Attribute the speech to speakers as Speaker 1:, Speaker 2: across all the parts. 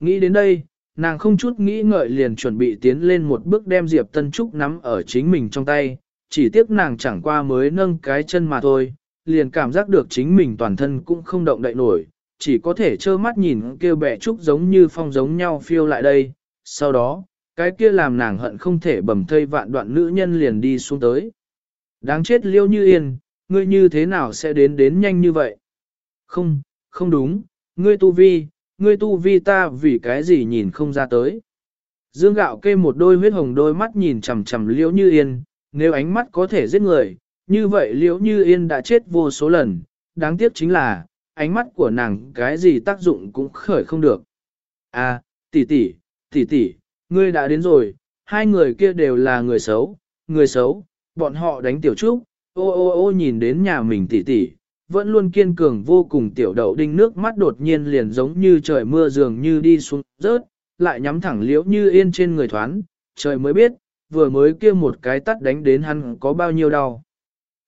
Speaker 1: Nghĩ đến đây, nàng không chút nghĩ ngợi liền chuẩn bị tiến lên một bước đem Diệp Tân Trúc nắm ở chính mình trong tay, chỉ tiếc nàng chẳng qua mới nâng cái chân mà thôi, liền cảm giác được chính mình toàn thân cũng không động đậy nổi, chỉ có thể trơ mắt nhìn kêu bẹ trúc giống như phong giống nhau phiêu lại đây, sau đó, cái kia làm nàng hận không thể bầm thây vạn đoạn nữ nhân liền đi xuống tới. Đáng chết liêu như yên, ngươi như thế nào sẽ đến đến nhanh như vậy? Không, không đúng, ngươi tu vi, ngươi tu vi ta vì cái gì nhìn không ra tới. Dương gạo kê một đôi huyết hồng đôi mắt nhìn chằm chằm liễu như yên, nếu ánh mắt có thể giết người, như vậy liễu như yên đã chết vô số lần, đáng tiếc chính là, ánh mắt của nàng cái gì tác dụng cũng khởi không được. À, tỷ tỷ, tỷ tỷ, ngươi đã đến rồi, hai người kia đều là người xấu, người xấu, bọn họ đánh tiểu trúc, ô ô ô nhìn đến nhà mình tỷ tỷ, vẫn luôn kiên cường vô cùng tiểu đậu đinh nước mắt đột nhiên liền giống như trời mưa dường như đi xuống rớt, lại nhắm thẳng liễu như yên trên người thoán, trời mới biết, vừa mới kia một cái tắt đánh đến hắn có bao nhiêu đau.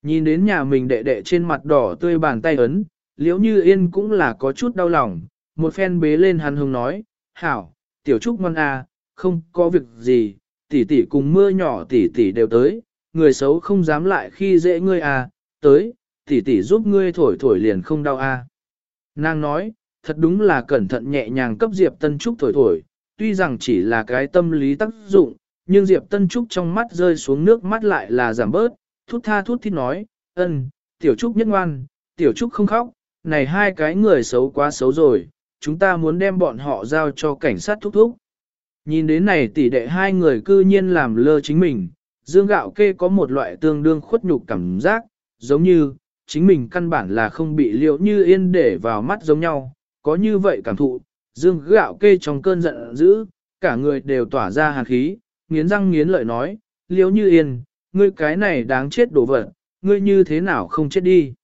Speaker 1: Nhìn đến nhà mình đệ đệ trên mặt đỏ tươi bàn tay ấn, liễu như yên cũng là có chút đau lòng, một phen bế lên hắn hùng nói, hảo, tiểu trúc ngon à, không có việc gì, tỷ tỷ cùng mưa nhỏ tỷ tỷ đều tới, người xấu không dám lại khi dễ ngươi à, tới, tỷ tỷ giúp ngươi thổi thổi liền không đau à. Nàng nói, thật đúng là cẩn thận nhẹ nhàng cấp Diệp Tân Trúc thổi thổi, tuy rằng chỉ là cái tâm lý tác dụng, nhưng Diệp Tân Trúc trong mắt rơi xuống nước mắt lại là giảm bớt, thút tha thút thít nói, ân, tiểu Trúc nhất ngoan, tiểu Trúc không khóc, này hai cái người xấu quá xấu rồi, chúng ta muốn đem bọn họ giao cho cảnh sát thúc thúc. Nhìn đến này tỷ đệ hai người cư nhiên làm lơ chính mình, dương gạo kê có một loại tương đương khuất nhục cảm giác, giống như, chính mình căn bản là không bị liệu như yên để vào mắt giống nhau, có như vậy cảm thụ, dương gạo kê trong cơn giận dữ, cả người đều tỏa ra hàn khí, nghiến răng nghiến lợi nói, liếu như yên, ngươi cái này đáng chết đổ vật, ngươi như thế nào không chết đi.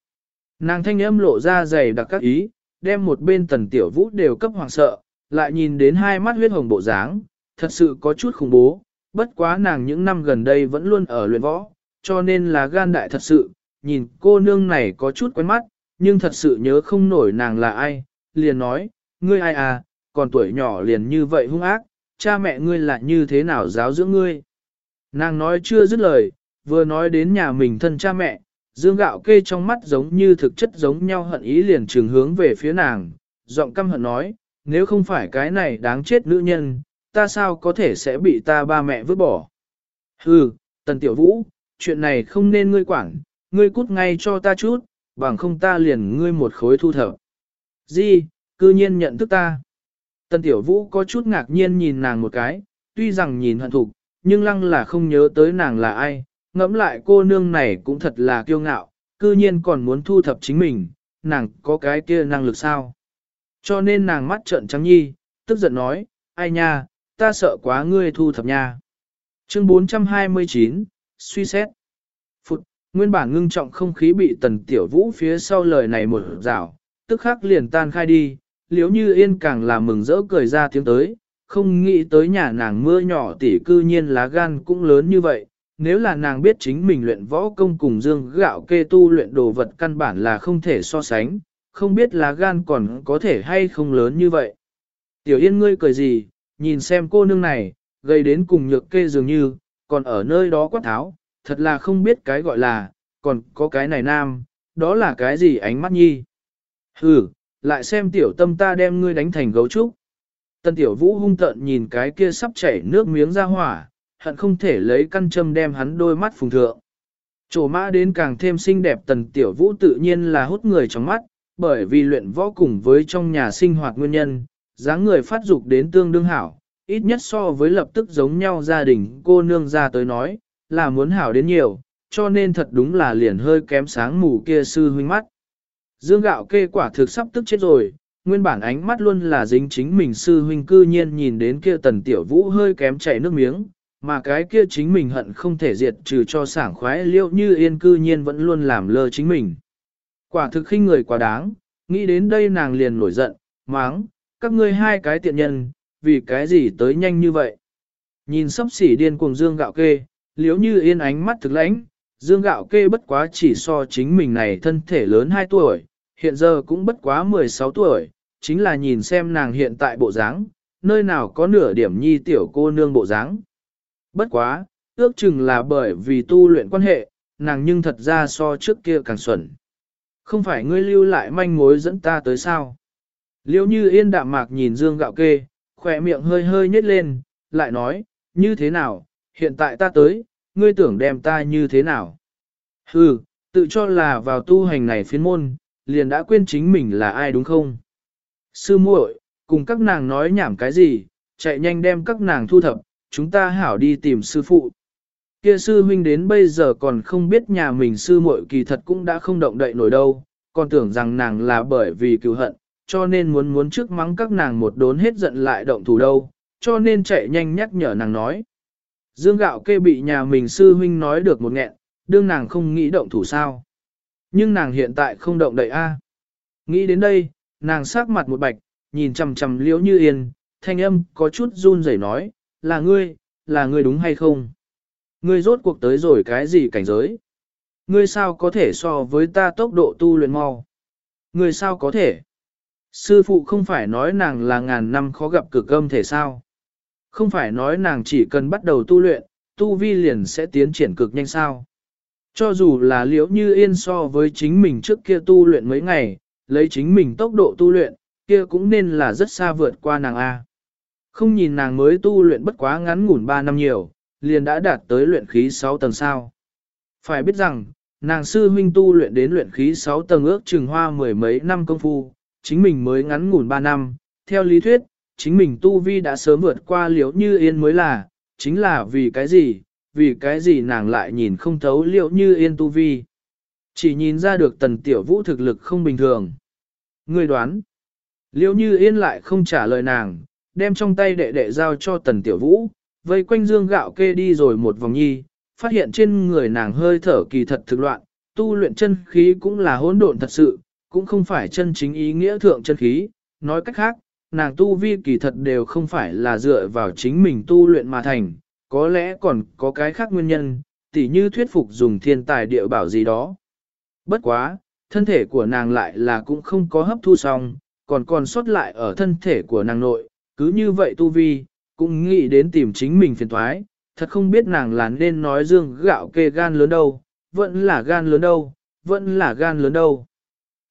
Speaker 1: Nàng thanh âm lộ ra dày đặc các ý, đem một bên tần tiểu vũ đều cấp hoàng sợ, lại nhìn đến hai mắt huyết hồng bộ dáng, thật sự có chút khủng bố, bất quá nàng những năm gần đây vẫn luôn ở luyện võ, cho nên là gan đại thật sự, nhìn cô nương này có chút quen mắt, nhưng thật sự nhớ không nổi nàng là ai, liền nói, ngươi ai à, còn tuổi nhỏ liền như vậy hung ác, cha mẹ ngươi là như thế nào giáo dưỡng ngươi. Nàng nói chưa dứt lời, vừa nói đến nhà mình thân cha mẹ, dương gạo kê trong mắt giống như thực chất giống nhau hận ý liền trường hướng về phía nàng, giọng căm hận nói, nếu không phải cái này đáng chết nữ nhân, ta sao có thể sẽ bị ta ba mẹ vứt bỏ. Hừ, tần tiểu vũ, chuyện này không nên ngươi quản, ngươi cút ngay cho ta chút, bằng không ta liền ngươi một khối thu thập. Di, cư nhiên nhận thức ta. Tần tiểu vũ có chút ngạc nhiên nhìn nàng một cái, tuy rằng nhìn hận thục, nhưng lăng là không nhớ tới nàng là ai, ngẫm lại cô nương này cũng thật là kiêu ngạo, cư nhiên còn muốn thu thập chính mình, nàng có cái kia năng lực sao. Cho nên nàng mắt trợn trắng nhi, tức giận nói, ai nha, ta sợ quá ngươi thu thập nha. Chương 429, suy xét. Nguyên bản ngưng trọng không khí bị tần tiểu vũ phía sau lời này một rào, tức khắc liền tan khai đi, liếu như yên càng là mừng rỡ cười ra tiếng tới, không nghĩ tới nhà nàng mưa nhỏ tỉ cư nhiên lá gan cũng lớn như vậy. Nếu là nàng biết chính mình luyện võ công cùng dương gạo kê tu luyện đồ vật căn bản là không thể so sánh, không biết lá gan còn có thể hay không lớn như vậy. Tiểu yên ngươi cười gì, nhìn xem cô nương này, gây đến cùng nhược kê dường như, còn ở nơi đó quát tháo, thật là không biết cái gọi là, còn có cái này nam, đó là cái gì ánh mắt nhi. Hừ, lại xem tiểu tâm ta đem ngươi đánh thành gấu trúc. Tân tiểu vũ hung tợn nhìn cái kia sắp chảy nước miếng ra hỏa, hận không thể lấy căn châm đem hắn đôi mắt phùng thượng. chỗ mã đến càng thêm xinh đẹp tần tiểu vũ tự nhiên là hút người trong mắt, bởi vì luyện võ cùng với trong nhà sinh hoạt nguyên nhân, dáng người phát dục đến tương đương hảo, ít nhất so với lập tức giống nhau gia đình cô nương ra tới nói, là muốn hảo đến nhiều, cho nên thật đúng là liền hơi kém sáng mù kia sư huynh mắt. Dương gạo kê quả thực sắp tức chết rồi, nguyên bản ánh mắt luôn là dính chính mình sư huynh cư nhiên nhìn đến kia tần tiểu vũ hơi kém chảy nước miếng, mà cái kia chính mình hận không thể diệt trừ cho sảng khoái liệu như yên cư nhiên vẫn luôn làm lơ chính mình. Quả thực khinh người quá đáng, nghĩ đến đây nàng liền nổi giận, máng, các ngươi hai cái tiện nhân, vì cái gì tới nhanh như vậy. Nhìn sắp xỉ điên cuồng dương gạo kê, liếu như yên ánh mắt thực lãnh, dương gạo kê bất quá chỉ so chính mình này thân thể lớn 2 tuổi, hiện giờ cũng bất quá 16 tuổi, chính là nhìn xem nàng hiện tại bộ dáng, nơi nào có nửa điểm nhi tiểu cô nương bộ dáng. Bất quá, ước chừng là bởi vì tu luyện quan hệ, nàng nhưng thật ra so trước kia càng xuẩn. Không phải ngươi lưu lại manh mối dẫn ta tới sao? Liêu như yên đạm mạc nhìn dương gạo kê, khỏe miệng hơi hơi nhếch lên, lại nói, như thế nào, hiện tại ta tới, ngươi tưởng đem ta như thế nào? Hừ, tự cho là vào tu hành này phiên môn, liền đã quên chính mình là ai đúng không? Sư muội, cùng các nàng nói nhảm cái gì, chạy nhanh đem các nàng thu thập, chúng ta hảo đi tìm sư phụ. Kia sư huynh đến bây giờ còn không biết nhà mình sư muội kỳ thật cũng đã không động đậy nổi đâu, còn tưởng rằng nàng là bởi vì cứu hận, cho nên muốn muốn trước mắng các nàng một đốn hết giận lại động thủ đâu, cho nên chạy nhanh nhắc nhở nàng nói. Dương gạo kê bị nhà mình sư huynh nói được một nghẹn, đương nàng không nghĩ động thủ sao. Nhưng nàng hiện tại không động đậy a. Nghĩ đến đây, nàng sát mặt một bạch, nhìn chằm chằm liễu như yên, thanh âm có chút run rẩy nói, là ngươi, là ngươi đúng hay không? Ngươi rốt cuộc tới rồi cái gì cảnh giới? Ngươi sao có thể so với ta tốc độ tu luyện mau? Ngươi sao có thể? Sư phụ không phải nói nàng là ngàn năm khó gặp cực âm thể sao? Không phải nói nàng chỉ cần bắt đầu tu luyện, tu vi liền sẽ tiến triển cực nhanh sao? Cho dù là liễu như yên so với chính mình trước kia tu luyện mấy ngày, lấy chính mình tốc độ tu luyện, kia cũng nên là rất xa vượt qua nàng A. Không nhìn nàng mới tu luyện bất quá ngắn ngủn 3 năm nhiều, liền đã đạt tới luyện khí 6 tầng sao. Phải biết rằng, nàng sư huynh tu luyện đến luyện khí 6 tầng ước chừng hoa mười mấy năm công phu, chính mình mới ngắn ngủn 3 năm. Theo lý thuyết, chính mình tu vi đã sớm vượt qua liễu như yên mới là, chính là vì cái gì, vì cái gì nàng lại nhìn không thấu liễu như yên tu vi. Chỉ nhìn ra được tần tiểu vũ thực lực không bình thường. Người đoán, liễu như yên lại không trả lời nàng, đem trong tay đệ đệ giao cho tần tiểu vũ, vây quanh dương gạo kê đi rồi một vòng nhi, phát hiện trên người nàng hơi thở kỳ thật thực loạn, tu luyện chân khí cũng là hỗn độn thật sự, cũng không phải chân chính ý nghĩa thượng chân khí, nói cách khác, nàng tu vi kỳ thật đều không phải là dựa vào chính mình tu luyện mà thành, có lẽ còn có cái khác nguyên nhân, tỉ như thuyết phục dùng thiên tài địa bảo gì đó. Bất quá, thân thể của nàng lại là cũng không có hấp thu xong, còn còn sót lại ở thân thể của nàng nội, cứ như vậy tu vi, cũng nghĩ đến tìm chính mình phiền thoái, thật không biết nàng là nên nói dương gạo kê gan lớn đâu, vẫn là gan lớn đâu, vẫn là gan lớn đâu.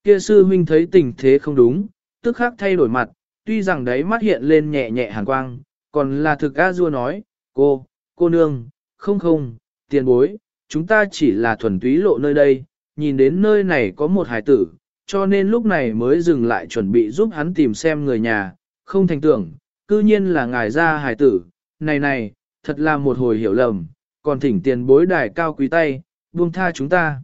Speaker 1: Kia sư huynh thấy tình thế không đúng, tức khắc thay đổi mặt, tuy rằng đấy mắt hiện lên nhẹ nhẹ hàn quang, còn là thực A Dua nói, cô, cô nương, không không, tiền bối, chúng ta chỉ là thuần túy lộ nơi đây, nhìn đến nơi này có một hải tử, cho nên lúc này mới dừng lại chuẩn bị giúp hắn tìm xem người nhà, không thành tưởng, cư nhiên là ngài ra hải tử, này này, thật là một hồi hiểu lầm, còn thỉnh tiền bối đài cao quý tay, buông tha chúng ta.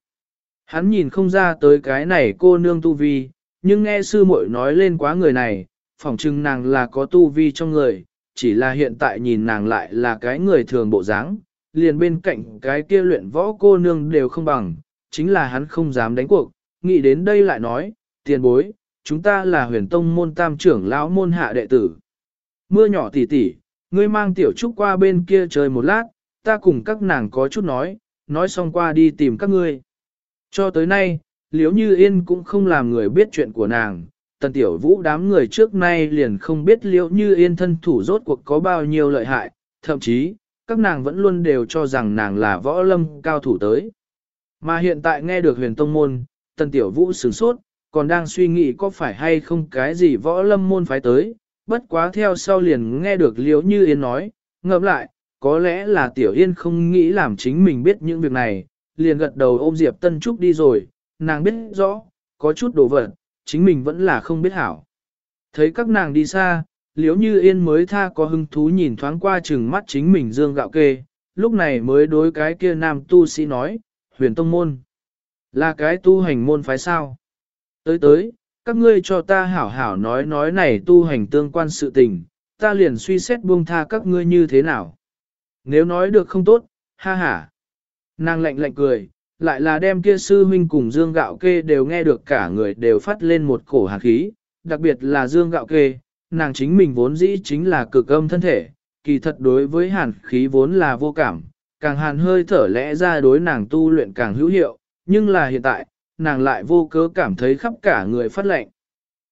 Speaker 1: Hắn nhìn không ra tới cái này cô nương tu vi, nhưng nghe sư muội nói lên quá người này, phỏng chừng nàng là có tu vi trong người, chỉ là hiện tại nhìn nàng lại là cái người thường bộ dáng, liền bên cạnh cái kia luyện võ cô nương đều không bằng, chính là hắn không dám đánh cuộc, nghĩ đến đây lại nói, tiền bối, chúng ta là huyền tông môn tam trưởng lão môn hạ đệ tử. Mưa nhỏ tỉ tỉ, ngươi mang tiểu trúc qua bên kia chơi một lát, ta cùng các nàng có chút nói, nói xong qua đi tìm các ngươi. Cho tới nay, liếu như yên cũng không làm người biết chuyện của nàng, tần tiểu vũ đám người trước nay liền không biết liệu như yên thân thủ rốt cuộc có bao nhiêu lợi hại, thậm chí, các nàng vẫn luôn đều cho rằng nàng là võ lâm cao thủ tới. Mà hiện tại nghe được huyền tông môn, tần tiểu vũ sửng sốt, còn đang suy nghĩ có phải hay không cái gì võ lâm môn phái tới, bất quá theo sau liền nghe được liễu như yên nói, ngẫm lại, có lẽ là tiểu yên không nghĩ làm chính mình biết những việc này, liền gật đầu ôm Diệp Tân Trúc đi rồi, nàng biết rõ, có chút đồ vật, chính mình vẫn là không biết hảo. Thấy các nàng đi xa, liếu như yên mới tha có hứng thú nhìn thoáng qua chừng mắt chính mình dương gạo kê, lúc này mới đối cái kia nam tu sĩ nói, huyền tông môn. Là cái tu hành môn phái sao? Tới tới, các ngươi cho ta hảo hảo nói nói này tu hành tương quan sự tình, ta liền suy xét buông tha các ngươi như thế nào. Nếu nói được không tốt, ha ha. Nàng lạnh lạnh cười, lại là đem kia sư huynh cùng dương gạo kê đều nghe được cả người đều phát lên một cổ hạt khí, đặc biệt là dương gạo kê, nàng chính mình vốn dĩ chính là cực âm thân thể, kỳ thật đối với hàn khí vốn là vô cảm, càng hàn hơi thở lẽ ra đối nàng tu luyện càng hữu hiệu, nhưng là hiện tại, nàng lại vô cớ cảm thấy khắp cả người phát lệnh.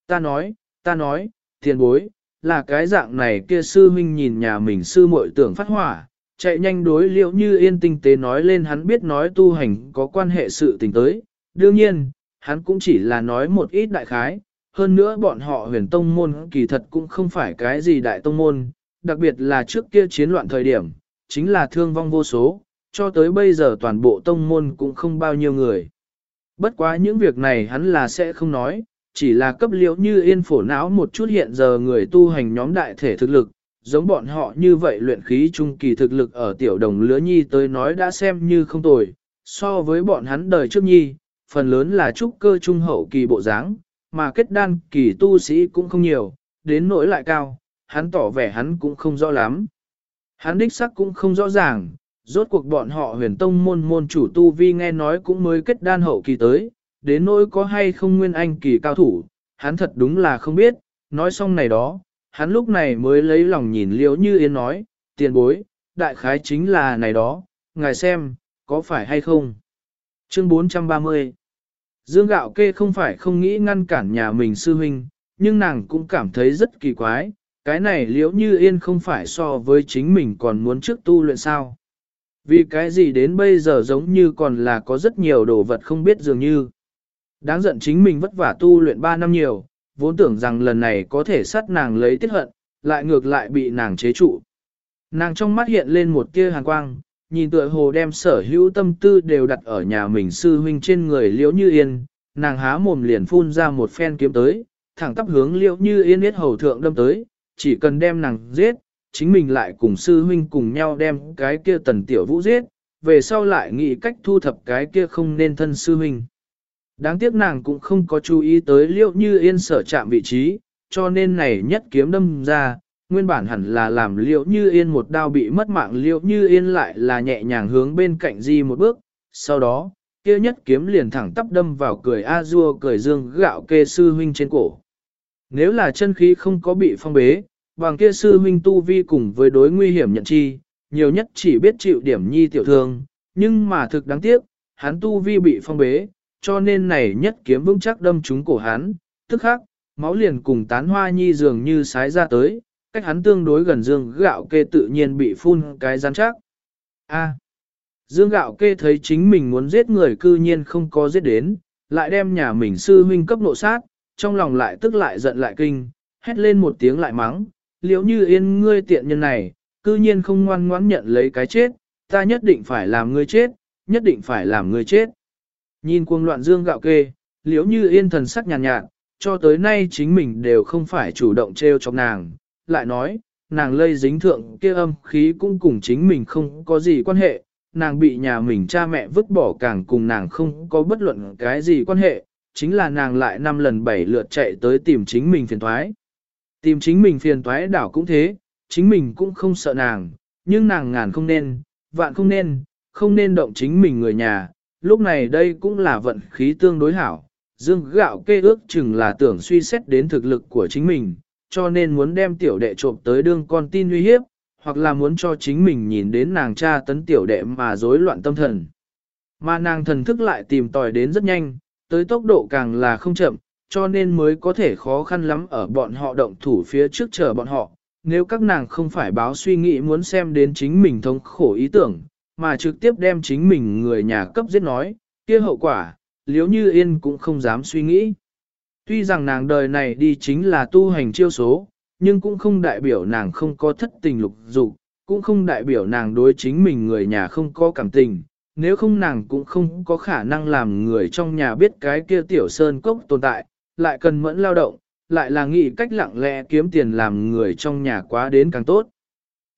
Speaker 1: Ta nói, ta nói, tiền bối, là cái dạng này kia sư huynh nhìn nhà mình sư muội tưởng phát hỏa, chạy nhanh đối liệu như yên tinh tế nói lên hắn biết nói tu hành có quan hệ sự tình tới. Đương nhiên, hắn cũng chỉ là nói một ít đại khái, hơn nữa bọn họ huyền tông môn kỳ thật cũng không phải cái gì đại tông môn, đặc biệt là trước kia chiến loạn thời điểm, chính là thương vong vô số, cho tới bây giờ toàn bộ tông môn cũng không bao nhiêu người. Bất quá những việc này hắn là sẽ không nói, chỉ là cấp liễu như yên phổ não một chút hiện giờ người tu hành nhóm đại thể thực lực, giống bọn họ như vậy luyện khí trung kỳ thực lực ở tiểu đồng lứa nhi tới nói đã xem như không tồi, so với bọn hắn đời trước nhi, phần lớn là trúc cơ trung hậu kỳ bộ dáng, mà kết đan kỳ tu sĩ cũng không nhiều, đến nỗi lại cao, hắn tỏ vẻ hắn cũng không rõ lắm. Hắn đích sắc cũng không rõ ràng, rốt cuộc bọn họ huyền tông môn môn chủ tu vi nghe nói cũng mới kết đan hậu kỳ tới, đến nỗi có hay không nguyên anh kỳ cao thủ, hắn thật đúng là không biết, nói xong này đó, hắn lúc này mới lấy lòng nhìn liễu như yên nói, tiền bối, đại khái chính là này đó, ngài xem, có phải hay không? Chương 430 Dương gạo kê không phải không nghĩ ngăn cản nhà mình sư huynh, nhưng nàng cũng cảm thấy rất kỳ quái, cái này liễu như yên không phải so với chính mình còn muốn trước tu luyện sao. Vì cái gì đến bây giờ giống như còn là có rất nhiều đồ vật không biết dường như. Đáng giận chính mình vất vả tu luyện 3 năm nhiều, vốn tưởng rằng lần này có thể sát nàng lấy tiết hận, lại ngược lại bị nàng chế trụ. Nàng trong mắt hiện lên một tia hàn quang, nhìn tựa hồ đem sở hữu tâm tư đều đặt ở nhà mình sư huynh trên người liễu như yên, nàng há mồm liền phun ra một phen kiếm tới, thẳng tắp hướng liễu như yên biết hầu thượng đâm tới, chỉ cần đem nàng giết, chính mình lại cùng sư huynh cùng nhau đem cái kia tần tiểu vũ giết, về sau lại nghĩ cách thu thập cái kia không nên thân sư huynh. Đáng tiếc nàng cũng không có chú ý tới liệu như yên sở chạm vị trí, cho nên này nhất kiếm đâm ra, nguyên bản hẳn là làm liệu như yên một đao bị mất mạng liệu như yên lại là nhẹ nhàng hướng bên cạnh di một bước, sau đó, kia nhất kiếm liền thẳng tắp đâm vào cười a dua cười dương gạo kê sư huynh trên cổ. Nếu là chân khí không có bị phong bế, bằng kia sư huynh tu vi cùng với đối nguy hiểm nhận chi, nhiều nhất chỉ biết chịu điểm nhi tiểu thương, nhưng mà thực đáng tiếc, hắn tu vi bị phong bế, cho nên này nhất kiếm vững chắc đâm trúng cổ hắn, tức khắc, máu liền cùng tán hoa nhi dường như sái ra tới, cách hắn tương đối gần dương gạo kê tự nhiên bị phun cái rắn chắc. A. À, dương gạo kê thấy chính mình muốn giết người cư nhiên không có giết đến, lại đem nhà mình sư huynh cấp nộ sát, trong lòng lại tức lại giận lại kinh, hét lên một tiếng lại mắng, liễu như yên ngươi tiện nhân này, cư nhiên không ngoan ngoãn nhận lấy cái chết, ta nhất định phải làm ngươi chết, nhất định phải làm ngươi chết. Nhìn cuồng loạn dương gạo kê, liễu như yên thần sắc nhàn nhạt, nhạt, cho tới nay chính mình đều không phải chủ động treo chọc nàng, lại nói, nàng lây dính thượng kia âm khí cũng cùng chính mình không có gì quan hệ, nàng bị nhà mình cha mẹ vứt bỏ càng cùng nàng không có bất luận cái gì quan hệ, chính là nàng lại năm lần bảy lượt chạy tới tìm chính mình phiền thoái. Tìm chính mình phiền toái đảo cũng thế, chính mình cũng không sợ nàng, nhưng nàng ngàn không nên, vạn không nên, không nên động chính mình người nhà, lúc này đây cũng là vận khí tương đối hảo. Dương gạo kê ước chừng là tưởng suy xét đến thực lực của chính mình, cho nên muốn đem tiểu đệ trộm tới đương con tin uy hiếp, hoặc là muốn cho chính mình nhìn đến nàng cha tấn tiểu đệ mà rối loạn tâm thần. Mà nàng thần thức lại tìm tòi đến rất nhanh, tới tốc độ càng là không chậm, cho nên mới có thể khó khăn lắm ở bọn họ động thủ phía trước chờ bọn họ. Nếu các nàng không phải báo suy nghĩ muốn xem đến chính mình thống khổ ý tưởng, mà trực tiếp đem chính mình người nhà cấp giết nói, kia hậu quả, liếu như yên cũng không dám suy nghĩ. Tuy rằng nàng đời này đi chính là tu hành chiêu số, nhưng cũng không đại biểu nàng không có thất tình lục dục, cũng không đại biểu nàng đối chính mình người nhà không có cảm tình, nếu không nàng cũng không có khả năng làm người trong nhà biết cái kia tiểu sơn cốc tồn tại, lại cần mẫn lao động, lại là nghĩ cách lặng lẽ kiếm tiền làm người trong nhà quá đến càng tốt.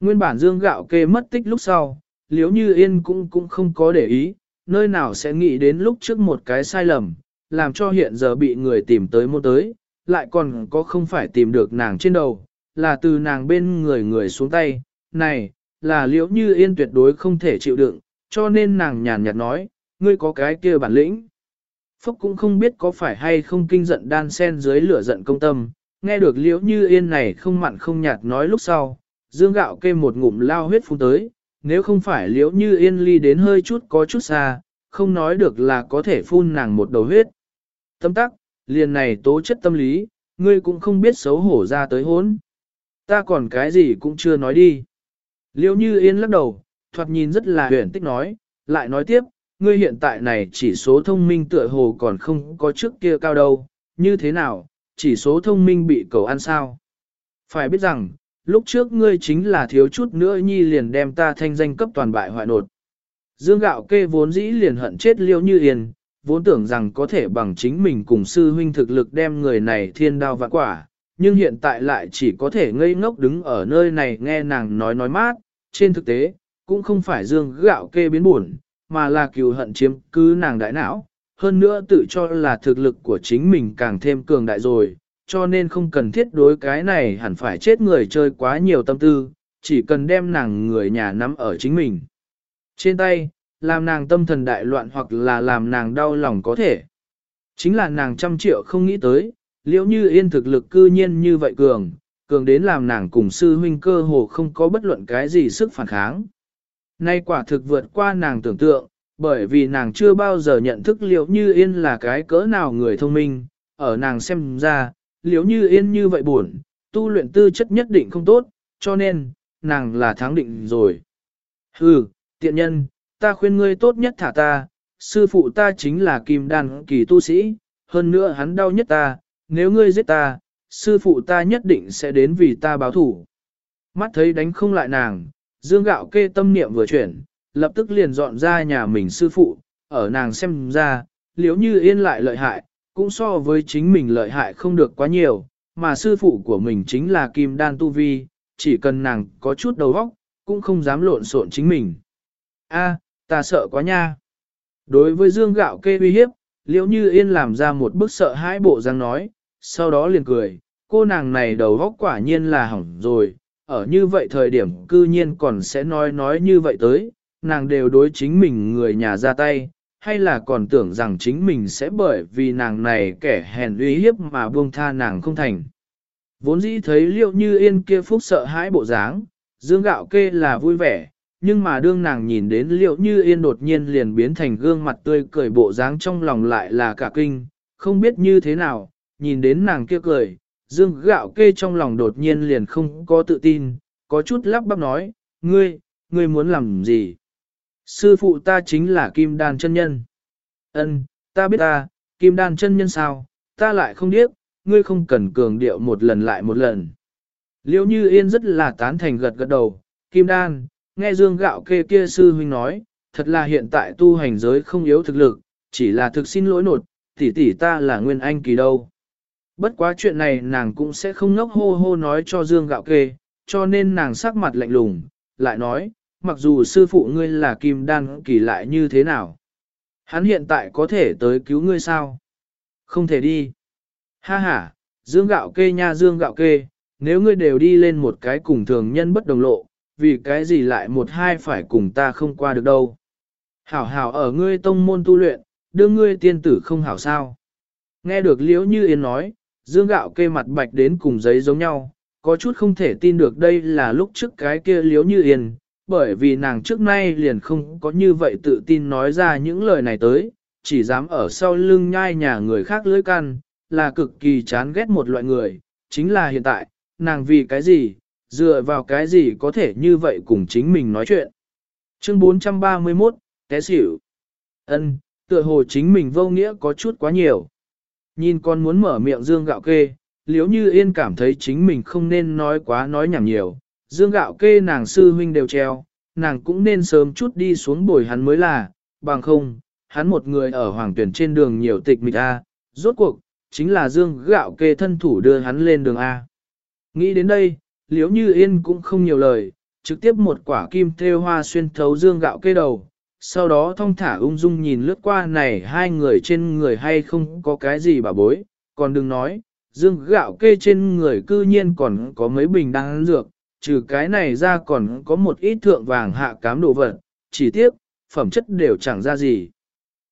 Speaker 1: Nguyên bản dương gạo kê mất tích lúc sau, liếu như yên cũng cũng không có để ý, nơi nào sẽ nghĩ đến lúc trước một cái sai lầm, làm cho hiện giờ bị người tìm tới mua tới, lại còn có không phải tìm được nàng trên đầu, là từ nàng bên người người xuống tay, này, là liễu như yên tuyệt đối không thể chịu đựng, cho nên nàng nhàn nhạt nói, ngươi có cái kia bản lĩnh. Phúc cũng không biết có phải hay không kinh giận đan sen dưới lửa giận công tâm, nghe được liễu như yên này không mặn không nhạt nói lúc sau, dương gạo kê một ngụm lao huyết phun tới, nếu không phải liễu như yên ly đến hơi chút có chút xa, không nói được là có thể phun nàng một đầu huyết. Tâm tắc, liền này tố chất tâm lý, ngươi cũng không biết xấu hổ ra tới hốn. Ta còn cái gì cũng chưa nói đi. liễu như yên lắc đầu, thoạt nhìn rất là huyền tích nói, lại nói tiếp, ngươi hiện tại này chỉ số thông minh tựa hồ còn không có trước kia cao đâu, như thế nào, chỉ số thông minh bị cầu ăn sao. Phải biết rằng, lúc trước ngươi chính là thiếu chút nữa nhi liền đem ta thanh danh cấp toàn bại hoại nột. Dương gạo kê vốn dĩ liền hận chết liêu như yên, vốn tưởng rằng có thể bằng chính mình cùng sư huynh thực lực đem người này thiên đao vạn quả, nhưng hiện tại lại chỉ có thể ngây ngốc đứng ở nơi này nghe nàng nói nói mát, trên thực tế, cũng không phải dương gạo kê biến buồn, mà là cừu hận chiếm cứ nàng đại não, hơn nữa tự cho là thực lực của chính mình càng thêm cường đại rồi, cho nên không cần thiết đối cái này hẳn phải chết người chơi quá nhiều tâm tư, chỉ cần đem nàng người nhà nắm ở chính mình. Trên tay, làm nàng tâm thần đại loạn hoặc là làm nàng đau lòng có thể. Chính là nàng trăm triệu không nghĩ tới, liễu như yên thực lực cư nhiên như vậy cường, cường đến làm nàng cùng sư huynh cơ hồ không có bất luận cái gì sức phản kháng. Nay quả thực vượt qua nàng tưởng tượng, bởi vì nàng chưa bao giờ nhận thức liễu như yên là cái cỡ nào người thông minh, ở nàng xem ra, liếu như yên như vậy buồn, tu luyện tư chất nhất định không tốt, cho nên, nàng là thắng định rồi. Hừ, tiện nhân, ta khuyên ngươi tốt nhất thả ta, sư phụ ta chính là kim đan kỳ tu sĩ, hơn nữa hắn đau nhất ta, nếu ngươi giết ta, sư phụ ta nhất định sẽ đến vì ta báo thủ. Mắt thấy đánh không lại nàng, dương gạo kê tâm niệm vừa chuyển, lập tức liền dọn ra nhà mình sư phụ, ở nàng xem ra, liếu như yên lại lợi hại, cũng so với chính mình lợi hại không được quá nhiều, mà sư phụ của mình chính là kim đan tu vi, chỉ cần nàng có chút đầu óc, cũng không dám lộn xộn chính mình. A, ta sợ quá nha. Đối với dương gạo kê uy hiếp, liễu như yên làm ra một bức sợ hãi bộ răng nói, sau đó liền cười, cô nàng này đầu óc quả nhiên là hỏng rồi, ở như vậy thời điểm cư nhiên còn sẽ nói nói như vậy tới, nàng đều đối chính mình người nhà ra tay, hay là còn tưởng rằng chính mình sẽ bởi vì nàng này kẻ hèn uy hiếp mà buông tha nàng không thành. Vốn dĩ thấy liệu như yên kia phúc sợ hãi bộ dáng, dương gạo kê là vui vẻ, nhưng mà đương nàng nhìn đến liệu như yên đột nhiên liền biến thành gương mặt tươi cười bộ dáng trong lòng lại là cả kinh, không biết như thế nào, nhìn đến nàng kia cười, dương gạo kê trong lòng đột nhiên liền không có tự tin, có chút lắp bắp nói, ngươi, ngươi muốn làm gì? Sư phụ ta chính là kim đan chân nhân. Ân, ta biết ta, kim đan chân nhân sao, ta lại không biết, ngươi không cần cường điệu một lần lại một lần. Liêu như yên rất là tán thành gật gật đầu, kim đan, nghe dương gạo kê kia sư huynh nói, thật là hiện tại tu hành giới không yếu thực lực, chỉ là thực xin lỗi nột, tỷ tỷ ta là nguyên anh kỳ đâu. Bất quá chuyện này nàng cũng sẽ không ngốc hô hô nói cho dương gạo kê, cho nên nàng sắc mặt lạnh lùng, lại nói, mặc dù sư phụ ngươi là kim đan kỳ lại như thế nào. Hắn hiện tại có thể tới cứu ngươi sao? Không thể đi. Ha ha, dương gạo kê nha dương gạo kê, nếu ngươi đều đi lên một cái cùng thường nhân bất đồng lộ, vì cái gì lại một hai phải cùng ta không qua được đâu. Hảo hảo ở ngươi tông môn tu luyện, đưa ngươi tiên tử không hảo sao. Nghe được liễu như yên nói, dương gạo kê mặt bạch đến cùng giấy giống nhau, có chút không thể tin được đây là lúc trước cái kia liễu như yên, bởi vì nàng trước nay liền không có như vậy tự tin nói ra những lời này tới, chỉ dám ở sau lưng nhai nhà người khác lưỡi căn, là cực kỳ chán ghét một loại người, chính là hiện tại, nàng vì cái gì, dựa vào cái gì có thể như vậy cùng chính mình nói chuyện. Chương 431, Té xỉu. ân tựa hồ chính mình vô nghĩa có chút quá nhiều. Nhìn con muốn mở miệng dương gạo kê, liếu như yên cảm thấy chính mình không nên nói quá nói nhảm nhiều. Dương gạo kê nàng sư huynh đều treo, nàng cũng nên sớm chút đi xuống bồi hắn mới là, bằng không, hắn một người ở hoàng tuyển trên đường nhiều tịch mịch A, rốt cuộc, chính là dương gạo kê thân thủ đưa hắn lên đường A. Nghĩ đến đây, liếu như yên cũng không nhiều lời, trực tiếp một quả kim thêu hoa xuyên thấu dương gạo kê đầu, sau đó thong thả ung dung nhìn lướt qua này hai người trên người hay không có cái gì bà bối, còn đừng nói, dương gạo kê trên người cư nhiên còn có mấy bình đang dược, trừ cái này ra còn có một ít thượng vàng hạ cám đồ vật, chỉ tiếc, phẩm chất đều chẳng ra gì.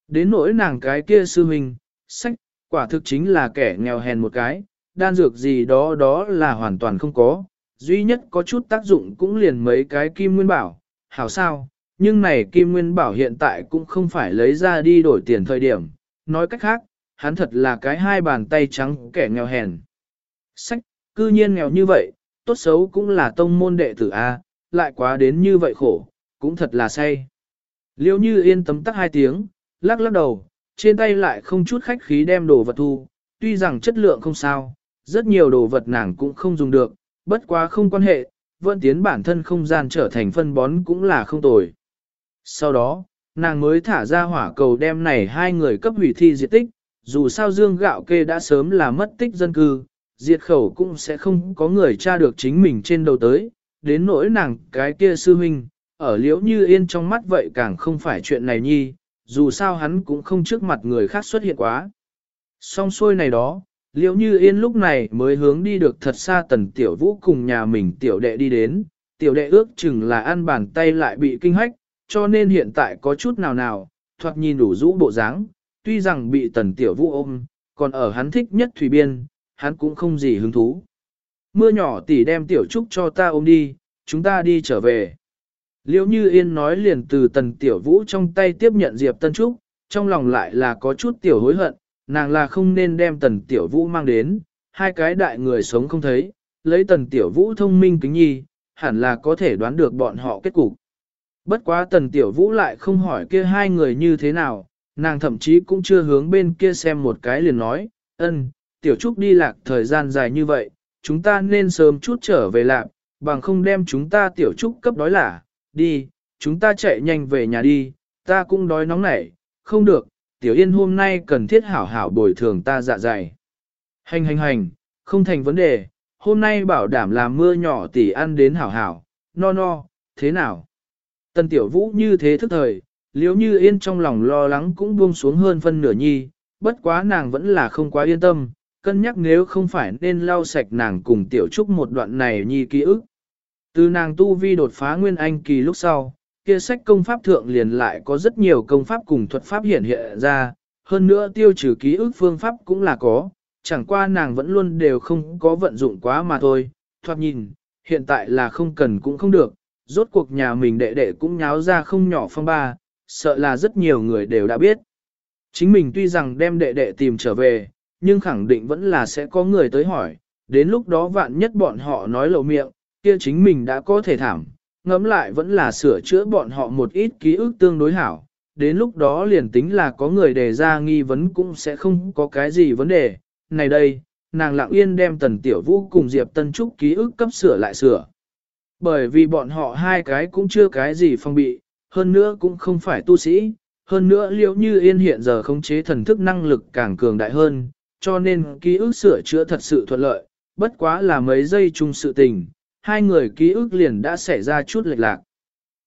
Speaker 1: Đến nỗi nàng cái kia sư huynh, sách, quả thực chính là kẻ nghèo hèn một cái, đan dược gì đó đó là hoàn toàn không có, duy nhất có chút tác dụng cũng liền mấy cái kim nguyên bảo, hảo sao, nhưng này kim nguyên bảo hiện tại cũng không phải lấy ra đi đổi tiền thời điểm, nói cách khác, hắn thật là cái hai bàn tay trắng kẻ nghèo hèn. Sách, cư nhiên nghèo như vậy, tốt xấu cũng là tông môn đệ tử A, lại quá đến như vậy khổ, cũng thật là say. Liêu như yên tấm tắc hai tiếng, lắc lắc đầu, trên tay lại không chút khách khí đem đồ vật thu, tuy rằng chất lượng không sao, rất nhiều đồ vật nàng cũng không dùng được, bất quá không quan hệ, vẫn tiến bản thân không gian trở thành phân bón cũng là không tồi. Sau đó, nàng mới thả ra hỏa cầu đem này hai người cấp hủy thi diệt tích, dù sao dương gạo kê đã sớm là mất tích dân cư, diệt khẩu cũng sẽ không có người tra được chính mình trên đầu tới, đến nỗi nàng cái kia sư huynh, ở liễu như yên trong mắt vậy càng không phải chuyện này nhi, dù sao hắn cũng không trước mặt người khác xuất hiện quá. Song xuôi này đó, liễu như yên lúc này mới hướng đi được thật xa tần tiểu vũ cùng nhà mình tiểu đệ đi đến, tiểu đệ ước chừng là ăn bàn tay lại bị kinh hách, cho nên hiện tại có chút nào nào, thoạt nhìn đủ rũ bộ dáng, tuy rằng bị tần tiểu vũ ôm, còn ở hắn thích nhất thủy biên, hắn cũng không gì hứng thú. Mưa nhỏ tỉ đem tiểu trúc cho ta ôm đi, chúng ta đi trở về. Liễu Như Yên nói liền từ tần tiểu vũ trong tay tiếp nhận Diệp Tân Trúc, trong lòng lại là có chút tiểu hối hận, nàng là không nên đem tần tiểu vũ mang đến, hai cái đại người sống không thấy, lấy tần tiểu vũ thông minh kính nhi, hẳn là có thể đoán được bọn họ kết cục. Bất quá tần tiểu vũ lại không hỏi kia hai người như thế nào, nàng thậm chí cũng chưa hướng bên kia xem một cái liền nói, ân, tiểu trúc đi lạc thời gian dài như vậy, chúng ta nên sớm chút trở về lạc, bằng không đem chúng ta tiểu trúc cấp đói lả, đi, chúng ta chạy nhanh về nhà đi, ta cũng đói nóng nảy, không được, tiểu yên hôm nay cần thiết hảo hảo bồi thường ta dạ dày. Hành hành hành, không thành vấn đề, hôm nay bảo đảm là mưa nhỏ tỉ ăn đến hảo hảo, no no, thế nào? Tần tiểu vũ như thế thức thời, liếu như yên trong lòng lo lắng cũng buông xuống hơn phân nửa nhi, bất quá nàng vẫn là không quá yên tâm, cân nhắc nếu không phải nên lau sạch nàng cùng tiểu trúc một đoạn này nhi ký ức. Từ nàng tu vi đột phá nguyên anh kỳ lúc sau, kia sách công pháp thượng liền lại có rất nhiều công pháp cùng thuật pháp hiện hiện ra, hơn nữa tiêu trừ ký ức phương pháp cũng là có, chẳng qua nàng vẫn luôn đều không có vận dụng quá mà thôi, thoạt nhìn, hiện tại là không cần cũng không được, rốt cuộc nhà mình đệ đệ cũng nháo ra không nhỏ phong ba, sợ là rất nhiều người đều đã biết. Chính mình tuy rằng đem đệ đệ tìm trở về, nhưng khẳng định vẫn là sẽ có người tới hỏi, đến lúc đó vạn nhất bọn họ nói lộ miệng, kia chính mình đã có thể thảm, ngẫm lại vẫn là sửa chữa bọn họ một ít ký ức tương đối hảo, đến lúc đó liền tính là có người đề ra nghi vấn cũng sẽ không có cái gì vấn đề. Này đây, nàng lặng yên đem tần tiểu vũ cùng Diệp Tân Trúc ký ức cấp sửa lại sửa. Bởi vì bọn họ hai cái cũng chưa cái gì phong bị, hơn nữa cũng không phải tu sĩ, hơn nữa liệu như yên hiện giờ khống chế thần thức năng lực càng cường đại hơn, cho nên ký ức sửa chữa thật sự thuận lợi, bất quá là mấy giây chung sự tình, hai người ký ức liền đã xảy ra chút lệch lạc.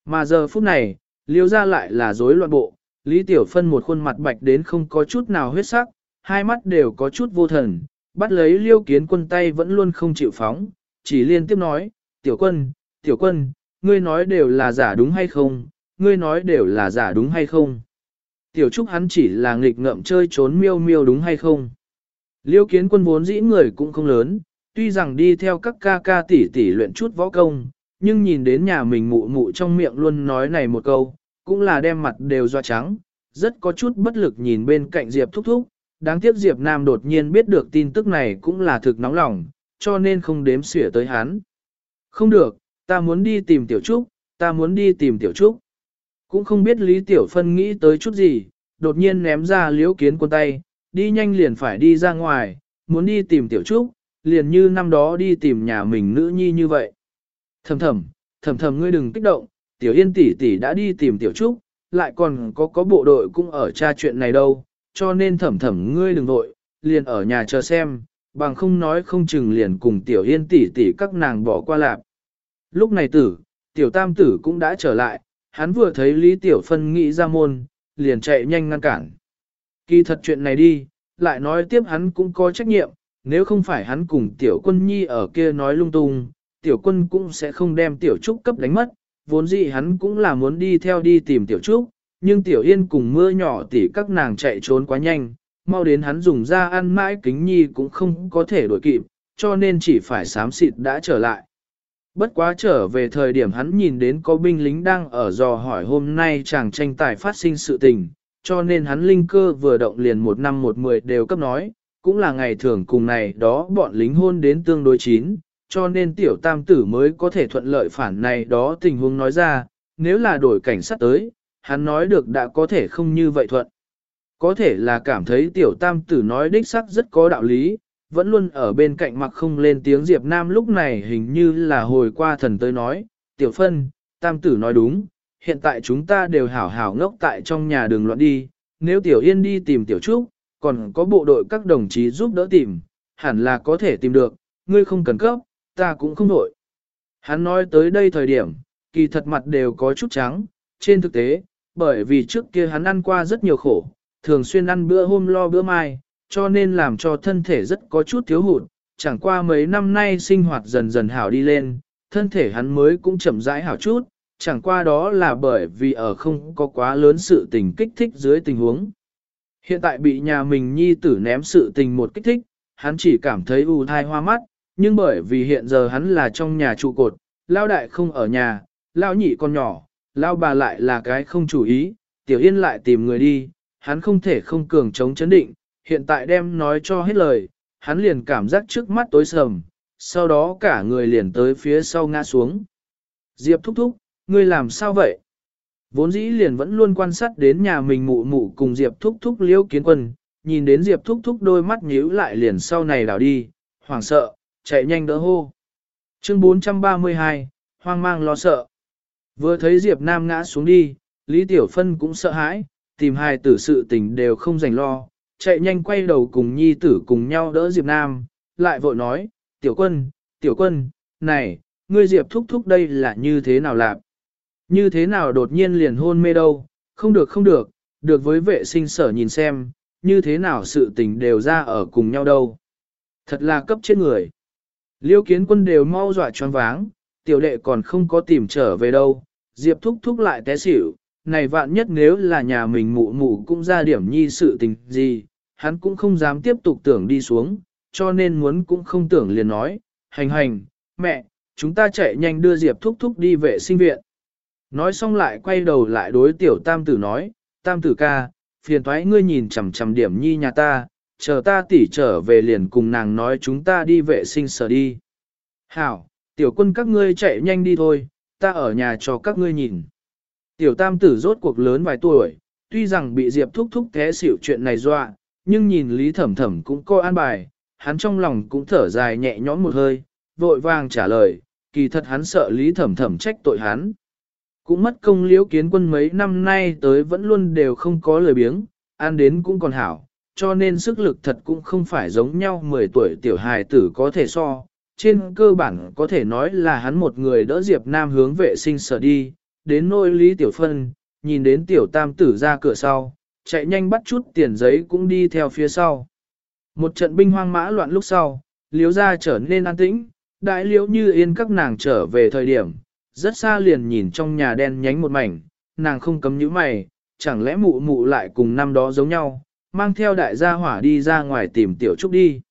Speaker 1: Mà giờ phút này, liêu ra lại là rối loạn bộ, Lý Tiểu Phân một khuôn mặt bạch đến không có chút nào huyết sắc, hai mắt đều có chút vô thần, bắt lấy liêu kiến quân tay vẫn luôn không chịu phóng, chỉ liên tiếp nói, Tiểu quân, Tiểu quân, ngươi nói đều là giả đúng hay không, ngươi nói đều là giả đúng hay không. Tiểu Trúc hắn chỉ là nghịch ngợm chơi trốn miêu miêu đúng hay không. Liêu kiến quân vốn dĩ người cũng không lớn, tuy rằng đi theo các ca ca tỷ tỷ luyện chút võ công, nhưng nhìn đến nhà mình mụ mụ trong miệng luôn nói này một câu, cũng là đem mặt đều doa trắng, rất có chút bất lực nhìn bên cạnh Diệp thúc thúc, đáng tiếc Diệp Nam đột nhiên biết được tin tức này cũng là thực nóng lòng, cho nên không đếm xỉa tới hắn. Không được, ta muốn đi tìm Tiểu Trúc, ta muốn đi tìm Tiểu Trúc. Cũng không biết Lý Tiểu Phân nghĩ tới chút gì, đột nhiên ném ra liễu kiến quân tay, đi nhanh liền phải đi ra ngoài, muốn đi tìm Tiểu Trúc, liền như năm đó đi tìm nhà mình nữ nhi như vậy. Thầm thầm, thầm thầm ngươi đừng kích động, Tiểu Yên tỷ tỷ đã đi tìm Tiểu Trúc, lại còn có có bộ đội cũng ở tra chuyện này đâu, cho nên thầm thầm ngươi đừng vội, liền ở nhà chờ xem, bằng không nói không chừng liền cùng Tiểu Yên tỷ tỷ các nàng bỏ qua lạp. Lúc này tử, Tiểu Tam tử cũng đã trở lại, hắn vừa thấy Lý Tiểu Phân nghĩ ra môn, liền chạy nhanh ngăn cản. Kỳ thật chuyện này đi, lại nói tiếp hắn cũng có trách nhiệm, nếu không phải hắn cùng Tiểu Quân Nhi ở kia nói lung tung, Tiểu Quân cũng sẽ không đem Tiểu Trúc cấp đánh mất, vốn dĩ hắn cũng là muốn đi theo đi tìm Tiểu Trúc, nhưng Tiểu Yên cùng mưa nhỏ tỉ các nàng chạy trốn quá nhanh, mau đến hắn dùng ra ăn mãi kính nhi cũng không có thể đổi kịp, cho nên chỉ phải sám xịt đã trở lại. Bất quá trở về thời điểm hắn nhìn đến có binh lính đang ở dò hỏi hôm nay chàng tranh tài phát sinh sự tình, cho nên hắn linh cơ vừa động liền một năm một mười đều cấp nói, cũng là ngày thường cùng này đó bọn lính hôn đến tương đối chín, cho nên tiểu tam tử mới có thể thuận lợi phản này đó tình huống nói ra, nếu là đổi cảnh sát tới, hắn nói được đã có thể không như vậy thuận. Có thể là cảm thấy tiểu tam tử nói đích sắc rất có đạo lý, vẫn luôn ở bên cạnh mặc không lên tiếng Diệp Nam lúc này hình như là hồi qua thần tới nói, tiểu phân, tam tử nói đúng, hiện tại chúng ta đều hảo hảo ngốc tại trong nhà đường loạn đi, nếu tiểu yên đi tìm tiểu trúc, còn có bộ đội các đồng chí giúp đỡ tìm, hẳn là có thể tìm được, ngươi không cần cấp, ta cũng không đổi. Hắn nói tới đây thời điểm, kỳ thật mặt đều có chút trắng, trên thực tế, bởi vì trước kia hắn ăn qua rất nhiều khổ, thường xuyên ăn bữa hôm lo bữa mai, cho nên làm cho thân thể rất có chút thiếu hụt, chẳng qua mấy năm nay sinh hoạt dần dần hảo đi lên, thân thể hắn mới cũng chậm rãi hảo chút, chẳng qua đó là bởi vì ở không có quá lớn sự tình kích thích dưới tình huống. Hiện tại bị nhà mình nhi tử ném sự tình một kích thích, hắn chỉ cảm thấy u thai hoa mắt, nhưng bởi vì hiện giờ hắn là trong nhà trụ cột, lao đại không ở nhà, lao nhị con nhỏ, lao bà lại là cái không chủ ý, tiểu yên lại tìm người đi, hắn không thể không cường chống chấn định, hiện tại đem nói cho hết lời, hắn liền cảm giác trước mắt tối sầm, sau đó cả người liền tới phía sau ngã xuống. Diệp thúc thúc, ngươi làm sao vậy? Vốn dĩ liền vẫn luôn quan sát đến nhà mình mụ mụ cùng Diệp thúc thúc liêu kiến quân, nhìn đến Diệp thúc thúc đôi mắt nhíu lại liền sau này đảo đi, hoảng sợ, chạy nhanh đỡ hô. Chương 432, hoang mang lo sợ. Vừa thấy Diệp Nam ngã xuống đi, Lý Tiểu Phân cũng sợ hãi, tìm hai tử sự tình đều không dành lo, chạy nhanh quay đầu cùng nhi tử cùng nhau đỡ Diệp Nam, lại vội nói, Tiểu Quân, Tiểu Quân, này, ngươi Diệp thúc thúc đây là như thế nào lạc? Như thế nào đột nhiên liền hôn mê đâu, không được không được, được với vệ sinh sở nhìn xem, như thế nào sự tình đều ra ở cùng nhau đâu. Thật là cấp chết người. Liêu kiến quân đều mau dọa choáng váng, tiểu đệ còn không có tìm trở về đâu, Diệp thúc thúc lại té xỉu, này vạn nhất nếu là nhà mình mụ mụ cũng ra điểm nhi sự tình gì, hắn cũng không dám tiếp tục tưởng đi xuống, cho nên muốn cũng không tưởng liền nói, hành hành, mẹ, chúng ta chạy nhanh đưa Diệp thúc thúc đi vệ sinh viện. Nói xong lại quay đầu lại đối tiểu tam tử nói, tam tử ca, phiền thoái ngươi nhìn chằm chằm điểm nhi nhà ta, chờ ta tỉ trở về liền cùng nàng nói chúng ta đi vệ sinh sở đi. Hảo, tiểu quân các ngươi chạy nhanh đi thôi, ta ở nhà cho các ngươi nhìn. Tiểu tam tử rốt cuộc lớn vài tuổi, tuy rằng bị Diệp thúc thúc thế xỉu chuyện này dọa, nhưng nhìn Lý Thẩm Thẩm cũng coi an bài, hắn trong lòng cũng thở dài nhẹ nhõm một hơi, vội vàng trả lời, kỳ thật hắn sợ Lý Thẩm Thẩm trách tội hắn. Cũng mất công liễu kiến quân mấy năm nay tới vẫn luôn đều không có lời biếng, ăn đến cũng còn hảo, cho nên sức lực thật cũng không phải giống nhau 10 tuổi tiểu hài tử có thể so. Trên cơ bản có thể nói là hắn một người đỡ Diệp Nam hướng vệ sinh sở đi, đến nôi Lý Tiểu Phân, nhìn đến Tiểu Tam tử ra cửa sau, chạy nhanh bắt chút tiền giấy cũng đi theo phía sau. Một trận binh hoang mã loạn lúc sau, liếu ra trở nên an tĩnh, đại liễu như yên các nàng trở về thời điểm, rất xa liền nhìn trong nhà đen nhánh một mảnh, nàng không cấm nhíu mày, chẳng lẽ mụ mụ lại cùng năm đó giống nhau, mang theo đại gia hỏa đi ra ngoài tìm tiểu trúc đi.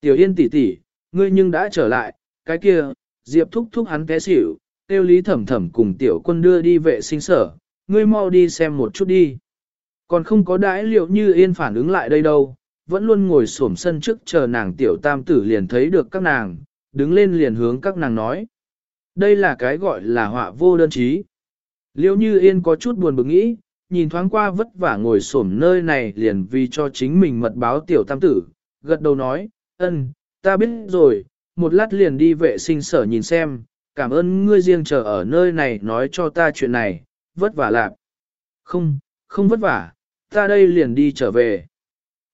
Speaker 1: Tiểu yên tỷ tỷ, ngươi nhưng đã trở lại, cái kia, diệp thúc thúc hắn té xỉu, tiêu lý thẩm thẩm cùng tiểu quân đưa đi vệ sinh sở, ngươi mau đi xem một chút đi. Còn không có đãi liệu như yên phản ứng lại đây đâu, vẫn luôn ngồi xổm sân trước chờ nàng tiểu tam tử liền thấy được các nàng, đứng lên liền hướng các nàng nói. Đây là cái gọi là họa vô đơn chí. Liêu như yên có chút buồn bực nghĩ, nhìn thoáng qua vất vả ngồi xổm nơi này liền vì cho chính mình mật báo tiểu tam tử, gật đầu nói, ân, ta biết rồi, một lát liền đi vệ sinh sở nhìn xem, cảm ơn ngươi riêng chờ ở nơi này nói cho ta chuyện này, vất vả lạc. Không, không vất vả, ta đây liền đi trở về.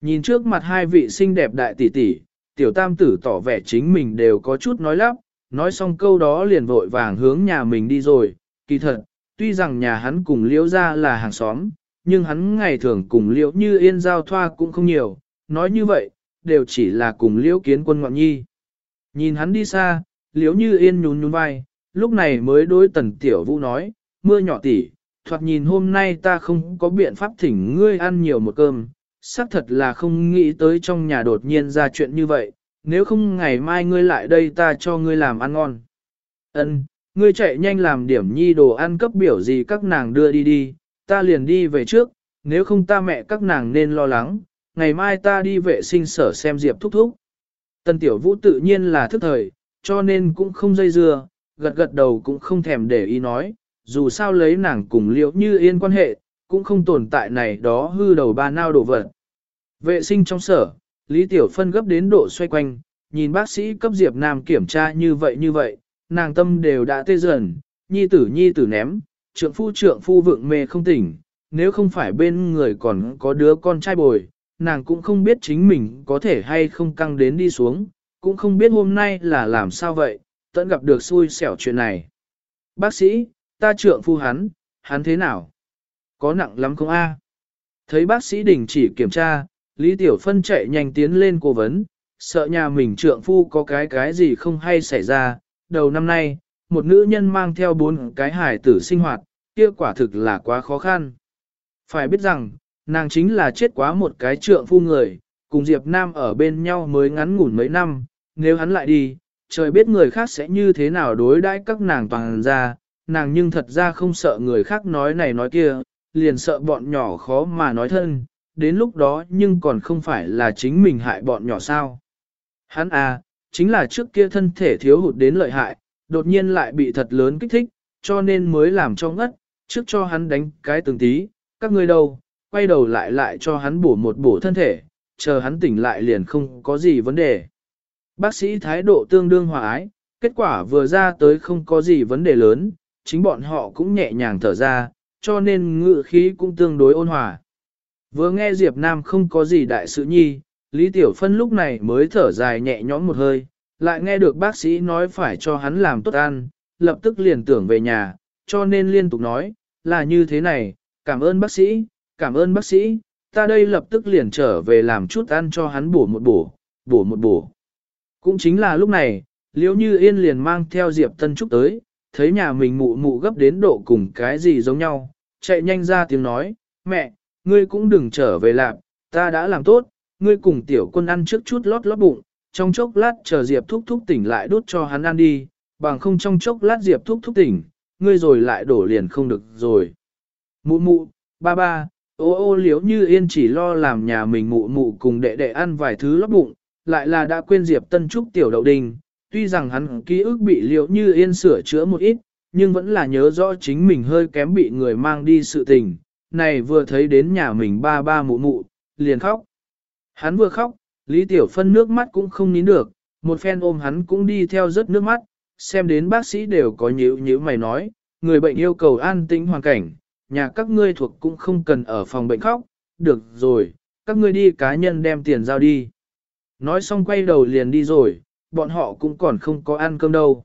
Speaker 1: Nhìn trước mặt hai vị xinh đẹp đại tỷ tỷ, tiểu tam tử tỏ vẻ chính mình đều có chút nói lắp, nói xong câu đó liền vội vàng hướng nhà mình đi rồi, kỳ thật, tuy rằng nhà hắn cùng liễu ra là hàng xóm, nhưng hắn ngày thường cùng liễu như yên giao thoa cũng không nhiều, nói như vậy, đều chỉ là cùng liễu kiến quân ngoạn nhi. Nhìn hắn đi xa, liễu như yên nhún nhún vai, lúc này mới đối tần tiểu vũ nói, mưa nhỏ tỉ, thoạt nhìn hôm nay ta không có biện pháp thỉnh ngươi ăn nhiều một cơm, xác thật là không nghĩ tới trong nhà đột nhiên ra chuyện như vậy, nếu không ngày mai ngươi lại đây ta cho ngươi làm ăn ngon. Ân, ngươi chạy nhanh làm điểm nhi đồ ăn cấp biểu gì các nàng đưa đi đi, ta liền đi về trước, nếu không ta mẹ các nàng nên lo lắng, ngày mai ta đi vệ sinh sở xem Diệp thúc thúc. Tân tiểu vũ tự nhiên là thức thời, cho nên cũng không dây dưa, gật gật đầu cũng không thèm để ý nói, dù sao lấy nàng cùng liễu như yên quan hệ, cũng không tồn tại này đó hư đầu ba nao đổ vật. Vệ sinh trong sở, Lý Tiểu Phân gấp đến độ xoay quanh, nhìn bác sĩ cấp Diệp Nam kiểm tra như vậy như vậy, nàng tâm đều đã tê dần, nhi tử nhi tử ném, trượng phu trượng phu vượng mê không tỉnh, nếu không phải bên người còn có đứa con trai bồi, nàng cũng không biết chính mình có thể hay không căng đến đi xuống, cũng không biết hôm nay là làm sao vậy, tận gặp được xui xẻo chuyện này. Bác sĩ, ta trượng phu hắn, hắn thế nào? Có nặng lắm không a? Thấy bác sĩ đình chỉ kiểm tra, Lý Tiểu Phân chạy nhanh tiến lên cố vấn, sợ nhà mình trượng phu có cái cái gì không hay xảy ra. Đầu năm nay, một nữ nhân mang theo bốn cái hải tử sinh hoạt, kia quả thực là quá khó khăn. Phải biết rằng, nàng chính là chết quá một cái trượng phu người, cùng Diệp Nam ở bên nhau mới ngắn ngủn mấy năm, nếu hắn lại đi, trời biết người khác sẽ như thế nào đối đãi các nàng toàn ra, nàng nhưng thật ra không sợ người khác nói này nói kia, liền sợ bọn nhỏ khó mà nói thân, đến lúc đó nhưng còn không phải là chính mình hại bọn nhỏ sao. Hắn à, chính là trước kia thân thể thiếu hụt đến lợi hại, đột nhiên lại bị thật lớn kích thích, cho nên mới làm cho ngất, trước cho hắn đánh cái từng tí, các ngươi đâu, quay đầu lại lại cho hắn bổ một bổ thân thể, chờ hắn tỉnh lại liền không có gì vấn đề. Bác sĩ thái độ tương đương hòa ái, kết quả vừa ra tới không có gì vấn đề lớn, chính bọn họ cũng nhẹ nhàng thở ra, cho nên ngự khí cũng tương đối ôn hòa. Vừa nghe Diệp Nam không có gì đại sự nhi, Lý Tiểu Phân lúc này mới thở dài nhẹ nhõm một hơi, lại nghe được bác sĩ nói phải cho hắn làm tốt ăn, lập tức liền tưởng về nhà, cho nên liên tục nói, là như thế này, cảm ơn bác sĩ, cảm ơn bác sĩ, ta đây lập tức liền trở về làm chút ăn cho hắn bổ một bổ, bổ một bổ. Cũng chính là lúc này, liễu như yên liền mang theo Diệp Tân Trúc tới, thấy nhà mình mụ mụ gấp đến độ cùng cái gì giống nhau, chạy nhanh ra tiếng nói, mẹ, ngươi cũng đừng trở về làm, ta đã làm tốt, ngươi cùng tiểu quân ăn trước chút lót lót bụng, trong chốc lát chờ Diệp thúc thúc tỉnh lại đốt cho hắn ăn đi, bằng không trong chốc lát Diệp thúc thúc tỉnh, ngươi rồi lại đổ liền không được rồi. Mụ mụ, ba ba, ô ô liếu như yên chỉ lo làm nhà mình mụ mụ cùng đệ đệ ăn vài thứ lót bụng, lại là đã quên Diệp Tân Trúc tiểu đậu đình, tuy rằng hắn ký ức bị liễu như yên sửa chữa một ít, nhưng vẫn là nhớ rõ chính mình hơi kém bị người mang đi sự tình, này vừa thấy đến nhà mình ba ba mụ mụ, liền khóc. Hắn vừa khóc, Lý Tiểu Phân nước mắt cũng không nín được, một phen ôm hắn cũng đi theo rớt nước mắt, xem đến bác sĩ đều có nhíu nhíu mày nói, người bệnh yêu cầu an tĩnh hoàn cảnh, nhà các ngươi thuộc cũng không cần ở phòng bệnh khóc, được rồi, các ngươi đi cá nhân đem tiền giao đi. Nói xong quay đầu liền đi rồi, bọn họ cũng còn không có ăn cơm đâu.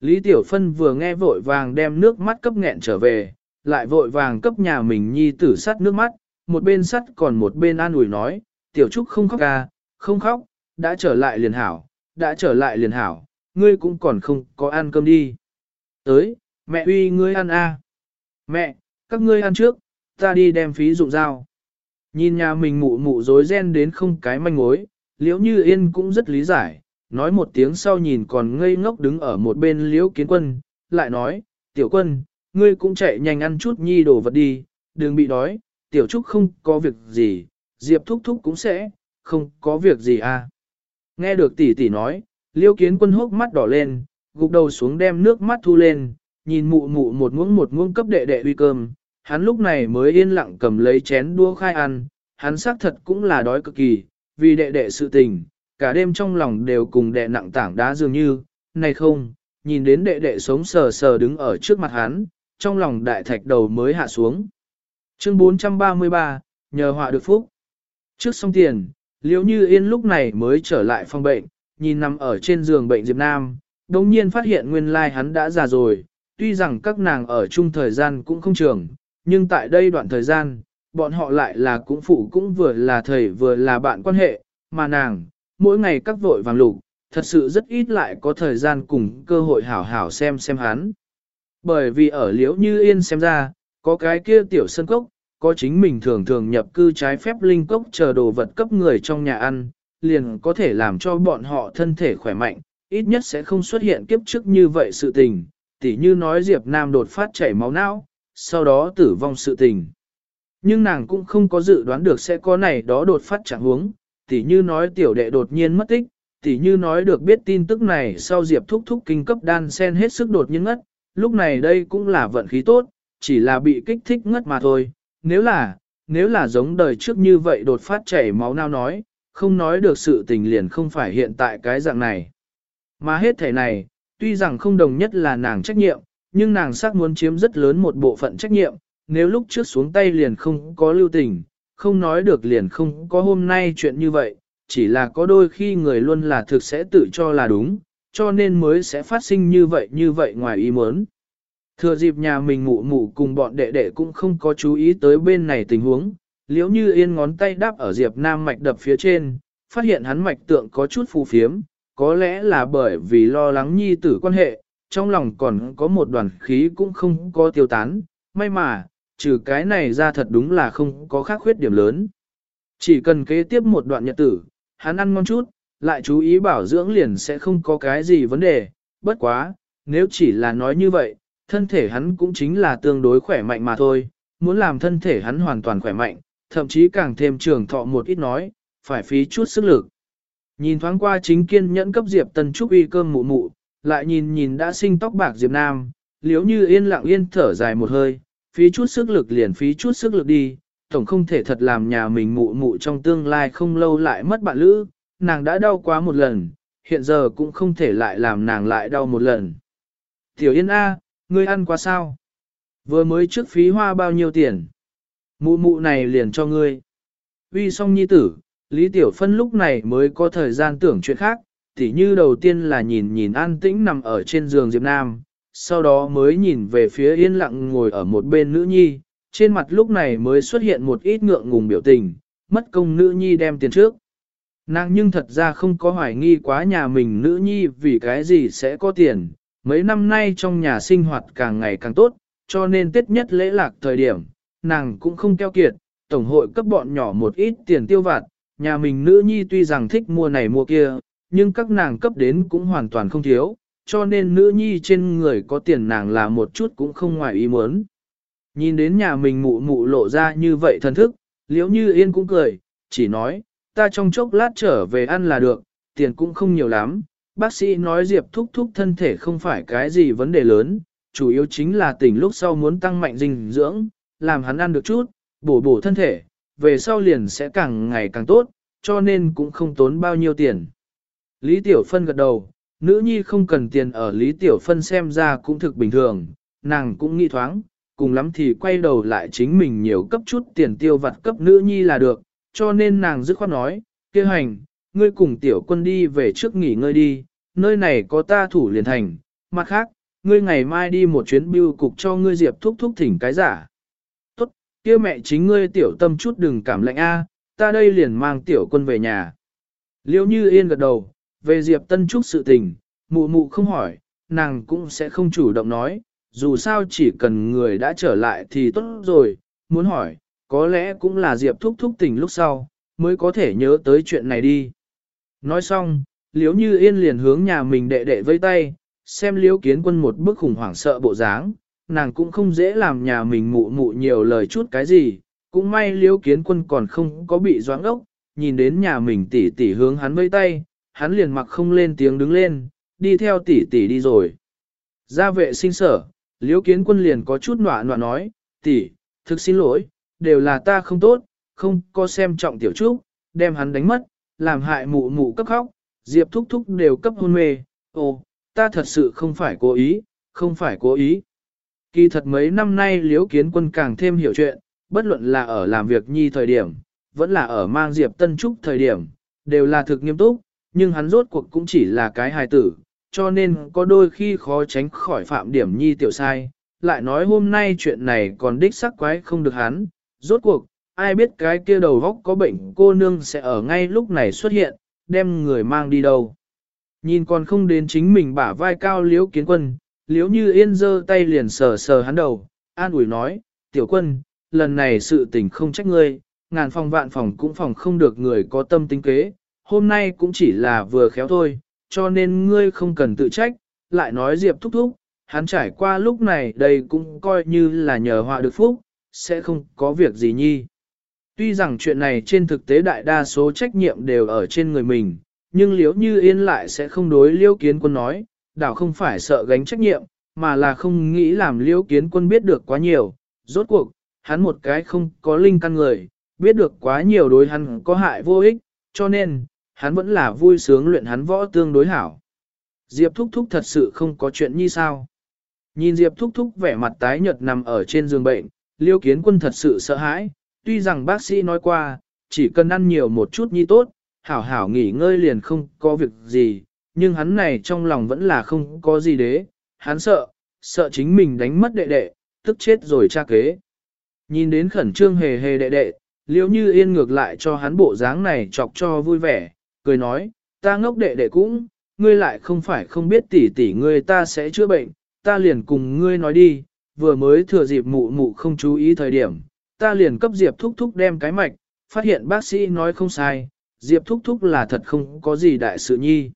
Speaker 1: Lý Tiểu Phân vừa nghe vội vàng đem nước mắt cấp nghẹn trở về, lại vội vàng cấp nhà mình nhi tử sắt nước mắt, một bên sắt còn một bên an ủi nói, Tiểu Trúc không khóc ca, không khóc, đã trở lại liền hảo, đã trở lại liền hảo, ngươi cũng còn không có ăn cơm đi. Tới, mẹ uy ngươi ăn a. Mẹ, các ngươi ăn trước, ta đi đem phí dụng dao. Nhìn nhà mình mụ mụ rối ren đến không cái manh mối, liễu như yên cũng rất lý giải, nói một tiếng sau nhìn còn ngây ngốc đứng ở một bên liễu kiến quân, lại nói, tiểu quân, ngươi cũng chạy nhanh ăn chút nhi đồ vật đi, đừng bị đói, tiểu trúc không có việc gì, diệp thúc thúc cũng sẽ, không có việc gì à. Nghe được tỷ tỷ nói, liêu kiến quân hốc mắt đỏ lên, gục đầu xuống đem nước mắt thu lên, nhìn mụ mụ một muỗng một muỗng cấp đệ đệ uy cơm, hắn lúc này mới yên lặng cầm lấy chén đua khai ăn, hắn xác thật cũng là đói cực kỳ, vì đệ đệ sự tình, cả đêm trong lòng đều cùng đệ nặng tảng đá dường như, này không, nhìn đến đệ đệ sống sờ sờ đứng ở trước mặt hắn, trong lòng đại thạch đầu mới hạ xuống. Chương 433, nhờ họa được phúc. Trước xong tiền, liễu như yên lúc này mới trở lại phòng bệnh, nhìn nằm ở trên giường bệnh Diệp Nam, đồng nhiên phát hiện nguyên lai hắn đã già rồi, tuy rằng các nàng ở chung thời gian cũng không trường, nhưng tại đây đoạn thời gian, bọn họ lại là cũng phụ cũng vừa là thầy vừa là bạn quan hệ, mà nàng, mỗi ngày các vội vàng lục, thật sự rất ít lại có thời gian cùng cơ hội hảo hảo xem xem hắn. Bởi vì ở liễu như yên xem ra, có cái kia tiểu sân cốc, có chính mình thường thường nhập cư trái phép linh cốc chờ đồ vật cấp người trong nhà ăn, liền có thể làm cho bọn họ thân thể khỏe mạnh, ít nhất sẽ không xuất hiện kiếp trước như vậy sự tình, tỉ như nói Diệp Nam đột phát chảy máu não, sau đó tử vong sự tình. Nhưng nàng cũng không có dự đoán được sẽ có này đó đột phát chẳng huống, tỉ như nói tiểu đệ đột nhiên mất tích, tỉ như nói được biết tin tức này sau Diệp thúc thúc kinh cấp đan sen hết sức đột nhiên ngất, lúc này đây cũng là vận khí tốt, chỉ là bị kích thích ngất mà thôi, nếu là, nếu là giống đời trước như vậy đột phát chảy máu nao nói, không nói được sự tình liền không phải hiện tại cái dạng này. Mà hết thể này, tuy rằng không đồng nhất là nàng trách nhiệm, nhưng nàng xác muốn chiếm rất lớn một bộ phận trách nhiệm, nếu lúc trước xuống tay liền không có lưu tình, không nói được liền không có hôm nay chuyện như vậy, chỉ là có đôi khi người luôn là thực sẽ tự cho là đúng, cho nên mới sẽ phát sinh như vậy như vậy ngoài ý muốn. Thừa dịp nhà mình mụ mụ cùng bọn đệ đệ cũng không có chú ý tới bên này tình huống, liếu như yên ngón tay đáp ở Diệp Nam mạch đập phía trên, phát hiện hắn mạch tượng có chút phù phiếm, có lẽ là bởi vì lo lắng nhi tử quan hệ, trong lòng còn có một đoàn khí cũng không có tiêu tán, may mà, trừ cái này ra thật đúng là không có khác khuyết điểm lớn. Chỉ cần kế tiếp một đoạn nhật tử, hắn ăn ngon chút, lại chú ý bảo dưỡng liền sẽ không có cái gì vấn đề, bất quá, nếu chỉ là nói như vậy, thân thể hắn cũng chính là tương đối khỏe mạnh mà thôi, muốn làm thân thể hắn hoàn toàn khỏe mạnh, thậm chí càng thêm trường thọ một ít nói, phải phí chút sức lực. Nhìn thoáng qua chính kiên nhẫn cấp Diệp Tân Trúc uy cơm mụ mụ, lại nhìn nhìn đã sinh tóc bạc Diệp Nam, liếu như yên lặng yên thở dài một hơi, phí chút sức lực liền phí chút sức lực đi, tổng không thể thật làm nhà mình mụ mụ trong tương lai không lâu lại mất bạn lữ, nàng đã đau quá một lần, hiện giờ cũng không thể lại làm nàng lại đau một lần. Tiểu Yên A, ngươi ăn quá sao? Vừa mới trước phí hoa bao nhiêu tiền? Mụ mụ này liền cho ngươi. Uy xong nhi tử, Lý Tiểu Phân lúc này mới có thời gian tưởng chuyện khác, tỉ như đầu tiên là nhìn nhìn an tĩnh nằm ở trên giường Diệp Nam, sau đó mới nhìn về phía yên lặng ngồi ở một bên nữ nhi, trên mặt lúc này mới xuất hiện một ít ngượng ngùng biểu tình, mất công nữ nhi đem tiền trước. Nàng nhưng thật ra không có hoài nghi quá nhà mình nữ nhi vì cái gì sẽ có tiền, mấy năm nay trong nhà sinh hoạt càng ngày càng tốt, cho nên tết nhất lễ lạc thời điểm, nàng cũng không keo kiệt, tổng hội cấp bọn nhỏ một ít tiền tiêu vặt, nhà mình nữ nhi tuy rằng thích mua này mua kia, nhưng các nàng cấp đến cũng hoàn toàn không thiếu, cho nên nữ nhi trên người có tiền nàng là một chút cũng không ngoài ý muốn. Nhìn đến nhà mình mụ mụ lộ ra như vậy thân thức, liếu như yên cũng cười, chỉ nói, ta trong chốc lát trở về ăn là được, tiền cũng không nhiều lắm. Bác sĩ nói Diệp thúc thúc thân thể không phải cái gì vấn đề lớn, chủ yếu chính là tỉnh lúc sau muốn tăng mạnh dinh dưỡng, làm hắn ăn được chút, bổ bổ thân thể, về sau liền sẽ càng ngày càng tốt, cho nên cũng không tốn bao nhiêu tiền. Lý Tiểu Phân gật đầu, nữ nhi không cần tiền ở Lý Tiểu Phân xem ra cũng thực bình thường, nàng cũng nghĩ thoáng, cùng lắm thì quay đầu lại chính mình nhiều cấp chút tiền tiêu vặt cấp nữ nhi là được, cho nên nàng dứt khoát nói, kia hành, ngươi cùng tiểu quân đi về trước nghỉ ngơi đi, nơi này có ta thủ liền thành, mặt khác, ngươi ngày mai đi một chuyến bưu cục cho ngươi diệp thúc thúc thỉnh cái giả. Tốt, kia mẹ chính ngươi tiểu tâm chút đừng cảm lạnh a, ta đây liền mang tiểu quân về nhà. Liêu như yên gật đầu, về diệp tân trúc sự tình, mụ mụ không hỏi, nàng cũng sẽ không chủ động nói, dù sao chỉ cần người đã trở lại thì tốt rồi, muốn hỏi, có lẽ cũng là Diệp thúc thúc tỉnh lúc sau, mới có thể nhớ tới chuyện này đi. Nói xong, liếu như yên liền hướng nhà mình đệ đệ vây tay, xem liếu kiến quân một bức khủng hoảng sợ bộ dáng, nàng cũng không dễ làm nhà mình mụ mụ nhiều lời chút cái gì, cũng may liếu kiến quân còn không có bị doãn ốc, nhìn đến nhà mình tỉ tỉ hướng hắn vây tay, hắn liền mặc không lên tiếng đứng lên, đi theo tỉ tỉ đi rồi. Ra vệ sinh sở, liếu kiến quân liền có chút nọa nọa nói, tỉ, thực xin lỗi, đều là ta không tốt, không có xem trọng tiểu trúc, đem hắn đánh mất, làm hại mụ mụ cấp khóc, diệp thúc thúc đều cấp hôn mê, ồ, ta thật sự không phải cố ý, không phải cố ý. Kỳ thật mấy năm nay liếu kiến quân càng thêm hiểu chuyện, bất luận là ở làm việc nhi thời điểm, vẫn là ở mang diệp tân trúc thời điểm, đều là thực nghiêm túc, nhưng hắn rốt cuộc cũng chỉ là cái hài tử, cho nên có đôi khi khó tránh khỏi phạm điểm nhi tiểu sai, lại nói hôm nay chuyện này còn đích sắc quái không được hắn, rốt cuộc, ai biết cái kia đầu góc có bệnh cô nương sẽ ở ngay lúc này xuất hiện, đem người mang đi đâu. Nhìn còn không đến chính mình bả vai cao liếu kiến quân, liếu như yên giơ tay liền sờ sờ hắn đầu, an ủi nói, tiểu quân, lần này sự tình không trách ngươi, ngàn phòng vạn phòng cũng phòng không được người có tâm tính kế, hôm nay cũng chỉ là vừa khéo thôi, cho nên ngươi không cần tự trách, lại nói Diệp thúc thúc, hắn trải qua lúc này đây cũng coi như là nhờ họa được phúc, sẽ không có việc gì nhi. Tuy rằng chuyện này trên thực tế đại đa số trách nhiệm đều ở trên người mình, nhưng liếu như yên lại sẽ không đối liêu kiến quân nói, đảo không phải sợ gánh trách nhiệm, mà là không nghĩ làm liêu kiến quân biết được quá nhiều, rốt cuộc, hắn một cái không có linh căn người, biết được quá nhiều đối hắn có hại vô ích, cho nên, hắn vẫn là vui sướng luyện hắn võ tương đối hảo. Diệp Thúc Thúc thật sự không có chuyện như sao. Nhìn Diệp Thúc Thúc vẻ mặt tái nhợt nằm ở trên giường bệnh, Liêu Kiến Quân thật sự sợ hãi, tuy rằng bác sĩ nói qua, chỉ cần ăn nhiều một chút nhi tốt, hảo hảo nghỉ ngơi liền không có việc gì, nhưng hắn này trong lòng vẫn là không có gì đế, hắn sợ, sợ chính mình đánh mất đệ đệ, tức chết rồi cha kế. Nhìn đến khẩn trương hề hề đệ đệ, liêu như yên ngược lại cho hắn bộ dáng này chọc cho vui vẻ, cười nói, ta ngốc đệ đệ cũng, ngươi lại không phải không biết tỷ tỷ ngươi ta sẽ chữa bệnh, ta liền cùng ngươi nói đi, vừa mới thừa dịp mụ mụ không chú ý thời điểm, ta liền cấp Diệp thúc thúc đem cái mạch, phát hiện bác sĩ nói không sai, Diệp thúc thúc là thật không có gì đại sự nhi.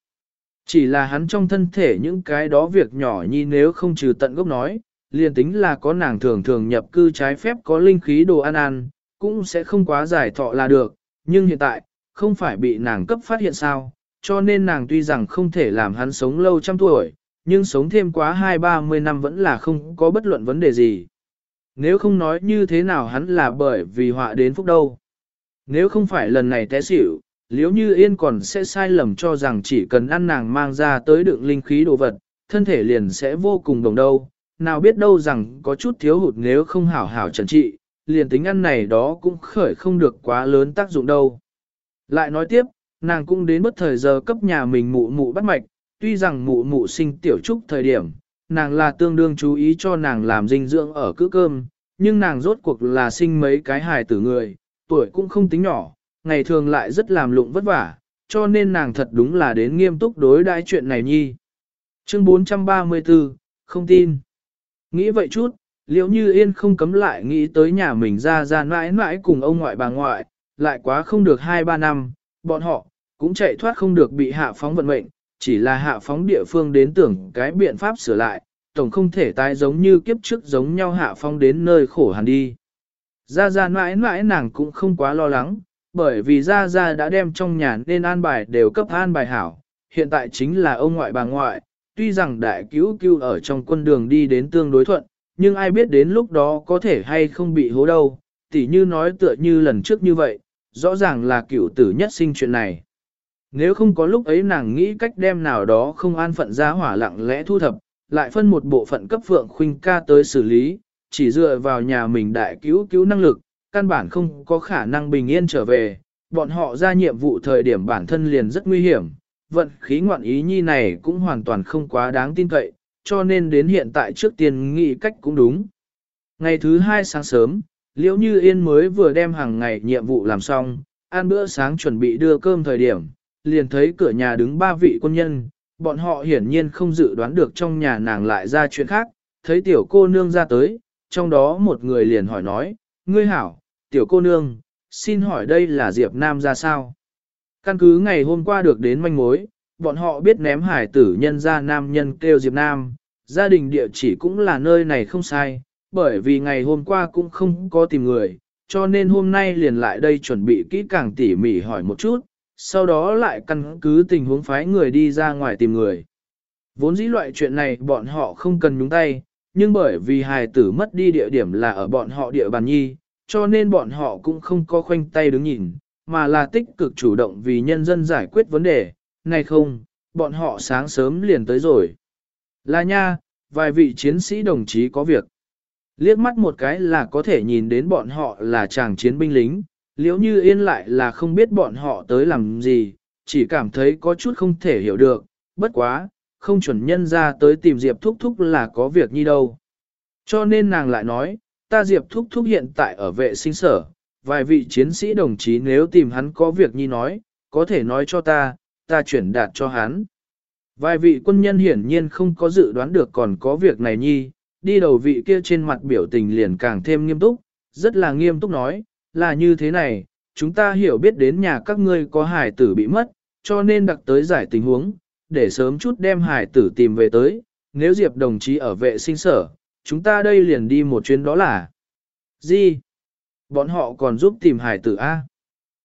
Speaker 1: Chỉ là hắn trong thân thể những cái đó việc nhỏ nhi nếu không trừ tận gốc nói, liền tính là có nàng thường thường nhập cư trái phép có linh khí đồ ăn ăn, cũng sẽ không quá giải thọ là được, nhưng hiện tại, không phải bị nàng cấp phát hiện sao, cho nên nàng tuy rằng không thể làm hắn sống lâu trăm tuổi, nhưng sống thêm quá hai ba mươi năm vẫn là không có bất luận vấn đề gì. Nếu không nói như thế nào hắn là bởi vì họa đến phúc đâu. Nếu không phải lần này té xỉu, liếu như yên còn sẽ sai lầm cho rằng chỉ cần ăn nàng mang ra tới đựng linh khí đồ vật, thân thể liền sẽ vô cùng đồng đâu. Nào biết đâu rằng có chút thiếu hụt nếu không hảo hảo trần trị, liền tính ăn này đó cũng khởi không được quá lớn tác dụng đâu. Lại nói tiếp, nàng cũng đến bất thời giờ cấp nhà mình mụ mụ bắt mạch, tuy rằng mụ mụ sinh tiểu trúc thời điểm, nàng là tương đương chú ý cho nàng làm dinh dưỡng ở cữ cơm, nhưng nàng rốt cuộc là sinh mấy cái hài tử người, tuổi cũng không tính nhỏ, ngày thường lại rất làm lụng vất vả, cho nên nàng thật đúng là đến nghiêm túc đối đãi chuyện này nhi. Chương 434, không tin. Nghĩ vậy chút, liệu như yên không cấm lại nghĩ tới nhà mình ra ra mãi mãi cùng ông ngoại bà ngoại, lại quá không được 2-3 năm, bọn họ, cũng chạy thoát không được bị hạ phóng vận mệnh, chỉ là hạ phóng địa phương đến tưởng cái biện pháp sửa lại, tổng không thể tái giống như kiếp trước giống nhau hạ phóng đến nơi khổ hẳn đi. Ra ra mãi mãi nàng cũng không quá lo lắng, bởi vì ra ra đã đem trong nhà nên an bài đều cấp an bài hảo, hiện tại chính là ông ngoại bà ngoại, tuy rằng đại cứu cứu ở trong quân đường đi đến tương đối thuận, nhưng ai biết đến lúc đó có thể hay không bị hố đâu, tỉ như nói tựa như lần trước như vậy, rõ ràng là cựu tử nhất sinh chuyện này. Nếu không có lúc ấy nàng nghĩ cách đem nào đó không an phận ra hỏa lặng lẽ thu thập, lại phân một bộ phận cấp phượng khuynh ca tới xử lý, chỉ dựa vào nhà mình đại cứu cứu năng lực, căn bản không có khả năng bình yên trở về, bọn họ ra nhiệm vụ thời điểm bản thân liền rất nguy hiểm, vận khí ngoạn ý nhi này cũng hoàn toàn không quá đáng tin cậy, cho nên đến hiện tại trước tiên nghĩ cách cũng đúng. Ngày thứ hai sáng sớm, Liễu Như Yên mới vừa đem hàng ngày nhiệm vụ làm xong, ăn bữa sáng chuẩn bị đưa cơm thời điểm, liền thấy cửa nhà đứng ba vị quân nhân, bọn họ hiển nhiên không dự đoán được trong nhà nàng lại ra chuyện khác, thấy tiểu cô nương ra tới, trong đó một người liền hỏi nói, ngươi hảo, tiểu cô nương, xin hỏi đây là Diệp Nam ra sao? Căn cứ ngày hôm qua được đến manh mối, bọn họ biết ném hải tử nhân ra nam nhân kêu Diệp Nam, gia đình địa chỉ cũng là nơi này không sai, bởi vì ngày hôm qua cũng không có tìm người, cho nên hôm nay liền lại đây chuẩn bị kỹ càng tỉ mỉ hỏi một chút, sau đó lại căn cứ tình huống phái người đi ra ngoài tìm người. Vốn dĩ loại chuyện này bọn họ không cần nhúng tay, nhưng bởi vì hài tử mất đi địa điểm là ở bọn họ địa bàn nhi, cho nên bọn họ cũng không có khoanh tay đứng nhìn, mà là tích cực chủ động vì nhân dân giải quyết vấn đề, này không, bọn họ sáng sớm liền tới rồi. Là nha, vài vị chiến sĩ đồng chí có việc. Liếc mắt một cái là có thể nhìn đến bọn họ là chàng chiến binh lính, liễu như yên lại là không biết bọn họ tới làm gì, chỉ cảm thấy có chút không thể hiểu được, bất quá, không chuẩn nhân ra tới tìm Diệp Thúc Thúc là có việc như đâu. Cho nên nàng lại nói, ta Diệp Thúc Thúc hiện tại ở vệ sinh sở, vài vị chiến sĩ đồng chí nếu tìm hắn có việc như nói, có thể nói cho ta, ta chuyển đạt cho hắn. Vài vị quân nhân hiển nhiên không có dự đoán được còn có việc này nhi, đi đầu vị kia trên mặt biểu tình liền càng thêm nghiêm túc, rất là nghiêm túc nói, là như thế này, chúng ta hiểu biết đến nhà các ngươi có hải tử bị mất, cho nên đặc tới giải tình huống, để sớm chút đem hải tử tìm về tới, nếu Diệp đồng chí ở vệ sinh sở, chúng ta đây liền đi một chuyến đó là gì? Bọn họ còn giúp tìm hải tử A.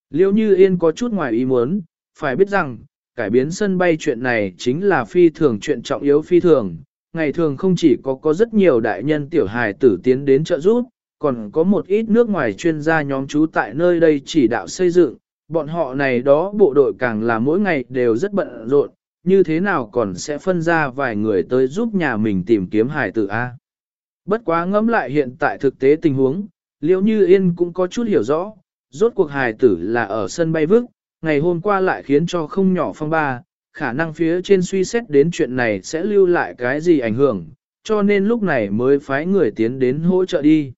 Speaker 1: Liêu như yên có chút ngoài ý muốn, phải biết rằng, cải biến sân bay chuyện này chính là phi thường chuyện trọng yếu phi thường. Ngày thường không chỉ có có rất nhiều đại nhân tiểu hài tử tiến đến trợ giúp, còn có một ít nước ngoài chuyên gia nhóm trú tại nơi đây chỉ đạo xây dựng, bọn họ này đó bộ đội càng là mỗi ngày đều rất bận rộn, như thế nào còn sẽ phân ra vài người tới giúp nhà mình tìm kiếm hải tử A. Bất quá ngẫm lại hiện tại thực tế tình huống, liễu như yên cũng có chút hiểu rõ, rốt cuộc hài tử là ở sân bay vức, ngày hôm qua lại khiến cho không nhỏ phong ba, khả năng phía trên suy xét đến chuyện này sẽ lưu lại cái gì ảnh hưởng, cho nên lúc này mới phái người tiến đến hỗ trợ đi.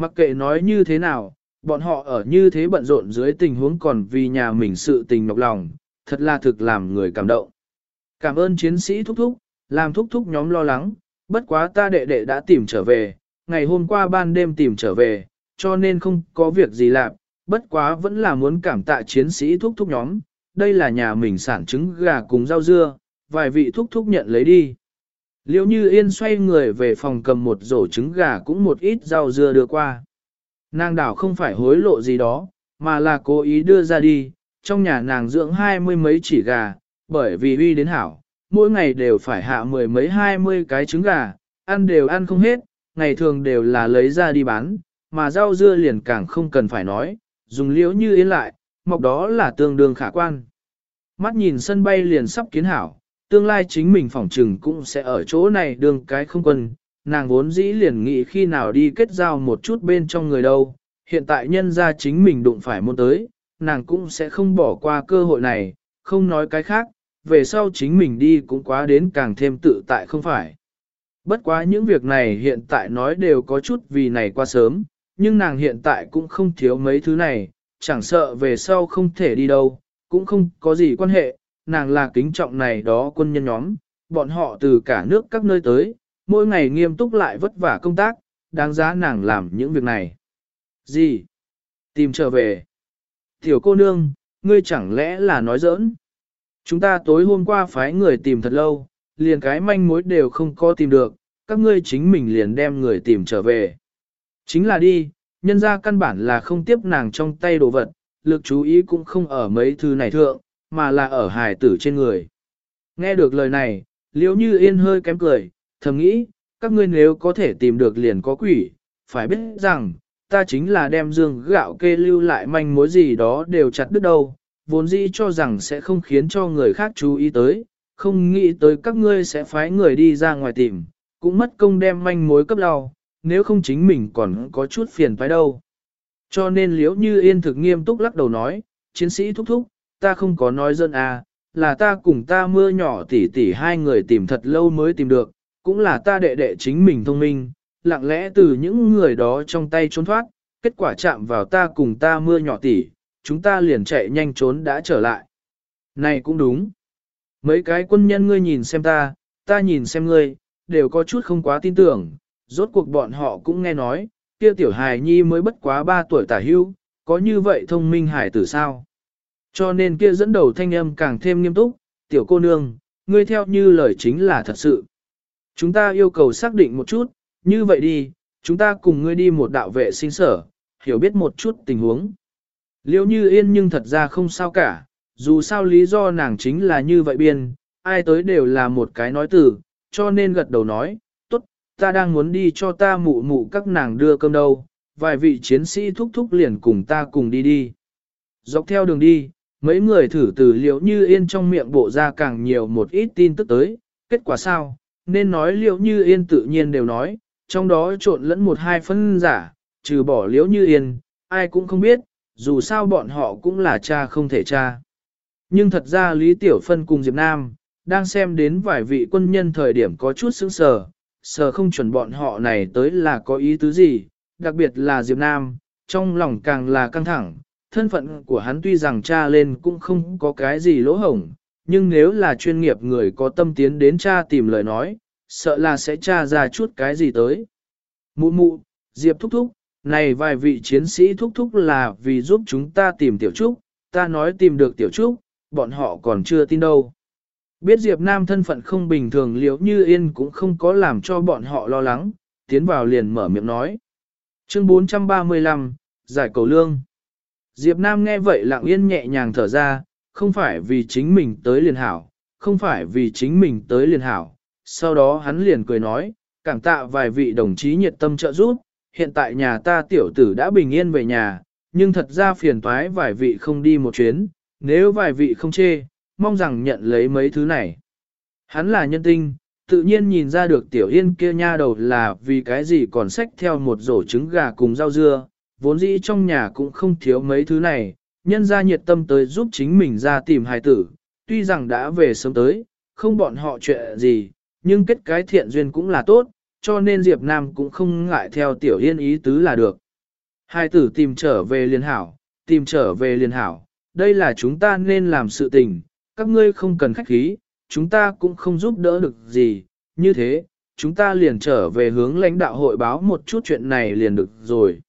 Speaker 1: Mặc kệ nói như thế nào, bọn họ ở như thế bận rộn dưới tình huống còn vì nhà mình sự tình nọc lòng, thật là thực làm người cảm động. Cảm ơn chiến sĩ thúc thúc, làm thúc thúc nhóm lo lắng, bất quá ta đệ đệ đã tìm trở về, ngày hôm qua ban đêm tìm trở về, cho nên không có việc gì làm, bất quá vẫn là muốn cảm tạ chiến sĩ thúc thúc nhóm, đây là nhà mình sản trứng gà cùng rau dưa, vài vị thúc thúc nhận lấy đi. Liễu như yên xoay người về phòng cầm một rổ trứng gà cũng một ít rau dưa đưa qua. Nàng đảo không phải hối lộ gì đó, mà là cố ý đưa ra đi, trong nhà nàng dưỡng hai mươi mấy chỉ gà, bởi vì uy đến hảo, mỗi ngày đều phải hạ mười mấy hai mươi cái trứng gà, ăn đều ăn không hết, ngày thường đều là lấy ra đi bán, mà rau dưa liền càng không cần phải nói, dùng liễu như yên lại, mọc đó là tương đương khả quan. Mắt nhìn sân bay liền sắp kiến hảo, tương lai chính mình phỏng trừng cũng sẽ ở chỗ này đường cái không quân, nàng vốn dĩ liền nghĩ khi nào đi kết giao một chút bên trong người đâu, hiện tại nhân ra chính mình đụng phải môn tới, nàng cũng sẽ không bỏ qua cơ hội này, không nói cái khác, về sau chính mình đi cũng quá đến càng thêm tự tại không phải. Bất quá những việc này hiện tại nói đều có chút vì này qua sớm, nhưng nàng hiện tại cũng không thiếu mấy thứ này, chẳng sợ về sau không thể đi đâu, cũng không có gì quan hệ, nàng là kính trọng này đó quân nhân nhóm, bọn họ từ cả nước các nơi tới, mỗi ngày nghiêm túc lại vất vả công tác, đáng giá nàng làm những việc này. Gì? Tìm trở về. Tiểu cô nương, ngươi chẳng lẽ là nói giỡn? Chúng ta tối hôm qua phái người tìm thật lâu, liền cái manh mối đều không có tìm được, các ngươi chính mình liền đem người tìm trở về. Chính là đi, nhân ra căn bản là không tiếp nàng trong tay đồ vật, lực chú ý cũng không ở mấy thứ này thượng, mà là ở hài tử trên người. Nghe được lời này, liếu như yên hơi kém cười, thầm nghĩ, các ngươi nếu có thể tìm được liền có quỷ, phải biết rằng, ta chính là đem dương gạo kê lưu lại manh mối gì đó đều chặt đứt đâu, vốn dĩ cho rằng sẽ không khiến cho người khác chú ý tới, không nghĩ tới các ngươi sẽ phái người đi ra ngoài tìm, cũng mất công đem manh mối cấp đau, nếu không chính mình còn có chút phiền phải đâu. Cho nên liếu như yên thực nghiêm túc lắc đầu nói, chiến sĩ thúc thúc, ta không có nói dân à, là ta cùng ta mưa nhỏ tỉ tỉ hai người tìm thật lâu mới tìm được, cũng là ta đệ đệ chính mình thông minh, lặng lẽ từ những người đó trong tay trốn thoát, kết quả chạm vào ta cùng ta mưa nhỏ tỉ, chúng ta liền chạy nhanh trốn đã trở lại. Này cũng đúng. Mấy cái quân nhân ngươi nhìn xem ta, ta nhìn xem ngươi, đều có chút không quá tin tưởng, rốt cuộc bọn họ cũng nghe nói, kia tiểu hài nhi mới bất quá 3 tuổi tả hưu, có như vậy thông minh hải tử sao? Cho nên kia dẫn đầu thanh âm càng thêm nghiêm túc, tiểu cô nương, ngươi theo như lời chính là thật sự. Chúng ta yêu cầu xác định một chút, như vậy đi, chúng ta cùng ngươi đi một đạo vệ sinh sở, hiểu biết một chút tình huống. Liêu như yên nhưng thật ra không sao cả, dù sao lý do nàng chính là như vậy biên, ai tới đều là một cái nói từ, cho nên gật đầu nói, tốt, ta đang muốn đi cho ta mụ mụ các nàng đưa cơm đâu, vài vị chiến sĩ thúc thúc liền cùng ta cùng đi đi. Dọc theo đường đi, mấy người thử từ liệu như yên trong miệng bộ ra càng nhiều một ít tin tức tới, kết quả sao, nên nói liệu như yên tự nhiên đều nói, trong đó trộn lẫn một hai phân giả, trừ bỏ liễu như yên, ai cũng không biết, dù sao bọn họ cũng là cha không thể cha. Nhưng thật ra Lý Tiểu Phân cùng Diệp Nam, đang xem đến vài vị quân nhân thời điểm có chút sững sờ, sờ không chuẩn bọn họ này tới là có ý tứ gì, đặc biệt là Diệp Nam, trong lòng càng là căng thẳng, thân phận của hắn tuy rằng cha lên cũng không có cái gì lỗ hổng, nhưng nếu là chuyên nghiệp người có tâm tiến đến cha tìm lời nói, sợ là sẽ tra ra chút cái gì tới. Mụ mụ, Diệp thúc thúc, này vài vị chiến sĩ thúc thúc là vì giúp chúng ta tìm tiểu trúc, ta nói tìm được tiểu trúc, bọn họ còn chưa tin đâu. Biết Diệp Nam thân phận không bình thường liễu như yên cũng không có làm cho bọn họ lo lắng, tiến vào liền mở miệng nói. Chương 435, Giải cầu lương. Diệp Nam nghe vậy lặng yên nhẹ nhàng thở ra, không phải vì chính mình tới liền hảo, không phải vì chính mình tới liền hảo. Sau đó hắn liền cười nói, cảm tạ vài vị đồng chí nhiệt tâm trợ giúp, hiện tại nhà ta tiểu tử đã bình yên về nhà, nhưng thật ra phiền toái vài vị không đi một chuyến, nếu vài vị không chê, mong rằng nhận lấy mấy thứ này. Hắn là nhân tinh, tự nhiên nhìn ra được tiểu yên kia nha đầu là vì cái gì còn xách theo một rổ trứng gà cùng rau dưa, vốn dĩ trong nhà cũng không thiếu mấy thứ này, nhân ra nhiệt tâm tới giúp chính mình ra tìm hài tử, tuy rằng đã về sớm tới, không bọn họ chuyện gì, nhưng kết cái thiện duyên cũng là tốt, cho nên Diệp Nam cũng không ngại theo tiểu yên ý tứ là được. Hai tử tìm trở về liên hảo, tìm trở về liên hảo, đây là chúng ta nên làm sự tình, các ngươi không cần khách khí, chúng ta cũng không giúp đỡ được gì, như thế, chúng ta liền trở về hướng lãnh đạo hội báo một chút chuyện này liền được rồi.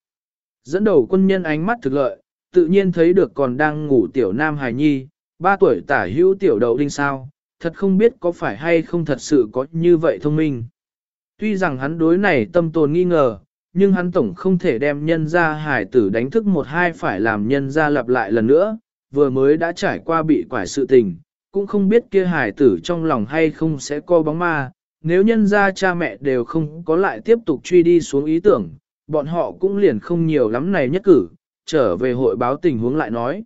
Speaker 1: Dẫn đầu quân nhân ánh mắt thực lợi, tự nhiên thấy được còn đang ngủ tiểu nam hài nhi, ba tuổi tả hữu tiểu đậu đinh sao, thật không biết có phải hay không thật sự có như vậy thông minh. Tuy rằng hắn đối này tâm tồn nghi ngờ, nhưng hắn tổng không thể đem nhân ra hải tử đánh thức một hai phải làm nhân ra lặp lại lần nữa, vừa mới đã trải qua bị quải sự tình, cũng không biết kia hải tử trong lòng hay không sẽ co bóng ma, nếu nhân ra cha mẹ đều không có lại tiếp tục truy đi xuống ý tưởng, bọn họ cũng liền không nhiều lắm này nhất cử, trở về hội báo tình huống lại nói.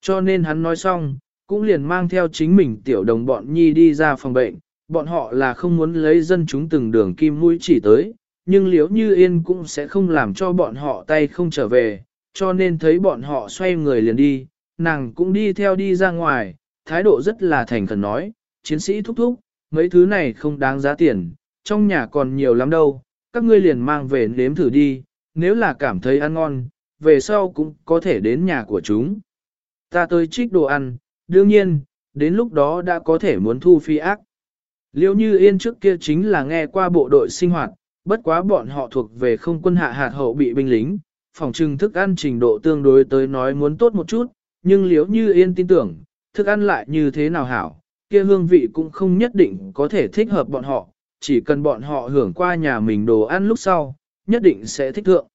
Speaker 1: Cho nên hắn nói xong, cũng liền mang theo chính mình tiểu đồng bọn nhi đi ra phòng bệnh, bọn họ là không muốn lấy dân chúng từng đường kim mũi chỉ tới, nhưng liếu như yên cũng sẽ không làm cho bọn họ tay không trở về, cho nên thấy bọn họ xoay người liền đi, nàng cũng đi theo đi ra ngoài, thái độ rất là thành khẩn nói, chiến sĩ thúc thúc, mấy thứ này không đáng giá tiền, trong nhà còn nhiều lắm đâu, các ngươi liền mang về nếm thử đi, nếu là cảm thấy ăn ngon, về sau cũng có thể đến nhà của chúng. Ta tới trích đồ ăn, đương nhiên, đến lúc đó đã có thể muốn thu phi ác. Liêu như yên trước kia chính là nghe qua bộ đội sinh hoạt, bất quá bọn họ thuộc về không quân hạ hạt hậu bị binh lính, phòng trừng thức ăn trình độ tương đối tới nói muốn tốt một chút, nhưng liếu như yên tin tưởng, thức ăn lại như thế nào hảo, kia hương vị cũng không nhất định có thể thích hợp bọn họ, chỉ cần bọn họ hưởng qua nhà mình đồ ăn lúc sau, nhất định sẽ thích thượng.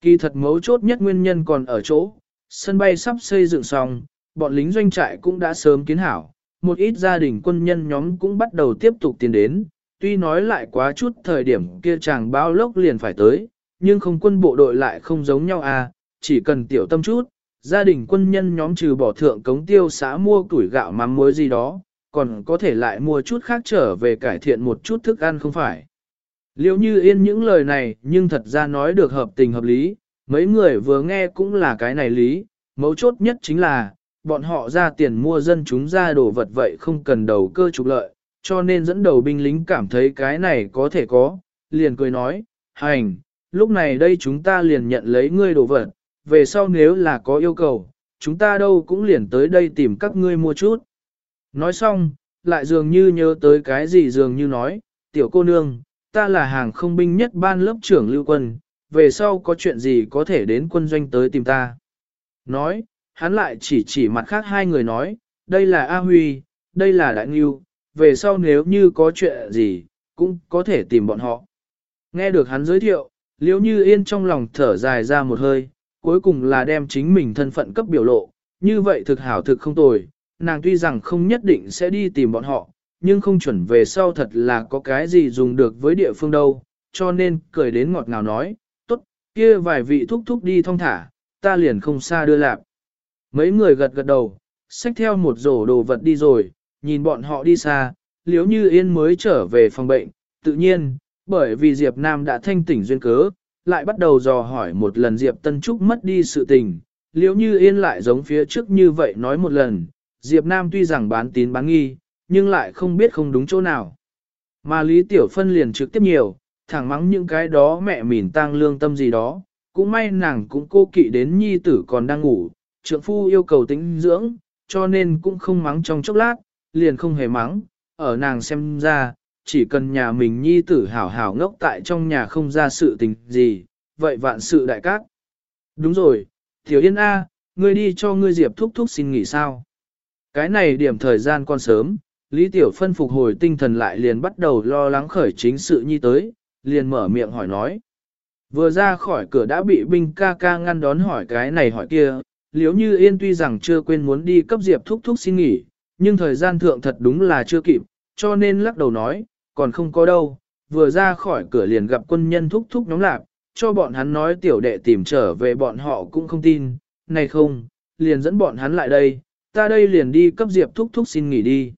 Speaker 1: Kỳ thật mấu chốt nhất nguyên nhân còn ở chỗ, sân bay sắp xây dựng xong, bọn lính doanh trại cũng đã sớm kiến hảo, một ít gia đình quân nhân nhóm cũng bắt đầu tiếp tục tiến đến, tuy nói lại quá chút thời điểm kia chàng bao lốc liền phải tới, nhưng không quân bộ đội lại không giống nhau à, chỉ cần tiểu tâm chút, gia đình quân nhân nhóm trừ bỏ thượng cống tiêu xã mua củi gạo mắm muối gì đó, còn có thể lại mua chút khác trở về cải thiện một chút thức ăn không phải. Liêu như yên những lời này nhưng thật ra nói được hợp tình hợp lý, mấy người vừa nghe cũng là cái này lý, mấu chốt nhất chính là, bọn họ ra tiền mua dân chúng ra đồ vật vậy không cần đầu cơ trục lợi, cho nên dẫn đầu binh lính cảm thấy cái này có thể có, liền cười nói, hành, lúc này đây chúng ta liền nhận lấy ngươi đồ vật, về sau nếu là có yêu cầu, chúng ta đâu cũng liền tới đây tìm các ngươi mua chút. Nói xong, lại dường như nhớ tới cái gì dường như nói, tiểu cô nương, ta là hàng không binh nhất ban lớp trưởng lưu quân, về sau có chuyện gì có thể đến quân doanh tới tìm ta. Nói, hắn lại chỉ chỉ mặt khác hai người nói, đây là A Huy, đây là Đại Nghiêu, về sau nếu như có chuyện gì, cũng có thể tìm bọn họ. Nghe được hắn giới thiệu, liễu như yên trong lòng thở dài ra một hơi, cuối cùng là đem chính mình thân phận cấp biểu lộ, như vậy thực hảo thực không tồi, nàng tuy rằng không nhất định sẽ đi tìm bọn họ, nhưng không chuẩn về sau thật là có cái gì dùng được với địa phương đâu, cho nên cười đến ngọt ngào nói, tốt, kia vài vị thúc thúc đi thong thả, ta liền không xa đưa lạc. Mấy người gật gật đầu, xách theo một rổ đồ vật đi rồi, nhìn bọn họ đi xa, liếu như yên mới trở về phòng bệnh, tự nhiên, bởi vì Diệp Nam đã thanh tỉnh duyên cớ, lại bắt đầu dò hỏi một lần Diệp Tân Trúc mất đi sự tình, liếu như yên lại giống phía trước như vậy nói một lần, Diệp Nam tuy rằng bán tín bán nghi, nhưng lại không biết không đúng chỗ nào. Mà Lý Tiểu Phân liền trực tiếp nhiều, thẳng mắng những cái đó mẹ mỉn tang lương tâm gì đó, cũng may nàng cũng cô kỵ đến nhi tử còn đang ngủ, trượng phu yêu cầu tĩnh dưỡng, cho nên cũng không mắng trong chốc lát, liền không hề mắng, ở nàng xem ra, chỉ cần nhà mình nhi tử hảo hảo ngốc tại trong nhà không ra sự tình gì, vậy vạn sự đại cát. Đúng rồi, Tiểu Yên A, ngươi đi cho ngươi Diệp thúc thúc xin nghỉ sao. Cái này điểm thời gian còn sớm, Lý Tiểu Phân phục hồi tinh thần lại liền bắt đầu lo lắng khởi chính sự nhi tới, liền mở miệng hỏi nói. Vừa ra khỏi cửa đã bị binh ca ca ngăn đón hỏi cái này hỏi kia, liếu như yên tuy rằng chưa quên muốn đi cấp diệp thúc thúc xin nghỉ, nhưng thời gian thượng thật đúng là chưa kịp, cho nên lắc đầu nói, còn không có đâu, vừa ra khỏi cửa liền gặp quân nhân thúc thúc nhóm lạc, cho bọn hắn nói tiểu đệ tìm trở về bọn họ cũng không tin, này không, liền dẫn bọn hắn lại đây, ta đây liền đi cấp diệp thúc thúc xin nghỉ đi.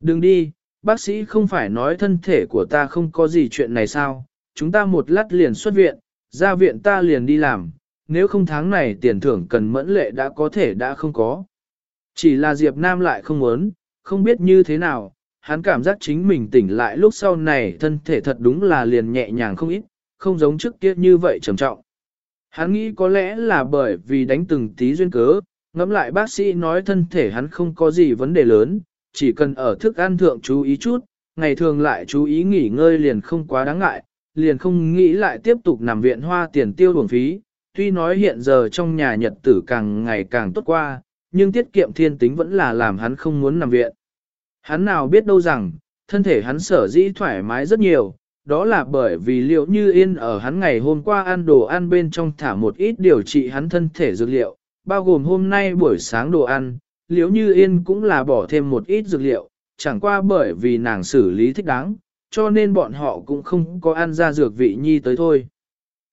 Speaker 1: Đừng đi, bác sĩ không phải nói thân thể của ta không có gì chuyện này sao, chúng ta một lát liền xuất viện, ra viện ta liền đi làm, nếu không tháng này tiền thưởng cần mẫn lệ đã có thể đã không có. Chỉ là Diệp Nam lại không muốn, không biết như thế nào, hắn cảm giác chính mình tỉnh lại lúc sau này thân thể thật đúng là liền nhẹ nhàng không ít, không giống trước kia như vậy trầm trọng. Hắn nghĩ có lẽ là bởi vì đánh từng tí duyên cớ, ngẫm lại bác sĩ nói thân thể hắn không có gì vấn đề lớn, chỉ cần ở thức ăn thượng chú ý chút, ngày thường lại chú ý nghỉ ngơi liền không quá đáng ngại, liền không nghĩ lại tiếp tục nằm viện hoa tiền tiêu bổng phí. Tuy nói hiện giờ trong nhà nhật tử càng ngày càng tốt qua, nhưng tiết kiệm thiên tính vẫn là làm hắn không muốn nằm viện. Hắn nào biết đâu rằng, thân thể hắn sở dĩ thoải mái rất nhiều, đó là bởi vì liệu như yên ở hắn ngày hôm qua ăn đồ ăn bên trong thả một ít điều trị hắn thân thể dược liệu, bao gồm hôm nay buổi sáng đồ ăn, liếu như yên cũng là bỏ thêm một ít dược liệu, chẳng qua bởi vì nàng xử lý thích đáng, cho nên bọn họ cũng không có ăn ra dược vị nhi tới thôi.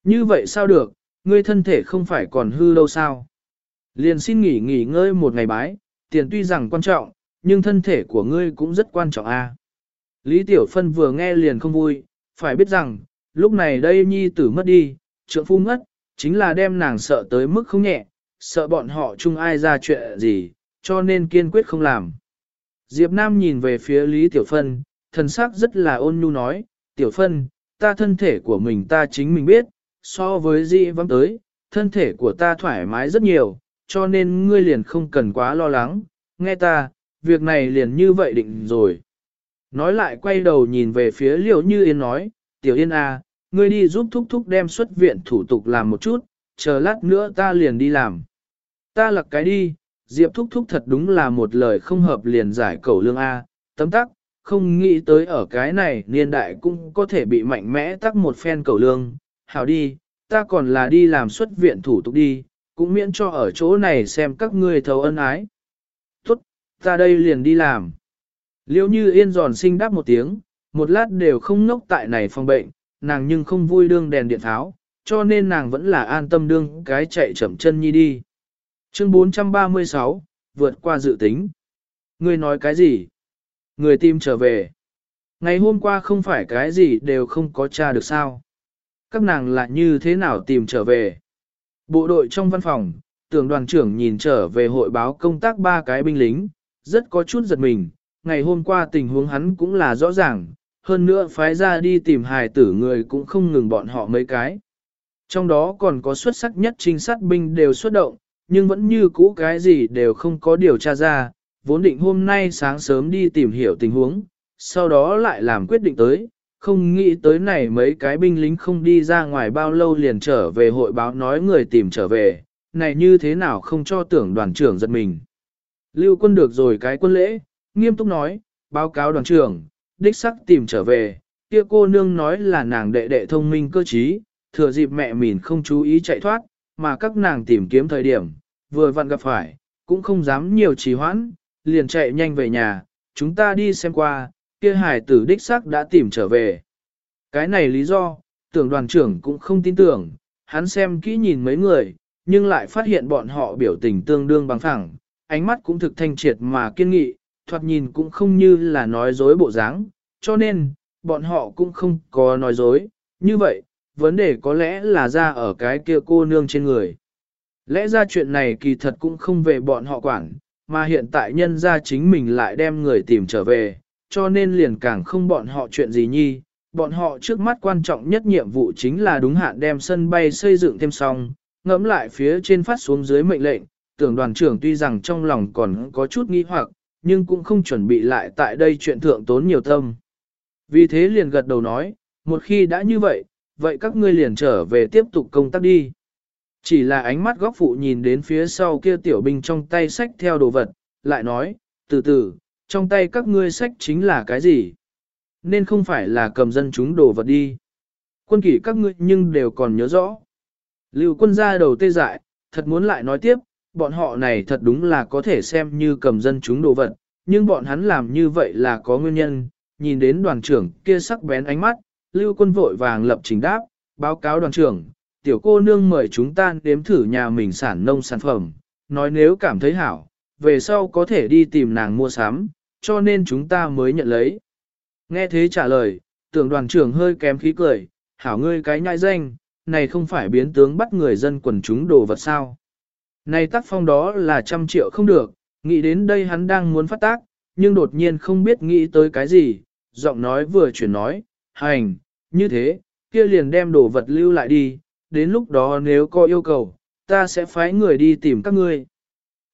Speaker 1: Như vậy sao được, ngươi thân thể không phải còn hư lâu sao? Liền xin nghỉ nghỉ ngơi một ngày bái, tiền tuy rằng quan trọng, nhưng thân thể của ngươi cũng rất quan trọng a. Lý Tiểu Phân vừa nghe liền không vui, phải biết rằng, lúc này đây nhi tử mất đi, trượng phu mất, chính là đem nàng sợ tới mức không nhẹ, sợ bọn họ chung ai ra chuyện gì, cho nên kiên quyết không làm. Diệp Nam nhìn về phía Lý Tiểu Phân, thần sắc rất là ôn nhu nói, Tiểu Phân, ta thân thể của mình ta chính mình biết, so với dị vắng tới, thân thể của ta thoải mái rất nhiều, cho nên ngươi liền không cần quá lo lắng, nghe ta, việc này liền như vậy định rồi. Nói lại quay đầu nhìn về phía Liễu Như Yên nói, Tiểu Yên à, ngươi đi giúp thúc thúc đem xuất viện thủ tục làm một chút, chờ lát nữa ta liền đi làm. Ta lặc cái đi, Diệp thúc thúc thật đúng là một lời không hợp liền giải cầu lương A, tấm tắc, không nghĩ tới ở cái này niên đại cũng có thể bị mạnh mẽ tắc một phen cầu lương. Hảo đi, ta còn là đi làm xuất viện thủ tục đi, cũng miễn cho ở chỗ này xem các ngươi thấu ân ái. Tốt, ta đây liền đi làm. Liêu như yên giòn sinh đáp một tiếng, một lát đều không ngốc tại này phòng bệnh, nàng nhưng không vui đương đèn điện tháo, cho nên nàng vẫn là an tâm đương cái chạy chậm chân nhi đi. Chương 436, vượt qua dự tính. Người nói cái gì? Người tìm trở về. Ngày hôm qua không phải cái gì đều không có tra được sao. Các nàng lại như thế nào tìm trở về? Bộ đội trong văn phòng, tưởng đoàn trưởng nhìn trở về hội báo công tác ba cái binh lính, rất có chút giật mình. Ngày hôm qua tình huống hắn cũng là rõ ràng, hơn nữa phái ra đi tìm hài tử người cũng không ngừng bọn họ mấy cái. Trong đó còn có xuất sắc nhất trinh sát binh đều xuất động, nhưng vẫn như cũ cái gì đều không có điều tra ra, vốn định hôm nay sáng sớm đi tìm hiểu tình huống, sau đó lại làm quyết định tới, không nghĩ tới này mấy cái binh lính không đi ra ngoài bao lâu liền trở về hội báo nói người tìm trở về, này như thế nào không cho tưởng đoàn trưởng giật mình. Lưu quân được rồi cái quân lễ, nghiêm túc nói, báo cáo đoàn trưởng, đích sắc tìm trở về, kia cô nương nói là nàng đệ đệ thông minh cơ trí, thừa dịp mẹ mình không chú ý chạy thoát, mà các nàng tìm kiếm thời điểm, vừa vặn gặp phải, cũng không dám nhiều trì hoãn, liền chạy nhanh về nhà, chúng ta đi xem qua, kia hải tử đích xác đã tìm trở về. Cái này lý do, tưởng đoàn trưởng cũng không tin tưởng, hắn xem kỹ nhìn mấy người, nhưng lại phát hiện bọn họ biểu tình tương đương bằng phẳng, ánh mắt cũng thực thanh triệt mà kiên nghị, thoạt nhìn cũng không như là nói dối bộ dáng, cho nên, bọn họ cũng không có nói dối, như vậy, vấn đề có lẽ là ra ở cái kia cô nương trên người. Lẽ ra chuyện này kỳ thật cũng không về bọn họ quản, mà hiện tại nhân ra chính mình lại đem người tìm trở về, cho nên liền càng không bọn họ chuyện gì nhi. Bọn họ trước mắt quan trọng nhất nhiệm vụ chính là đúng hạn đem sân bay xây dựng thêm xong, ngẫm lại phía trên phát xuống dưới mệnh lệnh, tưởng đoàn trưởng tuy rằng trong lòng còn có chút nghi hoặc, nhưng cũng không chuẩn bị lại tại đây chuyện thượng tốn nhiều tâm. Vì thế liền gật đầu nói, một khi đã như vậy, vậy các ngươi liền trở về tiếp tục công tác đi. Chỉ là ánh mắt góc phụ nhìn đến phía sau kia tiểu binh trong tay sách theo đồ vật, lại nói, từ từ, trong tay các ngươi sách chính là cái gì? Nên không phải là cầm dân chúng đồ vật đi. Quân kỷ các ngươi nhưng đều còn nhớ rõ. Lưu quân ra đầu tê dại, thật muốn lại nói tiếp, bọn họ này thật đúng là có thể xem như cầm dân chúng đồ vật, nhưng bọn hắn làm như vậy là có nguyên nhân, nhìn đến đoàn trưởng kia sắc bén ánh mắt, lưu quân vội vàng lập trình đáp, báo cáo đoàn trưởng, tiểu cô nương mời chúng ta đếm thử nhà mình sản nông sản phẩm, nói nếu cảm thấy hảo, về sau có thể đi tìm nàng mua sắm, cho nên chúng ta mới nhận lấy. Nghe thế trả lời, tưởng đoàn trưởng hơi kém khí cười, hảo ngươi cái nhãi danh, này không phải biến tướng bắt người dân quần chúng đồ vật sao. Này tác phong đó là trăm triệu không được, nghĩ đến đây hắn đang muốn phát tác, nhưng đột nhiên không biết nghĩ tới cái gì, giọng nói vừa chuyển nói, hành, như thế, kia liền đem đồ vật lưu lại đi, đến lúc đó nếu có yêu cầu, ta sẽ phái người đi tìm các ngươi.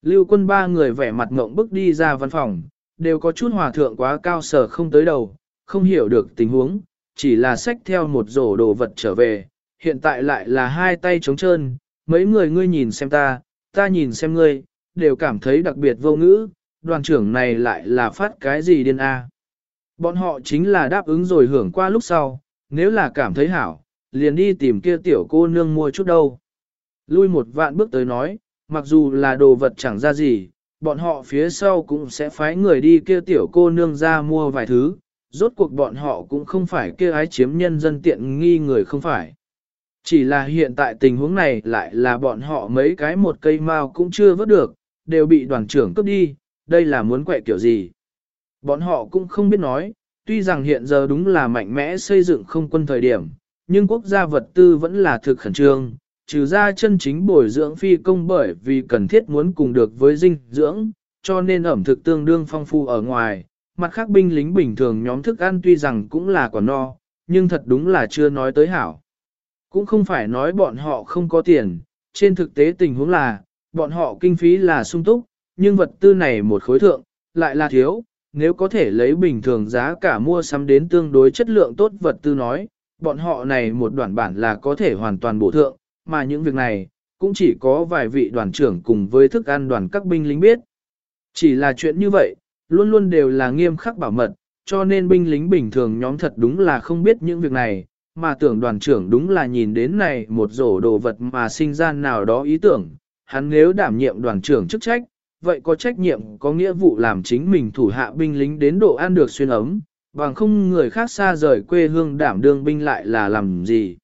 Speaker 1: Lưu quân ba người vẻ mặt ngộng bức đi ra văn phòng, đều có chút hòa thượng quá cao sở không tới đầu, không hiểu được tình huống, chỉ là xách theo một rổ đồ vật trở về, hiện tại lại là hai tay trống trơn, mấy người ngươi nhìn xem ta, ta nhìn xem ngươi, đều cảm thấy đặc biệt vô ngữ, đoàn trưởng này lại là phát cái gì điên a? Bọn họ chính là đáp ứng rồi hưởng qua lúc sau, nếu là cảm thấy hảo, liền đi tìm kia tiểu cô nương mua chút đâu. Lui một vạn bước tới nói, mặc dù là đồ vật chẳng ra gì, bọn họ phía sau cũng sẽ phái người đi kia tiểu cô nương ra mua vài thứ, rốt cuộc bọn họ cũng không phải kia ái chiếm nhân dân tiện nghi người không phải. Chỉ là hiện tại tình huống này lại là bọn họ mấy cái một cây mao cũng chưa vớt được, đều bị đoàn trưởng cướp đi, đây là muốn quậy kiểu gì. Bọn họ cũng không biết nói, tuy rằng hiện giờ đúng là mạnh mẽ xây dựng không quân thời điểm, nhưng quốc gia vật tư vẫn là thực khẩn trương, trừ ra chân chính bồi dưỡng phi công bởi vì cần thiết muốn cùng được với dinh dưỡng, cho nên ẩm thực tương đương phong phu ở ngoài. Mặt khác binh lính bình thường nhóm thức ăn tuy rằng cũng là quả no, nhưng thật đúng là chưa nói tới hảo. Cũng không phải nói bọn họ không có tiền, trên thực tế tình huống là, bọn họ kinh phí là sung túc, nhưng vật tư này một khối thượng, lại là thiếu, nếu có thể lấy bình thường giá cả mua sắm đến tương đối chất lượng tốt vật tư nói, bọn họ này một đoàn bản là có thể hoàn toàn bổ thượng, mà những việc này, cũng chỉ có vài vị đoàn trưởng cùng với thức ăn đoàn các binh lính biết. Chỉ là chuyện như vậy, luôn luôn đều là nghiêm khắc bảo mật, cho nên binh lính bình thường nhóm thật đúng là không biết những việc này, mà tưởng đoàn trưởng đúng là nhìn đến này một rổ đồ vật mà sinh ra nào đó ý tưởng, hắn nếu đảm nhiệm đoàn trưởng chức trách, vậy có trách nhiệm có nghĩa vụ làm chính mình thủ hạ binh lính đến độ ăn được xuyên ấm, bằng không người khác xa rời quê hương đảm đương binh lại là làm gì.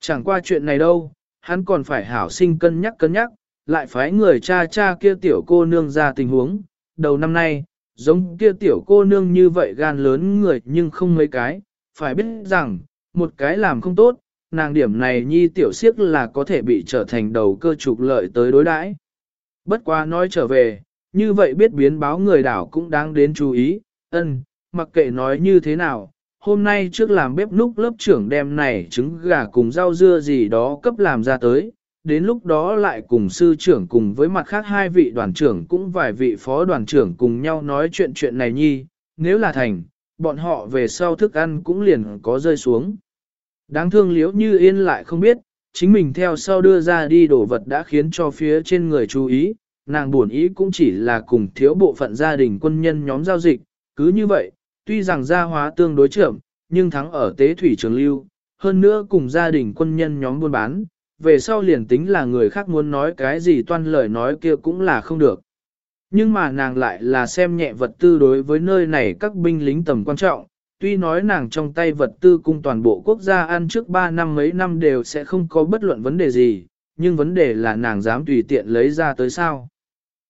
Speaker 1: Chẳng qua chuyện này đâu, hắn còn phải hảo sinh cân nhắc cân nhắc, lại phái người cha cha kia tiểu cô nương ra tình huống. Đầu năm nay, giống kia tiểu cô nương như vậy gan lớn người nhưng không mấy cái, phải biết rằng, một cái làm không tốt, nàng điểm này nhi tiểu siếc là có thể bị trở thành đầu cơ trục lợi tới đối đãi. Bất quá nói trở về, như vậy biết biến báo người đảo cũng đáng đến chú ý, ân, mặc kệ nói như thế nào, hôm nay trước làm bếp núc lớp trưởng đem này trứng gà cùng rau dưa gì đó cấp làm ra tới, đến lúc đó lại cùng sư trưởng cùng với mặt khác hai vị đoàn trưởng cũng vài vị phó đoàn trưởng cùng nhau nói chuyện chuyện này nhi, nếu là thành, bọn họ về sau thức ăn cũng liền có rơi xuống. Đáng thương liếu như yên lại không biết, chính mình theo sau đưa ra đi đổ vật đã khiến cho phía trên người chú ý, nàng buồn ý cũng chỉ là cùng thiếu bộ phận gia đình quân nhân nhóm giao dịch, cứ như vậy, tuy rằng gia hóa tương đối trưởng, nhưng thắng ở tế thủy trường lưu, hơn nữa cùng gia đình quân nhân nhóm buôn bán, về sau liền tính là người khác muốn nói cái gì toan lời nói kia cũng là không được. Nhưng mà nàng lại là xem nhẹ vật tư đối với nơi này các binh lính tầm quan trọng, tuy nói nàng trong tay vật tư cung toàn bộ quốc gia ăn trước 3 năm mấy năm đều sẽ không có bất luận vấn đề gì, nhưng vấn đề là nàng dám tùy tiện lấy ra tới sao.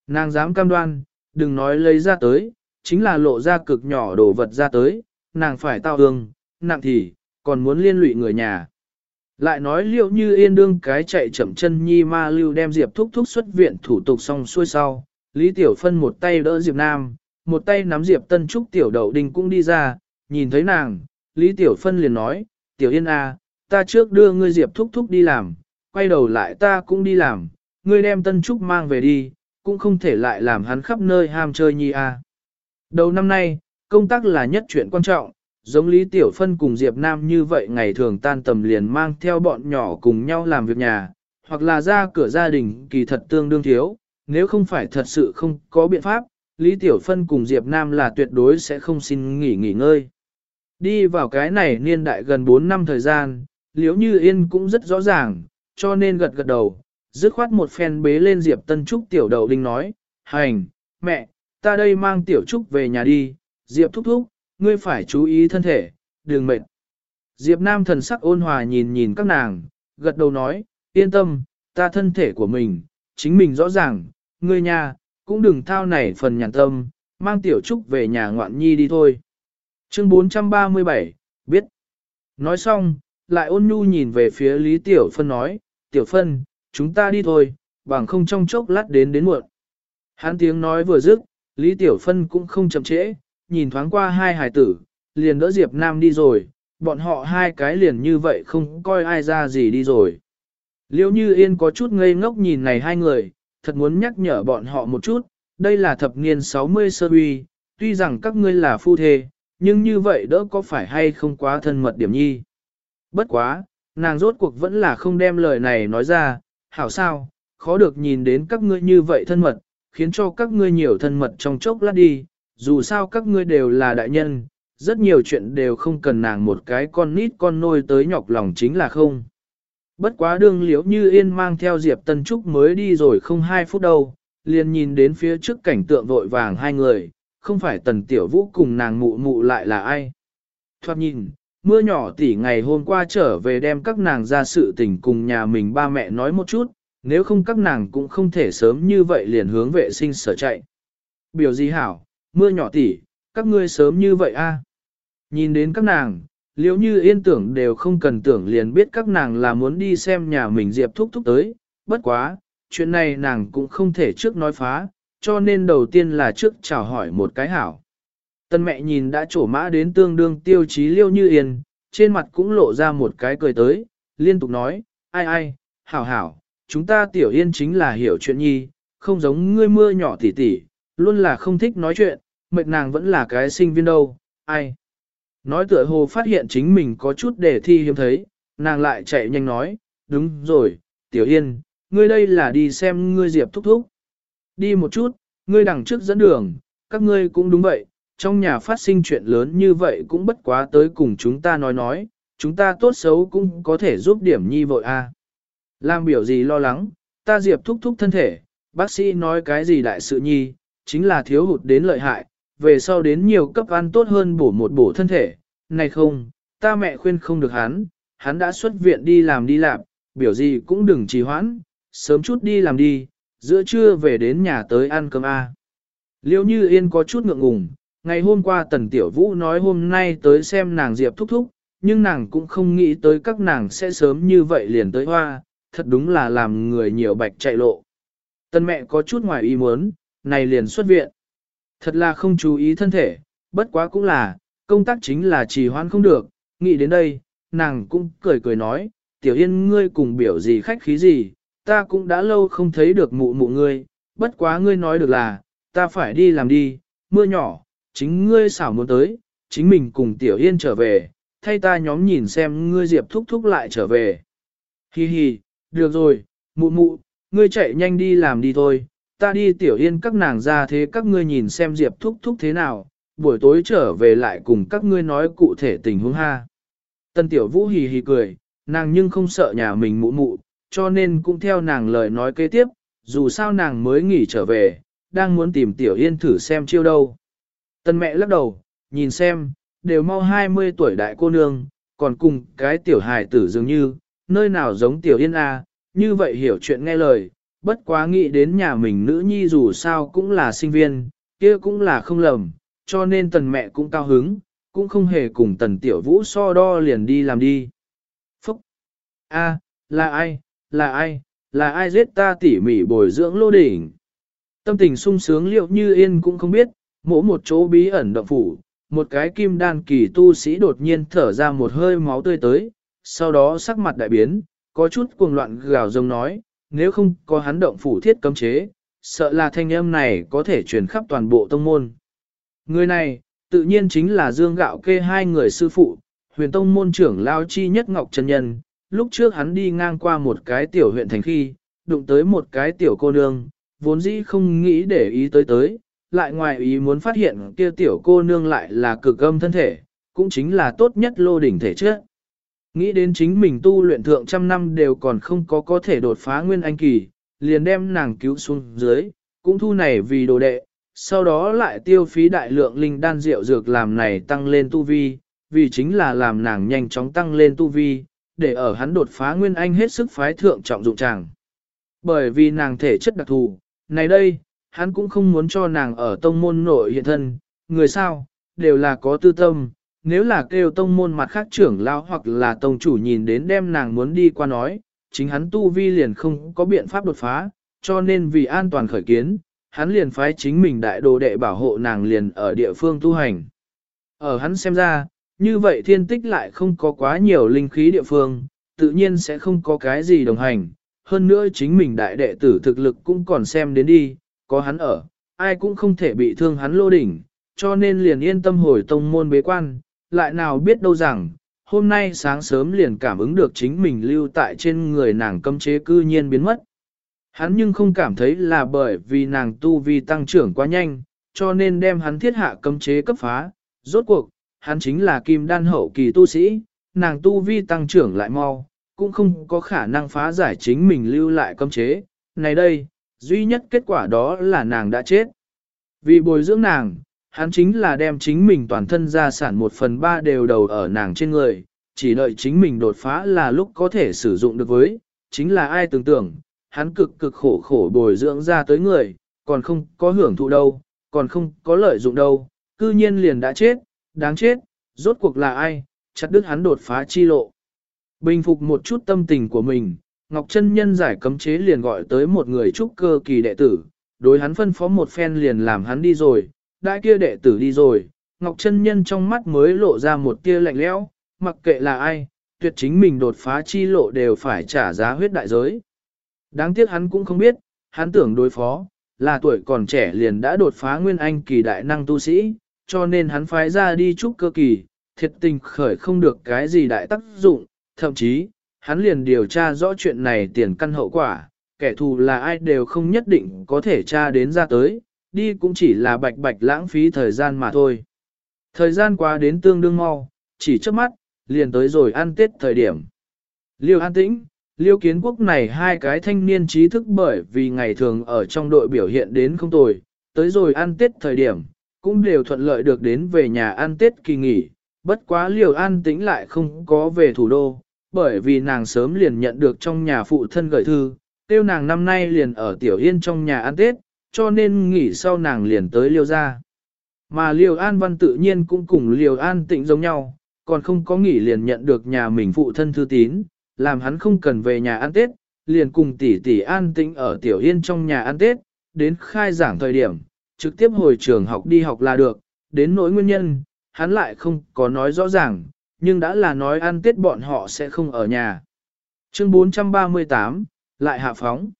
Speaker 1: Nàng dám cam đoan, đừng nói lấy ra tới, chính là lộ ra cực nhỏ đồ vật ra tới, nàng phải tao hương, nặng thì, còn muốn liên lụy người nhà. Lại nói liệu như yên đương cái chạy chậm chân nhi ma lưu đem Diệp thúc thúc xuất viện thủ tục xong xuôi sau, Lý Tiểu Phân một tay đỡ Diệp Nam, một tay nắm Diệp Tân Trúc Tiểu Đậu Đình cũng đi ra, nhìn thấy nàng, Lý Tiểu Phân liền nói, Tiểu Yên à, ta trước đưa ngươi Diệp thúc thúc đi làm, quay đầu lại ta cũng đi làm, ngươi đem Tân Trúc mang về đi, cũng không thể lại làm hắn khắp nơi ham chơi nhi à. Đầu năm nay, công tác là nhất chuyện quan trọng, giống Lý Tiểu Phân cùng Diệp Nam như vậy ngày thường tan tầm liền mang theo bọn nhỏ cùng nhau làm việc nhà, hoặc là ra cửa gia đình kỳ thật tương đương thiếu, nếu không phải thật sự không có biện pháp, Lý Tiểu Phân cùng Diệp Nam là tuyệt đối sẽ không xin nghỉ nghỉ ngơi. Đi vào cái này niên đại gần 4 năm thời gian, liếu như yên cũng rất rõ ràng, cho nên gật gật đầu, Dứt khoát một phen bế lên Diệp Tân Trúc tiểu đầu đinh nói, hành, mẹ, ta đây mang tiểu Trúc về nhà đi, Diệp thúc thúc, ngươi phải chú ý thân thể, đừng mệt. Diệp Nam thần sắc ôn hòa nhìn nhìn các nàng, gật đầu nói, yên tâm, ta thân thể của mình, chính mình rõ ràng, ngươi nhà, cũng đừng thao nảy phần nhàn tâm, mang tiểu trúc về nhà ngoạn nhi đi thôi. Chương 437, biết. Nói xong, lại ôn nhu nhìn về phía Lý Tiểu Phân nói, Tiểu Phân, chúng ta đi thôi, bằng không trong chốc lát đến đến muộn. Hắn tiếng nói vừa dứt, Lý Tiểu Phân cũng không chậm trễ, nhìn thoáng qua hai hải tử, liền đỡ Diệp Nam đi rồi, bọn họ hai cái liền như vậy không coi ai ra gì đi rồi. Liêu như yên có chút ngây ngốc nhìn này hai người, thật muốn nhắc nhở bọn họ một chút, đây là thập niên 60 sơ uy, tuy rằng các ngươi là phu thê, nhưng như vậy đỡ có phải hay không quá thân mật điểm nhi. Bất quá, nàng rốt cuộc vẫn là không đem lời này nói ra, hảo sao, khó được nhìn đến các ngươi như vậy thân mật, khiến cho các ngươi nhiều thân mật trong chốc lát đi, dù sao các ngươi đều là đại nhân, rất nhiều chuyện đều không cần nàng một cái con nít con nôi tới nhọc lòng chính là không. Bất quá đương liễu như yên mang theo Diệp Tân Trúc mới đi rồi không hai phút đâu, liền nhìn đến phía trước cảnh tượng vội vàng hai người, không phải tần tiểu vũ cùng nàng mụ mụ lại là ai. Thoát nhìn, mưa nhỏ tỷ ngày hôm qua trở về đem các nàng ra sự tình cùng nhà mình ba mẹ nói một chút, nếu không các nàng cũng không thể sớm như vậy liền hướng vệ sinh sở chạy. Biểu gì hảo, mưa nhỏ tỷ, các ngươi sớm như vậy a? Nhìn đến các nàng, liếu như yên tưởng đều không cần tưởng liền biết các nàng là muốn đi xem nhà mình Diệp thúc thúc tới, bất quá, chuyện này nàng cũng không thể trước nói phá, cho nên đầu tiên là trước chào hỏi một cái hảo. Tân mẹ nhìn đã trổ mã đến tương đương tiêu chí liêu như yên, trên mặt cũng lộ ra một cái cười tới, liên tục nói, ai ai, hảo hảo, chúng ta tiểu yên chính là hiểu chuyện nhi, không giống ngươi mưa nhỏ tỉ tỉ, luôn là không thích nói chuyện, mệt nàng vẫn là cái sinh viên đâu, ai. Nói tựa hồ phát hiện chính mình có chút để thi hiếm thấy, nàng lại chạy nhanh nói, đúng rồi, tiểu yên, ngươi đây là đi xem ngươi diệp thúc thúc. Đi một chút, ngươi đằng trước dẫn đường, các ngươi cũng đúng vậy, trong nhà phát sinh chuyện lớn như vậy cũng bất quá tới cùng chúng ta nói nói, chúng ta tốt xấu cũng có thể giúp điểm nhi vội a. À. Làm biểu gì lo lắng, ta diệp thúc thúc thân thể, bác sĩ nói cái gì đại sự nhi, chính là thiếu hụt đến lợi hại, về sau đến nhiều cấp ăn tốt hơn bổ một bổ thân thể, này không, ta mẹ khuyên không được hắn, hắn đã xuất viện đi làm đi làm, biểu gì cũng đừng trì hoãn, sớm chút đi làm đi, giữa trưa về đến nhà tới ăn cơm A. Liêu như yên có chút ngượng ngùng, ngày hôm qua tần tiểu vũ nói hôm nay tới xem nàng diệp thúc thúc, nhưng nàng cũng không nghĩ tới các nàng sẽ sớm như vậy liền tới hoa, thật đúng là làm người nhiều bạch chạy lộ. Tần mẹ có chút ngoài ý muốn, này liền xuất viện. Thật là không chú ý thân thể, bất quá cũng là, công tác chính là trì hoãn không được, nghĩ đến đây, nàng cũng cười cười nói, tiểu yên ngươi cùng biểu gì khách khí gì, ta cũng đã lâu không thấy được mụ mụ ngươi, bất quá ngươi nói được là, ta phải đi làm đi, mưa nhỏ, chính ngươi xảo muốn tới, chính mình cùng tiểu yên trở về, thay ta nhóm nhìn xem ngươi diệp thúc thúc lại trở về. Hi hi, được rồi, mụ mụ, ngươi chạy nhanh đi làm đi thôi, ta đi tiểu yên các nàng ra thế các ngươi nhìn xem diệp thúc thúc thế nào, buổi tối trở về lại cùng các ngươi nói cụ thể tình huống ha. Tân tiểu vũ hì hì cười, nàng nhưng không sợ nhà mình mụ mụ, cho nên cũng theo nàng lời nói kế tiếp, dù sao nàng mới nghỉ trở về, đang muốn tìm tiểu yên thử xem chiêu đâu. Tân mẹ lắc đầu, nhìn xem, đều mau 20 tuổi đại cô nương, còn cùng cái tiểu hải tử dường như, nơi nào giống tiểu yên a, như vậy hiểu chuyện nghe lời, bất quá nghĩ đến nhà mình nữ nhi dù sao cũng là sinh viên, kia cũng là không lầm, cho nên tần mẹ cũng cao hứng, cũng không hề cùng tần tiểu vũ so đo liền đi làm đi. Phúc! A, là ai, là ai, là ai giết ta tỉ mỉ bồi dưỡng lô đỉnh? Tâm tình sung sướng liệu như yên cũng không biết, mỗi một chỗ bí ẩn động phủ, một cái kim đan kỳ tu sĩ đột nhiên thở ra một hơi máu tươi tới, sau đó sắc mặt đại biến, có chút cuồng loạn gào rông nói, nếu không có hắn động phủ thiết cấm chế, sợ là thanh âm này có thể truyền khắp toàn bộ tông môn. Người này, tự nhiên chính là Dương Gạo kê hai người sư phụ, huyền tông môn trưởng Lao Chi Nhất Ngọc Trần Nhân. Lúc trước hắn đi ngang qua một cái tiểu huyện thành khi, đụng tới một cái tiểu cô nương, vốn dĩ không nghĩ để ý tới tới, lại ngoài ý muốn phát hiện kia tiểu cô nương lại là cực âm thân thể, cũng chính là tốt nhất lô đỉnh thể trước. Nghĩ đến chính mình tu luyện thượng trăm năm đều còn không có có thể đột phá nguyên anh kỳ, liền đem nàng cứu xuống dưới, cũng thu này vì đồ đệ, sau đó lại tiêu phí đại lượng linh đan rượu dược làm này tăng lên tu vi, vì chính là làm nàng nhanh chóng tăng lên tu vi, để ở hắn đột phá nguyên anh hết sức phái thượng trọng dụng chàng. Bởi vì nàng thể chất đặc thù, này đây, hắn cũng không muốn cho nàng ở tông môn nội hiện thân, người sao, đều là có tư tâm, nếu là kêu tông môn mặt khác trưởng lao hoặc là tông chủ nhìn đến đem nàng muốn đi qua nói, chính hắn tu vi liền không có biện pháp đột phá, cho nên vì an toàn khởi kiến, hắn liền phái chính mình đại đồ đệ bảo hộ nàng liền ở địa phương tu hành. Ở hắn xem ra, như vậy thiên tích lại không có quá nhiều linh khí địa phương, tự nhiên sẽ không có cái gì đồng hành. Hơn nữa chính mình đại đệ tử thực lực cũng còn xem đến đi, có hắn ở, ai cũng không thể bị thương hắn lô đỉnh, cho nên liền yên tâm hồi tông môn bế quan, lại nào biết đâu rằng, hôm nay sáng sớm liền cảm ứng được chính mình lưu tại trên người nàng cấm chế cư nhiên biến mất. Hắn nhưng không cảm thấy là bởi vì nàng tu vi tăng trưởng quá nhanh, cho nên đem hắn thiết hạ cấm chế cấp phá. Rốt cuộc, hắn chính là kim đan hậu kỳ tu sĩ, nàng tu vi tăng trưởng lại mau, cũng không có khả năng phá giải chính mình lưu lại cấm chế. Này đây, duy nhất kết quả đó là nàng đã chết. Vì bồi dưỡng nàng, hắn chính là đem chính mình toàn thân gia sản một phần ba đều đầu ở nàng trên người, chỉ đợi chính mình đột phá là lúc có thể sử dụng được với, chính là ai tưởng tượng, hắn cực cực khổ khổ bồi dưỡng ra tới người, còn không có hưởng thụ đâu, còn không có lợi dụng đâu, cư nhiên liền đã chết, đáng chết, rốt cuộc là ai, chặt đứt hắn đột phá chi lộ. Bình phục một chút tâm tình của mình, Ngọc Trân Nhân giải cấm chế liền gọi tới một người trúc cơ kỳ đệ tử, đối hắn phân phó một phen liền làm hắn đi rồi, đại kia đệ tử đi rồi, Ngọc Trân Nhân trong mắt mới lộ ra một tia lạnh lẽo, mặc kệ là ai, tuyệt chính mình đột phá chi lộ đều phải trả giá huyết đại giới. Đáng tiếc hắn cũng không biết, hắn tưởng đối phó, là tuổi còn trẻ liền đã đột phá nguyên anh kỳ đại năng tu sĩ, cho nên hắn phái ra đi chúc cơ kỳ, thiệt tình khởi không được cái gì đại tác dụng, thậm chí, hắn liền điều tra rõ chuyện này tiền căn hậu quả, kẻ thù là ai đều không nhất định có thể tra đến ra tới, đi cũng chỉ là bạch bạch lãng phí thời gian mà thôi. Thời gian qua đến tương đương mau, chỉ trước mắt, liền tới rồi ăn tết thời điểm. Liêu an tĩnh, liêu kiến quốc này hai cái thanh niên trí thức bởi vì ngày thường ở trong đội biểu hiện đến không tồi, tới rồi ăn tết thời điểm, cũng đều thuận lợi được đến về nhà ăn tết kỳ nghỉ, bất quá liều an tĩnh lại không có về thủ đô, bởi vì nàng sớm liền nhận được trong nhà phụ thân gửi thư, tiêu nàng năm nay liền ở Tiểu Yên trong nhà ăn tết, cho nên nghỉ sau nàng liền tới liêu ra. Mà liều an văn tự nhiên cũng cùng liều an tĩnh giống nhau, còn không có nghỉ liền nhận được nhà mình phụ thân thư tín, làm hắn không cần về nhà ăn Tết, liền cùng tỷ tỷ an tĩnh ở Tiểu Yên trong nhà ăn Tết, đến khai giảng thời điểm, trực tiếp hồi trường học đi học là được, đến nỗi nguyên nhân, hắn lại không có nói rõ ràng, nhưng đã là nói ăn Tết bọn họ sẽ không ở nhà. Chương 438, lại hạ phóng.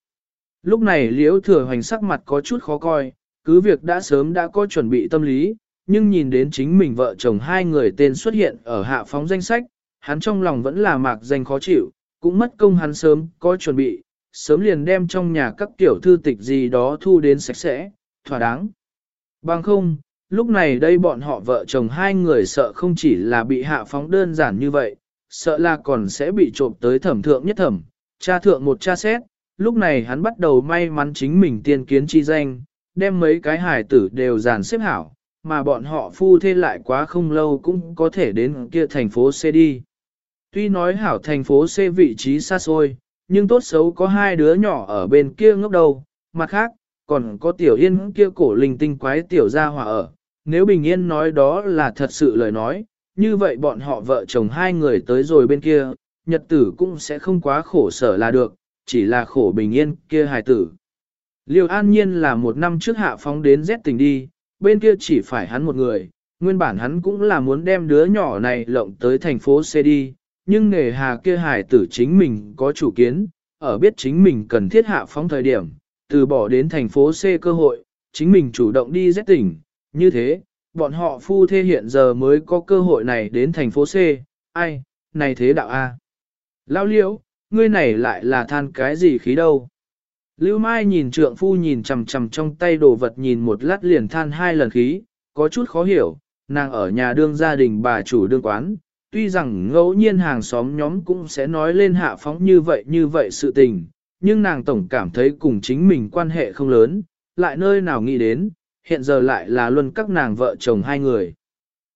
Speaker 1: Lúc này liễu thừa hoành sắc mặt có chút khó coi, cứ việc đã sớm đã có chuẩn bị tâm lý, nhưng nhìn đến chính mình vợ chồng hai người tên xuất hiện ở hạ phóng danh sách, hắn trong lòng vẫn là mạc danh khó chịu, cũng mất công hắn sớm có chuẩn bị, sớm liền đem trong nhà các tiểu thư tịch gì đó thu đến sạch sẽ, thỏa đáng. Bằng không, lúc này đây bọn họ vợ chồng hai người sợ không chỉ là bị hạ phóng đơn giản như vậy, sợ là còn sẽ bị trộm tới thẩm thượng nhất thẩm, cha thượng một cha xét, lúc này hắn bắt đầu may mắn chính mình tiên kiến chi danh, đem mấy cái hải tử đều dàn xếp hảo, mà bọn họ phu thê lại quá không lâu cũng có thể đến kia thành phố C đi. Tuy nói hảo thành phố C vị trí xa xôi, nhưng tốt xấu có hai đứa nhỏ ở bên kia ngốc đầu, mặt khác, còn có tiểu yên kia cổ linh tinh quái tiểu gia hòa ở. Nếu bình yên nói đó là thật sự lời nói, như vậy bọn họ vợ chồng hai người tới rồi bên kia, nhật tử cũng sẽ không quá khổ sở là được, chỉ là khổ bình yên kia hài tử. Liêu an nhiên là một năm trước hạ phóng đến Z tỉnh đi, bên kia chỉ phải hắn một người, nguyên bản hắn cũng là muốn đem đứa nhỏ này lộng tới thành phố C đi, nhưng nghề hà kia hài tử chính mình có chủ kiến, ở biết chính mình cần thiết hạ phóng thời điểm, từ bỏ đến thành phố C cơ hội, chính mình chủ động đi Z tỉnh, như thế, bọn họ phu thê hiện giờ mới có cơ hội này đến thành phố C, ai, này thế đạo A. Lao liễu, ngươi này lại là than cái gì khí đâu. Lưu Mai nhìn trượng phu nhìn chằm chằm trong tay đồ vật nhìn một lát liền than hai lần khí, có chút khó hiểu, nàng ở nhà đương gia đình bà chủ đương quán, tuy rằng ngẫu nhiên hàng xóm nhóm cũng sẽ nói lên hạ phóng như vậy như vậy sự tình, nhưng nàng tổng cảm thấy cùng chính mình quan hệ không lớn, lại nơi nào nghĩ đến, hiện giờ lại là luôn các nàng vợ chồng hai người.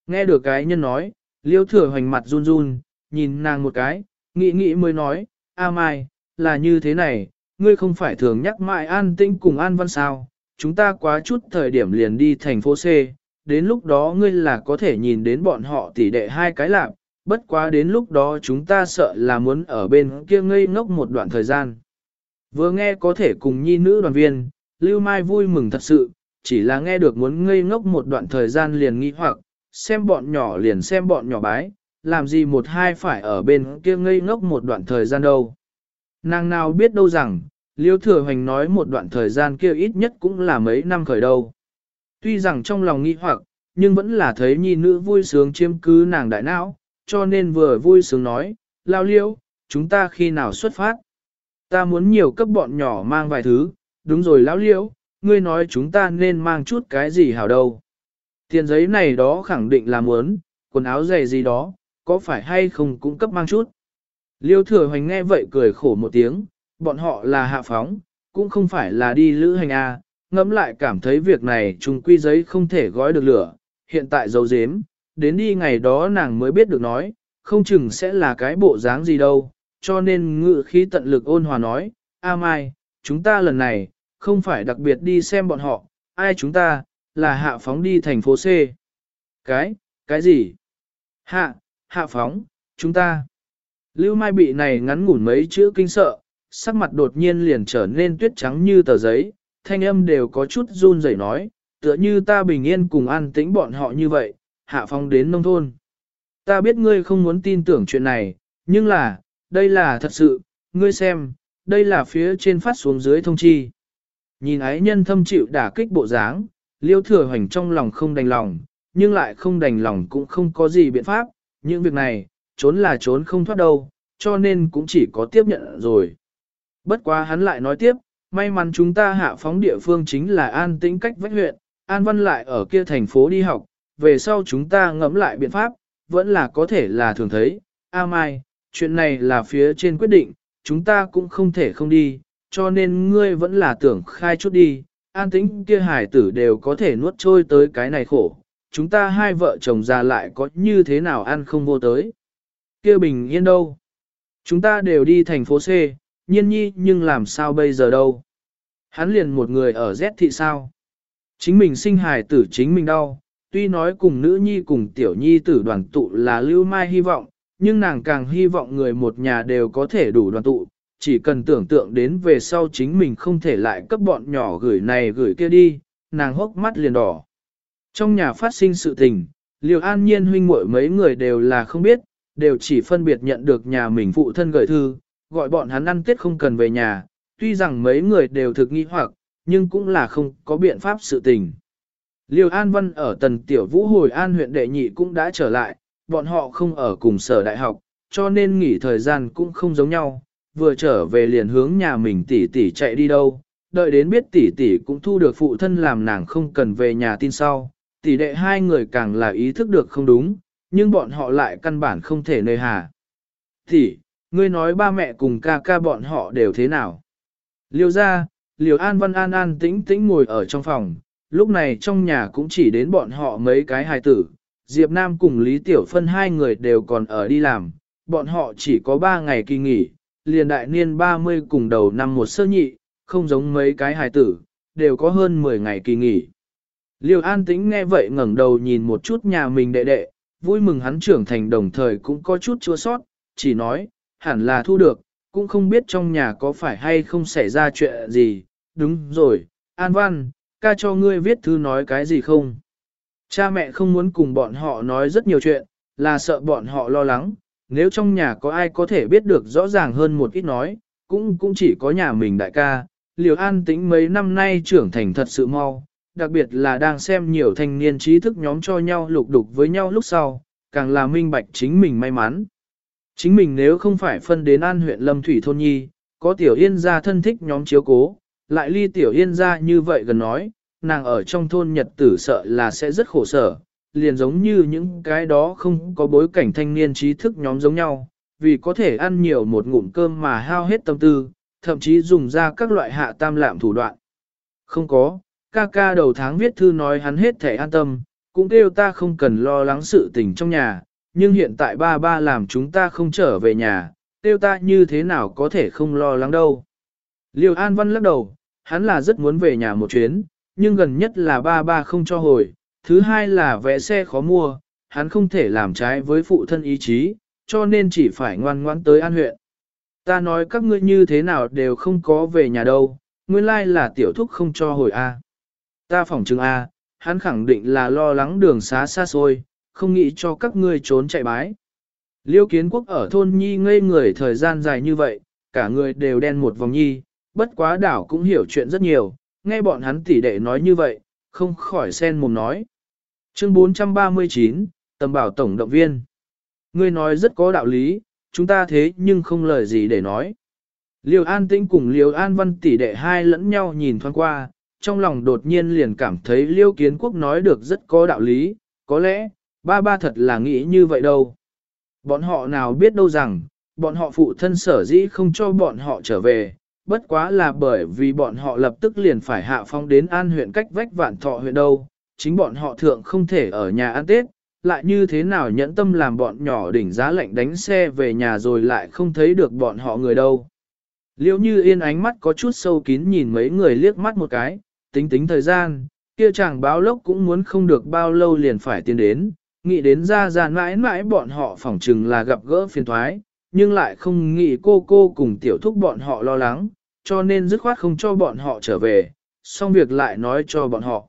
Speaker 1: Nghe được cái nhân nói, liêu thừa hoành mặt run run, nhìn nàng một cái, nghĩ nghĩ mới nói, A Mai, là như thế này, ngươi không phải thường nhắc mãi an tĩnh cùng an văn sao, chúng ta quá chút thời điểm liền đi thành phố C, đến lúc đó ngươi là có thể nhìn đến bọn họ tỷ đệ hai cái lạc, bất quá đến lúc đó chúng ta sợ là muốn ở bên kia ngây ngốc một đoạn thời gian. Vừa nghe có thể cùng nhi nữ đoàn viên, Lưu Mai vui mừng thật sự, chỉ là nghe được muốn ngây ngốc một đoạn thời gian liền nghi hoặc, xem bọn nhỏ liền xem bọn nhỏ bái, làm gì một hai phải ở bên kia ngây ngốc một đoạn thời gian đâu. Nàng nào biết đâu rằng, Liêu Thừa Hoành nói một đoạn thời gian kia ít nhất cũng là mấy năm khởi đâu. Tuy rằng trong lòng nghi hoặc, nhưng vẫn là thấy nhi nữ vui sướng chiếm cứ nàng đại não, cho nên vừa vui sướng nói, lao liêu, chúng ta khi nào xuất phát. Ta muốn nhiều cấp bọn nhỏ mang vài thứ, đúng rồi lão liễu, ngươi nói chúng ta nên mang chút cái gì hảo đâu. Tiền giấy này đó khẳng định là muốn, quần áo giày gì đó, có phải hay không cũng cấp mang chút. Liêu thừa hoành nghe vậy cười khổ một tiếng, bọn họ là hạ phóng, cũng không phải là đi lữ hành A, à, ngẫm lại cảm thấy việc này trùng quy giấy không thể gói được lửa, hiện tại dấu dếm, đến đi ngày đó nàng mới biết được nói, không chừng sẽ là cái bộ dáng gì đâu, cho nên ngự khí tận lực ôn hòa nói, A Mai, chúng ta lần này, không phải đặc biệt đi xem bọn họ, ai chúng ta, là hạ phóng đi thành phố C. Cái, cái gì? Hạ, hạ phóng, chúng ta. Lưu Mai bị này ngắn ngủn mấy chữ kinh sợ, sắc mặt đột nhiên liền trở nên tuyết trắng như tờ giấy, thanh âm đều có chút run rẩy nói, tựa như ta bình yên cùng an tĩnh bọn họ như vậy, hạ phóng đến nông thôn. Ta biết ngươi không muốn tin tưởng chuyện này, nhưng là, đây là thật sự, ngươi xem, đây là phía trên phát xuống dưới thông chi. Nhìn ái nhân thâm chịu đả kích bộ dáng, liêu thừa hoành trong lòng không đành lòng, nhưng lại không đành lòng cũng không có gì biện pháp, những việc này, trốn là trốn không thoát đâu, cho nên cũng chỉ có tiếp nhận rồi. Bất quá hắn lại nói tiếp, may mắn chúng ta hạ phóng địa phương chính là an tĩnh cách vách huyện, an văn lại ở kia thành phố đi học, về sau chúng ta ngẫm lại biện pháp, vẫn là có thể là thường thấy, a mai, chuyện này là phía trên quyết định, chúng ta cũng không thể không đi, cho nên ngươi vẫn là tưởng khai chút đi, an tĩnh kia hải tử đều có thể nuốt trôi tới cái này khổ, chúng ta hai vợ chồng già lại có như thế nào ăn không vô tới. Kia bình yên đâu? Chúng ta đều đi thành phố C, nhiên nhi nhưng làm sao bây giờ đâu? Hắn liền một người ở Z thị sao? Chính mình sinh hài tử chính mình đau, tuy nói cùng nữ nhi cùng tiểu nhi tử đoàn tụ là lưu mai hy vọng, nhưng nàng càng hy vọng người một nhà đều có thể đủ đoàn tụ, chỉ cần tưởng tượng đến về sau chính mình không thể lại cấp bọn nhỏ gửi này gửi kia đi, nàng hốc mắt liền đỏ. Trong nhà phát sinh sự tình, liều an nhiên huynh muội mấy người đều là không biết, đều chỉ phân biệt nhận được nhà mình phụ thân gửi thư, gọi bọn hắn ăn tết không cần về nhà, tuy rằng mấy người đều thực nghi hoặc, nhưng cũng là không có biện pháp sự tình. liều An Văn ở tần tiểu vũ hồi an huyện đệ nhị cũng đã trở lại, bọn họ không ở cùng sở đại học, cho nên nghỉ thời gian cũng không giống nhau, vừa trở về liền hướng nhà mình tỷ tỷ chạy đi đâu, đợi đến biết tỷ tỷ cũng thu được phụ thân làm nàng không cần về nhà tin sau, tỷ đệ hai người càng là ý thức được không đúng, nhưng bọn họ lại căn bản không thể nơi hà. Tỷ, ngươi nói ba mẹ cùng ca ca bọn họ đều thế nào? Liêu ra, Liêu An Văn An An tĩnh tĩnh ngồi ở trong phòng, lúc này trong nhà cũng chỉ đến bọn họ mấy cái hài tử. Diệp Nam cùng Lý Tiểu Phân hai người đều còn ở đi làm, bọn họ chỉ có ba ngày kỳ nghỉ, liền đại niên 30 cùng đầu năm một sơ nhị, không giống mấy cái hài tử, đều có hơn 10 ngày kỳ nghỉ. Liêu An Tĩnh nghe vậy ngẩng đầu nhìn một chút nhà mình đệ đệ, vui mừng hắn trưởng thành đồng thời cũng có chút chua sót, chỉ nói, hẳn là thu được, cũng không biết trong nhà có phải hay không xảy ra chuyện gì, đúng rồi, An Văn, ca cho ngươi viết thư nói cái gì không? Cha mẹ không muốn cùng bọn họ nói rất nhiều chuyện, là sợ bọn họ lo lắng, nếu trong nhà có ai có thể biết được rõ ràng hơn một ít nói, cũng cũng chỉ có nhà mình đại ca, liều an tĩnh mấy năm nay trưởng thành thật sự mau, đặc biệt là đang xem nhiều thanh niên trí thức nhóm cho nhau lục đục với nhau lúc sau, càng là minh bạch chính mình may mắn. Chính mình nếu không phải phân đến an huyện Lâm Thủy Thôn Nhi, có tiểu yên gia thân thích nhóm chiếu cố, lại ly tiểu yên gia như vậy gần nói, nàng ở trong thôn nhật tử sợ là sẽ rất khổ sở, liền giống như những cái đó không có bối cảnh thanh niên trí thức nhóm giống nhau, vì có thể ăn nhiều một ngụm cơm mà hao hết tâm tư, thậm chí dùng ra các loại hạ tam lạm thủ đoạn. Không có, ca ca đầu tháng viết thư nói hắn hết thể an tâm, cũng kêu ta không cần lo lắng sự tình trong nhà, nhưng hiện tại ba ba làm chúng ta không trở về nhà, kêu ta như thế nào có thể không lo lắng đâu. Liêu An Văn lắc đầu, hắn là rất muốn về nhà một chuyến, nhưng gần nhất là ba ba không cho hồi, thứ hai là vẽ xe khó mua, hắn không thể làm trái với phụ thân ý chí, cho nên chỉ phải ngoan ngoãn tới An huyện. Ta nói các ngươi như thế nào đều không có về nhà đâu, nguyên lai là tiểu thúc không cho hồi A. Ta phỏng chừng A, hắn khẳng định là lo lắng đường xá xa xôi, không nghĩ cho các ngươi trốn chạy bái. Liêu kiến quốc ở thôn nhi ngây người thời gian dài như vậy, cả người đều đen một vòng nhi, bất quá đảo cũng hiểu chuyện rất nhiều, nghe bọn hắn tỉ đệ nói như vậy, không khỏi sen mồm nói. Chương 439, Tầm bảo tổng động viên. Ngươi nói rất có đạo lý, chúng ta thế nhưng không lời gì để nói. Liêu An Tĩnh cùng Liêu An Văn tỷ đệ hai lẫn nhau nhìn thoáng qua, trong lòng đột nhiên liền cảm thấy Liêu Kiến Quốc nói được rất có đạo lý, có lẽ, ba ba thật là nghĩ như vậy đâu. Bọn họ nào biết đâu rằng, bọn họ phụ thân sở dĩ không cho bọn họ trở về, bất quá là bởi vì bọn họ lập tức liền phải hạ phong đến an huyện cách vách vạn thọ huyện đâu, chính bọn họ thượng không thể ở nhà ăn Tết, lại như thế nào nhẫn tâm làm bọn nhỏ đỉnh giá lạnh đánh xe về nhà rồi lại không thấy được bọn họ người đâu. Liễu như yên ánh mắt có chút sâu kín nhìn mấy người liếc mắt một cái, tính tính thời gian, kia chàng báo lốc cũng muốn không được bao lâu liền phải tiến đến, nghĩ đến ra ra mãi mãi bọn họ phỏng chừng là gặp gỡ phiền thoái, nhưng lại không nghĩ cô cô cùng tiểu thúc bọn họ lo lắng, cho nên dứt khoát không cho bọn họ trở về, xong việc lại nói cho bọn họ.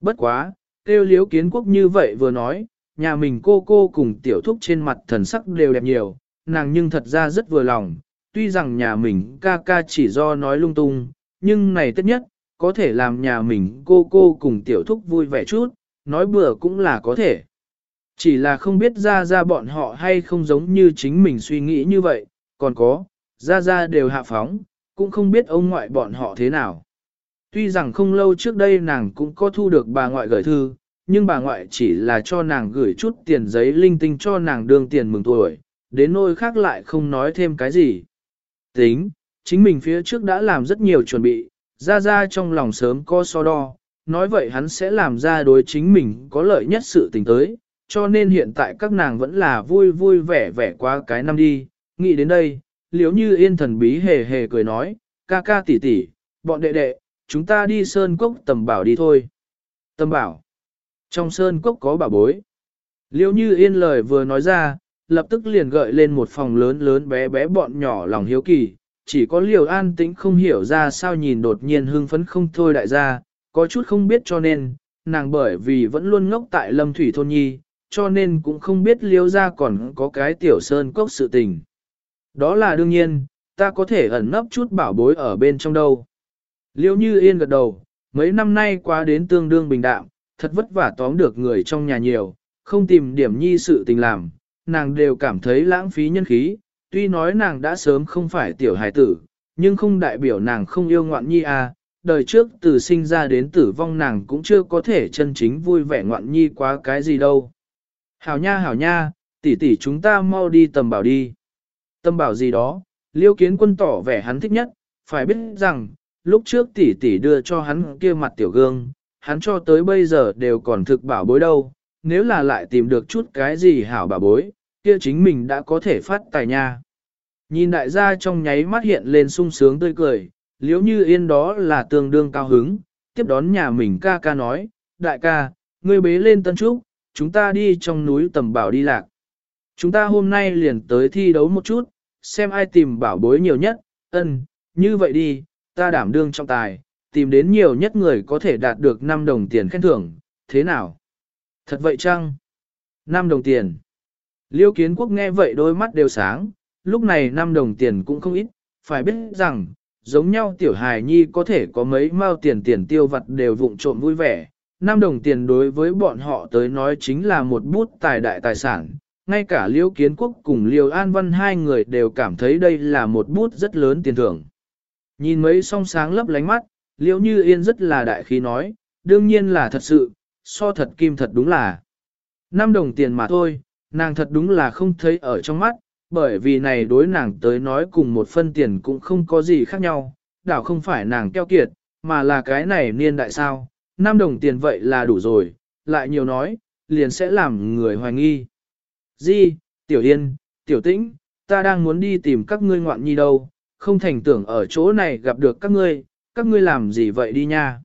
Speaker 1: Bất quá, kêu liếu kiến quốc như vậy vừa nói, nhà mình cô cô cùng tiểu thúc trên mặt thần sắc đều đẹp nhiều, nàng nhưng thật ra rất vừa lòng, tuy rằng nhà mình ca ca chỉ do nói lung tung, nhưng này tất nhất, có thể làm nhà mình cô cô cùng tiểu thúc vui vẻ chút, nói bừa cũng là có thể. Chỉ là không biết ra ra bọn họ hay không giống như chính mình suy nghĩ như vậy, còn có, ra ra đều hạ phóng, cũng không biết ông ngoại bọn họ thế nào. Tuy rằng không lâu trước đây nàng cũng có thu được bà ngoại gửi thư, nhưng bà ngoại chỉ là cho nàng gửi chút tiền giấy linh tinh cho nàng đương tiền mừng tuổi, đến nôi khác lại không nói thêm cái gì. Tính, chính mình phía trước đã làm rất nhiều chuẩn bị, ra ra trong lòng sớm có so đo, nói vậy hắn sẽ làm ra đối chính mình có lợi nhất sự tình tới, cho nên hiện tại các nàng vẫn là vui vui vẻ vẻ qua cái năm đi, nghĩ đến đây, liếu như yên thần bí hề hề cười nói, ca ca tỷ tỷ, bọn đệ đệ, chúng ta đi sơn cốc tầm bảo đi thôi. Tầm bảo, trong sơn cốc có bảo bối. Liêu như yên lời vừa nói ra, lập tức liền gợi lên một phòng lớn lớn bé bé bọn nhỏ lòng hiếu kỳ, chỉ có liều an tĩnh không hiểu ra sao nhìn đột nhiên hưng phấn không thôi đại gia, có chút không biết cho nên, nàng bởi vì vẫn luôn ngốc tại lâm thủy thôn nhi, cho nên cũng không biết liêu ra còn có cái tiểu sơn cốc sự tình. Đó là đương nhiên, ta có thể ẩn nấp chút bảo bối ở bên trong đâu. Liêu như yên gật đầu, mấy năm nay qua đến tương đương bình đạm, thật vất vả tóm được người trong nhà nhiều, không tìm điểm nhi sự tình làm, nàng đều cảm thấy lãng phí nhân khí, tuy nói nàng đã sớm không phải tiểu hài tử, nhưng không đại biểu nàng không yêu ngoạn nhi à, đời trước từ sinh ra đến tử vong nàng cũng chưa có thể chân chính vui vẻ ngoạn nhi quá cái gì đâu. Hảo nha hảo nha, tỷ tỷ chúng ta mau đi tầm bảo đi. Tâm bảo gì đó, liêu kiến quân tỏ vẻ hắn thích nhất, phải biết rằng, lúc trước tỷ tỷ đưa cho hắn kia mặt tiểu gương, hắn cho tới bây giờ đều còn thực bảo bối đâu, nếu là lại tìm được chút cái gì hảo bảo bối, kia chính mình đã có thể phát tài nha. Nhìn đại gia trong nháy mắt hiện lên sung sướng tươi cười, liếu như yên đó là tương đương cao hứng, tiếp đón nhà mình ca ca nói, đại ca, ngươi bế lên tân trúc, chúng ta đi trong núi tầm bảo đi lạc. Chúng ta hôm nay liền tới thi đấu một chút, xem ai tìm bảo bối nhiều nhất, ân, như vậy đi, ta đảm đương trọng tài, tìm đến nhiều nhất người có thể đạt được 5 đồng tiền khen thưởng, thế nào? Thật vậy chăng? 5 đồng tiền. Liêu kiến quốc nghe vậy đôi mắt đều sáng, lúc này 5 đồng tiền cũng không ít, phải biết rằng, giống nhau tiểu hài nhi có thể có mấy mao tiền tiền tiêu vặt đều vụng trộm vui vẻ. 5 đồng tiền đối với bọn họ tới nói chính là một bút tài đại tài sản, ngay cả Liêu Kiến Quốc cùng Liêu An Văn hai người đều cảm thấy đây là một bút rất lớn tiền thưởng. Nhìn mấy song sáng lấp lánh mắt, Liêu Như Yên rất là đại khí nói, đương nhiên là thật sự, so thật kim thật đúng là. năm đồng tiền mà thôi, nàng thật đúng là không thấy ở trong mắt, bởi vì này đối nàng tới nói cùng một phân tiền cũng không có gì khác nhau, đảo không phải nàng keo kiệt, mà là cái này niên đại sao, năm đồng tiền vậy là đủ rồi, lại nhiều nói, liền sẽ làm người hoài nghi. Di, Tiểu Yên, Tiểu Tĩnh, ta đang muốn đi tìm các ngươi ngoạn nhi đâu, không thành tưởng ở chỗ này gặp được các ngươi, các ngươi làm gì vậy đi nha.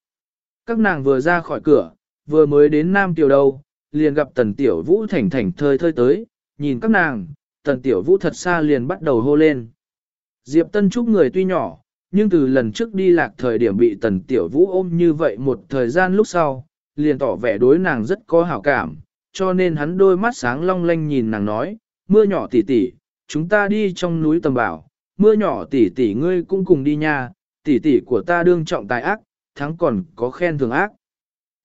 Speaker 1: Các nàng vừa ra khỏi cửa, vừa mới đến Nam Tiểu đâu, liền gặp Tần Tiểu Vũ thành thành thơi thơi tới, nhìn các nàng, Tần Tiểu Vũ thật xa liền bắt đầu hô lên. Diệp Tân Trúc người tuy nhỏ, nhưng từ lần trước đi lạc thời điểm bị Tần Tiểu Vũ ôm như vậy một thời gian lúc sau, liền tỏ vẻ đối nàng rất có hảo cảm, cho nên hắn đôi mắt sáng long lanh nhìn nàng nói, mưa nhỏ tỉ tỉ, chúng ta đi trong núi tầm bảo, mưa nhỏ tỉ tỉ ngươi cũng cùng đi nha, tỉ tỉ của ta đương trọng tài ác, thắng còn có khen thường ác.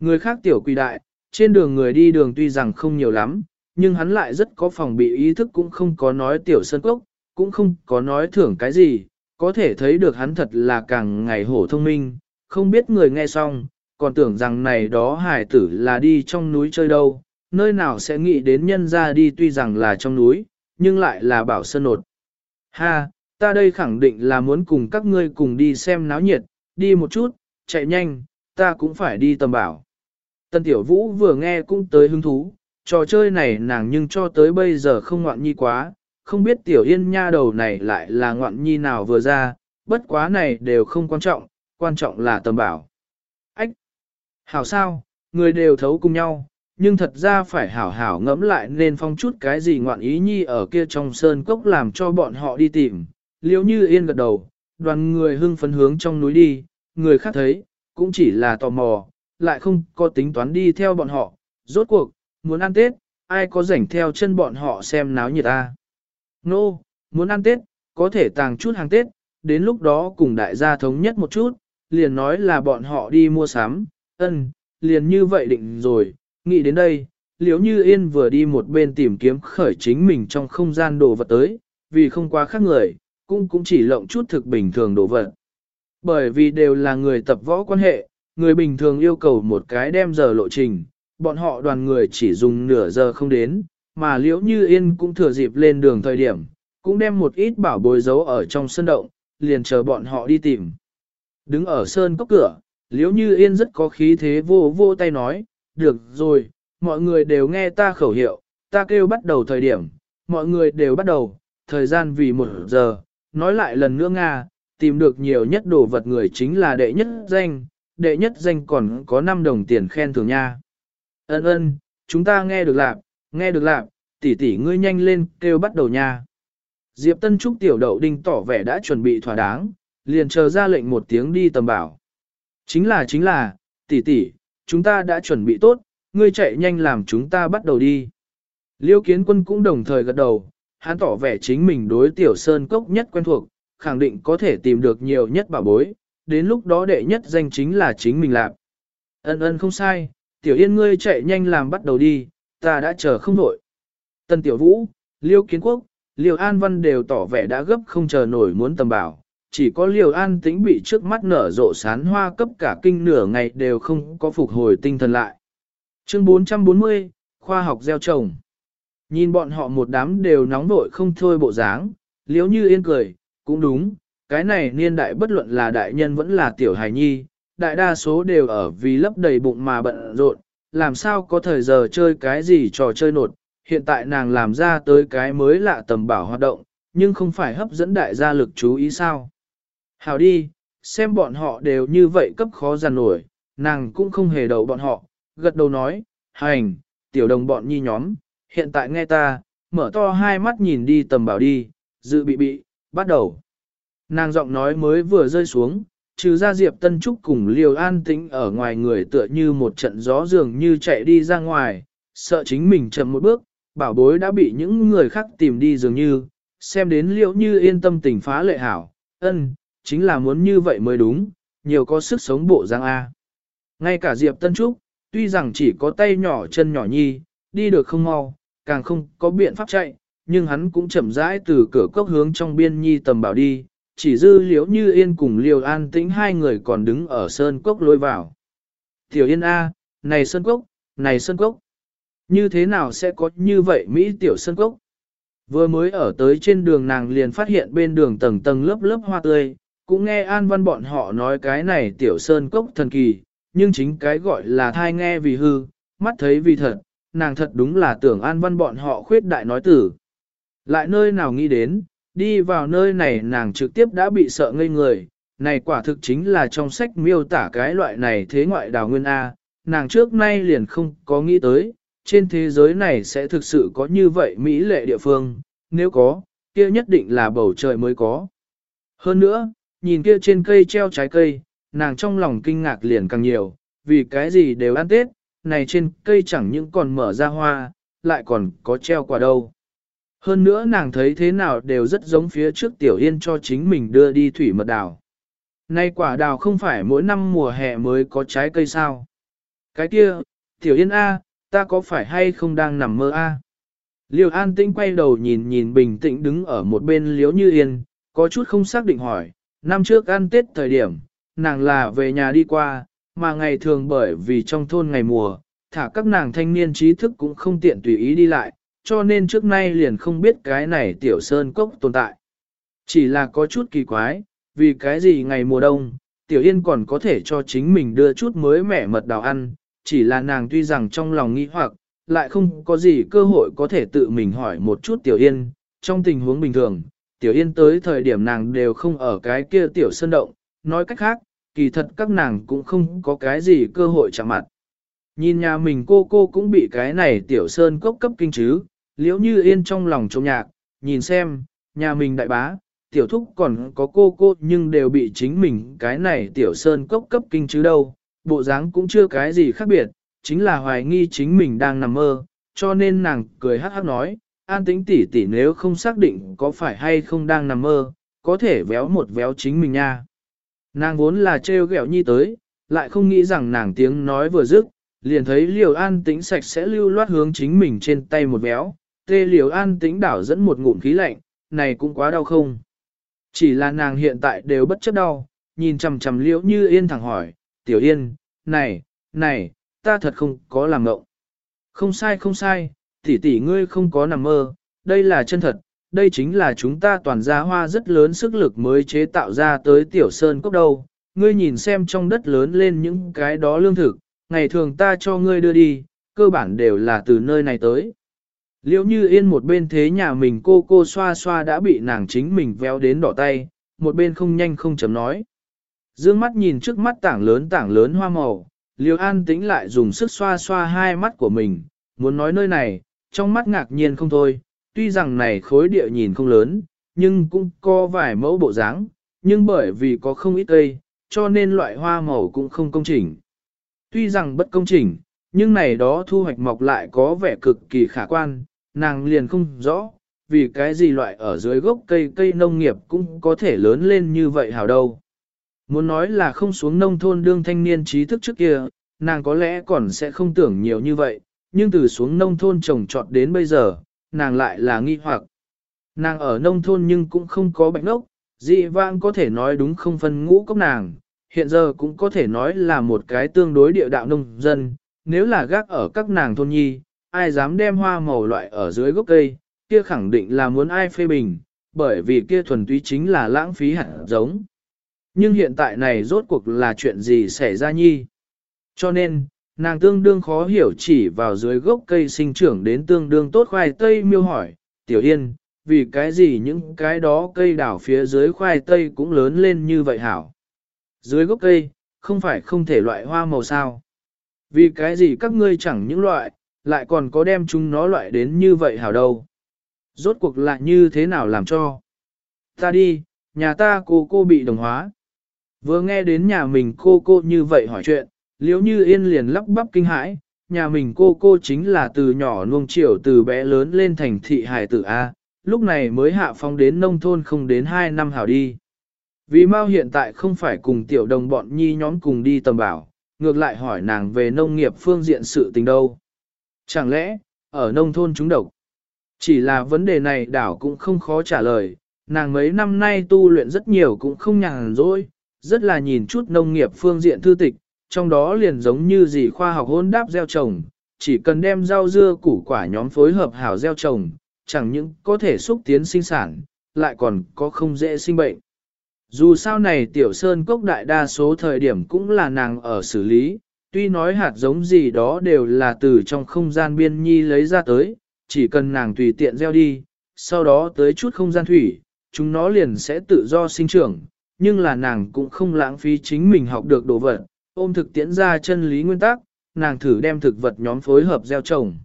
Speaker 1: Người khác tiểu quỳ đại, trên đường người đi đường tuy rằng không nhiều lắm, nhưng hắn lại rất có phòng bị ý thức cũng không có nói tiểu sân cốc, cũng không có nói thưởng cái gì, có thể thấy được hắn thật là càng ngày hổ thông minh, không biết người nghe xong, còn tưởng rằng này đó hải tử là đi trong núi chơi đâu, nơi nào sẽ nghĩ đến nhân ra đi tuy rằng là trong núi, nhưng lại là bảo sơn nột. Ha, ta đây khẳng định là muốn cùng các ngươi cùng đi xem náo nhiệt, đi một chút, chạy nhanh, ta cũng phải đi tầm bảo. Tân Tiểu Vũ vừa nghe cũng tới hứng thú, trò chơi này nàng nhưng cho tới bây giờ không ngoạn nhi quá, không biết Tiểu Yên nha đầu này lại là ngoạn nhi nào vừa ra, bất quá này đều không quan trọng, quan trọng là tầm bảo. Ách! Hảo sao, người đều thấu cùng nhau, nhưng thật ra phải hảo hảo ngẫm lại nên phong chút cái gì ngoạn ý nhi ở kia trong sơn cốc làm cho bọn họ đi tìm. Liếu như yên gật đầu, đoàn người hưng phấn hướng trong núi đi, người khác thấy, cũng chỉ là tò mò, lại không có tính toán đi theo bọn họ. Rốt cuộc, muốn ăn Tết, ai có rảnh theo chân bọn họ xem náo nhiệt ta. Nô, no, muốn ăn Tết, có thể tàng chút hàng Tết, đến lúc đó cùng đại gia thống nhất một chút, liền nói là bọn họ đi mua sắm, ân, liền như vậy định rồi, nghĩ đến đây, liếu như yên vừa đi một bên tìm kiếm khởi chính mình trong không gian đồ vật tới, vì không quá khác người, cũng cũng chỉ lộng chút thực bình thường đồ vật. Bởi vì đều là người tập võ quan hệ, người bình thường yêu cầu một cái đem giờ lộ trình, bọn họ đoàn người chỉ dùng nửa giờ không đến, mà liễu như yên cũng thừa dịp lên đường thời điểm, cũng đem một ít bảo bối giấu ở trong sân động, liền chờ bọn họ đi tìm. Đứng ở sơn cốc cửa, liễu như yên rất có khí thế vô vô tay nói, được rồi, mọi người đều nghe ta khẩu hiệu, ta kêu bắt đầu thời điểm, mọi người đều bắt đầu, thời gian vì một giờ, nói lại lần nữa Nga, tìm được nhiều nhất đồ vật người chính là đệ nhất danh, đệ nhất danh còn có 5 đồng tiền khen thưởng nha. Ân ân, chúng ta nghe được lạc, nghe được lạc, tỷ tỷ ngươi nhanh lên kêu bắt đầu nha. Diệp Tân Trúc tiểu đậu đinh tỏ vẻ đã chuẩn bị thỏa đáng, liền chờ ra lệnh một tiếng đi tầm bảo. Chính là chính là, tỷ tỷ, chúng ta đã chuẩn bị tốt, ngươi chạy nhanh làm chúng ta bắt đầu đi. Liêu kiến quân cũng đồng thời gật đầu, hắn tỏ vẻ chính mình đối tiểu sơn cốc nhất quen thuộc, khẳng định có thể tìm được nhiều nhất bảo bối, đến lúc đó đệ nhất danh chính là chính mình làm. Ân ân không sai, tiểu yên ngươi chạy nhanh làm bắt đầu đi, ta đã chờ không nổi. Tân tiểu vũ, liêu kiến quốc, liêu an văn đều tỏ vẻ đã gấp không chờ nổi muốn tầm bảo, chỉ có liều an tĩnh bị trước mắt nở rộ sán hoa cấp cả kinh nửa ngày đều không có phục hồi tinh thần lại. Chương 440, Khoa học gieo trồng. Nhìn bọn họ một đám đều nóng vội không thôi bộ dáng, liếu như yên cười, cũng đúng, cái này niên đại bất luận là đại nhân vẫn là tiểu hài nhi, đại đa số đều ở vì lấp đầy bụng mà bận rộn, làm sao có thời giờ chơi cái gì trò chơi nột, hiện tại nàng làm ra tới cái mới lạ tầm bảo hoạt động, nhưng không phải hấp dẫn đại gia lực chú ý sao. Hảo đi, xem bọn họ đều như vậy cấp khó giàn nổi, nàng cũng không hề đầu bọn họ, gật đầu nói, hành, tiểu đồng bọn nhi nhóm, hiện tại nghe ta, mở to hai mắt nhìn đi tầm bảo đi, dự bị bị, bắt đầu. Nàng giọng nói mới vừa rơi xuống, trừ ra Diệp Tân Trúc cùng Liều An Tĩnh ở ngoài người tựa như một trận gió dường như chạy đi ra ngoài, sợ chính mình chậm một bước, bảo bối đã bị những người khác tìm đi dường như, xem đến liệu như yên tâm tình phá lệ hảo, ân, chính là muốn như vậy mới đúng, nhiều có sức sống bộ giang A. Ngay cả Diệp Tân Trúc, tuy rằng chỉ có tay nhỏ chân nhỏ nhi, đi được không mau, càng không có biện pháp chạy, nhưng hắn cũng chậm rãi từ cửa cốc hướng trong biên nhi tầm bảo đi, chỉ dư liếu như yên cùng liều an tĩnh hai người còn đứng ở sơn cốc lôi vào. Tiểu yên A, này sơn cốc, này sơn cốc. Như thế nào sẽ có như vậy Mỹ tiểu sơn cốc? Vừa mới ở tới trên đường nàng liền phát hiện bên đường tầng tầng lớp lớp hoa tươi, cũng nghe an văn bọn họ nói cái này tiểu sơn cốc thần kỳ, nhưng chính cái gọi là thai nghe vì hư, mắt thấy vì thật, nàng thật đúng là tưởng an văn bọn họ khuyết đại nói tử. Lại nơi nào nghĩ đến, đi vào nơi này nàng trực tiếp đã bị sợ ngây người, này quả thực chính là trong sách miêu tả cái loại này thế ngoại đào nguyên A, nàng trước nay liền không có nghĩ tới, trên thế giới này sẽ thực sự có như vậy Mỹ lệ địa phương, nếu có, kia nhất định là bầu trời mới có. Hơn nữa, nhìn kia trên cây treo trái cây, nàng trong lòng kinh ngạc liền càng nhiều, vì cái gì đều ăn Tết, này trên cây chẳng những còn mở ra hoa, lại còn có treo quả đâu. Hơn nữa nàng thấy thế nào đều rất giống phía trước Tiểu Yên cho chính mình đưa đi thủy mật đào. Nay quả đào không phải mỗi năm mùa hè mới có trái cây sao. Cái kia, Tiểu Yên A, ta có phải hay không đang nằm mơ A? Liêu an tĩnh quay đầu nhìn nhìn bình tĩnh đứng ở một bên liếu như yên, có chút không xác định hỏi, năm trước ăn tết thời điểm, nàng là về nhà đi qua, mà ngày thường bởi vì trong thôn ngày mùa, thả các nàng thanh niên trí thức cũng không tiện tùy ý đi lại, cho nên trước nay liền không biết cái này tiểu sơn cốc tồn tại. Chỉ là có chút kỳ quái, vì cái gì ngày mùa đông, tiểu yên còn có thể cho chính mình đưa chút mới mẻ mật đào ăn, chỉ là nàng tuy rằng trong lòng nghi hoặc, lại không có gì cơ hội có thể tự mình hỏi một chút tiểu yên, trong tình huống bình thường, tiểu yên tới thời điểm nàng đều không ở cái kia tiểu sơn động, nói cách khác, kỳ thật các nàng cũng không có cái gì cơ hội chạm mặt. Nhìn nhà mình cô cô cũng bị cái này tiểu sơn cốc cấp kinh chứ, liễu như yên trong lòng trông nhạc, nhìn xem, nhà mình đại bá, tiểu thúc còn có cô cô nhưng đều bị chính mình cái này tiểu sơn cốc cấp kinh chứ đâu, bộ dáng cũng chưa cái gì khác biệt, chính là hoài nghi chính mình đang nằm mơ, cho nên nàng cười hát hát nói, an tĩnh tỉ tỉ nếu không xác định có phải hay không đang nằm mơ, có thể véo một véo chính mình nha. Nàng vốn là trêu ghẹo nhi tới, lại không nghĩ rằng nàng tiếng nói vừa dứt, liền thấy liều an tĩnh sạch sẽ lưu loát hướng chính mình trên tay một véo, tê liều an tĩnh đảo dẫn một ngụm khí lạnh, này cũng quá đau không. Chỉ là nàng hiện tại đều bất chấp đau, nhìn chằm chằm liễu như yên thẳng hỏi, tiểu yên, này, này, ta thật không có làm ngộng. Không sai không sai, tỷ tỷ ngươi không có nằm mơ, đây là chân thật, đây chính là chúng ta toàn gia hoa rất lớn sức lực mới chế tạo ra tới tiểu sơn cốc đâu. Ngươi nhìn xem trong đất lớn lên những cái đó lương thực, ngày thường ta cho ngươi đưa đi, cơ bản đều là từ nơi này tới. Liễu như yên một bên thế nhà mình cô cô xoa xoa đã bị nàng chính mình véo đến đỏ tay, một bên không nhanh không chấm nói. Dương mắt nhìn trước mắt tảng lớn tảng lớn hoa màu, liễu An tĩnh lại dùng sức xoa xoa hai mắt của mình, muốn nói nơi này, trong mắt ngạc nhiên không thôi, tuy rằng này khối địa nhìn không lớn, nhưng cũng có vài mẫu bộ dáng, nhưng bởi vì có không ít cây, cho nên loại hoa màu cũng không công chỉnh. Tuy rằng bất công chỉnh, nhưng này đó thu hoạch mọc lại có vẻ cực kỳ khả quan, nàng liền không rõ, vì cái gì loại ở dưới gốc cây cây nông nghiệp cũng có thể lớn lên như vậy hào đâu. Muốn nói là không xuống nông thôn đương thanh niên trí thức trước kia, nàng có lẽ còn sẽ không tưởng nhiều như vậy, nhưng từ xuống nông thôn trồng trọt đến bây giờ, nàng lại là nghi hoặc. Nàng ở nông thôn nhưng cũng không có bệnh ốc, dị vãng có thể nói đúng không phân ngũ cốc nàng, hiện giờ cũng có thể nói là một cái tương đối địa đạo nông dân, nếu là gác ở các nàng thôn nhi, ai dám đem hoa màu loại ở dưới gốc cây, kia khẳng định là muốn ai phê bình, bởi vì kia thuần túy chính là lãng phí hạt giống. Nhưng hiện tại này rốt cuộc là chuyện gì xảy ra nhi? Cho nên, nàng tương đương khó hiểu chỉ vào dưới gốc cây sinh trưởng đến tương đương tốt khoai tây miêu hỏi, tiểu yên, vì cái gì những cái đó cây đảo phía dưới khoai tây cũng lớn lên như vậy hảo? Dưới gốc cây, không phải không thể loại hoa màu sao? Vì cái gì các ngươi chẳng những loại, lại còn có đem chúng nó loại đến như vậy hảo đâu? Rốt cuộc lại như thế nào làm cho? Ta đi, nhà ta cô cô bị đồng hóa. Vừa nghe đến nhà mình cô cô như vậy hỏi chuyện, liếu như yên liền lắp bắp kinh hãi, nhà mình cô cô chính là từ nhỏ nuông chiều từ bé lớn lên thành thị hải tử A, lúc này mới hạ phong đến nông thôn không đến 2 năm hảo đi. Vì Mao hiện tại không phải cùng tiểu đồng bọn nhi nhóm cùng đi tầm bảo, ngược lại hỏi nàng về nông nghiệp phương diện sự tình đâu. Chẳng lẽ, ở nông thôn chúng độc? Chỉ là vấn đề này đảo cũng không khó trả lời, nàng mấy năm nay tu luyện rất nhiều cũng không nhàn rỗi, rất là nhìn chút nông nghiệp phương diện thư tịch, trong đó liền giống như gì khoa học hôn đáp gieo trồng, chỉ cần đem rau dưa củ quả nhóm phối hợp hảo gieo trồng, chẳng những có thể xúc tiến sinh sản, lại còn có không dễ sinh bệnh. Dù sao này tiểu sơn cốc đại đa số thời điểm cũng là nàng ở xử lý, tuy nói hạt giống gì đó đều là từ trong không gian biên nhi lấy ra tới, chỉ cần nàng tùy tiện gieo đi, sau đó tới chút không gian thủy, chúng nó liền sẽ tự do sinh trưởng, nhưng là nàng cũng không lãng phí chính mình học được đồ vật, ôm thực tiễn ra chân lý nguyên tắc, nàng thử đem thực vật nhóm phối hợp gieo trồng.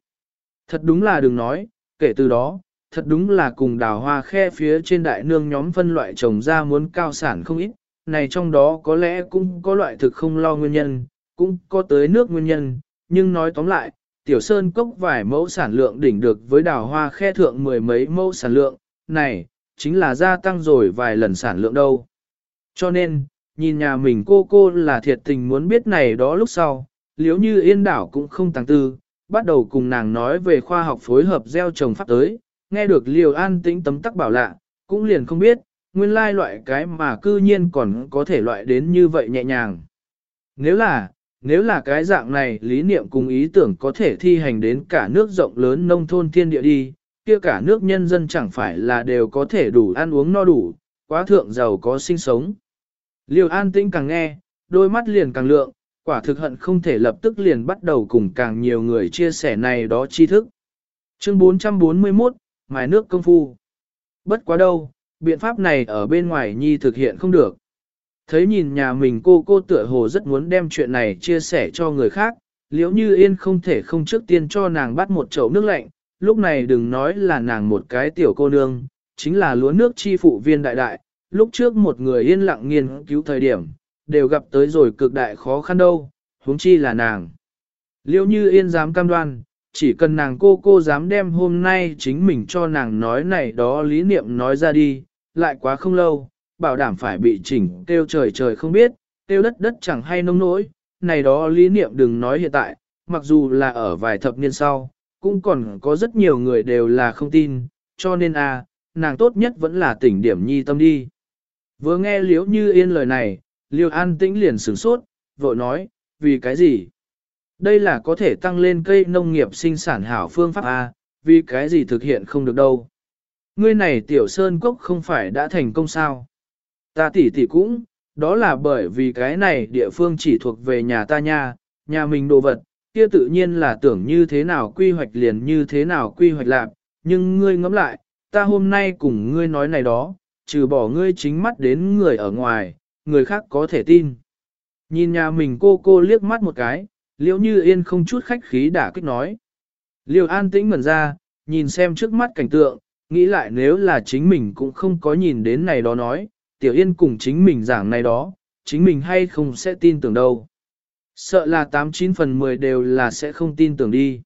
Speaker 1: Thật đúng là đừng nói, kể từ đó, thật đúng là cùng đào hoa khe phía trên đại nương nhóm phân loại trồng ra muốn cao sản không ít, này trong đó có lẽ cũng có loại thực không lo nguyên nhân, cũng có tới nước nguyên nhân, nhưng nói tóm lại, tiểu sơn cốc vài mẫu sản lượng đỉnh được với đào hoa khe thượng mười mấy mẫu sản lượng, này, chính là gia tăng rồi vài lần sản lượng đâu. Cho nên, nhìn nhà mình cô cô là thiệt tình muốn biết này đó lúc sau, liếu như yên đảo cũng không tăng tư, bắt đầu cùng nàng nói về khoa học phối hợp gieo trồng pháp tới, nghe được liều an tĩnh tấm tắc bảo lạ, cũng liền không biết, nguyên lai loại cái mà cư nhiên còn có thể loại đến như vậy nhẹ nhàng. Nếu là, nếu là cái dạng này lý niệm cùng ý tưởng có thể thi hành đến cả nước rộng lớn nông thôn thiên địa đi, kia cả nước nhân dân chẳng phải là đều có thể đủ ăn uống no đủ, quá thượng giàu có sinh sống. Liêu an tĩnh càng nghe, đôi mắt liền càng lượng, quả thực hận không thể lập tức liền bắt đầu cùng càng nhiều người chia sẻ này đó tri thức. Chương 441, Mài nước công phu. Bất quá đâu, biện pháp này ở bên ngoài nhi thực hiện không được. Thấy nhìn nhà mình cô cô tựa hồ rất muốn đem chuyện này chia sẻ cho người khác, Liễu như yên không thể không trước tiên cho nàng bắt một chậu nước lạnh, lúc này đừng nói là nàng một cái tiểu cô nương, chính là lúa nước chi phụ viên đại đại, lúc trước một người yên lặng nghiên cứu thời điểm, đều gặp tới rồi cực đại khó khăn đâu, huống chi là nàng. Liêu như yên dám cam đoan, chỉ cần nàng cô cô dám đem hôm nay chính mình cho nàng nói này đó lý niệm nói ra đi, lại quá không lâu, bảo đảm phải bị chỉnh tiêu trời trời không biết, tiêu đất đất chẳng hay nông nỗi, này đó lý niệm đừng nói hiện tại, mặc dù là ở vài thập niên sau, cũng còn có rất nhiều người đều là không tin, cho nên a à, nàng tốt nhất vẫn là tỉnh điểm nhi tâm đi. Vừa nghe liếu như yên lời này, liêu an tĩnh liền sửng sốt, vội nói, vì cái gì? Đây là có thể tăng lên cây nông nghiệp sinh sản hảo phương pháp A, vì cái gì thực hiện không được đâu. Ngươi này tiểu sơn cốc không phải đã thành công sao? Ta tỷ tỷ cũng, đó là bởi vì cái này địa phương chỉ thuộc về nhà ta nha, nhà mình đồ vật, kia tự nhiên là tưởng như thế nào quy hoạch liền như thế nào quy hoạch lạc, nhưng ngươi ngẫm lại, ta hôm nay cùng ngươi nói này đó, trừ bỏ ngươi chính mắt đến người ở ngoài, người khác có thể tin. Nhìn nhà mình cô cô liếc mắt một cái, liễu như yên không chút khách khí đả kích nói. Liêu an tĩnh ngẩn ra, nhìn xem trước mắt cảnh tượng, nghĩ lại nếu là chính mình cũng không có nhìn đến này đó nói, tiểu yên cùng chính mình giảng này đó, chính mình hay không sẽ tin tưởng đâu. Sợ là 89 phần 10 đều là sẽ không tin tưởng đi.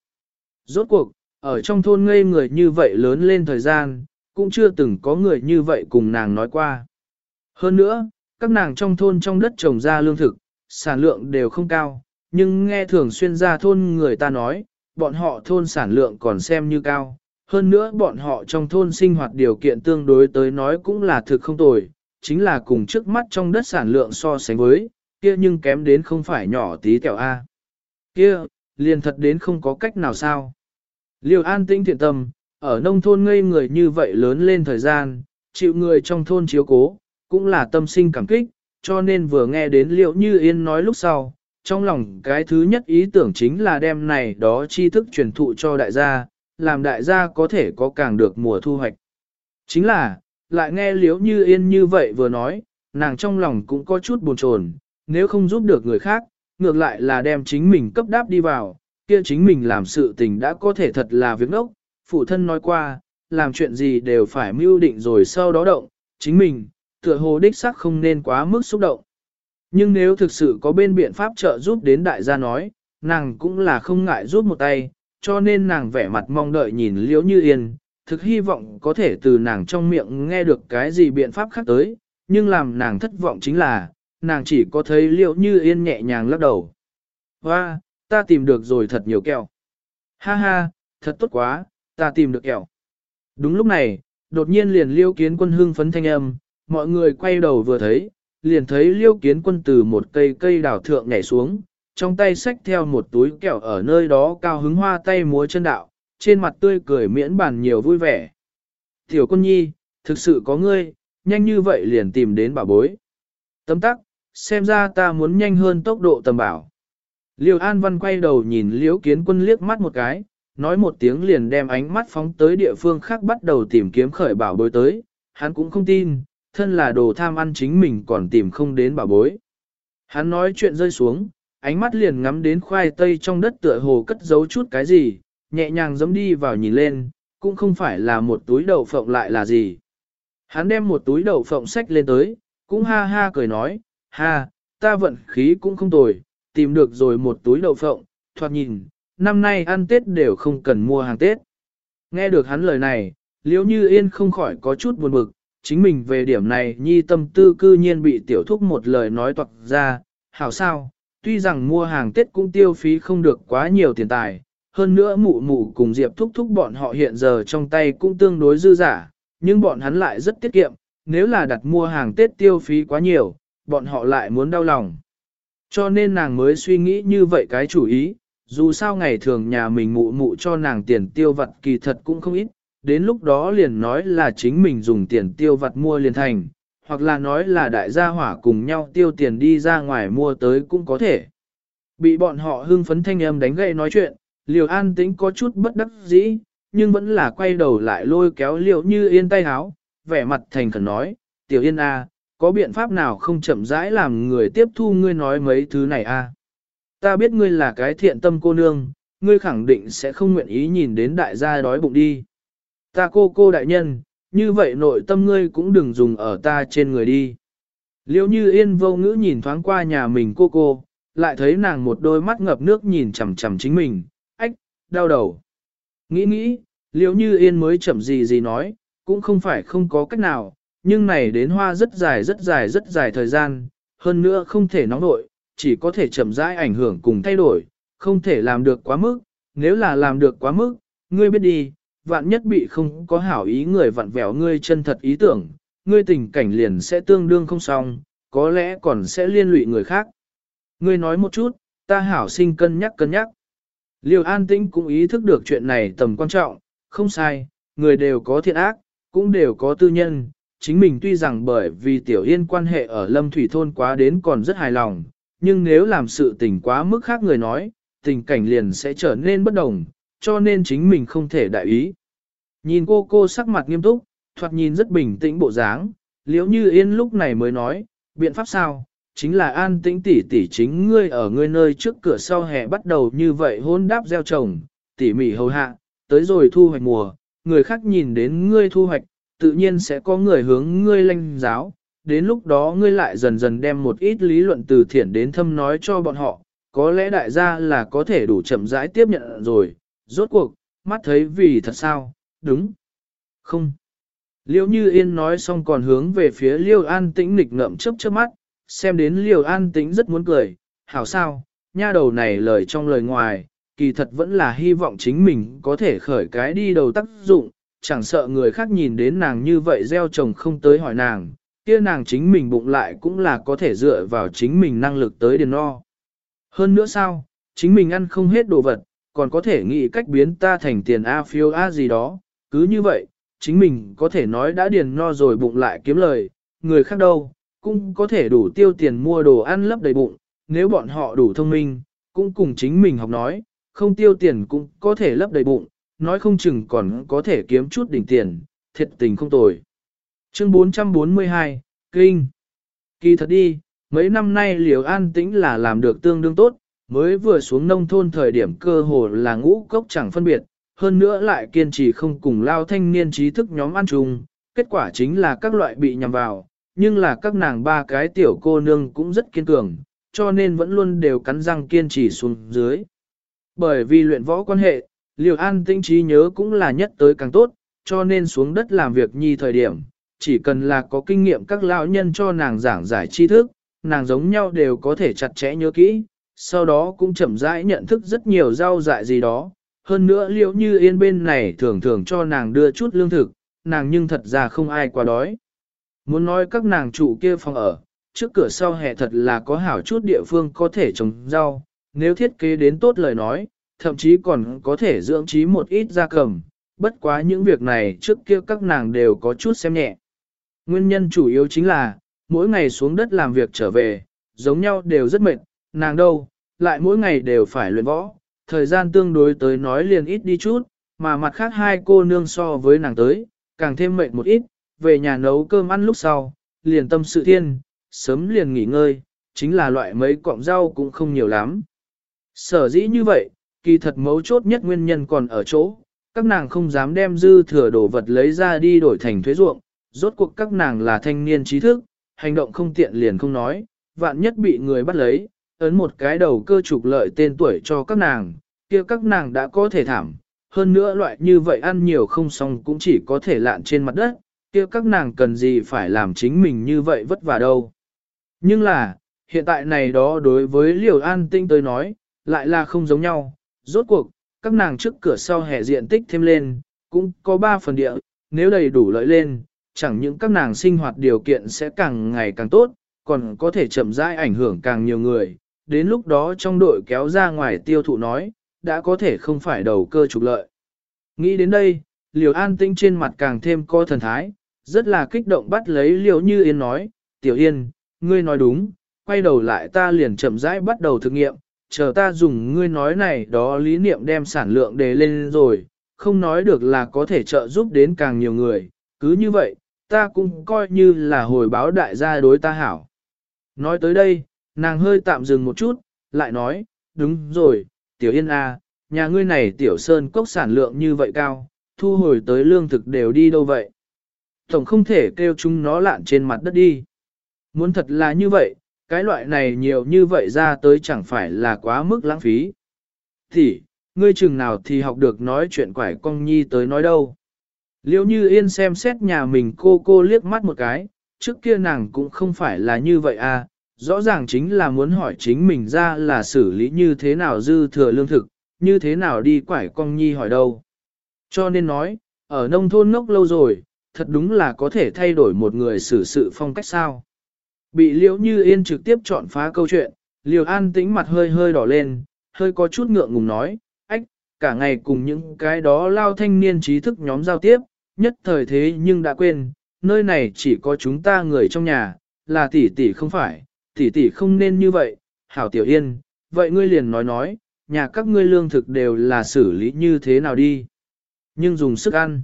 Speaker 1: Rốt cuộc, ở trong thôn ngây người như vậy lớn lên thời gian, cũng chưa từng có người như vậy cùng nàng nói qua. Hơn nữa, các nàng trong thôn trong đất trồng ra lương thực, sản lượng đều không cao, nhưng nghe thường xuyên ra thôn người ta nói, bọn họ thôn sản lượng còn xem như cao. Hơn nữa bọn họ trong thôn sinh hoạt điều kiện tương đối tới nói cũng là thực không tồi, chính là cùng trước mắt trong đất sản lượng so sánh với, kia nhưng kém đến không phải nhỏ tí tẹo A. Kia, liền thật đến không có cách nào sao. Liêu an tĩnh thiện tâm, ở nông thôn ngây người như vậy lớn lên thời gian, chịu người trong thôn chiếu cố, cũng là tâm sinh cảm kích, cho nên vừa nghe đến liệu như yên nói lúc sau, trong lòng cái thứ nhất ý tưởng chính là đem này đó tri thức truyền thụ cho đại gia, làm đại gia có thể có càng được mùa thu hoạch. Chính là, lại nghe liễu như yên như vậy vừa nói, nàng trong lòng cũng có chút buồn chồn, nếu không giúp được người khác, ngược lại là đem chính mình cấp đáp đi vào, kia chính mình làm sự tình đã có thể thật là việc ốc, phụ thân nói qua, làm chuyện gì đều phải mưu định rồi sau đó động, chính mình, tựa hồ đích sắc không nên quá mức xúc động. Nhưng nếu thực sự có bên biện pháp trợ giúp đến đại gia nói, nàng cũng là không ngại giúp một tay, cho nên nàng vẻ mặt mong đợi nhìn liễu như yên, thực hy vọng có thể từ nàng trong miệng nghe được cái gì biện pháp khác tới, nhưng làm nàng thất vọng chính là, nàng chỉ có thấy liễu như yên nhẹ nhàng lắc đầu. Hoa, ta tìm được rồi thật nhiều kẹo. Ha ha, thật tốt quá, ta tìm được kẹo. Đúng lúc này, đột nhiên liền liêu kiến quân hưng phấn thanh âm, mọi người quay đầu vừa thấy, liền thấy liêu kiến quân từ một cây cây đảo thượng nhảy xuống, trong tay xách theo một túi kẹo ở nơi đó cao hứng hoa tay múa chân đạo, trên mặt tươi cười miễn bàn nhiều vui vẻ. Tiểu quân nhi, thực sự có ngươi, nhanh như vậy liền tìm đến bà bối. Tấm tắc, xem ra ta muốn nhanh hơn tốc độ tầm bảo. Liêu An Văn quay đầu nhìn Liễu Kiến Quân liếc mắt một cái, nói một tiếng liền đem ánh mắt phóng tới địa phương khác bắt đầu tìm kiếm khởi bảo bối tới, hắn cũng không tin, thân là đồ tham ăn chính mình còn tìm không đến bảo bối. Hắn nói chuyện rơi xuống, ánh mắt liền ngắm đến khoai tây trong đất tựa hồ cất giấu chút cái gì, nhẹ nhàng giống đi vào nhìn lên, cũng không phải là một túi đậu phộng lại là gì. Hắn đem một túi đậu phộng sách lên tới, cũng ha ha cười nói, ha, ta vận khí cũng không tồi, tìm được rồi một túi đậu phộng, thoạt nhìn, năm nay ăn Tết đều không cần mua hàng Tết. Nghe được hắn lời này, liếu như yên không khỏi có chút buồn bực, chính mình về điểm này nhi tâm tư cư nhiên bị tiểu thúc một lời nói toạc ra, hảo sao, tuy rằng mua hàng Tết cũng tiêu phí không được quá nhiều tiền tài, hơn nữa mụ mụ cùng Diệp thúc thúc bọn họ hiện giờ trong tay cũng tương đối dư giả, nhưng bọn hắn lại rất tiết kiệm, nếu là đặt mua hàng Tết tiêu phí quá nhiều, bọn họ lại muốn đau lòng. Cho nên nàng mới suy nghĩ như vậy cái chủ ý, dù sao ngày thường nhà mình mụ mụ cho nàng tiền tiêu vặt kỳ thật cũng không ít, đến lúc đó liền nói là chính mình dùng tiền tiêu vặt mua liền thành, hoặc là nói là đại gia hỏa cùng nhau tiêu tiền đi ra ngoài mua tới cũng có thể. Bị bọn họ hưng phấn thanh âm đánh gậy nói chuyện, liều an tính có chút bất đắc dĩ, nhưng vẫn là quay đầu lại lôi kéo liều như yên tay háo, vẻ mặt thành khẩn nói, tiểu yên a, à, có biện pháp nào không chậm rãi làm người tiếp thu ngươi nói mấy thứ này a? À? Ta biết ngươi là cái thiện tâm cô nương, ngươi khẳng định sẽ không nguyện ý nhìn đến đại gia đói bụng đi. Ta cô cô đại nhân, như vậy nội tâm ngươi cũng đừng dùng ở ta trên người đi. Liêu như yên vô ngữ nhìn thoáng qua nhà mình cô cô, lại thấy nàng một đôi mắt ngập nước nhìn chằm chằm chính mình, ách, đau đầu. Nghĩ nghĩ, liêu như yên mới chậm gì gì nói, cũng không phải không có cách nào, nhưng này đến hoa rất dài rất dài rất dài thời gian, hơn nữa không thể nóng nội, chỉ có thể chậm rãi ảnh hưởng cùng thay đổi, không thể làm được quá mức, nếu là làm được quá mức, ngươi biết đi, vạn nhất bị không có hảo ý người vặn vẹo ngươi chân thật ý tưởng, ngươi tình cảnh liền sẽ tương đương không xong, có lẽ còn sẽ liên lụy người khác. Ngươi nói một chút, ta hảo sinh cân nhắc cân nhắc. Liêu an tĩnh cũng ý thức được chuyện này tầm quan trọng, không sai, người đều có thiện ác, cũng đều có tư nhân. Chính mình tuy rằng bởi vì tiểu yên quan hệ ở lâm thủy thôn quá đến còn rất hài lòng, nhưng nếu làm sự tình quá mức khác người nói, tình cảnh liền sẽ trở nên bất đồng, cho nên chính mình không thể đại ý. Nhìn cô cô sắc mặt nghiêm túc, thoạt nhìn rất bình tĩnh bộ dáng, liếu như yên lúc này mới nói, biện pháp sao, chính là an tĩnh tỉ tỉ chính ngươi ở ngươi nơi trước cửa sau hè bắt đầu như vậy hôn đáp gieo trồng, tỉ mỉ hầu hạ, tới rồi thu hoạch mùa, người khác nhìn đến ngươi thu hoạch, tự nhiên sẽ có người hướng ngươi lanh giáo, đến lúc đó ngươi lại dần dần đem một ít lý luận từ thiện đến thâm nói cho bọn họ, có lẽ đại gia là có thể đủ chậm rãi tiếp nhận rồi, rốt cuộc, mắt thấy vì thật sao, đúng, không. Liêu như yên nói xong còn hướng về phía liêu an tĩnh nịch ngậm chớp chớp mắt, xem đến liêu an tĩnh rất muốn cười, hảo sao, nha đầu này lời trong lời ngoài, kỳ thật vẫn là hy vọng chính mình có thể khởi cái đi đầu tác dụng, chẳng sợ người khác nhìn đến nàng như vậy gieo trồng không tới hỏi nàng, kia nàng chính mình bụng lại cũng là có thể dựa vào chính mình năng lực tới điền no. Hơn nữa sao, chính mình ăn không hết đồ vật, còn có thể nghĩ cách biến ta thành tiền A phiêu A gì đó, cứ như vậy, chính mình có thể nói đã điền no rồi bụng lại kiếm lời, người khác đâu, cũng có thể đủ tiêu tiền mua đồ ăn lấp đầy bụng, nếu bọn họ đủ thông minh, cũng cùng chính mình học nói, không tiêu tiền cũng có thể lấp đầy bụng, nói không chừng còn có thể kiếm chút đỉnh tiền, thiệt tình không tồi. Chương 442, Kinh Kỳ thật đi, mấy năm nay liều an tĩnh là làm được tương đương tốt, mới vừa xuống nông thôn thời điểm cơ hồ là ngũ cốc chẳng phân biệt, hơn nữa lại kiên trì không cùng lao thanh niên trí thức nhóm ăn chung, kết quả chính là các loại bị nhằm vào, nhưng là các nàng ba cái tiểu cô nương cũng rất kiên cường, cho nên vẫn luôn đều cắn răng kiên trì xuống dưới. Bởi vì luyện võ quan hệ, liều an tinh trí nhớ cũng là nhất tới càng tốt, cho nên xuống đất làm việc nhi thời điểm, chỉ cần là có kinh nghiệm các lão nhân cho nàng giảng giải tri thức, nàng giống nhau đều có thể chặt chẽ nhớ kỹ, sau đó cũng chậm rãi nhận thức rất nhiều rau dại gì đó. Hơn nữa liệu như yên bên này thường thường cho nàng đưa chút lương thực, nàng nhưng thật ra không ai quá đói. Muốn nói các nàng chủ kia phòng ở, trước cửa sau hè thật là có hảo chút địa phương có thể trồng rau, nếu thiết kế đến tốt lời nói, thậm chí còn có thể dưỡng trí một ít gia cầm, bất quá những việc này trước kia các nàng đều có chút xem nhẹ. Nguyên nhân chủ yếu chính là, mỗi ngày xuống đất làm việc trở về, giống nhau đều rất mệt, nàng đâu, lại mỗi ngày đều phải luyện võ, thời gian tương đối tới nói liền ít đi chút, mà mặt khác hai cô nương so với nàng tới, càng thêm mệt một ít, về nhà nấu cơm ăn lúc sau, liền tâm sự thiên, sớm liền nghỉ ngơi, chính là loại mấy cọng rau cũng không nhiều lắm. Sở dĩ như vậy, kỳ thật mấu chốt nhất nguyên nhân còn ở chỗ, các nàng không dám đem dư thừa đồ vật lấy ra đi đổi thành thuế ruộng, rốt cuộc các nàng là thanh niên trí thức, hành động không tiện liền không nói, vạn nhất bị người bắt lấy, ấn một cái đầu cơ trục lợi tên tuổi cho các nàng, kia các nàng đã có thể thảm, hơn nữa loại như vậy ăn nhiều không xong cũng chỉ có thể lạn trên mặt đất, kia các nàng cần gì phải làm chính mình như vậy vất vả đâu. Nhưng là, hiện tại này đó đối với liều an tinh tới nói, lại là không giống nhau, rốt cuộc, các nàng trước cửa sau hệ diện tích thêm lên, cũng có 3 phần địa, nếu đầy đủ lợi lên, chẳng những các nàng sinh hoạt điều kiện sẽ càng ngày càng tốt, còn có thể chậm rãi ảnh hưởng càng nhiều người, đến lúc đó trong đội kéo ra ngoài tiêu thụ nói, đã có thể không phải đầu cơ trục lợi. Nghĩ đến đây, Liều An Tĩnh trên mặt càng thêm co thần thái, rất là kích động bắt lấy Liều Như Yên nói, Tiểu Yên, ngươi nói đúng, quay đầu lại ta liền chậm rãi bắt đầu thực nghiệm, chờ ta dùng ngươi nói này đó lý niệm đem sản lượng đề lên rồi, không nói được là có thể trợ giúp đến càng nhiều người, cứ như vậy, ta cũng coi như là hồi báo đại gia đối ta hảo. Nói tới đây, nàng hơi tạm dừng một chút, lại nói, đúng rồi, tiểu yên a, à, nhà ngươi này tiểu sơn cốc sản lượng như vậy cao, thu hồi tới lương thực đều đi đâu vậy? Tổng không thể kêu chúng nó lạn trên mặt đất đi. Muốn thật là như vậy, cái loại này nhiều như vậy ra tới chẳng phải là quá mức lãng phí. Thì, ngươi chừng nào thì học được nói chuyện quải cong nhi tới nói đâu. Liêu như yên xem xét nhà mình cô cô liếc mắt một cái, trước kia nàng cũng không phải là như vậy à, rõ ràng chính là muốn hỏi chính mình ra là xử lý như thế nào dư thừa lương thực, như thế nào đi quải cong nhi hỏi đâu. Cho nên nói, ở nông thôn ngốc lâu rồi, thật đúng là có thể thay đổi một người xử sự phong cách sao. Bị liễu như yên trực tiếp chọn phá câu chuyện, liều an tĩnh mặt hơi hơi đỏ lên, hơi có chút ngượng ngùng nói, ách, cả ngày cùng những cái đó lao thanh niên trí thức nhóm giao tiếp, nhất thời thế nhưng đã quên, nơi này chỉ có chúng ta người trong nhà, là tỷ tỷ không phải, tỷ tỷ không nên như vậy, hảo tiểu yên, vậy ngươi liền nói nói, nhà các ngươi lương thực đều là xử lý như thế nào đi, nhưng dùng sức ăn.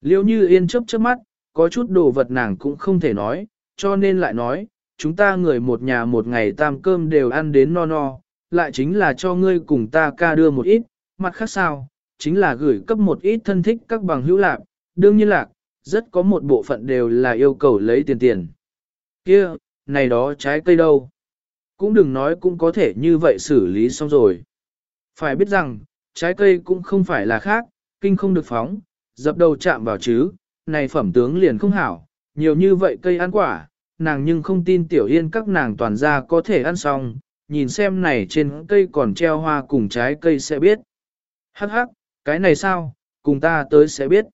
Speaker 1: Liêu như yên chớp chớp mắt, có chút đồ vật nàng cũng không thể nói, cho nên lại nói, chúng ta người một nhà một ngày tam cơm đều ăn đến no no, lại chính là cho ngươi cùng ta ca đưa một ít, mặt khác sao, chính là gửi cấp một ít thân thích các bằng hữu lạc, đương nhiên lạc, rất có một bộ phận đều là yêu cầu lấy tiền tiền. kia này đó trái cây đâu? Cũng đừng nói cũng có thể như vậy xử lý xong rồi. Phải biết rằng, trái cây cũng không phải là khác, kinh không được phóng, dập đầu chạm vào chứ, này phẩm tướng liền không hảo, nhiều như vậy cây ăn quả, nàng nhưng không tin tiểu yên các nàng toàn ra có thể ăn xong, nhìn xem này trên cây còn treo hoa cùng trái cây sẽ biết. Hắc hắc, cái này sao, cùng ta tới sẽ biết.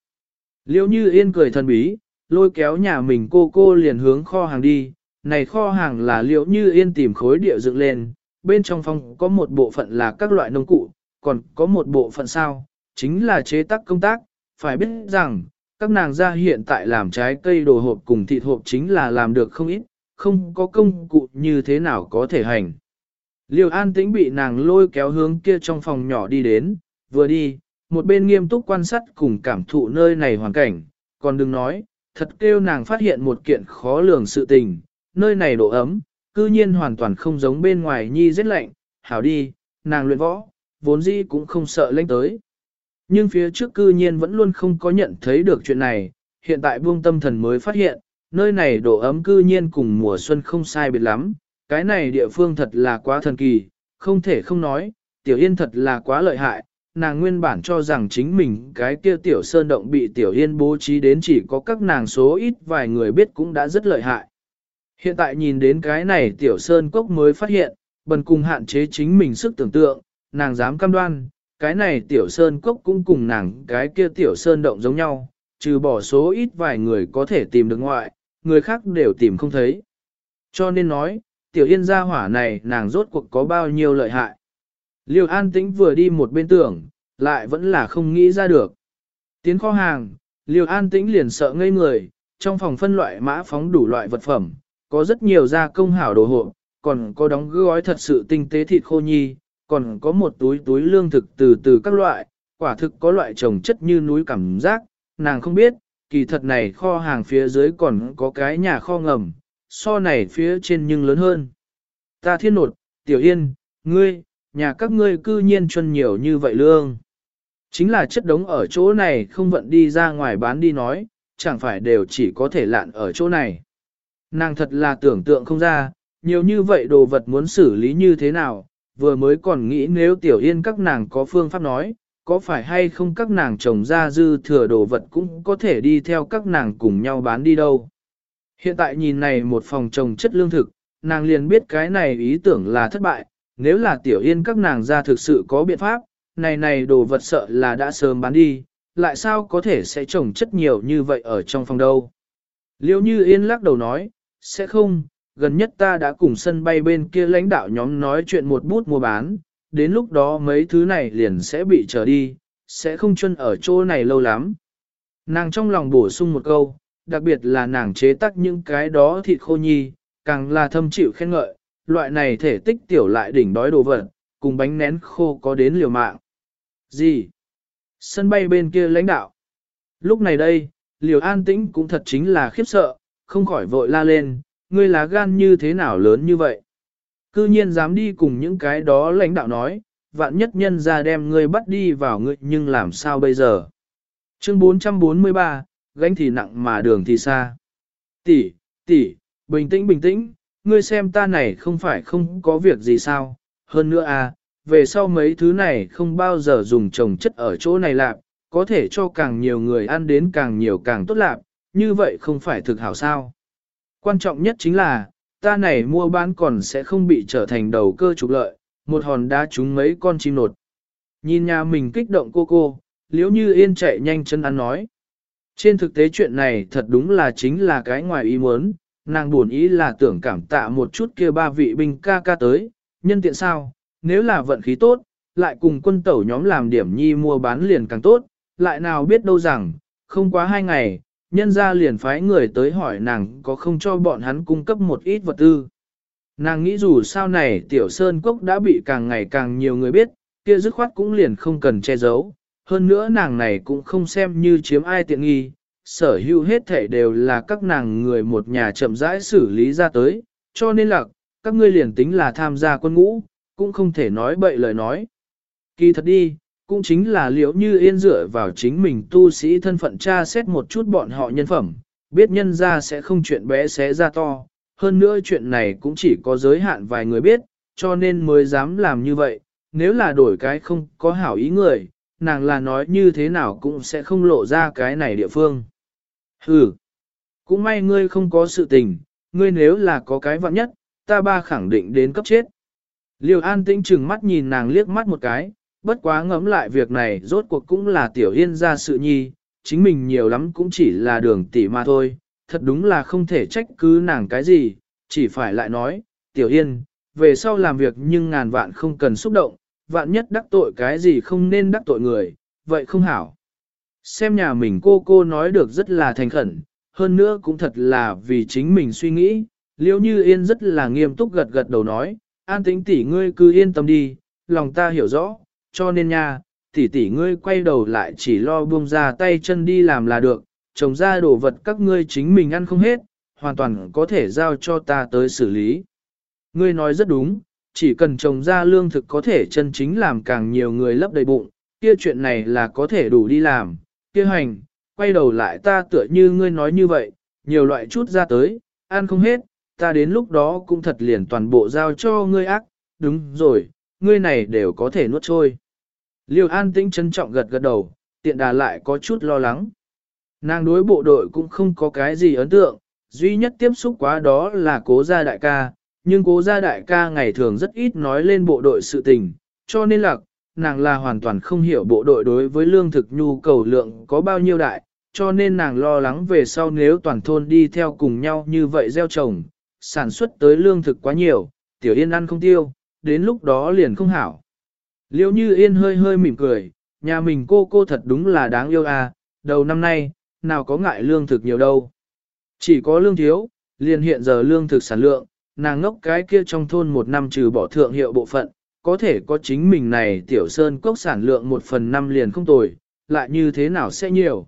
Speaker 1: Liêu như yên cười thần bí, lôi kéo nhà mình cô cô liền hướng kho hàng đi, này kho hàng là liệu như yên tìm khối địa dựng lên, bên trong phòng có một bộ phận là các loại nông cụ, còn có một bộ phận sao, chính là chế tác công tác, phải biết rằng, các nàng gia hiện tại làm trái cây đồ hộp cùng thịt hộp chính là làm được không ít, không có công cụ như thế nào có thể hành. Liêu an tĩnh bị nàng lôi kéo hướng kia trong phòng nhỏ đi đến, vừa đi, một bên nghiêm túc quan sát cùng cảm thụ nơi này hoàn cảnh, còn đừng nói, thật kêu nàng phát hiện một kiện khó lường sự tình, nơi này độ ấm, cư nhiên hoàn toàn không giống bên ngoài nhi rất lạnh, hảo đi, nàng luyện võ, vốn dĩ cũng không sợ lên tới. Nhưng phía trước cư nhiên vẫn luôn không có nhận thấy được chuyện này, hiện tại buông tâm thần mới phát hiện, nơi này độ ấm cư nhiên cùng mùa xuân không sai biệt lắm, cái này địa phương thật là quá thần kỳ, không thể không nói, tiểu yên thật là quá lợi hại, nàng nguyên bản cho rằng chính mình cái kia tiểu sơn động bị tiểu yên bố trí đến chỉ có các nàng số ít vài người biết cũng đã rất lợi hại. Hiện tại nhìn đến cái này tiểu sơn cốc mới phát hiện, bần cùng hạn chế chính mình sức tưởng tượng, nàng dám cam đoan, cái này tiểu sơn cốc cũng cùng nàng cái kia tiểu sơn động giống nhau, trừ bỏ số ít vài người có thể tìm được ngoại, người khác đều tìm không thấy. Cho nên nói, tiểu yên gia hỏa này nàng rốt cuộc có bao nhiêu lợi hại. Liêu an tĩnh vừa đi một bên tưởng, lại vẫn là không nghĩ ra được. Tiến kho hàng, Liêu an tĩnh liền sợ ngây người, trong phòng phân loại mã phóng đủ loại vật phẩm, có rất nhiều gia công hảo đồ hộ, còn có đóng gói thật sự tinh tế thịt khô nhi, còn có một túi túi lương thực từ từ các loại, quả thực có loại trồng chất như núi cảm giác, nàng không biết, kỳ thật này kho hàng phía dưới còn có cái nhà kho ngầm, so này phía trên nhưng lớn hơn. Ta thiên nột, tiểu yên, ngươi, nhà các ngươi cư nhiên chuân nhiều như vậy lương. Chính là chất đống ở chỗ này không vận đi ra ngoài bán đi nói, chẳng phải đều chỉ có thể lạn ở chỗ này. Nàng thật là tưởng tượng không ra, nhiều như vậy đồ vật muốn xử lý như thế nào, vừa mới còn nghĩ nếu tiểu yên các nàng có phương pháp nói, có phải hay không các nàng trồng ra dư thừa đồ vật cũng có thể đi theo các nàng cùng nhau bán đi đâu. Hiện tại nhìn này một phòng trồng chất lương thực, nàng liền biết cái này ý tưởng là thất bại, nếu là tiểu yên các nàng ra thực sự có biện pháp, này này đồ vật sợ là đã sớm bán đi, lại sao có thể sẽ trồng chất nhiều như vậy ở trong phòng đâu. Liêu như yên lắc đầu nói, sẽ không, gần nhất ta đã cùng sân bay bên kia lãnh đạo nhóm nói chuyện một bút mua bán, đến lúc đó mấy thứ này liền sẽ bị trở đi, sẽ không chân ở chỗ này lâu lắm. Nàng trong lòng bổ sung một câu, đặc biệt là nàng chế tác những cái đó thịt khô nhi, càng là thâm chịu khen ngợi, loại này thể tích tiểu lại đỉnh đói đồ vật, cùng bánh nén khô có đến liều mạng. Gì? Sân bay bên kia lãnh đạo. Lúc này đây, liều an tĩnh cũng thật chính là khiếp sợ, không khỏi vội la lên, ngươi lá gan như thế nào lớn như vậy? Cư nhiên dám đi cùng những cái đó lãnh đạo nói, vạn nhất nhân ra đem ngươi bắt đi vào ngươi nhưng làm sao bây giờ? Chương 443, gánh thì nặng mà đường thì xa. Tỷ, tỷ, bình tĩnh bình tĩnh, ngươi xem ta này không phải không có việc gì sao, hơn nữa à, về sau mấy thứ này không bao giờ dùng trồng chất ở chỗ này lạc, có thể cho càng nhiều người ăn đến càng nhiều càng tốt lạc, như vậy không phải thực hảo sao. Quan trọng nhất chính là, ta này mua bán còn sẽ không bị trở thành đầu cơ trục lợi, một hòn đá trúng mấy con chim nột. Nhìn nhà mình kích động cô cô, liếu như yên chạy nhanh chân ăn nói. Trên thực tế chuyện này thật đúng là chính là cái ngoài ý muốn, nàng buồn ý là tưởng cảm tạ một chút kia ba vị binh ca ca tới, nhân tiện sao, nếu là vận khí tốt, lại cùng quân tẩu nhóm làm điểm nhi mua bán liền càng tốt, lại nào biết đâu rằng, không quá hai ngày, nhân ra liền phái người tới hỏi nàng có không cho bọn hắn cung cấp một ít vật tư. Nàng nghĩ dù sao này tiểu sơn cốc đã bị càng ngày càng nhiều người biết, kia dứt khoát cũng liền không cần che giấu, hơn nữa nàng này cũng không xem như chiếm ai tiện nghi, sở hữu hết thể đều là các nàng người một nhà chậm rãi xử lý ra tới, cho nên là, các ngươi liền tính là tham gia quân ngũ, cũng không thể nói bậy lời nói. Kỳ thật đi, cũng chính là liệu như yên dựa vào chính mình tu sĩ thân phận tra xét một chút bọn họ nhân phẩm, biết nhân ra sẽ không chuyện bé xé ra to, hơn nữa chuyện này cũng chỉ có giới hạn vài người biết, cho nên mới dám làm như vậy, nếu là đổi cái không có hảo ý người, nàng là nói như thế nào cũng sẽ không lộ ra cái này địa phương. Hừ, cũng may ngươi không có sự tình, ngươi nếu là có cái vạn nhất, ta ba khẳng định đến cấp chết. Liêu an tĩnh chừng mắt nhìn nàng liếc mắt một cái, bất quá ngẫm lại việc này rốt cuộc cũng là tiểu yên ra sự nhi, chính mình nhiều lắm cũng chỉ là đường tỷ mà thôi, thật đúng là không thể trách cứ nàng cái gì, chỉ phải lại nói, tiểu yên, về sau làm việc nhưng ngàn vạn không cần xúc động, vạn nhất đắc tội cái gì không nên đắc tội người, vậy không hảo. Xem nhà mình cô cô nói được rất là thành khẩn, hơn nữa cũng thật là vì chính mình suy nghĩ, liễu như yên rất là nghiêm túc gật gật đầu nói, an tĩnh tỷ ngươi cứ yên tâm đi, lòng ta hiểu rõ, cho nên nha, tỷ tỷ ngươi quay đầu lại chỉ lo buông ra tay chân đi làm là được, trồng ra đồ vật các ngươi chính mình ăn không hết, hoàn toàn có thể giao cho ta tới xử lý. Ngươi nói rất đúng, chỉ cần trồng ra lương thực có thể chân chính làm càng nhiều người lấp đầy bụng, kia chuyện này là có thể đủ đi làm, kia hành, quay đầu lại ta tựa như ngươi nói như vậy, nhiều loại chút ra tới, ăn không hết, ta đến lúc đó cũng thật liền toàn bộ giao cho ngươi ác, đúng rồi, ngươi này đều có thể nuốt trôi. Liêu an tĩnh trân trọng gật gật đầu, tiện đà lại có chút lo lắng. Nàng đối bộ đội cũng không có cái gì ấn tượng, duy nhất tiếp xúc quá đó là cố gia đại ca, nhưng cố gia đại ca ngày thường rất ít nói lên bộ đội sự tình, cho nên là, nàng là hoàn toàn không hiểu bộ đội đối với lương thực nhu cầu lượng có bao nhiêu đại, cho nên nàng lo lắng về sau nếu toàn thôn đi theo cùng nhau như vậy gieo trồng, sản xuất tới lương thực quá nhiều, tiểu yên ăn không tiêu, đến lúc đó liền không hảo. Liêu như yên hơi hơi mỉm cười, nhà mình cô cô thật đúng là đáng yêu à, đầu năm nay, nào có ngại lương thực nhiều đâu. Chỉ có lương thiếu, liền hiện giờ lương thực sản lượng, nàng ngốc cái kia trong thôn một năm trừ bỏ thượng hiệu bộ phận, có thể có chính mình này tiểu sơn cốc sản lượng một phần năm liền không tồi, lại như thế nào sẽ nhiều.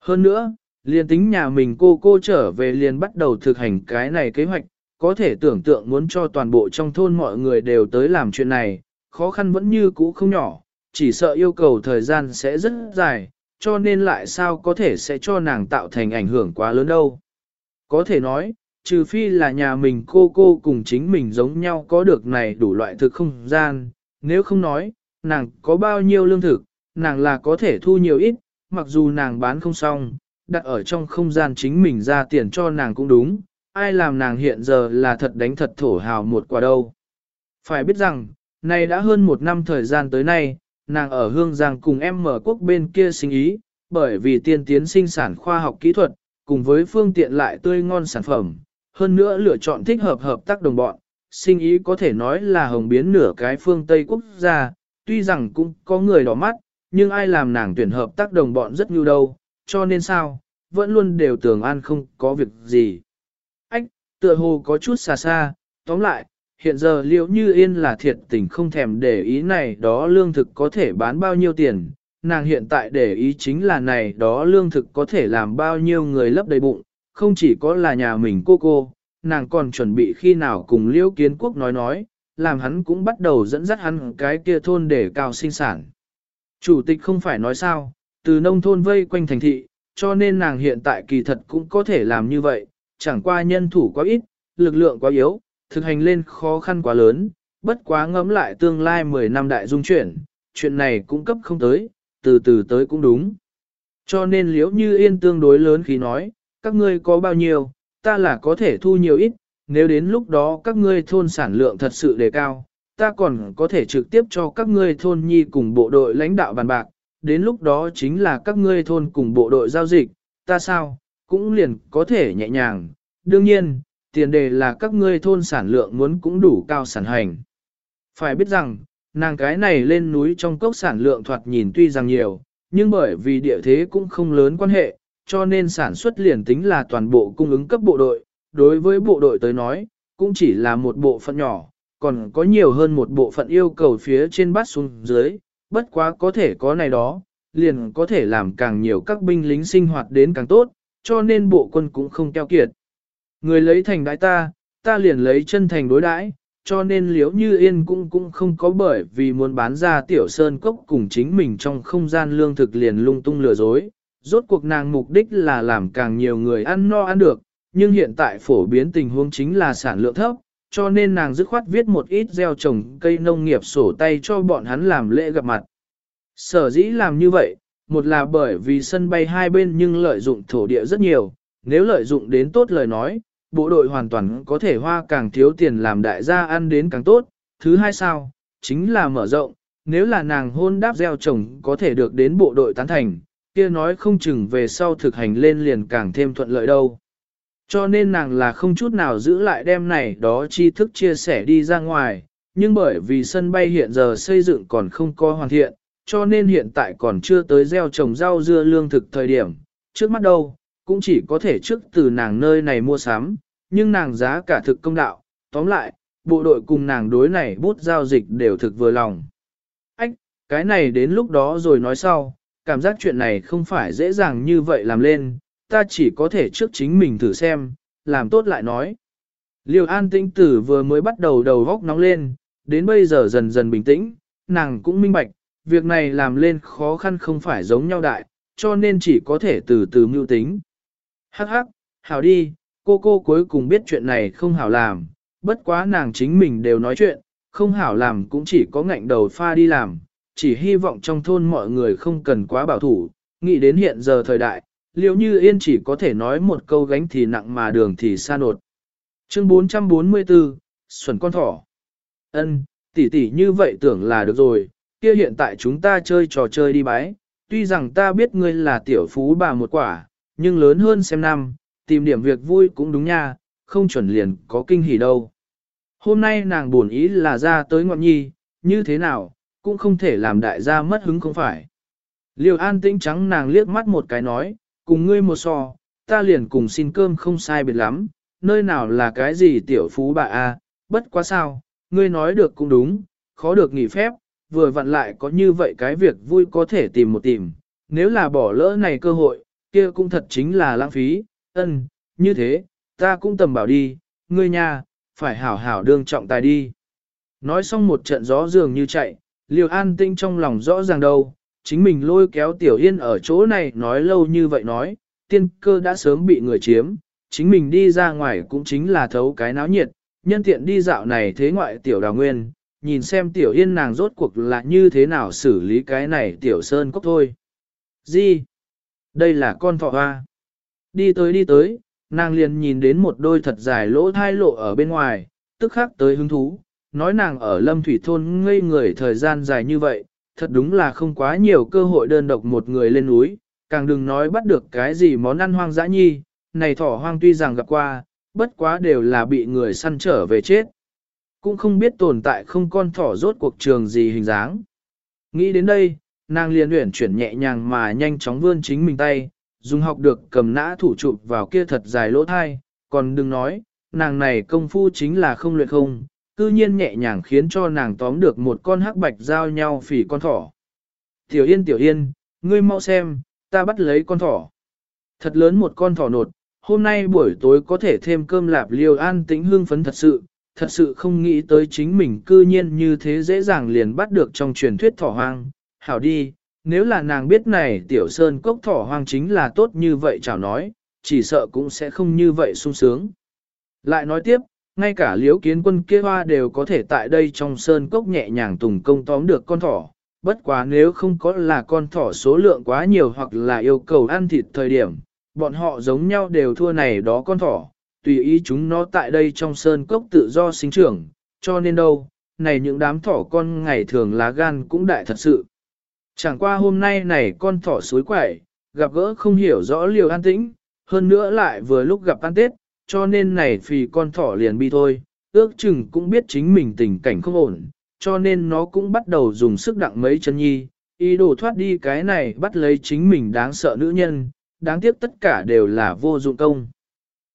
Speaker 1: Hơn nữa, liền tính nhà mình cô cô trở về liền bắt đầu thực hành cái này kế hoạch, có thể tưởng tượng muốn cho toàn bộ trong thôn mọi người đều tới làm chuyện này, khó khăn vẫn như cũ không nhỏ, chỉ sợ yêu cầu thời gian sẽ rất dài, cho nên lại sao có thể sẽ cho nàng tạo thành ảnh hưởng quá lớn đâu. Có thể nói, trừ phi là nhà mình cô cô cùng chính mình giống nhau có được này đủ loại thực không gian, nếu không nói, nàng có bao nhiêu lương thực, nàng là có thể thu nhiều ít, mặc dù nàng bán không xong, đặt ở trong không gian chính mình ra tiền cho nàng cũng đúng, ai làm nàng hiện giờ là thật đánh thật thổ hào một quả đâu. Phải biết rằng, này đã hơn một năm thời gian tới nay, nàng ở Hương Giang cùng em mở quốc bên kia sinh ý, bởi vì tiên tiến sinh sản khoa học kỹ thuật, cùng với phương tiện lại tươi ngon sản phẩm, hơn nữa lựa chọn thích hợp hợp tác đồng bọn, sinh ý có thể nói là hồng biến nửa cái phương Tây quốc gia, tuy rằng cũng có người đỏ mắt, nhưng ai làm nàng tuyển hợp tác đồng bọn rất nhiều đâu, cho nên sao, vẫn luôn đều tưởng an không có việc gì. Ách, tựa hồ có chút xa xa, tóm lại, hiện giờ liệu như yên là thiệt tình không thèm để ý này đó lương thực có thể bán bao nhiêu tiền, nàng hiện tại để ý chính là này đó lương thực có thể làm bao nhiêu người lấp đầy bụng, không chỉ có là nhà mình cô cô, nàng còn chuẩn bị khi nào cùng liễu kiến quốc nói nói, làm hắn cũng bắt đầu dẫn dắt hắn cái kia thôn để cao sinh sản. Chủ tịch không phải nói sao, từ nông thôn vây quanh thành thị, cho nên nàng hiện tại kỳ thật cũng có thể làm như vậy, chẳng qua nhân thủ quá ít, lực lượng quá yếu, thực hành lên khó khăn quá lớn, bất quá ngẫm lại tương lai 10 năm đại dung chuyển, chuyện này cũng cấp không tới, từ từ tới cũng đúng. Cho nên liễu như yên tương đối lớn khi nói, các ngươi có bao nhiêu, ta là có thể thu nhiều ít, nếu đến lúc đó các ngươi thôn sản lượng thật sự đề cao, ta còn có thể trực tiếp cho các ngươi thôn nhi cùng bộ đội lãnh đạo bàn bạc, đến lúc đó chính là các ngươi thôn cùng bộ đội giao dịch, ta sao, cũng liền có thể nhẹ nhàng. Đương nhiên, tiền đề là các ngươi thôn sản lượng muốn cũng đủ cao sản hành. Phải biết rằng, nàng cái này lên núi trong cốc sản lượng thoạt nhìn tuy rằng nhiều, nhưng bởi vì địa thế cũng không lớn quan hệ, cho nên sản xuất liền tính là toàn bộ cung ứng cấp bộ đội. Đối với bộ đội tới nói, cũng chỉ là một bộ phận nhỏ, còn có nhiều hơn một bộ phận yêu cầu phía trên bát xuống dưới, bất quá có thể có này đó, liền có thể làm càng nhiều các binh lính sinh hoạt đến càng tốt, cho nên bộ quân cũng không keo kiệt. Người lấy thành đại ta, ta liền lấy chân thành đối đãi, cho nên liếu như yên cũng cũng không có bởi vì muốn bán ra tiểu sơn cốc cùng chính mình trong không gian lương thực liền lung tung lừa dối. Rốt cuộc nàng mục đích là làm càng nhiều người ăn no ăn được, nhưng hiện tại phổ biến tình huống chính là sản lượng thấp, cho nên nàng dứt khoát viết một ít gieo trồng cây nông nghiệp sổ tay cho bọn hắn làm lễ gặp mặt. Sở dĩ làm như vậy, một là bởi vì sân bay hai bên nhưng lợi dụng thổ địa rất nhiều, nếu lợi dụng đến tốt lời nói, bộ đội hoàn toàn có thể hoa càng thiếu tiền làm đại gia ăn đến càng tốt. Thứ hai sao, chính là mở rộng, nếu là nàng hôn đáp gieo trồng có thể được đến bộ đội tán thành, kia nói không chừng về sau thực hành lên liền càng thêm thuận lợi đâu. Cho nên nàng là không chút nào giữ lại đem này đó tri thức chia sẻ đi ra ngoài, nhưng bởi vì sân bay hiện giờ xây dựng còn không có hoàn thiện, cho nên hiện tại còn chưa tới gieo trồng rau dưa lương thực thời điểm, trước mắt đâu, cũng chỉ có thể trước từ nàng nơi này mua sắm, nhưng nàng giá cả thực công đạo, tóm lại, bộ đội cùng nàng đối này bút giao dịch đều thực vừa lòng. Ách, cái này đến lúc đó rồi nói sau, cảm giác chuyện này không phải dễ dàng như vậy làm lên, ta chỉ có thể trước chính mình thử xem, làm tốt lại nói. Liêu an tinh tử vừa mới bắt đầu đầu góc nóng lên, đến bây giờ dần dần bình tĩnh, nàng cũng minh bạch, việc này làm lên khó khăn không phải giống nhau đại, cho nên chỉ có thể từ từ mưu tính. Hắc hắc, hảo đi, cô cô cuối cùng biết chuyện này không hảo làm, bất quá nàng chính mình đều nói chuyện, không hảo làm cũng chỉ có ngạnh đầu pha đi làm, chỉ hy vọng trong thôn mọi người không cần quá bảo thủ, nghĩ đến hiện giờ thời đại, liệu như yên chỉ có thể nói một câu gánh thì nặng mà đường thì xa nột. Chương 444, Xuân con thỏ. Ân, tỷ tỷ như vậy tưởng là được rồi, kia hiện tại chúng ta chơi trò chơi đi bái, tuy rằng ta biết ngươi là tiểu phú bà một quả, nhưng lớn hơn xem năm, tìm điểm việc vui cũng đúng nha, không chuẩn liền có kinh hỉ đâu. Hôm nay nàng buồn ý là ra tới ngọn nhi, như thế nào, cũng không thể làm đại gia mất hứng không phải. Liêu an tĩnh trắng nàng liếc mắt một cái nói, cùng ngươi một so, ta liền cùng xin cơm không sai biệt lắm, nơi nào là cái gì tiểu phú bà a, bất quá sao, ngươi nói được cũng đúng, khó được nghỉ phép, vừa vặn lại có như vậy cái việc vui có thể tìm một tìm, nếu là bỏ lỡ này cơ hội, kia cũng thật chính là lãng phí, ân, như thế, ta cũng tầm bảo đi, ngươi nha, phải hảo hảo đương trọng tài đi. Nói xong một trận gió dường như chạy, liều an tinh trong lòng rõ ràng đâu, chính mình lôi kéo tiểu yên ở chỗ này nói lâu như vậy nói, tiên cơ đã sớm bị người chiếm, chính mình đi ra ngoài cũng chính là thấu cái náo nhiệt, nhân tiện đi dạo này thế ngoại tiểu đào nguyên, nhìn xem tiểu yên nàng rốt cuộc là như thế nào xử lý cái này tiểu sơn cốc thôi. Gì? Đây là con thọ hoa. Đi tới đi tới, nàng liền nhìn đến một đôi thật dài lỗ thai lộ ở bên ngoài, tức khắc tới hứng thú, nói nàng ở lâm thủy thôn ngây người thời gian dài như vậy, thật đúng là không quá nhiều cơ hội đơn độc một người lên núi, càng đừng nói bắt được cái gì món ăn hoang dã nhi, này thỏ hoang tuy rằng gặp qua, bất quá đều là bị người săn trở về chết. Cũng không biết tồn tại không con thỏ rốt cuộc trường gì hình dáng. Nghĩ đến đây, nàng liền luyện chuyển nhẹ nhàng mà nhanh chóng vươn chính mình tay, dùng học được cầm nã thủ chụp vào kia thật dài lỗ thai, còn đừng nói, nàng này công phu chính là không luyện không, cư nhiên nhẹ nhàng khiến cho nàng tóm được một con hắc bạch giao nhau phỉ con thỏ. Tiểu Yên Tiểu Yên, ngươi mau xem, ta bắt lấy con thỏ. Thật lớn một con thỏ nột, hôm nay buổi tối có thể thêm cơm lạp liêu an tĩnh hương phấn thật sự, thật sự không nghĩ tới chính mình cư nhiên như thế dễ dàng liền bắt được trong truyền thuyết thỏ hoang. Hảo đi, nếu là nàng biết này tiểu sơn cốc thỏ hoang chính là tốt như vậy chào nói, chỉ sợ cũng sẽ không như vậy sung sướng. Lại nói tiếp, ngay cả liếu kiến quân kia hoa đều có thể tại đây trong sơn cốc nhẹ nhàng tùng công tóm được con thỏ. Bất quá nếu không có là con thỏ số lượng quá nhiều hoặc là yêu cầu ăn thịt thời điểm, bọn họ giống nhau đều thua này đó con thỏ, tùy ý chúng nó tại đây trong sơn cốc tự do sinh trưởng, cho nên đâu, này những đám thỏ con ngày thường lá gan cũng đại thật sự. Chẳng qua hôm nay này con thỏ suối quẩy, gặp gỡ không hiểu rõ liều an tĩnh, hơn nữa lại vừa lúc gặp ăn tết, cho nên này phì con thỏ liền bi thôi, ước chừng cũng biết chính mình tình cảnh không ổn, cho nên nó cũng bắt đầu dùng sức đặng mấy chân nhi, ý đồ thoát đi cái này bắt lấy chính mình đáng sợ nữ nhân, đáng tiếc tất cả đều là vô dụng công.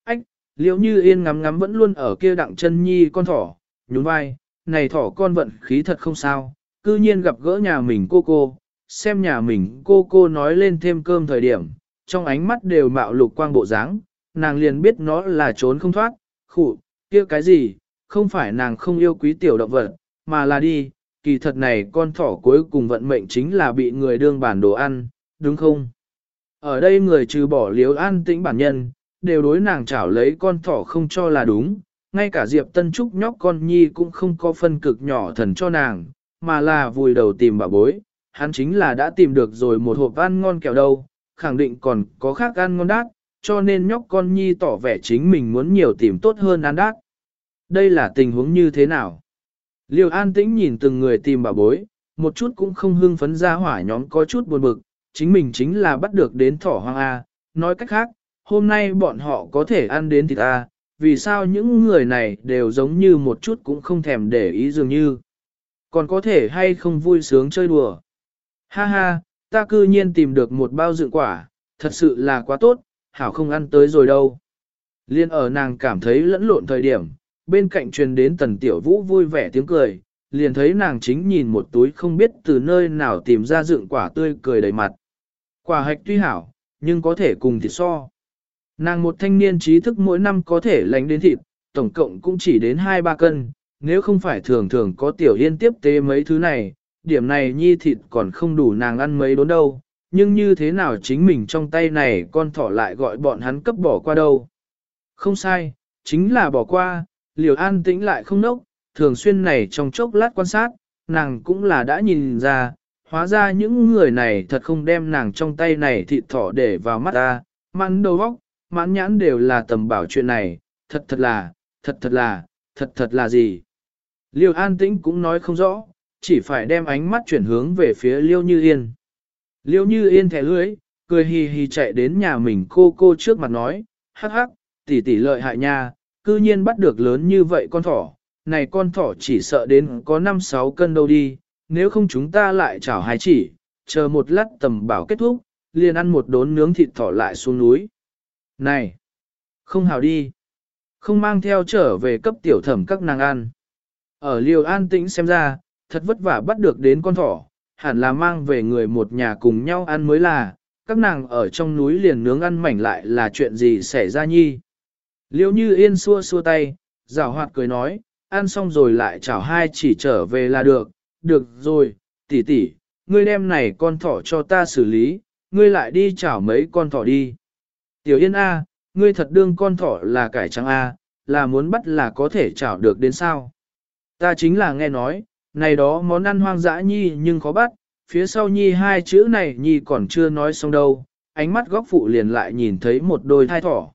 Speaker 1: Ách, liễu như yên ngắm ngắm vẫn luôn ở kia đặng chân nhi con thỏ, nhún vai, này thỏ con vận khí thật không sao, cư nhiên gặp gỡ nhà mình cô cô, xem nhà mình cô cô nói lên thêm cơm thời điểm, trong ánh mắt đều mạo lục quang bộ dáng, nàng liền biết nó là trốn không thoát, khụ, kia cái gì, không phải nàng không yêu quý tiểu động vật, mà là đi, kỳ thật này con thỏ cuối cùng vận mệnh chính là bị người đương bản đồ ăn, đúng không? Ở đây người trừ bỏ liếu an tĩnh bản nhân, đều đối nàng chảo lấy con thỏ không cho là đúng, ngay cả Diệp Tân Trúc nhóc con nhi cũng không có phân cực nhỏ thần cho nàng, mà là vùi đầu tìm bà bối, hắn chính là đã tìm được rồi một hộp ăn ngon kẹo đâu, khẳng định còn có khác ăn ngon đắt, cho nên nhóc con nhi tỏ vẻ chính mình muốn nhiều tìm tốt hơn ăn đát. Đây là tình huống như thế nào? Liêu an tĩnh nhìn từng người tìm bà bối, một chút cũng không hưng phấn ra hỏa nhóm có chút buồn bực, chính mình chính là bắt được đến thỏ hoang A, nói cách khác, hôm nay bọn họ có thể ăn đến thịt A, vì sao những người này đều giống như một chút cũng không thèm để ý dường như. Còn có thể hay không vui sướng chơi đùa. Ha ha, ta cư nhiên tìm được một bao dựng quả, thật sự là quá tốt, hảo không ăn tới rồi đâu. Liên ở nàng cảm thấy lẫn lộn thời điểm, bên cạnh truyền đến tần tiểu vũ vui vẻ tiếng cười, liền thấy nàng chính nhìn một túi không biết từ nơi nào tìm ra dựng quả tươi cười đầy mặt. Quả hạch tuy hảo, nhưng có thể cùng thịt so. Nàng một thanh niên trí thức mỗi năm có thể lánh đến thịt, tổng cộng cũng chỉ đến 2-3 cân, nếu không phải thường thường có tiểu yên tiếp tế mấy thứ này, điểm này nhi thịt còn không đủ nàng ăn mấy đốn đâu, nhưng như thế nào chính mình trong tay này con thỏ lại gọi bọn hắn cấp bỏ qua đâu. Không sai, chính là bỏ qua, liều an tĩnh lại không nốc, thường xuyên này trong chốc lát quan sát, nàng cũng là đã nhìn ra, hóa ra những người này thật không đem nàng trong tay này thịt thỏ để vào mắt ta, mặn đầu vóc, mãn nhãn đều là tầm bảo chuyện này, thật thật là, thật thật là, thật thật là gì. Liêu an tĩnh cũng nói không rõ, chỉ phải đem ánh mắt chuyển hướng về phía Liêu Như Yên. Liêu Như Yên thẻ lưới, cười hì hì chạy đến nhà mình cô cô trước mặt nói, hắc hắc, tỷ tỷ lợi hại nha, cư nhiên bắt được lớn như vậy con thỏ, này con thỏ chỉ sợ đến có 5-6 cân đâu đi, nếu không chúng ta lại chảo hai chỉ, chờ một lát tầm bảo kết thúc, liền ăn một đốn nướng thịt thỏ lại xuống núi. Này! Không hào đi! Không mang theo trở về cấp tiểu thẩm các nàng ăn. Ở liều an tĩnh xem ra, thật vất vả bắt được đến con thỏ, hẳn là mang về người một nhà cùng nhau ăn mới là, các nàng ở trong núi liền nướng ăn mảnh lại là chuyện gì xảy ra nhi. Liêu như yên xua xua tay, rào hoạt cười nói, ăn xong rồi lại chảo hai chỉ trở về là được, được rồi, tỷ tỷ, ngươi đem này con thỏ cho ta xử lý, ngươi lại đi chảo mấy con thỏ đi. Tiểu yên A, ngươi thật đương con thỏ là cải trắng A, là muốn bắt là có thể chảo được đến sao. Ta chính là nghe nói, này đó món ăn hoang dã nhi nhưng khó bắt, phía sau nhi hai chữ này nhi còn chưa nói xong đâu, ánh mắt góc phụ liền lại nhìn thấy một đôi thai thỏ.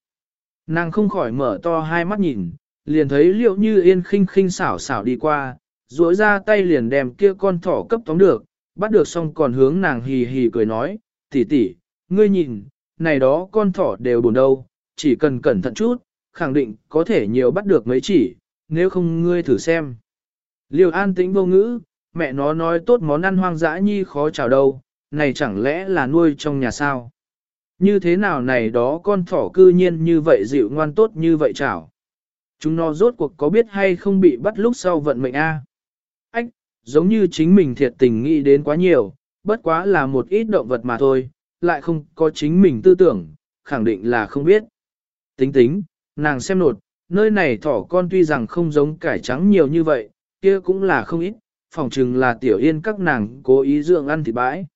Speaker 1: Nàng không khỏi mở to hai mắt nhìn, liền thấy liệu như yên khinh khinh xảo xảo đi qua, duỗi ra tay liền đem kia con thỏ cấp tóm được, bắt được xong còn hướng nàng hì hì cười nói, tỷ tỷ, ngươi nhìn, này đó con thỏ đều buồn đâu, chỉ cần cẩn thận chút, khẳng định có thể nhiều bắt được mấy chỉ, nếu không ngươi thử xem. Liêu an tĩnh vô ngữ, mẹ nó nói tốt món ăn hoang dã nhi khó chào đâu, này chẳng lẽ là nuôi trong nhà sao? Như thế nào này đó con thỏ cư nhiên như vậy dịu ngoan tốt như vậy chảo? Chúng nó rốt cuộc có biết hay không bị bắt lúc sau vận mệnh a? Ách, giống như chính mình thiệt tình nghĩ đến quá nhiều, bất quá là một ít động vật mà thôi, lại không có chính mình tư tưởng, khẳng định là không biết. Tính tính, nàng xem nột, nơi này thỏ con tuy rằng không giống cải trắng nhiều như vậy, kia cũng là không ít, phòng chừng là tiểu yên các nàng cố ý dưỡng ăn thịt bãi.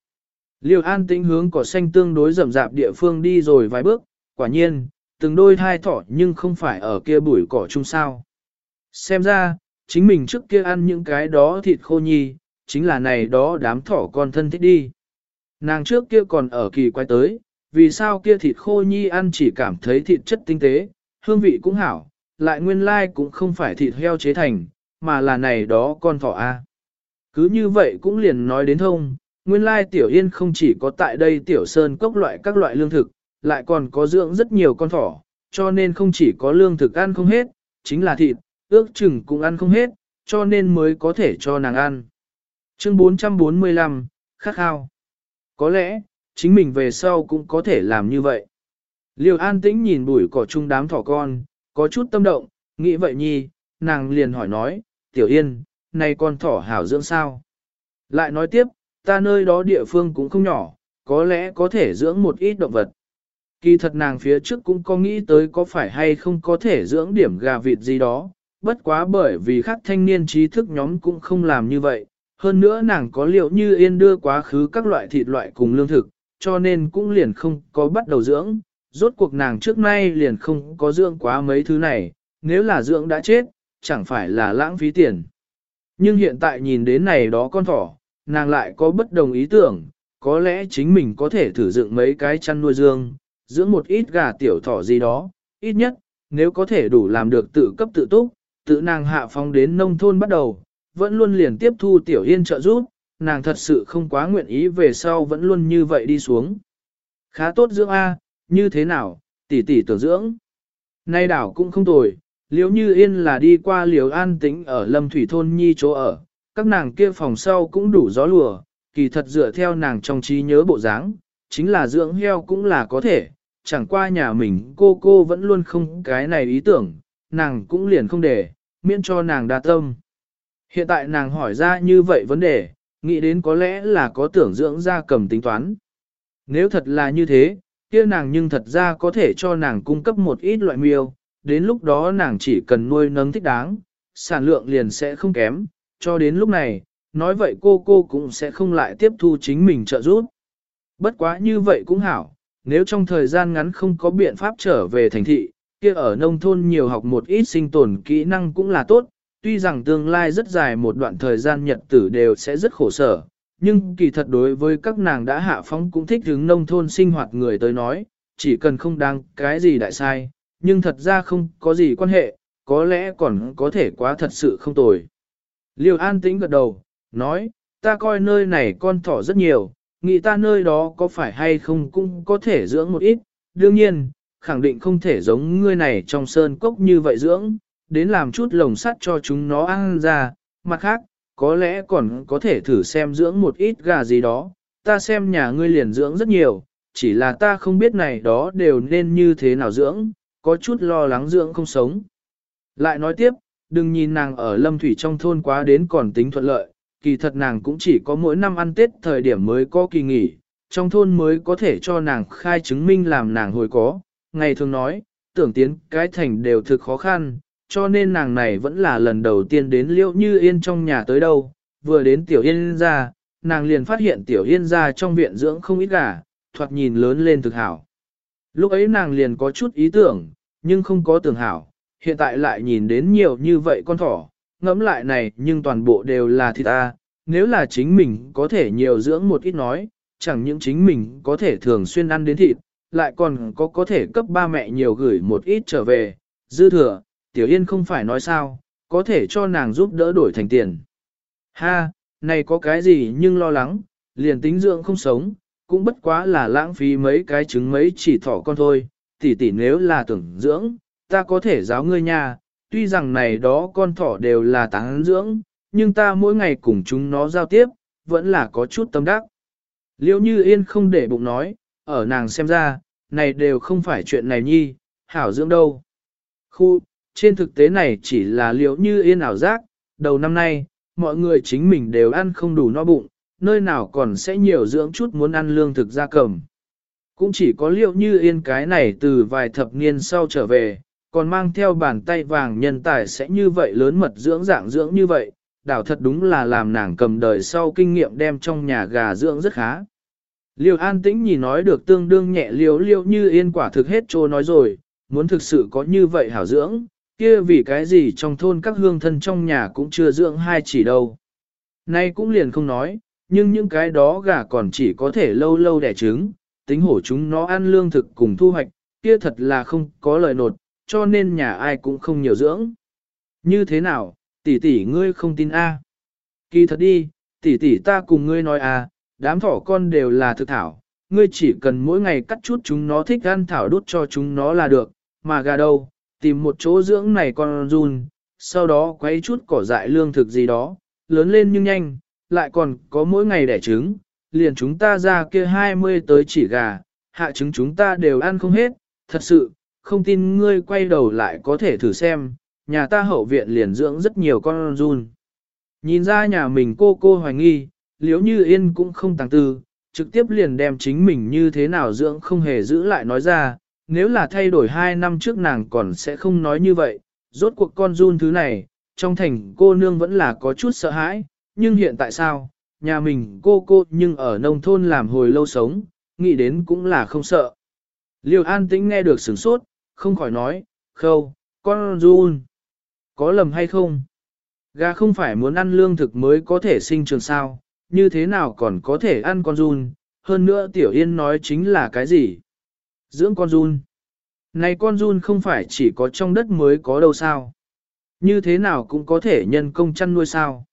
Speaker 1: Liêu an tĩnh hướng cỏ xanh tương đối rậm rạp địa phương đi rồi vài bước, quả nhiên, từng đôi thai thỏ nhưng không phải ở kia bụi cỏ chung sao. Xem ra, chính mình trước kia ăn những cái đó thịt khô nhi, chính là này đó đám thỏ con thân thích đi. Nàng trước kia còn ở kỳ quay tới, vì sao kia thịt khô nhi ăn chỉ cảm thấy thịt chất tinh tế, hương vị cũng hảo, lại nguyên lai cũng không phải thịt heo chế thành, mà là này đó con thỏ A. Cứ như vậy cũng liền nói đến thông, nguyên lai tiểu yên không chỉ có tại đây tiểu sơn cốc loại các loại lương thực, lại còn có dưỡng rất nhiều con thỏ, cho nên không chỉ có lương thực ăn không hết, chính là thịt, ước chừng cũng ăn không hết, cho nên mới có thể cho nàng ăn. Chương 445, khát khao. Có lẽ, chính mình về sau cũng có thể làm như vậy. Liêu an tĩnh nhìn bụi cỏ chung đám thỏ con, có chút tâm động, nghĩ vậy nhi, nàng liền hỏi nói, tiểu yên, này con thỏ hảo dưỡng sao? Lại nói tiếp, ta nơi đó địa phương cũng không nhỏ, có lẽ có thể dưỡng một ít động vật. Kỳ thật nàng phía trước cũng có nghĩ tới có phải hay không có thể dưỡng điểm gà vịt gì đó, bất quá bởi vì khác thanh niên trí thức nhóm cũng không làm như vậy. Hơn nữa nàng có liệu như yên đưa quá khứ các loại thịt loại cùng lương thực, cho nên cũng liền không có bắt đầu dưỡng. Rốt cuộc nàng trước nay liền không có dưỡng quá mấy thứ này, nếu là dưỡng đã chết, chẳng phải là lãng phí tiền. Nhưng hiện tại nhìn đến này đó con thỏ, nàng lại có bất đồng ý tưởng, có lẽ chính mình có thể thử dựng mấy cái chăn nuôi dương, dưỡng một ít gà tiểu thỏ gì đó, ít nhất, nếu có thể đủ làm được tự cấp tự túc, tự nàng hạ phong đến nông thôn bắt đầu, vẫn luôn liền tiếp thu tiểu yên trợ giúp, nàng thật sự không quá nguyện ý về sau vẫn luôn như vậy đi xuống. Khá tốt dưỡng A, như thế nào, tỷ tỷ tưởng dưỡng. Nay đảo cũng không tồi, liếu như yên là đi qua liều an tĩnh ở lâm thủy thôn nhi chỗ ở, các nàng kia phòng sau cũng đủ gió lùa, kỳ thật dựa theo nàng trong trí nhớ bộ dáng, chính là dưỡng heo cũng là có thể, chẳng qua nhà mình cô cô vẫn luôn không cái này ý tưởng, nàng cũng liền không để, miễn cho nàng đa tâm. Hiện tại nàng hỏi ra như vậy vấn đề, nghĩ đến có lẽ là có tưởng dưỡng ra cầm tính toán. Nếu thật là như thế, kia nàng nhưng thật ra có thể cho nàng cung cấp một ít loại miêu, đến lúc đó nàng chỉ cần nuôi nấng thích đáng, sản lượng liền sẽ không kém, cho đến lúc này, nói vậy cô cô cũng sẽ không lại tiếp thu chính mình trợ giúp. Bất quá như vậy cũng hảo, nếu trong thời gian ngắn không có biện pháp trở về thành thị, kia ở nông thôn nhiều học một ít sinh tồn kỹ năng cũng là tốt, tuy rằng tương lai rất dài một đoạn thời gian nhật tử đều sẽ rất khổ sở, nhưng kỳ thật đối với các nàng đã hạ phóng cũng thích hướng nông thôn sinh hoạt người tới nói, chỉ cần không đáng cái gì đại sai, nhưng thật ra không có gì quan hệ, có lẽ còn có thể quá thật sự không tồi. Liêu an tĩnh gật đầu, nói, ta coi nơi này con thỏ rất nhiều, nghĩ ta nơi đó có phải hay không cũng có thể dưỡng một ít, đương nhiên, khẳng định không thể giống ngươi này trong sơn cốc như vậy dưỡng, đến làm chút lồng sắt cho chúng nó ăn ra, mặt khác, có lẽ còn có thể thử xem dưỡng một ít gà gì đó, ta xem nhà ngươi liền dưỡng rất nhiều, chỉ là ta không biết này đó đều nên như thế nào dưỡng, có chút lo lắng dưỡng không sống. Lại nói tiếp, đừng nhìn nàng ở lâm thủy trong thôn quá đến còn tính thuận lợi, kỳ thật nàng cũng chỉ có mỗi năm ăn Tết thời điểm mới có kỳ nghỉ, trong thôn mới có thể cho nàng khai chứng minh làm nàng hồi có, ngày thường nói, tưởng tiến cái thành đều thực khó khăn, cho nên nàng này vẫn là lần đầu tiên đến liễu như yên trong nhà tới đâu, vừa đến tiểu yên ra, nàng liền phát hiện tiểu yên ra trong viện dưỡng không ít gà, thoạt nhìn lớn lên thực hảo. Lúc ấy nàng liền có chút ý tưởng, nhưng không có tưởng hảo, hiện tại lại nhìn đến nhiều như vậy con thỏ, ngẫm lại này nhưng toàn bộ đều là thịt ta, nếu là chính mình có thể nhiều dưỡng một ít nói, chẳng những chính mình có thể thường xuyên ăn đến thịt, lại còn có có thể cấp ba mẹ nhiều gửi một ít trở về, dư thừa, tiểu yên không phải nói sao, có thể cho nàng giúp đỡ đổi thành tiền. Ha, này có cái gì nhưng lo lắng, liền tính dưỡng không sống, cũng bất quá là lãng phí mấy cái trứng mấy chỉ thỏ con thôi, tỷ tỷ nếu là tưởng dưỡng, ta có thể giáo ngươi nha, tuy rằng này đó con thỏ đều là tán dưỡng, nhưng ta mỗi ngày cùng chúng nó giao tiếp, vẫn là có chút tâm đắc. Liêu như yên không để bụng nói, ở nàng xem ra, này đều không phải chuyện này nhi, hảo dưỡng đâu. Khu, trên thực tế này chỉ là liễu như yên ảo giác, đầu năm nay, mọi người chính mình đều ăn không đủ no bụng, nơi nào còn sẽ nhiều dưỡng chút muốn ăn lương thực gia cầm. Cũng chỉ có liệu như yên cái này từ vài thập niên sau trở về, còn mang theo bàn tay vàng nhân tài sẽ như vậy lớn mật dưỡng dạng dưỡng như vậy, đảo thật đúng là làm nàng cầm đời sau kinh nghiệm đem trong nhà gà dưỡng rất khá. Liêu an tĩnh nhìn nói được tương đương nhẹ liêu liêu như yên quả thực hết trô nói rồi, muốn thực sự có như vậy hảo dưỡng, kia vì cái gì trong thôn các hương thân trong nhà cũng chưa dưỡng hai chỉ đâu. Nay cũng liền không nói, nhưng những cái đó gà còn chỉ có thể lâu lâu đẻ trứng, tính hổ chúng nó ăn lương thực cùng thu hoạch, kia thật là không có lời nột, cho nên nhà ai cũng không nhiều dưỡng. Như thế nào, tỷ tỷ ngươi không tin a? Kỳ thật đi, tỷ tỷ ta cùng ngươi nói a, đám thỏ con đều là thực thảo, ngươi chỉ cần mỗi ngày cắt chút chúng nó thích ăn thảo đút cho chúng nó là được, mà gà đâu, tìm một chỗ dưỡng này con run, sau đó quấy chút cỏ dại lương thực gì đó, lớn lên nhưng nhanh, lại còn có mỗi ngày đẻ trứng, liền chúng ta ra kia 20 tới chỉ gà, hạ trứng chúng ta đều ăn không hết, thật sự, không tin ngươi quay đầu lại có thể thử xem, nhà ta hậu viện liền dưỡng rất nhiều con run. Nhìn ra nhà mình cô cô hoài nghi, liếu như yên cũng không tàng tư, trực tiếp liền đem chính mình như thế nào dưỡng không hề giữ lại nói ra, nếu là thay đổi hai năm trước nàng còn sẽ không nói như vậy, rốt cuộc con run thứ này, trong thành cô nương vẫn là có chút sợ hãi, nhưng hiện tại sao, nhà mình cô cô nhưng ở nông thôn làm hồi lâu sống, nghĩ đến cũng là không sợ. Liêu an tĩnh nghe được sửng sốt, không khỏi nói, khâu, con run, có lầm hay không? Gà không phải muốn ăn lương thực mới có thể sinh trường sao, như thế nào còn có thể ăn con run, hơn nữa tiểu yên nói chính là cái gì? Dưỡng con run. Này con run không phải chỉ có trong đất mới có đâu sao? Như thế nào cũng có thể nhân công chăn nuôi sao?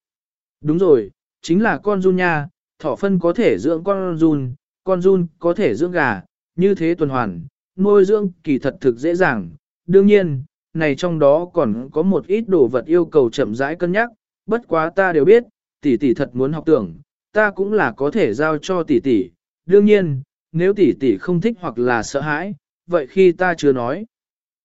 Speaker 1: Đúng rồi, chính là con run nha, thỏ phân có thể dưỡng con run, con run có thể dưỡng gà, như thế tuần hoàn, nuôi dưỡng kỳ thật thực dễ dàng. Đương nhiên, này trong đó còn có một ít đồ vật yêu cầu chậm rãi cân nhắc, bất quá ta đều biết, tỷ tỷ thật muốn học tưởng, ta cũng là có thể giao cho tỷ tỷ. Đương nhiên, nếu tỷ tỷ không thích hoặc là sợ hãi, vậy khi ta chưa nói.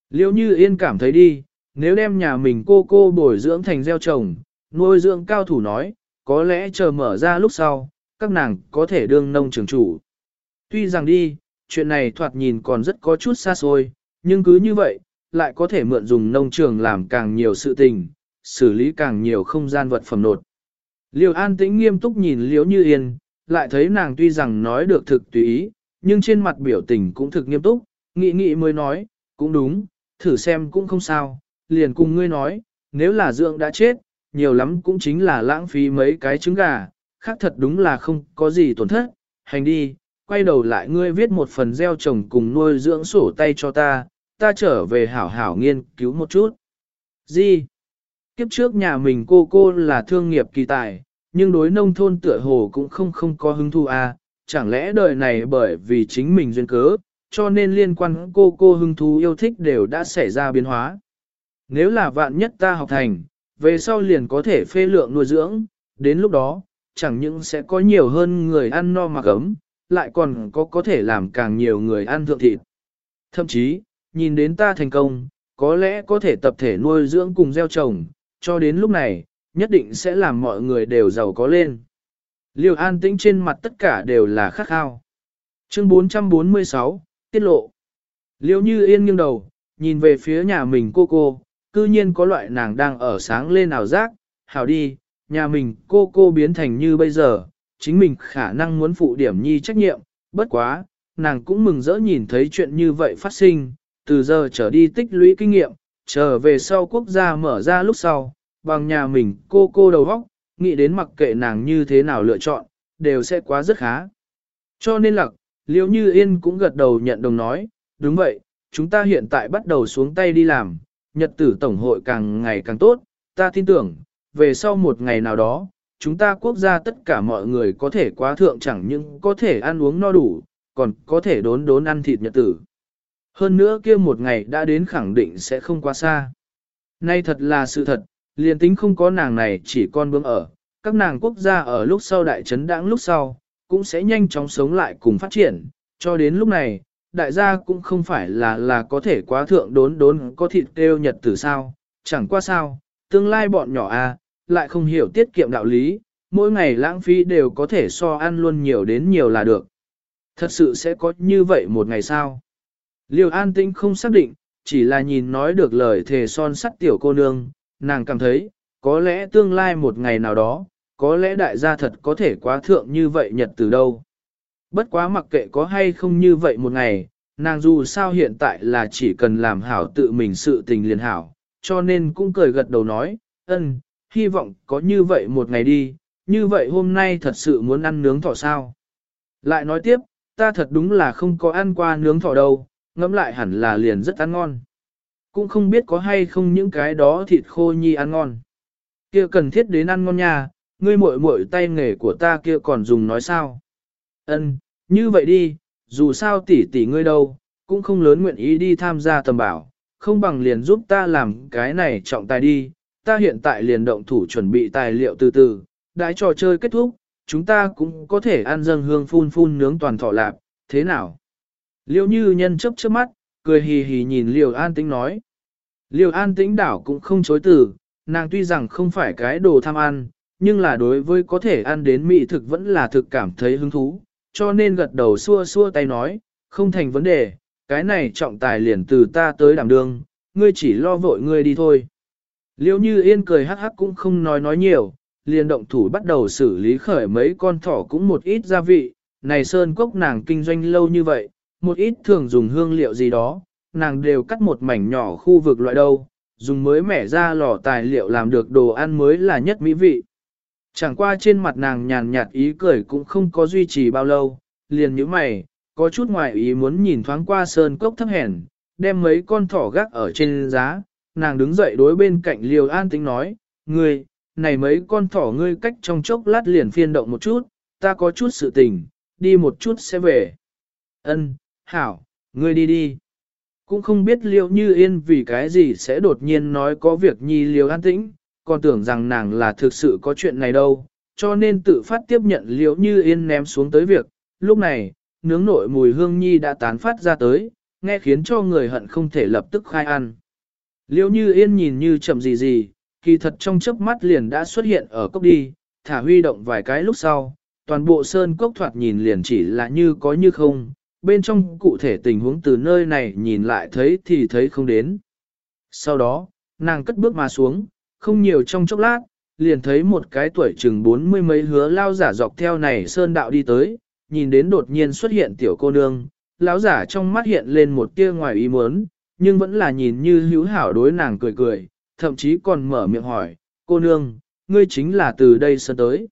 Speaker 1: Liêu như yên cảm thấy đi, nếu đem nhà mình cô cô bồi dưỡng thành gieo trồng, nuôi dưỡng cao thủ nói, có lẽ chờ mở ra lúc sau, các nàng có thể đương nông trường chủ. Tuy rằng đi, chuyện này thoạt nhìn còn rất có chút xa xôi, nhưng cứ như vậy, lại có thể mượn dùng nông trường làm càng nhiều sự tình, xử lý càng nhiều không gian vật phẩm nột. Liêu an tĩnh nghiêm túc nhìn liễu như yên, lại thấy nàng tuy rằng nói được thực tùy ý, nhưng trên mặt biểu tình cũng thực nghiêm túc, nghĩ nghĩ mới nói, cũng đúng, thử xem cũng không sao, liền cùng ngươi nói, nếu là dưỡng đã chết, nhiều lắm cũng chính là lãng phí mấy cái trứng gà, khác thật đúng là không có gì tổn thất, hành đi, quay đầu lại ngươi viết một phần gieo trồng cùng nuôi dưỡng sổ tay cho ta, ta trở về hảo hảo nghiên cứu một chút. Gì? Kiếp trước nhà mình cô cô là thương nghiệp kỳ tài, nhưng đối nông thôn tựa hồ cũng không không có hứng thú à, chẳng lẽ đời này bởi vì chính mình duyên cớ, cho nên liên quan cô cô hứng thú yêu thích đều đã xảy ra biến hóa. Nếu là vạn nhất ta học thành, về sau liền có thể phê lượng nuôi dưỡng, đến lúc đó, chẳng những sẽ có nhiều hơn người ăn no mặc ấm, lại còn có có thể làm càng nhiều người ăn thượng thịt. Thậm chí, nhìn đến ta thành công, có lẽ có thể tập thể nuôi dưỡng cùng gieo trồng, cho đến lúc này, nhất định sẽ làm mọi người đều giàu có lên. Liêu an tĩnh trên mặt tất cả đều là khắc khao. Chương 446, tiết lộ. Liêu như yên nghiêng đầu, nhìn về phía nhà mình cô cô, cư nhiên có loại nàng đang ở sáng lên nào giác, hảo đi, nhà mình cô cô biến thành như bây giờ, chính mình khả năng muốn phụ điểm nhi trách nhiệm, bất quá, nàng cũng mừng rỡ nhìn thấy chuyện như vậy phát sinh, từ giờ trở đi tích lũy kinh nghiệm, trở về sau quốc gia mở ra lúc sau, bằng nhà mình cô cô đầu óc, nghĩ đến mặc kệ nàng như thế nào lựa chọn, đều sẽ quá rất khá. Cho nên là, liếu như yên cũng gật đầu nhận đồng nói, đúng vậy, chúng ta hiện tại bắt đầu xuống tay đi làm, nhật tử tổng hội càng ngày càng tốt, ta tin tưởng, về sau một ngày nào đó, chúng ta quốc gia tất cả mọi người có thể quá thượng chẳng những có thể ăn uống no đủ, còn có thể đốn đốn ăn thịt nhật tử. Hơn nữa kia một ngày đã đến khẳng định sẽ không quá xa. Nay thật là sự thật, liền tính không có nàng này chỉ con bướm ở, các nàng quốc gia ở lúc sau đại chấn đãng lúc sau, cũng sẽ nhanh chóng sống lại cùng phát triển, cho đến lúc này, đại gia cũng không phải là là có thể quá thượng đốn đốn có thịt kêu nhật tử sao, chẳng qua sao, tương lai bọn nhỏ a à, lại không hiểu tiết kiệm đạo lý, mỗi ngày lãng phí đều có thể so ăn luôn nhiều đến nhiều là được. Thật sự sẽ có như vậy một ngày sao? Liêu an tĩnh không xác định, chỉ là nhìn nói được lời thề son sắt tiểu cô nương, nàng cảm thấy, có lẽ tương lai một ngày nào đó, có lẽ đại gia thật có thể quá thượng như vậy nhật từ đâu. Bất quá mặc kệ có hay không như vậy một ngày, nàng dù sao hiện tại là chỉ cần làm hảo tự mình sự tình liền hảo, cho nên cũng cười gật đầu nói, ân, hy vọng có như vậy một ngày đi, như vậy hôm nay thật sự muốn ăn nướng thỏ sao. Lại nói tiếp, ta thật đúng là không có ăn qua nướng thỏ đâu, ngẫm lại hẳn là liền rất ăn ngon. Cũng không biết có hay không những cái đó thịt khô nhi ăn ngon. kia cần thiết đến ăn ngon nha, ngươi muội muội tay nghề của ta kia còn dùng nói sao. Ân, như vậy đi, dù sao tỷ tỷ ngươi đâu, cũng không lớn nguyện ý đi tham gia tầm bảo, không bằng liền giúp ta làm cái này trọng tài đi, ta hiện tại liền động thủ chuẩn bị tài liệu từ từ, đãi trò chơi kết thúc, chúng ta cũng có thể ăn dâng hương phun phun nướng toàn thọ lạp, thế nào? Liêu như nhân chấp trước mắt, cười hì hì nhìn Liêu An Tĩnh nói. Liêu An Tĩnh đảo cũng không chối từ, nàng tuy rằng không phải cái đồ tham ăn, nhưng là đối với có thể ăn đến mỹ thực vẫn là thực cảm thấy hứng thú, cho nên gật đầu xua xua tay nói, không thành vấn đề, cái này trọng tài liền từ ta tới đảm đương, ngươi chỉ lo vội ngươi đi thôi. Liêu như yên cười hắc hắc cũng không nói nói nhiều, liền động thủ bắt đầu xử lý khởi mấy con thỏ cũng một ít gia vị, này sơn cốc nàng kinh doanh lâu như vậy, một ít thường dùng hương liệu gì đó, nàng đều cắt một mảnh nhỏ khu vực loại đâu, dùng mới mẻ ra lò tài liệu làm được đồ ăn mới là nhất mỹ vị. Chẳng qua trên mặt nàng nhàn nhạt ý cười cũng không có duy trì bao lâu, liền như mày, có chút ngoài ý muốn nhìn thoáng qua sơn cốc thấp hèn, đem mấy con thỏ gác ở trên giá, nàng đứng dậy đối bên cạnh liều an tính nói, ngươi, này mấy con thỏ ngươi cách trong chốc lát liền phiên động một chút, ta có chút sự tình, đi một chút sẽ về. Ân, hảo, ngươi đi đi. Cũng không biết liệu như yên vì cái gì sẽ đột nhiên nói có việc nhi liều an tĩnh, còn tưởng rằng nàng là thực sự có chuyện này đâu, cho nên tự phát tiếp nhận liễu như yên ném xuống tới việc. Lúc này, nướng nội mùi hương nhi đã tán phát ra tới, nghe khiến cho người hận không thể lập tức khai ăn. Liễu như yên nhìn như chậm gì gì, kỳ thật trong chớp mắt liền đã xuất hiện ở cốc đi, thả huy động vài cái lúc sau, toàn bộ sơn cốc thoạt nhìn liền chỉ là như có như không, bên trong cụ thể tình huống từ nơi này nhìn lại thấy thì thấy không đến. Sau đó, nàng cất bước mà xuống, không nhiều trong chốc lát, liền thấy một cái tuổi chừng bốn mươi mấy hứa lao giả dọc theo này sơn đạo đi tới, nhìn đến đột nhiên xuất hiện tiểu cô nương, lão giả trong mắt hiện lên một tia ngoài ý muốn, nhưng vẫn là nhìn như hữu hảo đối nàng cười cười, thậm chí còn mở miệng hỏi, cô nương, ngươi chính là từ đây sơn tới.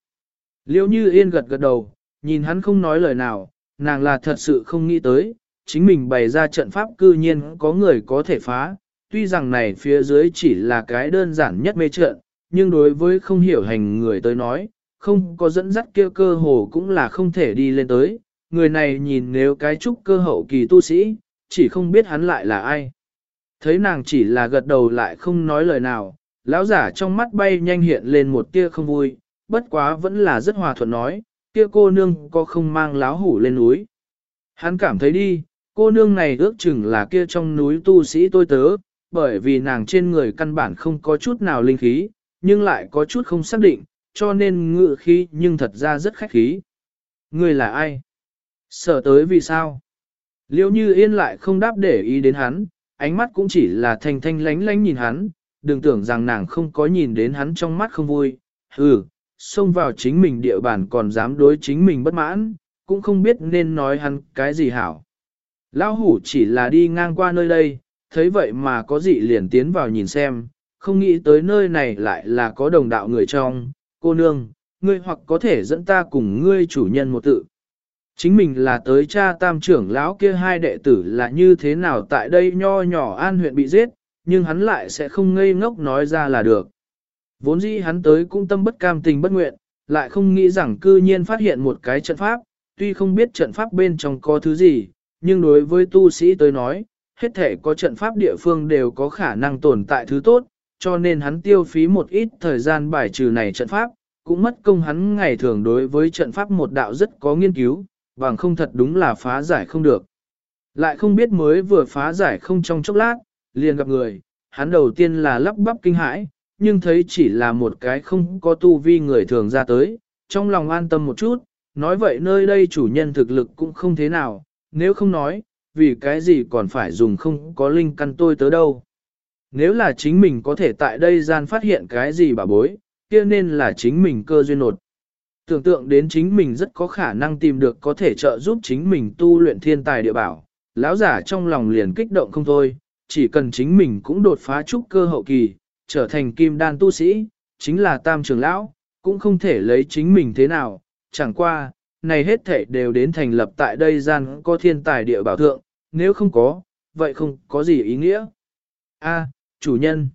Speaker 1: Liêu như yên gật gật đầu, nhìn hắn không nói lời nào, nàng là thật sự không nghĩ tới, chính mình bày ra trận pháp cư nhiên có người có thể phá, tuy rằng này phía dưới chỉ là cái đơn giản nhất mê trận, nhưng đối với không hiểu hành người tới nói, không có dẫn dắt kia cơ hồ cũng là không thể đi lên tới, người này nhìn nếu cái trúc cơ hậu kỳ tu sĩ, chỉ không biết hắn lại là ai. Thấy nàng chỉ là gật đầu lại không nói lời nào, lão giả trong mắt bay nhanh hiện lên một tia không vui, bất quá vẫn là rất hòa thuận nói, kia cô nương có không mang láo hủ lên núi. Hắn cảm thấy đi, cô nương này ước chừng là kia trong núi tu sĩ tôi tớ, bởi vì nàng trên người căn bản không có chút nào linh khí, nhưng lại có chút không xác định, cho nên ngự khí nhưng thật ra rất khách khí. Người là ai? Sợ tới vì sao? Liêu như yên lại không đáp để ý đến hắn, ánh mắt cũng chỉ là thanh thanh lánh lánh nhìn hắn, đừng tưởng rằng nàng không có nhìn đến hắn trong mắt không vui. Ừ, xông vào chính mình địa bàn còn dám đối chính mình bất mãn, cũng không biết nên nói hắn cái gì hảo. Lão hủ chỉ là đi ngang qua nơi đây, thấy vậy mà có gì liền tiến vào nhìn xem, không nghĩ tới nơi này lại là có đồng đạo người trong, cô nương, ngươi hoặc có thể dẫn ta cùng ngươi chủ nhân một tự. Chính mình là tới cha tam trưởng lão kia hai đệ tử là như thế nào tại đây nho nhỏ an huyện bị giết, nhưng hắn lại sẽ không ngây ngốc nói ra là được. Vốn dĩ hắn tới cũng tâm bất cam tình bất nguyện, lại không nghĩ rằng cư nhiên phát hiện một cái trận pháp, tuy không biết trận pháp bên trong có thứ gì, nhưng đối với tu sĩ tới nói, hết thể có trận pháp địa phương đều có khả năng tồn tại thứ tốt, cho nên hắn tiêu phí một ít thời gian bài trừ này trận pháp, cũng mất công hắn ngày thường đối với trận pháp một đạo rất có nghiên cứu, bằng không thật đúng là phá giải không được. Lại không biết mới vừa phá giải không trong chốc lát, liền gặp người, hắn đầu tiên là lắp bắp kinh hãi, nhưng thấy chỉ là một cái không có tu vi người thường ra tới, trong lòng an tâm một chút, nói vậy nơi đây chủ nhân thực lực cũng không thế nào, nếu không nói, vì cái gì còn phải dùng không có linh căn tôi tới đâu. Nếu là chính mình có thể tại đây gian phát hiện cái gì bà bối, kia nên là chính mình cơ duyên nột. Tưởng tượng đến chính mình rất có khả năng tìm được có thể trợ giúp chính mình tu luyện thiên tài địa bảo, lão giả trong lòng liền kích động không thôi, chỉ cần chính mình cũng đột phá trúc cơ hậu kỳ, trở thành kim đan tu sĩ, chính là tam trường lão, cũng không thể lấy chính mình thế nào, chẳng qua, này hết thể đều đến thành lập tại đây gian có thiên tài địa bảo thượng, nếu không có, vậy không có gì ý nghĩa. A, chủ nhân.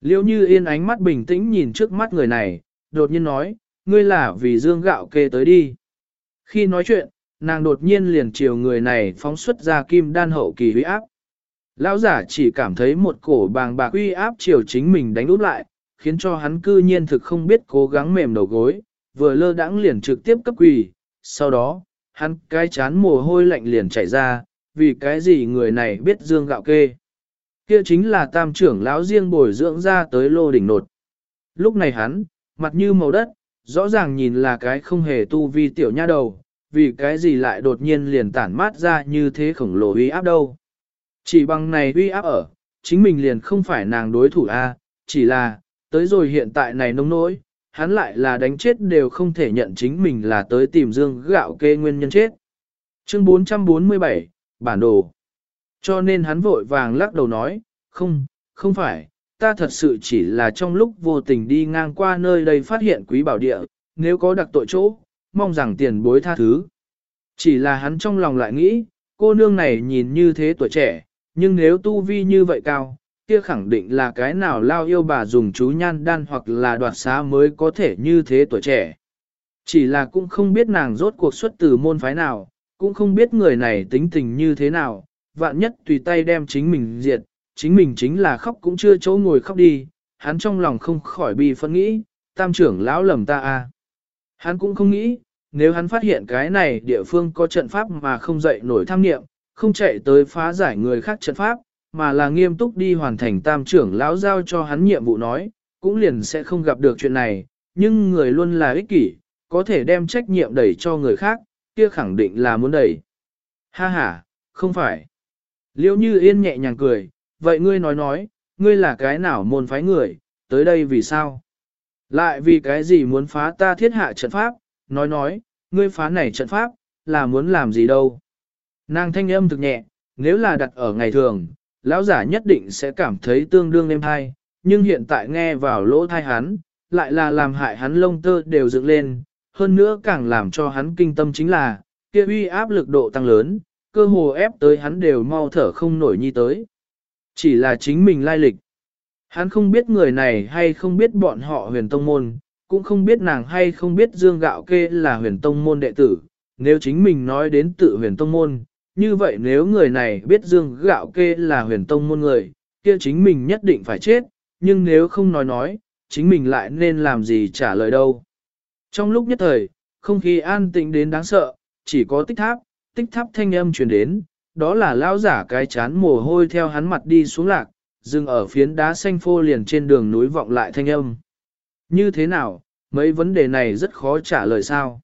Speaker 1: liễu như yên ánh mắt bình tĩnh nhìn trước mắt người này, đột nhiên nói, ngươi là vì dương gạo kê tới đi. Khi nói chuyện, nàng đột nhiên liền chiều người này phóng xuất ra kim đan hậu kỳ huy áp. Lão giả chỉ cảm thấy một cổ bàng bạc uy áp chiều chính mình đánh úp lại, khiến cho hắn cư nhiên thực không biết cố gắng mềm đầu gối, vừa lơ đãng liền trực tiếp cấp quỳ. Sau đó, hắn cái chán mồ hôi lạnh liền chảy ra, vì cái gì người này biết dương gạo kê. Kia chính là tam trưởng lão riêng bồi dưỡng ra tới lô đỉnh nột. Lúc này hắn, mặt như màu đất, rõ ràng nhìn là cái không hề tu vi tiểu nha đầu, vì cái gì lại đột nhiên liền tản mát ra như thế khổng lồ uy áp đâu. Chỉ bằng này uy áp ở, chính mình liền không phải nàng đối thủ A, chỉ là, tới rồi hiện tại này nông nỗi, hắn lại là đánh chết đều không thể nhận chính mình là tới tìm dương gạo kê nguyên nhân chết. Chương 447, Bản đồ. Cho nên hắn vội vàng lắc đầu nói, không, không phải, ta thật sự chỉ là trong lúc vô tình đi ngang qua nơi đây phát hiện quý bảo địa, nếu có đặc tội chỗ, mong rằng tiền bối tha thứ. Chỉ là hắn trong lòng lại nghĩ, cô nương này nhìn như thế tuổi trẻ, nhưng nếu tu vi như vậy cao, kia khẳng định là cái nào lao yêu bà dùng chú nhan đan hoặc là đoạt xá mới có thể như thế tuổi trẻ. Chỉ là cũng không biết nàng rốt cuộc xuất từ môn phái nào, cũng không biết người này tính tình như thế nào, vạn nhất tùy tay đem chính mình diệt, chính mình chính là khóc cũng chưa chỗ ngồi khóc đi, hắn trong lòng không khỏi bi phân nghĩ, tam trưởng lão lầm ta à. Hắn cũng không nghĩ, nếu hắn phát hiện cái này địa phương có trận pháp mà không dậy nổi tham nghiệm, không chạy tới phá giải người khác trận pháp, mà là nghiêm túc đi hoàn thành tam trưởng lão giao cho hắn nhiệm vụ nói, cũng liền sẽ không gặp được chuyện này, nhưng người luôn là ích kỷ, có thể đem trách nhiệm đẩy cho người khác, kia khẳng định là muốn đẩy. Ha ha, không phải. liễu như yên nhẹ nhàng cười, vậy ngươi nói nói, ngươi là cái nào môn phái người, tới đây vì sao? Lại vì cái gì muốn phá ta thiết hạ trận pháp, nói nói, ngươi phá này trận pháp, là muốn làm gì đâu? Nàng thanh âm thực nhẹ, nếu là đặt ở ngày thường, lão giả nhất định sẽ cảm thấy tương đương êm thai, nhưng hiện tại nghe vào lỗ thai hắn, lại là làm hại hắn lông tơ đều dựng lên, hơn nữa càng làm cho hắn kinh tâm chính là, kia uy áp lực độ tăng lớn, cơ hồ ép tới hắn đều mau thở không nổi nhi tới. Chỉ là chính mình lai lịch. Hắn không biết người này hay không biết bọn họ huyền tông môn, cũng không biết nàng hay không biết Dương Gạo Kê là huyền tông môn đệ tử. Nếu chính mình nói đến tự huyền tông môn, như vậy nếu người này biết Dương Gạo Kê là huyền tông môn người, kia chính mình nhất định phải chết, nhưng nếu không nói nói, chính mình lại nên làm gì trả lời đâu. Trong lúc nhất thời, không khí an tĩnh đến đáng sợ, chỉ có tích tháp, tích tháp thanh âm truyền đến, đó là lao giả cái chán mồ hôi theo hắn mặt đi xuống lạc, dừng ở phiến đá xanh phô liền trên đường núi vọng lại thanh âm. Như thế nào, mấy vấn đề này rất khó trả lời sao?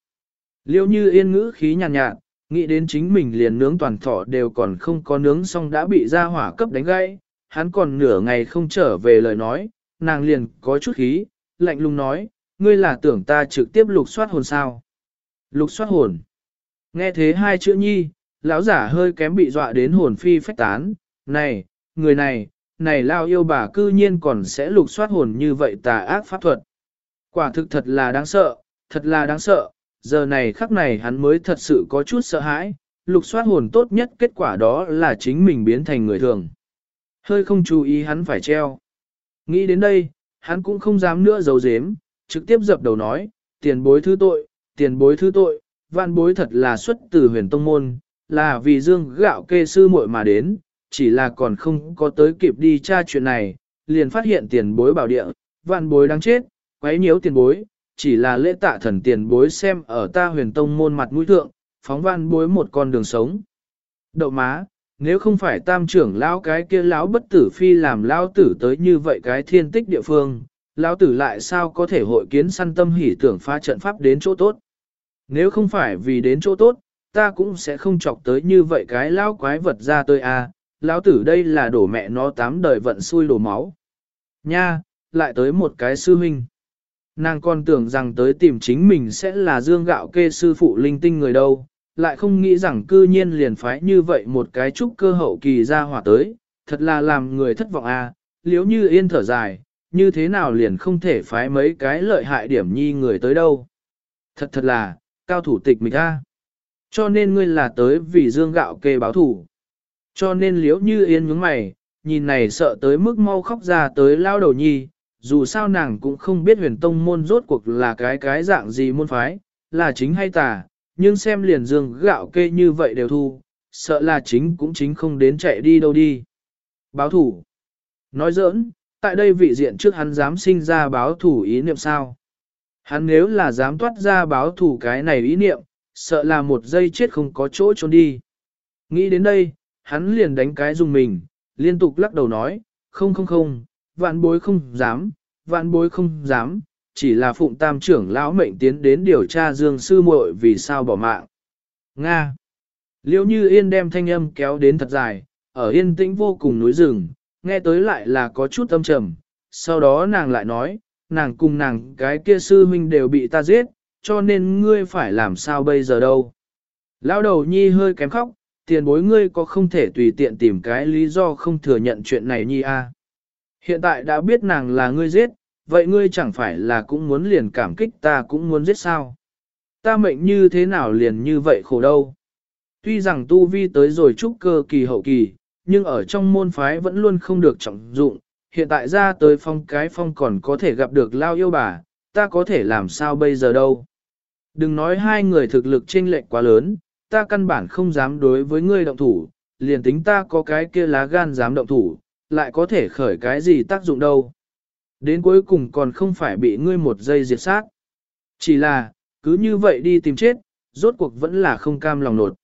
Speaker 1: Liêu như yên ngữ khí nhàn nhạt, nhạt, nghĩ đến chính mình liền nướng toàn thỏ đều còn không có nướng xong đã bị ra hỏa cấp đánh gãy, hắn còn nửa ngày không trở về lời nói, nàng liền có chút khí, lạnh lùng nói, ngươi là tưởng ta trực tiếp lục soát hồn sao. Lục soát hồn. Nghe thế hai chữ nhi, lão giả hơi kém bị dọa đến hồn phi phách tán, này, người này, này lao yêu bà cư nhiên còn sẽ lục soát hồn như vậy tà ác pháp thuật. Quả thực thật là đáng sợ, thật là đáng sợ, giờ này khắc này hắn mới thật sự có chút sợ hãi, lục soát hồn tốt nhất kết quả đó là chính mình biến thành người thường. Hơi không chú ý hắn phải treo. Nghĩ đến đây, hắn cũng không dám nữa giấu giếm, trực tiếp dập đầu nói, tiền bối thứ tội, tiền bối thứ tội, vạn bối thật là xuất từ huyền tông môn, là vì dương gạo kê sư muội mà đến, chỉ là còn không có tới kịp đi tra chuyện này, liền phát hiện tiền bối bảo địa, vạn bối đáng chết, quấy nhiễu tiền bối, chỉ là lễ tạ thần tiền bối xem ở ta huyền tông môn mặt mũi thượng, phóng vạn bối một con đường sống. Đậu má, nếu không phải tam trưởng lão cái kia lão bất tử phi làm lão tử tới như vậy cái thiên tích địa phương, lão tử lại sao có thể hội kiến săn tâm hỉ tưởng phá trận pháp đến chỗ tốt. Nếu không phải vì đến chỗ tốt, ta cũng sẽ không chọc tới như vậy cái lão quái vật ra tôi. À, lão tử đây là đổ mẹ nó tám đời vận xui đổ máu. Nha, lại tới một cái sư huynh. Nàng còn tưởng rằng tới tìm chính mình sẽ là dương gạo kê sư phụ linh tinh người đâu, lại không nghĩ rằng cư nhiên liền phái như vậy một cái trúc cơ hậu kỳ ra hỏa tới, thật là làm người thất vọng. À, liếu như yên thở dài, như thế nào liền không thể phái mấy cái lợi hại điểm nhi người tới đâu. Thật thật là, cao thủ tịch mình a. Cho nên ngươi là tới vì dương gạo kê báo thủ. Cho nên liếu như yên nhướng mày, nhìn này sợ tới mức mau khóc ra tới lao đầu nhi, dù sao nàng cũng không biết huyền tông môn rốt cuộc là cái cái dạng gì môn phái, là chính hay tà, nhưng xem liền dương gạo kê như vậy đều thu, sợ là chính cũng chính không đến chạy đi đâu đi. Báo thủ. Nói giỡn, tại đây vị diện trước hắn dám sinh ra báo thủ ý niệm sao? Hắn nếu là dám toát ra báo thủ cái này ý niệm, sợ là một giây chết không có chỗ trốn đi. Nghĩ đến đây, hắn liền đánh cái dùng mình, liên tục lắc đầu nói, không không không, vạn bối không dám, vạn bối không dám, chỉ là phụng tam trưởng lão mệnh tiến đến điều tra dương sư muội vì sao bỏ mạng. Nga Liêu như yên đem thanh âm kéo đến thật dài, ở yên tĩnh vô cùng núi rừng, nghe tới lại là có chút âm trầm, sau đó nàng lại nói, nàng cùng nàng cái kia sư huynh đều bị ta giết, cho nên ngươi phải làm sao bây giờ đâu. Lão đầu nhi hơi kém khóc, tiền bối ngươi có không thể tùy tiện tìm cái lý do không thừa nhận chuyện này nhi a? À? Hiện tại đã biết nàng là ngươi giết, vậy ngươi chẳng phải là cũng muốn liền cảm kích ta cũng muốn giết sao? Ta mệnh như thế nào liền như vậy khổ đâu? Tuy rằng tu vi tới rồi trúc cơ kỳ hậu kỳ, nhưng ở trong môn phái vẫn luôn không được trọng dụng, hiện tại ra tới phong cái phong còn có thể gặp được lao yêu bà, ta có thể làm sao bây giờ đâu. Đừng nói hai người thực lực chênh lệch quá lớn, ta căn bản không dám đối với ngươi động thủ, liền tính ta có cái kia lá gan dám động thủ, lại có thể khởi cái gì tác dụng đâu. Đến cuối cùng còn không phải bị ngươi một giây diệt sát. Chỉ là, cứ như vậy đi tìm chết, rốt cuộc vẫn là không cam lòng nột.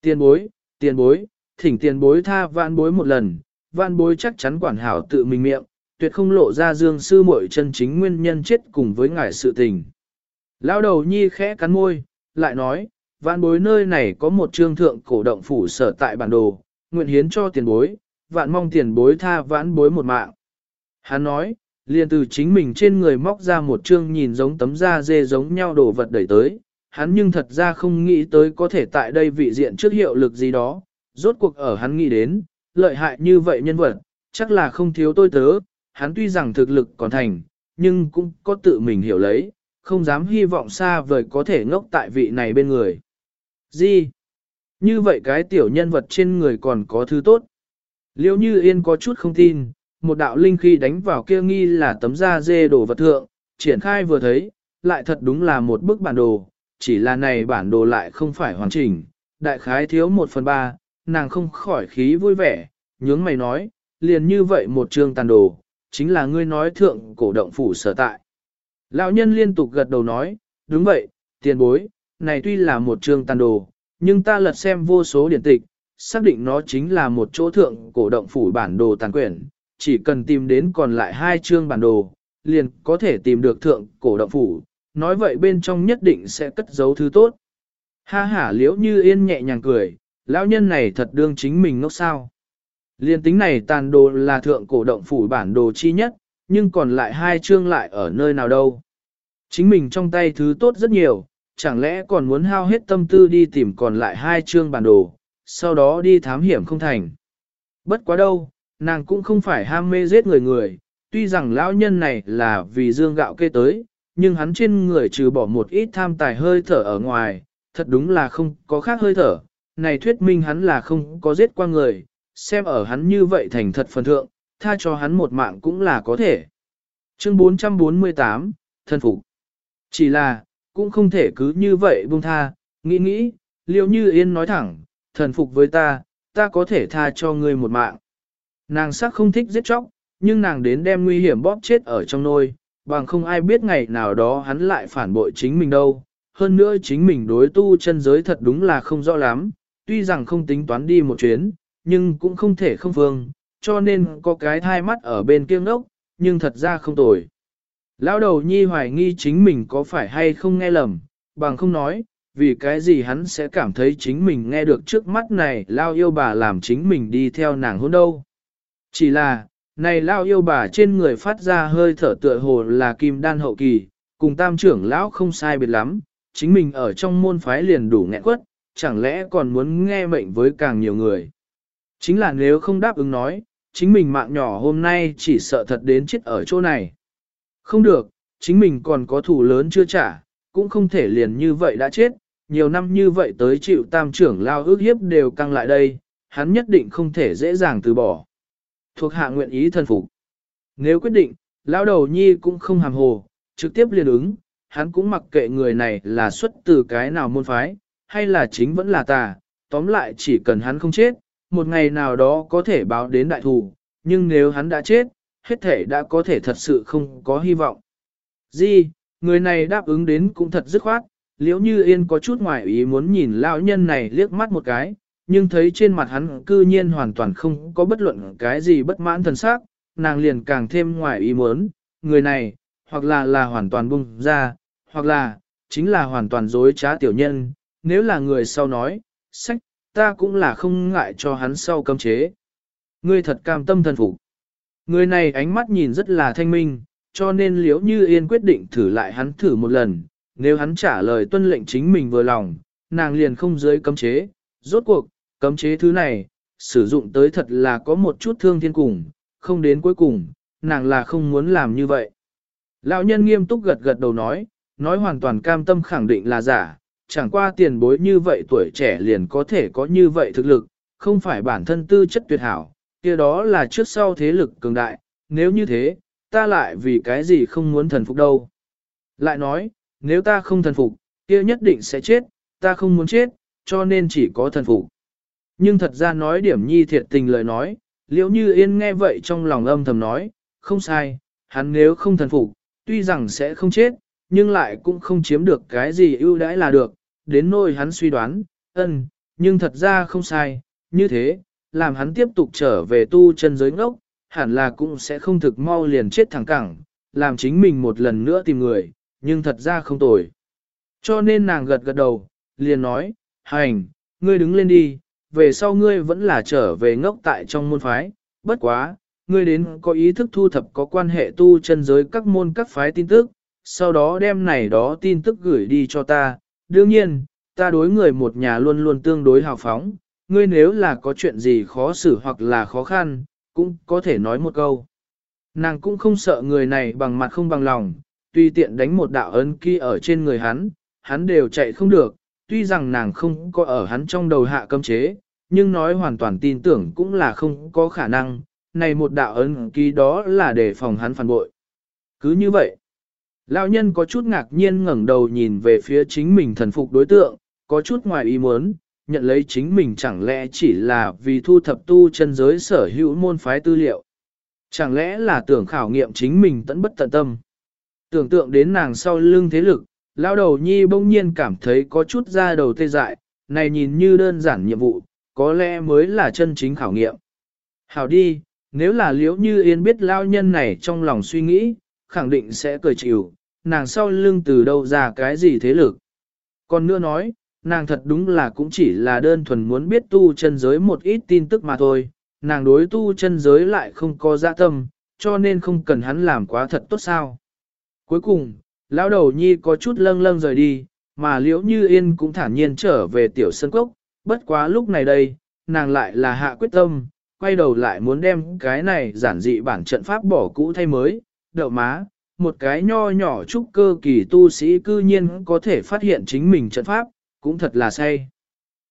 Speaker 1: Tiền bối, tiền bối, thỉnh tiền bối tha vạn bối một lần, vạn bối chắc chắn quản hảo tự mình miệng, tuyệt không lộ ra dương sư muội chân chính nguyên nhân chết cùng với ngài sự tình. Lão đầu nhi khẽ cắn môi, lại nói, vạn bối nơi này có một trương thượng cổ động phủ sở tại bản đồ, nguyện hiến cho tiền bối, vạn mong tiền bối tha vãn bối một mạng. Hắn nói, liền từ chính mình trên người móc ra một trương nhìn giống tấm da dê giống nhau đồ vật đẩy tới, hắn nhưng thật ra không nghĩ tới có thể tại đây vị diện trước hiệu lực gì đó, rốt cuộc ở hắn nghĩ đến, lợi hại như vậy nhân vật, chắc là không thiếu tôi tớ, hắn tuy rằng thực lực còn thành, nhưng cũng có tự mình hiểu lấy, không dám hy vọng xa vời có thể ngốc tại vị này bên người. Gì? Như vậy cái tiểu nhân vật trên người còn có thứ tốt. Liêu như yên có chút không tin, một đạo linh khi đánh vào kia nghi là tấm da dê đồ vật thượng, triển khai vừa thấy, lại thật đúng là một bức bản đồ, chỉ là này bản đồ lại không phải hoàn chỉnh, đại khái thiếu một phần ba, nàng không khỏi khí vui vẻ, nhướng mày nói, liền như vậy một chương tàn đồ, chính là ngươi nói thượng cổ động phủ sở tại. Lão nhân liên tục gật đầu nói, đúng vậy, tiền bối, này tuy là một trường tàn đồ, nhưng ta lật xem vô số điển tịch, xác định nó chính là một chỗ thượng cổ động phủ bản đồ tàn quyển, chỉ cần tìm đến còn lại hai chương bản đồ, liền có thể tìm được thượng cổ động phủ, nói vậy bên trong nhất định sẽ cất giấu thứ tốt. Ha ha liễu như yên nhẹ nhàng cười, lão nhân này thật đương chính mình ngốc sao. Liên tính này tàn đồ là thượng cổ động phủ bản đồ chi nhất, nhưng còn lại hai chương lại ở nơi nào đâu. Chính mình trong tay thứ tốt rất nhiều, chẳng lẽ còn muốn hao hết tâm tư đi tìm còn lại hai chương bản đồ, sau đó đi thám hiểm không thành. Bất quá đâu, nàng cũng không phải ham mê giết người người, tuy rằng lão nhân này là vì dương gạo kê tới, nhưng hắn trên người trừ bỏ một ít tham tài hơi thở ở ngoài, thật đúng là không có khác hơi thở, này thuyết minh hắn là không có giết qua người, xem ở hắn như vậy thành thật phần thượng, tha cho hắn một mạng cũng là có thể. Chương 448, thân phục. Chỉ là, cũng không thể cứ như vậy buông tha, nghĩ nghĩ, liệu như yên nói thẳng, thần phục với ta, ta có thể tha cho ngươi một mạng. Nàng sắc không thích giết chóc, nhưng nàng đến đem nguy hiểm bóp chết ở trong nôi, bằng không ai biết ngày nào đó hắn lại phản bội chính mình đâu. Hơn nữa chính mình đối tu chân giới thật đúng là không rõ lắm, tuy rằng không tính toán đi một chuyến, nhưng cũng không thể không phương, cho nên có cái thai mắt ở bên kiêng đốc, nhưng thật ra không tồi. Lão đầu nhi hoài nghi chính mình có phải hay không nghe lầm, bằng không nói, vì cái gì hắn sẽ cảm thấy chính mình nghe được trước mắt này lao yêu bà làm chính mình đi theo nàng hôn đâu. Chỉ là, này lao yêu bà trên người phát ra hơi thở tựa hồ là kim đan hậu kỳ, cùng tam trưởng lão không sai biệt lắm, chính mình ở trong môn phái liền đủ nghẹn quất, chẳng lẽ còn muốn nghe mệnh với càng nhiều người. Chính là nếu không đáp ứng nói, chính mình mạng nhỏ hôm nay chỉ sợ thật đến chết ở chỗ này. Không được, chính mình còn có thủ lớn chưa trả, cũng không thể liền như vậy đã chết, nhiều năm như vậy tới chịu tam trưởng lao ước hiếp đều căng lại đây, hắn nhất định không thể dễ dàng từ bỏ. Thuộc hạ nguyện ý thân phục. Nếu quyết định, lão đầu nhi cũng không hàm hồ, trực tiếp liền ứng, hắn cũng mặc kệ người này là xuất từ cái nào môn phái, hay là chính vẫn là tà, tóm lại chỉ cần hắn không chết, một ngày nào đó có thể báo đến đại thù, nhưng nếu hắn đã chết, hết thể đã có thể thật sự không có hy vọng. Di, người này đáp ứng đến cũng thật dứt khoát, Liễu như yên có chút ngoài ý muốn nhìn lão nhân này liếc mắt một cái, nhưng thấy trên mặt hắn cư nhiên hoàn toàn không có bất luận cái gì bất mãn thần sắc, nàng liền càng thêm ngoài ý muốn, người này, hoặc là là hoàn toàn bung ra, hoặc là, chính là hoàn toàn dối trá tiểu nhân, nếu là người sau nói, sách, ta cũng là không ngại cho hắn sau cấm chế. Ngươi thật cam tâm thần phục. Người này ánh mắt nhìn rất là thanh minh, cho nên liếu như yên quyết định thử lại hắn thử một lần, nếu hắn trả lời tuân lệnh chính mình vừa lòng, nàng liền không dưới cấm chế. Rốt cuộc, cấm chế thứ này, sử dụng tới thật là có một chút thương thiên cùng, không đến cuối cùng, nàng là không muốn làm như vậy. Lão nhân nghiêm túc gật gật đầu nói, nói hoàn toàn cam tâm khẳng định là giả, chẳng qua tiền bối như vậy tuổi trẻ liền có thể có như vậy thực lực, không phải bản thân tư chất tuyệt hảo, kia đó là trước sau thế lực cường đại, nếu như thế, ta lại vì cái gì không muốn thần phục đâu. Lại nói, nếu ta không thần phục, kia nhất định sẽ chết, ta không muốn chết, cho nên chỉ có thần phục. Nhưng thật ra nói điểm nhi thiệt tình lời nói, liễu như yên nghe vậy trong lòng âm thầm nói, không sai, hắn nếu không thần phục, tuy rằng sẽ không chết, nhưng lại cũng không chiếm được cái gì ưu đãi là được, đến nôi hắn suy đoán, ân, nhưng thật ra không sai, như thế, làm hắn tiếp tục trở về tu chân giới ngốc, hẳn là cũng sẽ không thực mau liền chết thẳng cẳng, làm chính mình một lần nữa tìm người, nhưng thật ra không tồi. Cho nên nàng gật gật đầu, liền nói, hành, ngươi đứng lên đi, về sau ngươi vẫn là trở về ngốc tại trong môn phái, bất quá, ngươi đến có ý thức thu thập có quan hệ tu chân giới các môn các phái tin tức, sau đó đem này đó tin tức gửi đi cho ta. Đương nhiên, ta đối người một nhà luôn luôn tương đối hào phóng, ngươi nếu là có chuyện gì khó xử hoặc là khó khăn, cũng có thể nói một câu. Nàng cũng không sợ người này bằng mặt không bằng lòng, tuy tiện đánh một đạo ấn kia ở trên người hắn, hắn đều chạy không được, tuy rằng nàng không có ở hắn trong đầu hạ cấm chế, nhưng nói hoàn toàn tin tưởng cũng là không có khả năng, này một đạo ấn ký đó là để phòng hắn phản bội. Cứ như vậy, lão nhân có chút ngạc nhiên ngẩng đầu nhìn về phía chính mình thần phục đối tượng, có chút ngoài ý muốn, nhận lấy chính mình chẳng lẽ chỉ là vì thu thập tu chân giới sở hữu môn phái tư liệu. Chẳng lẽ là tưởng khảo nghiệm chính mình tận bất tận tâm. Tưởng tượng đến nàng sau lưng thế lực, lão đầu nhi bỗng nhiên cảm thấy có chút ra đầu tê dại, này nhìn như đơn giản nhiệm vụ, có lẽ mới là chân chính khảo nghiệm. Hảo đi, nếu là liễu như yên biết lao nhân này trong lòng suy nghĩ, khẳng định sẽ cười chịu, nàng sau lưng từ đâu ra cái gì thế lực. Còn nữa nói, nàng thật đúng là cũng chỉ là đơn thuần muốn biết tu chân giới một ít tin tức mà thôi, nàng đối tu chân giới lại không có dạ tâm, cho nên không cần hắn làm quá thật tốt sao. Cuối cùng, lão đầu nhi có chút lâng lâng rời đi, mà liễu như yên cũng thản nhiên trở về tiểu sân cốc, bất quá lúc này đây, nàng lại là hạ quyết tâm, quay đầu lại muốn đem cái này giản dị bản trận pháp bỏ cũ thay mới, đậu má, một cái nho nhỏ trúc cơ kỳ tu sĩ cư nhiên có thể phát hiện chính mình trận pháp, cũng thật là say.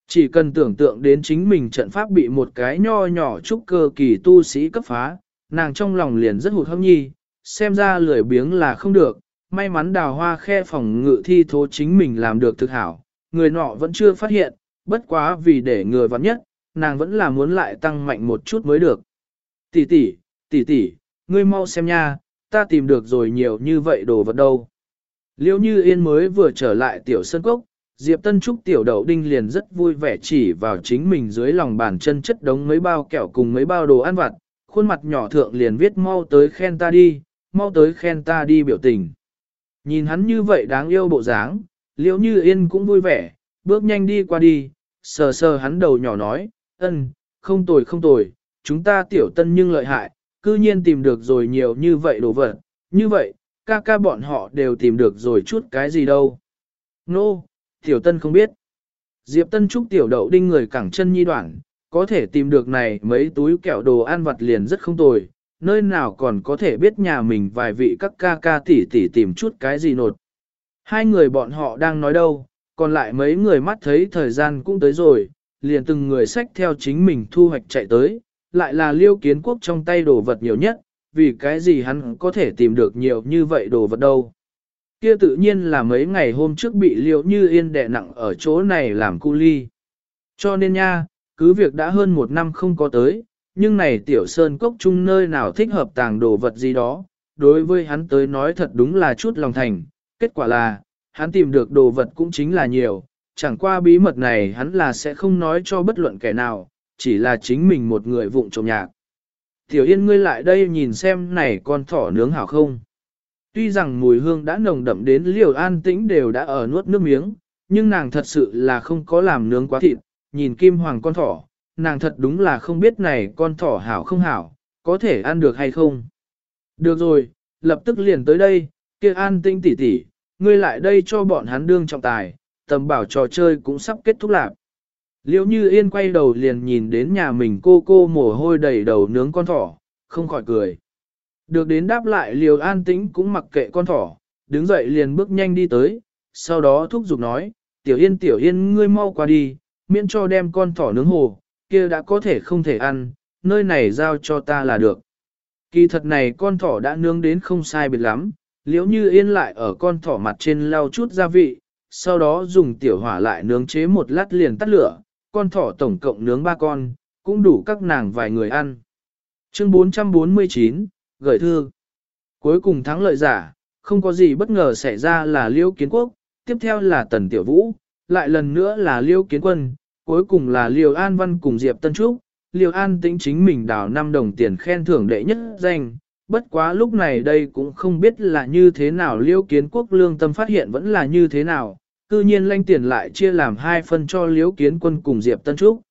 Speaker 1: Chỉ cần tưởng tượng đến chính mình trận pháp bị một cái nho nhỏ trúc cơ kỳ tu sĩ cấp phá, nàng trong lòng liền rất hụt hâm nhi, xem ra lười biếng là không được, may mắn đào hoa khe phòng ngự thi thố chính mình làm được thực hảo, người nọ vẫn chưa phát hiện, bất quá vì để người vắng nhất, nàng vẫn là muốn lại tăng mạnh một chút mới được. Tỷ tỷ, tỷ tỷ, ngươi mau xem nha, ta tìm được rồi nhiều như vậy đồ vật đâu. Liêu như yên mới vừa trở lại tiểu sân cốc, Diệp Tân Trúc tiểu đậu đinh liền rất vui vẻ chỉ vào chính mình dưới lòng bàn chân chất đống mấy bao kẹo cùng mấy bao đồ ăn vặt, khuôn mặt nhỏ thượng liền viết mau tới khen ta đi, mau tới khen ta đi biểu tình. Nhìn hắn như vậy đáng yêu bộ dáng, liễu như yên cũng vui vẻ, bước nhanh đi qua đi, sờ sờ hắn đầu nhỏ nói, ân, không tồi không tồi, chúng ta tiểu tân nhưng lợi hại, cư nhiên tìm được rồi nhiều như vậy đồ vật, như vậy, ca ca bọn họ đều tìm được rồi chút cái gì đâu. Nô, no, tiểu tân không biết. Diệp tân trúc tiểu đậu đinh người cẳng chân nhi đoạn, có thể tìm được này mấy túi kẹo đồ ăn vặt liền rất không tồi, nơi nào còn có thể biết nhà mình vài vị các ca ca tỷ tỷ tìm chút cái gì nột. Hai người bọn họ đang nói đâu, còn lại mấy người mắt thấy thời gian cũng tới rồi, liền từng người xách theo chính mình thu hoạch chạy tới, lại là liêu kiến quốc trong tay đồ vật nhiều nhất, vì cái gì hắn có thể tìm được nhiều như vậy đồ vật đâu. Kia tự nhiên là mấy ngày hôm trước bị liêu như yên đè nặng ở chỗ này làm cu ly. Cho nên nha, cứ việc đã hơn một năm không có tới, nhưng này tiểu sơn cốc chung nơi nào thích hợp tàng đồ vật gì đó, đối với hắn tới nói thật đúng là chút lòng thành, kết quả là, hắn tìm được đồ vật cũng chính là nhiều, chẳng qua bí mật này hắn là sẽ không nói cho bất luận kẻ nào, chỉ là chính mình một người vụng trộm nhạc. Tiểu Yên ngươi lại đây nhìn xem này con thỏ nướng hảo không. Tuy rằng mùi hương đã nồng đậm đến liều an tĩnh đều đã ở nuốt nước miếng, nhưng nàng thật sự là không có làm nướng quá thịt, nhìn kim hoàng con thỏ, nàng thật đúng là không biết này con thỏ hảo không hảo, có thể ăn được hay không. Được rồi, lập tức liền tới đây, kia an tinh tỉ tỉ, ngươi lại đây cho bọn hắn đương trọng tài, tầm bảo trò chơi cũng sắp kết thúc lạc. Liễu như yên quay đầu liền nhìn đến nhà mình cô cô mồ hôi đầy đầu nướng con thỏ, không khỏi cười. Được đến đáp lại liều an tĩnh cũng mặc kệ con thỏ, đứng dậy liền bước nhanh đi tới, sau đó thúc giục nói, tiểu yên tiểu yên ngươi mau qua đi, miễn cho đem con thỏ nướng hồ, kia đã có thể không thể ăn, nơi này giao cho ta là được. Kỳ thật này con thỏ đã nướng đến không sai biệt lắm, liễu như yên lại ở con thỏ mặt trên lau chút gia vị, sau đó dùng tiểu hỏa lại nướng chế một lát liền tắt lửa, con thỏ tổng cộng nướng ba con, cũng đủ các nàng vài người ăn. Chương 449, Gửi thư Cuối cùng thắng lợi giả, không có gì bất ngờ xảy ra là Liêu Kiến Quốc, tiếp theo là Tần Tiểu Vũ, lại lần nữa là Liêu Kiến Quân, cuối cùng là Liêu An Văn cùng Diệp Tân Trúc. Liêu An tĩnh chính mình đào 5 đồng tiền khen thưởng đệ nhất danh, bất quá lúc này đây cũng không biết là như thế nào Liêu Kiến Quốc lương tâm phát hiện vẫn là như thế nào, cư nhiên lanh tiền lại chia làm hai phân cho Liễu Kiến Quân cùng Diệp Tân Trúc.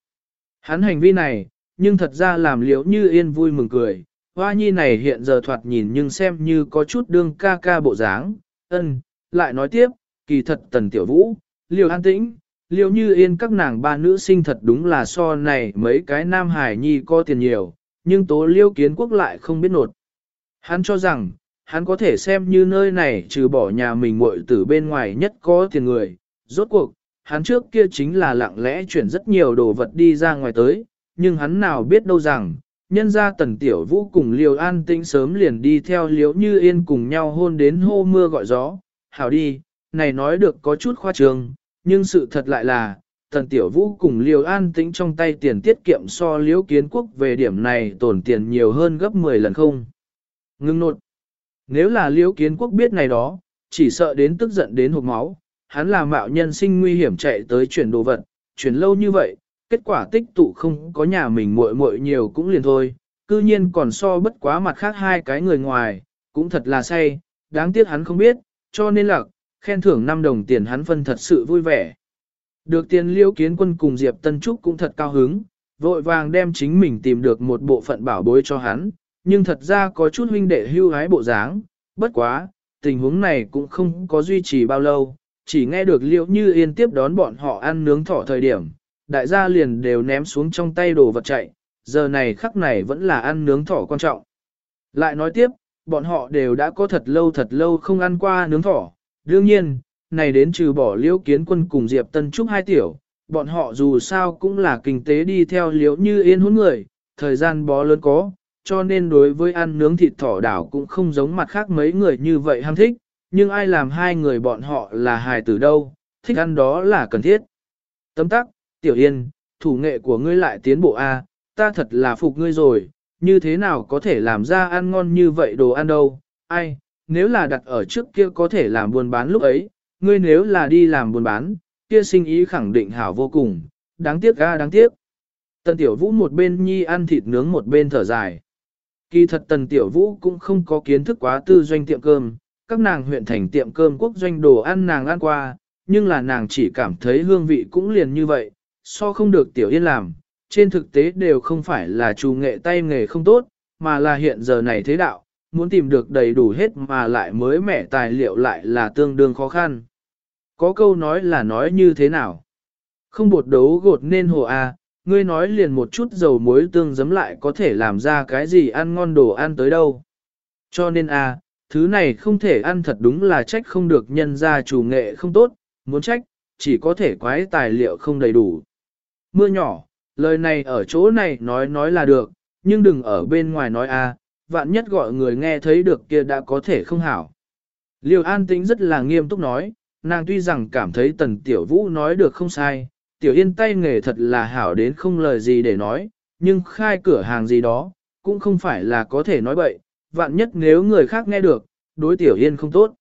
Speaker 1: Hắn hành vi này, nhưng thật ra làm Liễu Như Yên vui mừng cười, hoa nhi này hiện giờ thoạt nhìn nhưng xem như có chút đương ca ca bộ dáng, ân, lại nói tiếp, kỳ thật Tần Tiểu Vũ, Liễu An Tĩnh, Liễu Như Yên các nàng ba nữ sinh thật đúng là so này mấy cái nam hải nhi có tiền nhiều, nhưng tố Liêu Kiến Quốc lại không biết nột. Hắn cho rằng, hắn có thể xem như nơi này trừ bỏ nhà mình muội từ bên ngoài nhất có tiền người. Rốt cuộc, hắn trước kia chính là lặng lẽ chuyển rất nhiều đồ vật đi ra ngoài tới, nhưng hắn nào biết đâu rằng, nhân ra tần tiểu vũ cùng liều an tĩnh sớm liền đi theo liễu như yên cùng nhau hôn đến hô mưa gọi gió. Hảo đi, này nói được có chút khoa trương, nhưng sự thật lại là, tần tiểu vũ cùng liều an tĩnh trong tay tiền tiết kiệm so liễu kiến quốc về điểm này tổn tiền nhiều hơn gấp 10 lần không. Ngưng nột. Nếu là liễu kiến quốc biết này đó, chỉ sợ đến tức giận đến hộp máu, hắn là mạo nhân sinh nguy hiểm chạy tới chuyển đồ vật, chuyển lâu như vậy, kết quả tích tụ không có nhà mình muội muội nhiều cũng liền thôi, cư nhiên còn so bất quá mặt khác hai cái người ngoài, cũng thật là say, đáng tiếc hắn không biết, cho nên là, khen thưởng 5 đồng tiền hắn phân thật sự vui vẻ. Được tiền liêu kiến quân cùng Diệp Tân Trúc cũng thật cao hứng, vội vàng đem chính mình tìm được một bộ phận bảo bối cho hắn, nhưng thật ra có chút huynh đệ hưu hái bộ dáng, bất quá, tình huống này cũng không có duy trì bao lâu, chỉ nghe được liễu như yên tiếp đón bọn họ ăn nướng thỏ thời điểm, đại gia liền đều ném xuống trong tay đồ vật chạy, giờ này khắc này vẫn là ăn nướng thỏ quan trọng. Lại nói tiếp, bọn họ đều đã có thật lâu thật lâu không ăn qua nướng thỏ, đương nhiên, này đến trừ bỏ liễu kiến quân cùng Diệp Tân Trúc hai tiểu, bọn họ dù sao cũng là kinh tế đi theo liễu như yên hôn người, thời gian bó lớn có, cho nên đối với ăn nướng thịt thỏ đảo cũng không giống mặt khác mấy người như vậy ham thích, nhưng ai làm hai người bọn họ là hài tử đâu, thích ăn đó là cần thiết. Tấm tắc, Tiểu Yên, thủ nghệ của ngươi lại tiến bộ A, ta thật là phục ngươi rồi, như thế nào có thể làm ra ăn ngon như vậy đồ ăn đâu, ai, nếu là đặt ở trước kia có thể làm buôn bán lúc ấy, ngươi nếu là đi làm buôn bán, kia sinh ý khẳng định hảo vô cùng, đáng tiếc ga đáng tiếc. Tần Tiểu Vũ một bên nhi ăn thịt nướng một bên thở dài. Kỳ thật Tần Tiểu Vũ cũng không có kiến thức quá tư doanh tiệm cơm, các nàng huyện thành tiệm cơm quốc doanh đồ ăn nàng ăn qua, nhưng là nàng chỉ cảm thấy hương vị cũng liền như vậy, so không được Tiểu Yên làm, trên thực tế đều không phải là chủ nghệ tay nghề không tốt, mà là hiện giờ này thế đạo, muốn tìm được đầy đủ hết mà lại mới mẻ tài liệu lại là tương đương khó khăn. Có câu nói là nói như thế nào? Không bột đấu gột nên hồ a, à, ngươi nói liền một chút dầu muối tương giấm lại có thể làm ra cái gì ăn ngon đồ ăn tới đâu. Cho nên a, à, thứ này không thể ăn thật đúng là trách không được nhân ra chủ nghệ không tốt, muốn trách, chỉ có thể quái tài liệu không đầy đủ. Mưa nhỏ, lời này ở chỗ này nói nói là được, nhưng đừng ở bên ngoài nói a, vạn nhất gọi người nghe thấy được kia đã có thể không hảo. Liêu an tĩnh rất là nghiêm túc nói, nàng tuy rằng cảm thấy tần tiểu vũ nói được không sai, tiểu yên tay nghề thật là hảo đến không lời gì để nói, nhưng khai cửa hàng gì đó, cũng không phải là có thể nói bậy, vạn nhất nếu người khác nghe được, đối tiểu yên không tốt.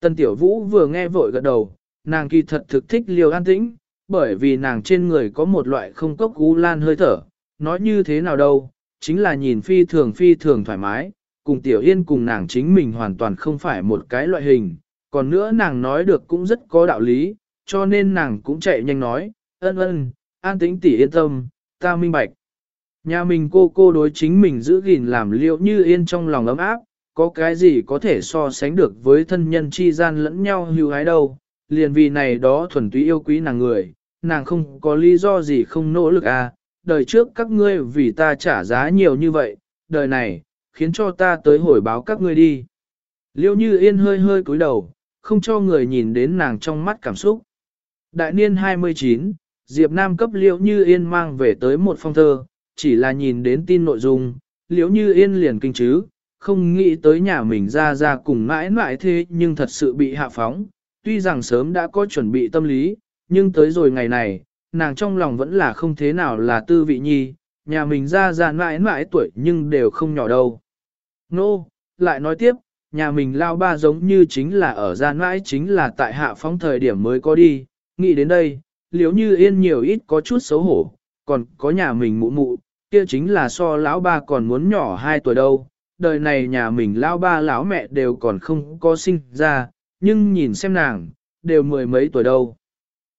Speaker 1: Tần tiểu vũ vừa nghe vội gật đầu, nàng kỳ thật thực thích liều an tĩnh, bởi vì nàng trên người có một loại không cốc gú lan hơi thở, nói như thế nào đâu, chính là nhìn phi thường phi thường thoải mái, cùng tiểu yên cùng nàng chính mình hoàn toàn không phải một cái loại hình, còn nữa nàng nói được cũng rất có đạo lý, cho nên nàng cũng chạy nhanh nói, ân ân, an tĩnh tỷ yên tâm, ta minh bạch. Nhà mình cô cô đối chính mình giữ gìn làm liệu như yên trong lòng ấm áp, có cái gì có thể so sánh được với thân nhân chi gian lẫn nhau hưu hái đâu, liền vì này đó thuần túy yêu quý nàng người, nàng không có lý do gì không nỗ lực à, đời trước các ngươi vì ta trả giá nhiều như vậy, đời này, khiến cho ta tới hồi báo các ngươi đi. Liêu như yên hơi hơi cúi đầu, không cho người nhìn đến nàng trong mắt cảm xúc. Đại niên 29, Diệp Nam cấp liễu như yên mang về tới một phong thơ, chỉ là nhìn đến tin nội dung, liễu như yên liền kinh chứ, không nghĩ tới nhà mình ra ra cùng mãi mãi thế nhưng thật sự bị hạ phóng, tuy rằng sớm đã có chuẩn bị tâm lý, nhưng tới rồi ngày này, nàng trong lòng vẫn là không thế nào là tư vị nhi, nhà mình ra ra mãi mãi tuổi nhưng đều không nhỏ đâu. Nô, no, lại nói tiếp, nhà mình lao ba giống như chính là ở ra mãi chính là tại hạ phóng thời điểm mới có đi, nghĩ đến đây, liếu như yên nhiều ít có chút xấu hổ, còn có nhà mình mụ mụ, kia chính là so lão ba còn muốn nhỏ hai tuổi đâu, đời này nhà mình lão ba lão mẹ đều còn không có sinh ra, nhưng nhìn xem nàng, đều mười mấy tuổi đâu.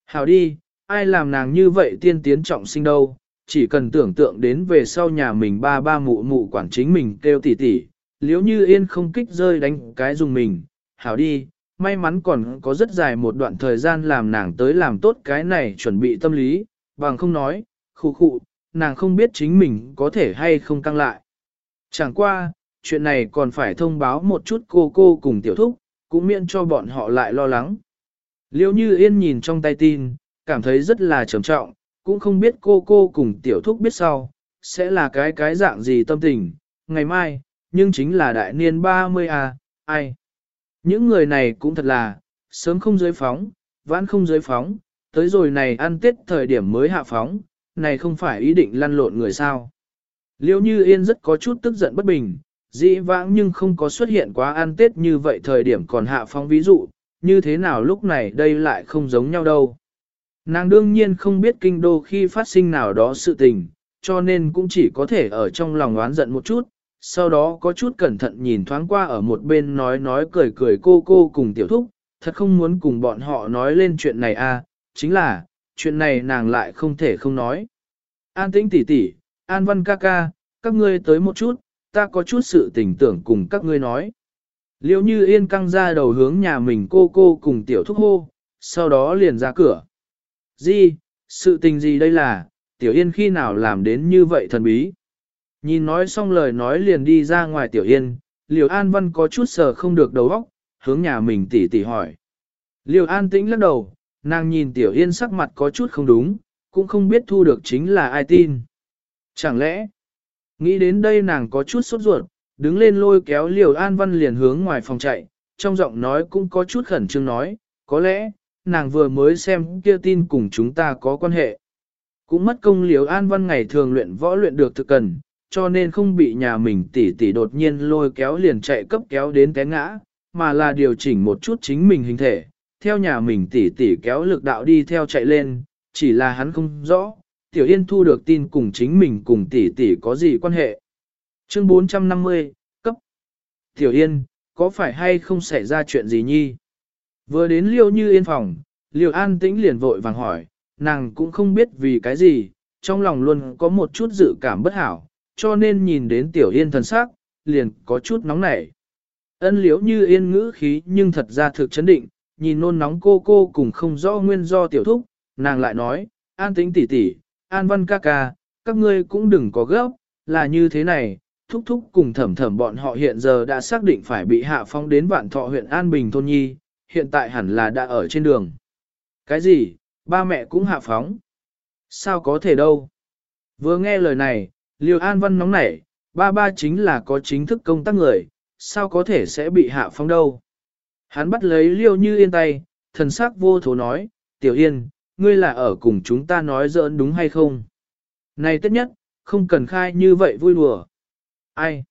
Speaker 1: hảo đi, ai làm nàng như vậy tiên tiến trọng sinh đâu, chỉ cần tưởng tượng đến về sau nhà mình ba ba mụ mụ quản chính mình kêu tỉ tỉ, liếu như yên không kích rơi đánh cái dùng mình, hảo đi, may mắn còn có rất dài một đoạn thời gian làm nàng tới làm tốt cái này chuẩn bị tâm lý, bằng không nói, khu khụ, nàng không biết chính mình có thể hay không căng lại. Chẳng qua, chuyện này còn phải thông báo một chút cô cô cùng tiểu thúc, cũng miễn cho bọn họ lại lo lắng. Liêu như yên nhìn trong tay tin, cảm thấy rất là trầm trọng, cũng không biết cô cô cùng tiểu thúc biết sau, sẽ là cái cái dạng gì tâm tình, ngày mai, nhưng chính là đại niên 30 à, ai. Những người này cũng thật là, sớm không giới phóng, vãn không giới phóng, tới rồi này ăn tết thời điểm mới hạ phóng, này không phải ý định lăn lộn người sao. Liêu như yên rất có chút tức giận bất bình, dĩ vãng nhưng không có xuất hiện quá ăn tết như vậy thời điểm còn hạ phóng ví dụ, như thế nào lúc này đây lại không giống nhau đâu. Nàng đương nhiên không biết kinh đô khi phát sinh nào đó sự tình, cho nên cũng chỉ có thể ở trong lòng oán giận một chút, sau đó có chút cẩn thận nhìn thoáng qua ở một bên nói nói cười cười cô cô cùng tiểu thúc, thật không muốn cùng bọn họ nói lên chuyện này à, chính là, chuyện này nàng lại không thể không nói. An tĩnh tỷ tỷ, An văn ca ca, các ngươi tới một chút, ta có chút sự tình tưởng cùng các ngươi nói. Liêu như yên căng ra đầu hướng nhà mình cô cô cùng tiểu thúc hô, sau đó liền ra cửa. gì sự tình gì đây là, tiểu yên khi nào làm đến như vậy thần bí. Nhìn nói xong lời nói liền đi ra ngoài tiểu yên, liều an văn có chút sờ không được đầu óc, hướng nhà mình tỉ tỉ hỏi. Liều an tĩnh lắc đầu, nàng nhìn tiểu yên sắc mặt có chút không đúng, cũng không biết thu được chính là ai tin. Chẳng lẽ, nghĩ đến đây nàng có chút sốt ruột, đứng lên lôi kéo liều an văn liền hướng ngoài phòng chạy, trong giọng nói cũng có chút khẩn trương nói, có lẽ, nàng vừa mới xem kia tin cùng chúng ta có quan hệ. Cũng mất công liều an văn ngày thường luyện võ luyện được thực cần, cho nên không bị nhà mình tỉ tỉ đột nhiên lôi kéo liền chạy cấp kéo đến té ngã, mà là điều chỉnh một chút chính mình hình thể, theo nhà mình tỉ tỉ kéo lực đạo đi theo chạy lên, chỉ là hắn không rõ, Tiểu Yên thu được tin cùng chính mình cùng tỷ tỷ có gì quan hệ. Chương 450, cấp. Tiểu Yên, có phải hay không xảy ra chuyện gì nhi? Vừa đến Liêu Như Yên phòng, Liêu An Tĩnh liền vội vàng hỏi, nàng cũng không biết vì cái gì, trong lòng luôn có một chút dự cảm bất hảo, cho nên nhìn đến Tiểu Yên thần sắc, liền có chút nóng nảy. Ân liễu như yên ngữ khí nhưng thật ra thực chấn định, nhìn nôn nóng cô cô cùng không rõ nguyên do tiểu thúc, nàng lại nói, an tính tỷ tỷ an văn ca ca, các ngươi cũng đừng có gấp, là như thế này, thúc thúc cùng thẩm thẩm bọn họ hiện giờ đã xác định phải bị hạ phong đến vạn thọ huyện An Bình Thôn Nhi, hiện tại hẳn là đã ở trên đường. Cái gì, ba mẹ cũng hạ phóng? Sao có thể đâu? Vừa nghe lời này, Liêu An Văn nóng nảy, ba ba chính là có chính thức công tác người, sao có thể sẽ bị hạ phong đâu? Hắn bắt lấy Liêu Như Yên tay, thần sắc vô thố nói, Tiểu Yên, ngươi là ở cùng chúng ta nói giỡn đúng hay không? Này tất nhất, không cần khai như vậy vui đùa. Ai?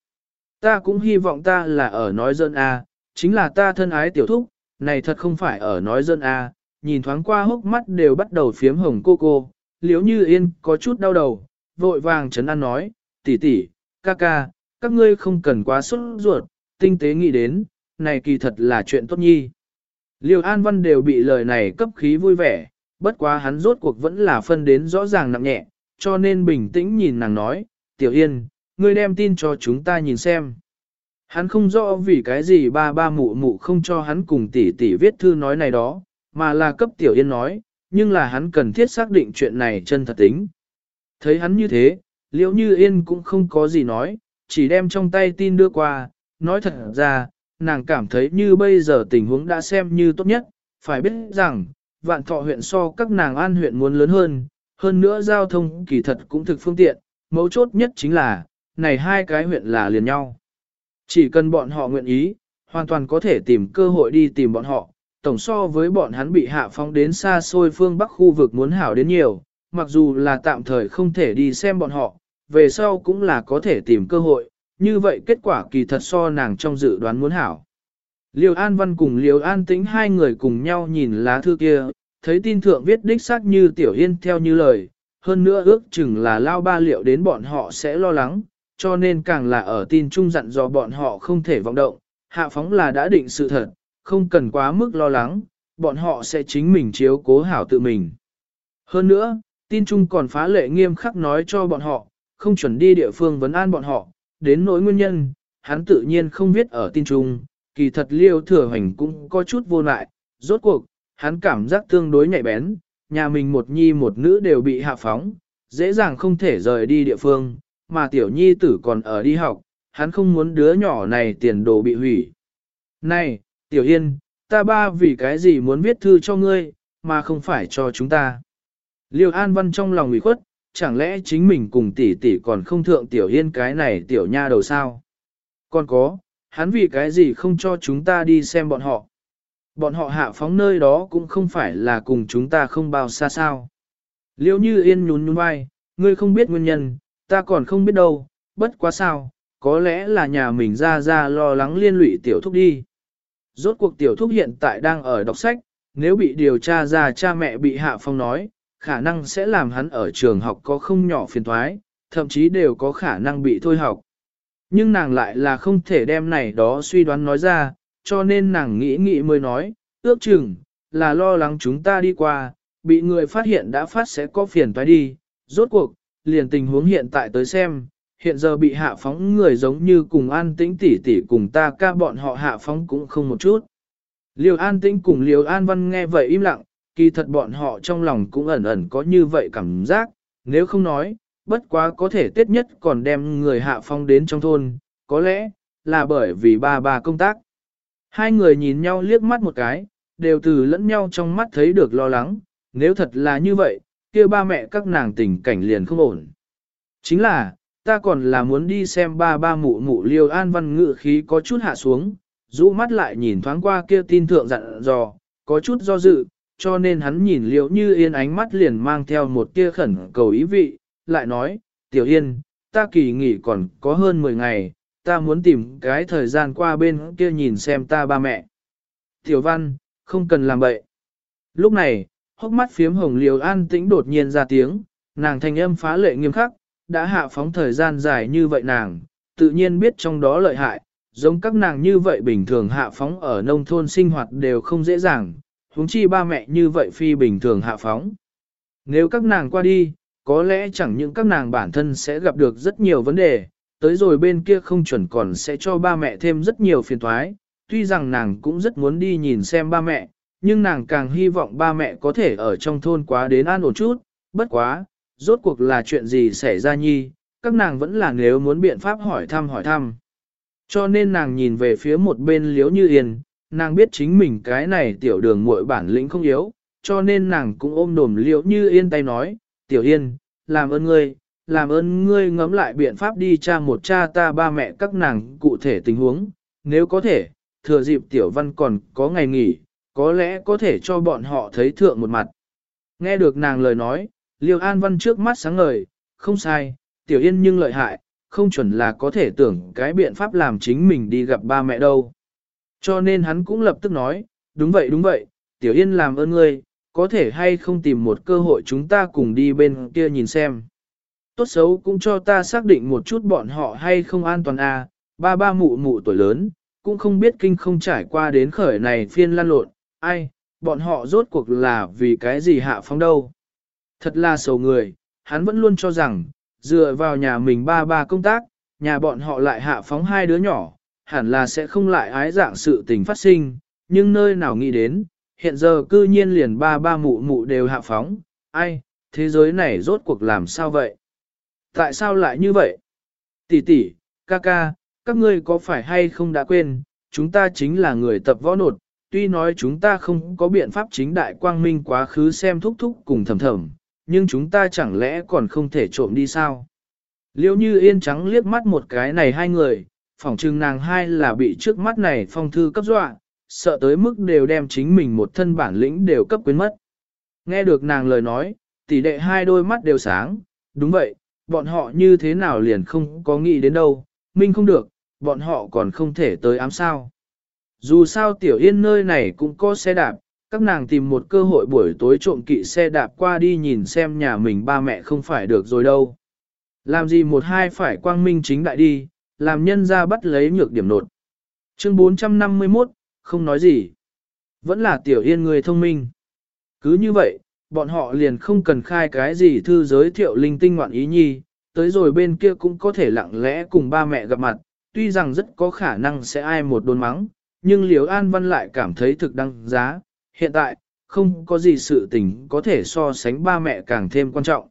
Speaker 1: Ta cũng hy vọng ta là ở nói giỡn à, chính là ta thân ái tiểu thúc, này thật không phải ở nói giỡn à, nhìn thoáng qua hốc mắt đều bắt đầu phiếm hồng cô cô, liếu như yên có chút đau đầu, vội vàng chấn an nói, tỷ tỷ, ca ca, các ngươi không cần quá sốt ruột, tinh tế nghĩ đến, này kỳ thật là chuyện tốt nhi. Liêu An Văn đều bị lời này cấp khí vui vẻ, bất quá hắn rốt cuộc vẫn là phân đến rõ ràng nặng nhẹ, cho nên bình tĩnh nhìn nàng nói, Tiểu Yên, ngươi đem tin cho chúng ta nhìn xem. Hắn không rõ vì cái gì ba ba mụ mụ không cho hắn cùng tỷ tỷ viết thư nói này đó, mà là cấp Tiểu Yên nói, nhưng là hắn cần thiết xác định chuyện này chân thật tính. Thấy hắn như thế, liễu như Yên cũng không có gì nói, chỉ đem trong tay tin đưa qua, nói thật ra, nàng cảm thấy như bây giờ tình huống đã xem như tốt nhất, phải biết rằng, vạn thọ huyện so các nàng an huyện muốn lớn hơn, hơn nữa giao thông kỳ thật cũng thực phương tiện, mấu chốt nhất chính là, này hai cái huyện là liền nhau. Chỉ cần bọn họ nguyện ý, hoàn toàn có thể tìm cơ hội đi tìm bọn họ, tổng so với bọn hắn bị hạ phóng đến xa xôi phương Bắc khu vực muốn hảo đến nhiều, mặc dù là tạm thời không thể đi xem bọn họ, về sau cũng là có thể tìm cơ hội, như vậy kết quả kỳ thật so nàng trong dự đoán muốn hảo. Liêu An Văn cùng Liêu An Tĩnh hai người cùng nhau nhìn lá thư kia, thấy tin thượng viết đích xác như Tiểu Yên theo như lời, hơn nữa ước chừng là lao ba liệu đến bọn họ sẽ lo lắng, cho nên càng là ở tin trung dặn dò bọn họ không thể vọng động, hạ phóng là đã định sự thật, không cần quá mức lo lắng, bọn họ sẽ chính mình chiếu cố hảo tự mình. Hơn nữa, tin trung còn phá lệ nghiêm khắc nói cho bọn họ, không chuẩn đi địa phương vấn an bọn họ, đến nỗi nguyên nhân, hắn tự nhiên không biết ở tin trung, kỳ thật liêu thừa hành cũng có chút vô lại, rốt cuộc, hắn cảm giác tương đối nhạy bén, nhà mình một nhi một nữ đều bị hạ phóng, dễ dàng không thể rời đi địa phương, mà tiểu nhi tử còn ở đi học, hắn không muốn đứa nhỏ này tiền đồ bị hủy. Này, tiểu yên, ta ba vì cái gì muốn viết thư cho ngươi, mà không phải cho chúng ta. Liêu An Văn trong lòng ủy khuất, chẳng lẽ chính mình cùng tỷ tỷ còn không thượng tiểu yên cái này tiểu nha đầu sao? Còn có, hắn vì cái gì không cho chúng ta đi xem bọn họ? Bọn họ hạ phóng nơi đó cũng không phải là cùng chúng ta không bao xa sao. Liêu như yên nhún nhún vai, ngươi không biết nguyên nhân, ta còn không biết đâu, bất quá sao, có lẽ là nhà mình ra ra lo lắng liên lụy tiểu thúc đi. Rốt cuộc tiểu thúc hiện tại đang ở đọc sách, nếu bị điều tra ra cha mẹ bị hạ phong nói, khả năng sẽ làm hắn ở trường học có không nhỏ phiền thoái, thậm chí đều có khả năng bị thôi học. Nhưng nàng lại là không thể đem này đó suy đoán nói ra, cho nên nàng nghĩ nghĩ mới nói, ước chừng, là lo lắng chúng ta đi qua, bị người phát hiện đã phát sẽ có phiền toái đi, rốt cuộc, liền tình huống hiện tại tới xem, hiện giờ bị hạ phóng người giống như cùng an tĩnh tỷ tỷ cùng ta ca bọn họ hạ phóng cũng không một chút. Liều an tĩnh cùng liều an văn nghe vậy im lặng, kỳ thật bọn họ trong lòng cũng ẩn ẩn có như vậy cảm giác, nếu không nói, bất quá có thể tiết nhất còn đem người hạ phong đến trong thôn, có lẽ, là bởi vì ba bà công tác. Hai người nhìn nhau liếc mắt một cái, đều từ lẫn nhau trong mắt thấy được lo lắng, nếu thật là như vậy, kia ba mẹ các nàng tình cảnh liền không ổn. Chính là, ta còn là muốn đi xem ba ba mụ mụ liêu an văn ngự khí có chút hạ xuống, rũ mắt lại nhìn thoáng qua kia tin thượng dặn dò, có chút do dự, cho nên hắn nhìn liễu như yên ánh mắt liền mang theo một tia khẩn cầu ý vị, lại nói, tiểu yên, ta kỳ nghỉ còn có hơn 10 ngày, ta muốn tìm cái thời gian qua bên kia nhìn xem ta ba mẹ. Tiểu văn, không cần làm bậy. Lúc này, hốc mắt phiếm hồng liều an tĩnh đột nhiên ra tiếng, nàng thanh âm phá lệ nghiêm khắc, đã hạ phóng thời gian dài như vậy nàng, tự nhiên biết trong đó lợi hại, giống các nàng như vậy bình thường hạ phóng ở nông thôn sinh hoạt đều không dễ dàng, huống chi ba mẹ như vậy phi bình thường hạ phóng. Nếu các nàng qua đi, có lẽ chẳng những các nàng bản thân sẽ gặp được rất nhiều vấn đề, tới rồi bên kia không chuẩn còn sẽ cho ba mẹ thêm rất nhiều phiền toái. Tuy rằng nàng cũng rất muốn đi nhìn xem ba mẹ, nhưng nàng càng hy vọng ba mẹ có thể ở trong thôn quá đến an ổn chút, bất quá, rốt cuộc là chuyện gì xảy ra nhi, các nàng vẫn là nếu muốn biện pháp hỏi thăm hỏi thăm. Cho nên nàng nhìn về phía một bên liếu như yên, nàng biết chính mình cái này tiểu đường muội bản lĩnh không yếu, cho nên nàng cũng ôm đồm liễu như yên tay nói, tiểu yên, làm ơn ngươi, làm ơn ngươi ngẫm lại biện pháp đi cha một cha ta ba mẹ các nàng cụ thể tình huống, nếu có thể, thừa dịp tiểu văn còn có ngày nghỉ, có lẽ có thể cho bọn họ thấy thượng một mặt. Nghe được nàng lời nói, Liêu An Văn trước mắt sáng ngời, không sai, tiểu yên nhưng lợi hại, không chuẩn là có thể tưởng cái biện pháp làm chính mình đi gặp ba mẹ đâu. Cho nên hắn cũng lập tức nói, đúng vậy đúng vậy, tiểu yên làm ơn ngươi, có thể hay không tìm một cơ hội chúng ta cùng đi bên kia nhìn xem. Tốt xấu cũng cho ta xác định một chút bọn họ hay không an toàn à, ba ba mụ mụ tuổi lớn, cũng không biết kinh không trải qua đến khởi này phiên lan lộn, ai, bọn họ rốt cuộc là vì cái gì hạ phóng đâu. Thật là sầu người, hắn vẫn luôn cho rằng, dựa vào nhà mình ba ba công tác, nhà bọn họ lại hạ phóng hai đứa nhỏ, hẳn là sẽ không lại ái dạng sự tình phát sinh, nhưng nơi nào nghĩ đến, hiện giờ cư nhiên liền ba ba mụ mụ đều hạ phóng, ai, thế giới này rốt cuộc làm sao vậy? Tại sao lại như vậy? Tỷ tỷ, ca ca, các ngươi có phải hay không đã quên, chúng ta chính là người tập võ nột, tuy nói chúng ta không có biện pháp chính đại quang minh quá khứ xem thúc thúc cùng thầm thầm, nhưng chúng ta chẳng lẽ còn không thể trộm đi sao? Liêu như yên trắng liếc mắt một cái này hai người, phỏng chừng nàng hai là bị trước mắt này phong thư cấp dọa, sợ tới mức đều đem chính mình một thân bản lĩnh đều cấp quyến mất. Nghe được nàng lời nói, tỷ đệ hai đôi mắt đều sáng, đúng vậy, bọn họ như thế nào liền không có nghĩ đến đâu, minh không được, bọn họ còn không thể tới ám sao. Dù sao tiểu yên nơi này cũng có xe đạp, các nàng tìm một cơ hội buổi tối trộm kỵ xe đạp qua đi nhìn xem nhà mình ba mẹ không phải được rồi đâu. Làm gì một hai phải quang minh chính đại đi, làm nhân ra bắt lấy nhược điểm nột. Chương 451, không nói gì. Vẫn là tiểu yên người thông minh. Cứ như vậy, bọn họ liền không cần khai cái gì thư giới thiệu linh tinh ngoạn ý nhi, tới rồi bên kia cũng có thể lặng lẽ cùng ba mẹ gặp mặt, tuy rằng rất có khả năng sẽ ai một đồn mắng, nhưng Liễu An Văn lại cảm thấy thực đăng giá, hiện tại, không có gì sự tình có thể so sánh ba mẹ càng thêm quan trọng.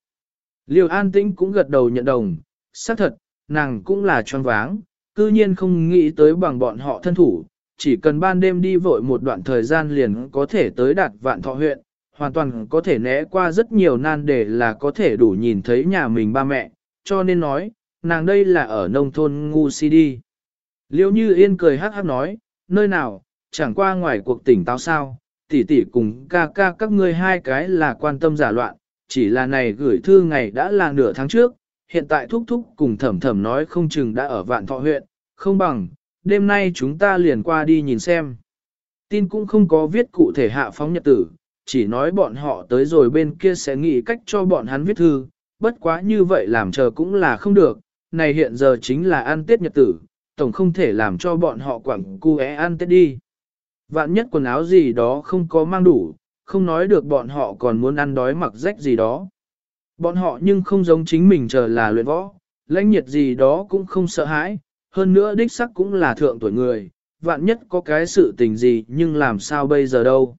Speaker 1: liều An Tĩnh cũng gật đầu nhận đồng, xác thật, nàng cũng là choáng váng, cư nhiên không nghĩ tới bằng bọn họ thân thủ, chỉ cần ban đêm đi vội một đoạn thời gian liền có thể tới đạt vạn thọ huyện, hoàn toàn có thể né qua rất nhiều nan để là có thể đủ nhìn thấy nhà mình ba mẹ, cho nên nói, nàng đây là ở nông thôn ngu si đi. Liêu như yên cười hát hát nói, nơi nào, chẳng qua ngoài cuộc tỉnh táo sao, tỷ tỷ cùng ca ca các ngươi hai cái là quan tâm giả loạn, chỉ là này gửi thư ngày đã là nửa tháng trước, hiện tại thúc thúc cùng thẩm thẩm nói không chừng đã ở vạn thọ huyện, không bằng, đêm nay chúng ta liền qua đi nhìn xem. Tin cũng không có viết cụ thể hạ phóng nhật tử, chỉ nói bọn họ tới rồi bên kia sẽ nghĩ cách cho bọn hắn viết thư, bất quá như vậy làm chờ cũng là không được, này hiện giờ chính là ăn tết nhật tử, tổng không thể làm cho bọn họ quẳng cu é ăn tết đi. Vạn nhất quần áo gì đó không có mang đủ, không nói được bọn họ còn muốn ăn đói mặc rách gì đó. Bọn họ nhưng không giống chính mình chờ là luyện võ, lãnh nhiệt gì đó cũng không sợ hãi, hơn nữa đích sắc cũng là thượng tuổi người, vạn nhất có cái sự tình gì nhưng làm sao bây giờ đâu.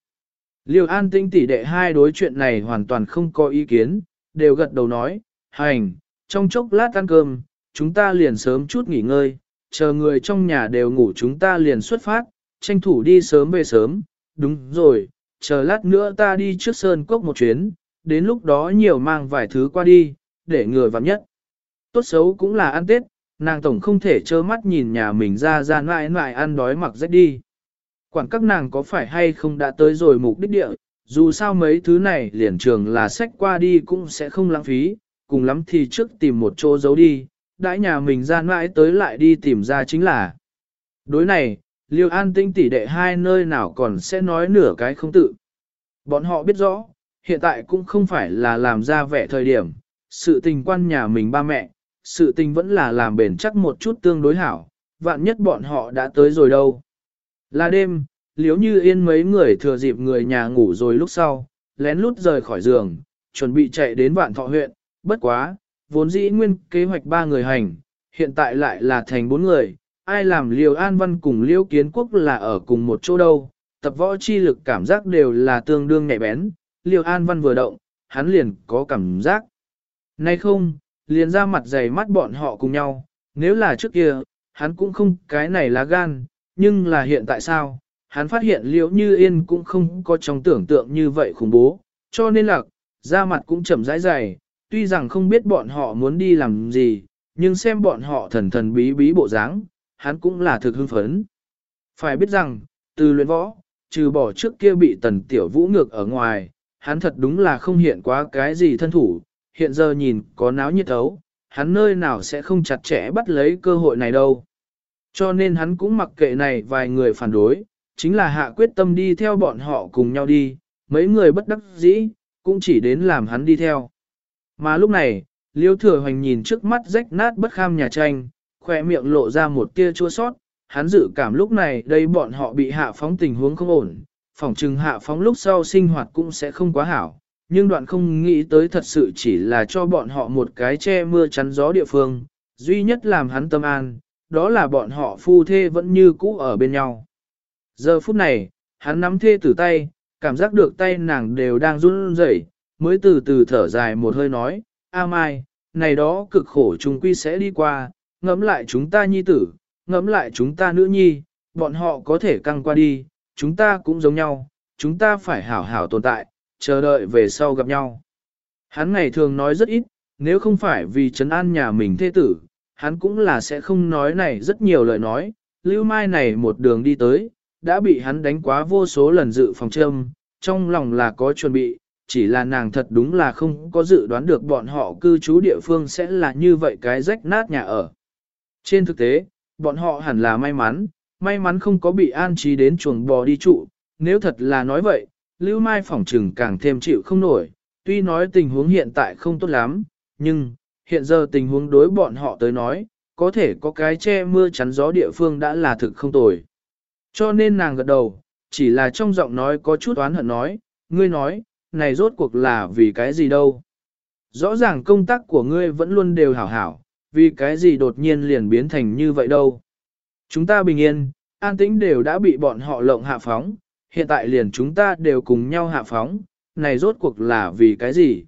Speaker 1: Liêu an tinh tỷ đệ hai đối chuyện này hoàn toàn không có ý kiến, đều gật đầu nói, hành, trong chốc lát ăn cơm, chúng ta liền sớm chút nghỉ ngơi, chờ người trong nhà đều ngủ chúng ta liền xuất phát, tranh thủ đi sớm về sớm, đúng rồi, chờ lát nữa ta đi trước sơn cốc một chuyến, đến lúc đó nhiều mang vài thứ qua đi, để người vặn nhất. Tốt xấu cũng là ăn Tết, nàng tổng không thể trơ mắt nhìn nhà mình ra ra mãi mãi ăn đói mặc rách đi. Quản các nàng có phải hay không đã tới rồi mục đích địa, dù sao mấy thứ này liền trường là sách qua đi cũng sẽ không lãng phí, cùng lắm thì trước tìm một chỗ giấu đi, đãi nhà mình ra mãi tới lại đi tìm ra chính là. Đối này, Liêu An Tinh tỷ đệ hai nơi nào còn sẽ nói nửa cái không tự. Bọn họ biết rõ, hiện tại cũng không phải là làm ra vẻ thời điểm, sự tình quan nhà mình ba mẹ, sự tình vẫn là làm bền chắc một chút tương đối hảo, vạn nhất bọn họ đã tới rồi đâu. Là đêm, liếu như yên mấy người thừa dịp người nhà ngủ rồi lúc sau, lén lút rời khỏi giường, chuẩn bị chạy đến vạn thọ huyện, bất quá, vốn dĩ nguyên kế hoạch ba người hành, hiện tại lại là thành bốn người, ai làm liều an văn cùng liêu kiến quốc là ở cùng một chỗ đâu, tập võ chi lực cảm giác đều là tương đương nhạy bén, liều an văn vừa động, hắn liền có cảm giác. Nay không, liền ra mặt dày mắt bọn họ cùng nhau, nếu là trước kia, hắn cũng không cái này là gan, nhưng là hiện tại sao, hắn phát hiện liễu như yên cũng không có trong tưởng tượng như vậy khủng bố, cho nên là, ra mặt cũng chậm rãi dày, tuy rằng không biết bọn họ muốn đi làm gì, nhưng xem bọn họ thần thần bí bí bộ dáng, hắn cũng là thực hưng phấn. Phải biết rằng, từ luyện võ, trừ bỏ trước kia bị tần tiểu vũ ngược ở ngoài, hắn thật đúng là không hiện quá cái gì thân thủ, hiện giờ nhìn có náo nhiệt thấu, hắn nơi nào sẽ không chặt chẽ bắt lấy cơ hội này đâu. Cho nên hắn cũng mặc kệ này vài người phản đối, chính là hạ quyết tâm đi theo bọn họ cùng nhau đi, mấy người bất đắc dĩ, cũng chỉ đến làm hắn đi theo. Mà lúc này, Liêu Thừa Hoành nhìn trước mắt rách nát bất kham nhà tranh, khỏe miệng lộ ra một tia chua sót, hắn dự cảm lúc này đây bọn họ bị hạ phóng tình huống không ổn, phòng trừng hạ phóng lúc sau sinh hoạt cũng sẽ không quá hảo, nhưng đoạn không nghĩ tới thật sự chỉ là cho bọn họ một cái che mưa chắn gió địa phương, duy nhất làm hắn tâm an, đó là bọn họ phu thê vẫn như cũ ở bên nhau. Giờ phút này, hắn nắm thê tử tay, cảm giác được tay nàng đều đang run rẩy, mới từ từ thở dài một hơi nói, A Mai, này đó cực khổ chúng quy sẽ đi qua, ngẫm lại chúng ta nhi tử, ngẫm lại chúng ta nữ nhi, bọn họ có thể căng qua đi, chúng ta cũng giống nhau, chúng ta phải hảo hảo tồn tại, chờ đợi về sau gặp nhau. Hắn ngày thường nói rất ít, nếu không phải vì trấn an nhà mình thê tử, hắn cũng là sẽ không nói này rất nhiều lời nói, lưu mai này một đường đi tới, đã bị hắn đánh quá vô số lần dự phòng châm, trong lòng là có chuẩn bị, chỉ là nàng thật đúng là không có dự đoán được bọn họ cư trú địa phương sẽ là như vậy cái rách nát nhà ở. Trên thực tế, bọn họ hẳn là may mắn, may mắn không có bị an trí đến chuồng bò đi trụ, nếu thật là nói vậy, Lưu Mai phỏng trừng càng thêm chịu không nổi, tuy nói tình huống hiện tại không tốt lắm, nhưng, hiện giờ tình huống đối bọn họ tới nói, có thể có cái che mưa chắn gió địa phương đã là thực không tồi. Cho nên nàng gật đầu, chỉ là trong giọng nói có chút oán hận nói, ngươi nói, này rốt cuộc là vì cái gì đâu. Rõ ràng công tác của ngươi vẫn luôn đều hảo hảo, vì cái gì đột nhiên liền biến thành như vậy đâu. Chúng ta bình yên, an tĩnh đều đã bị bọn họ lộng hạ phóng, hiện tại liền chúng ta đều cùng nhau hạ phóng, này rốt cuộc là vì cái gì?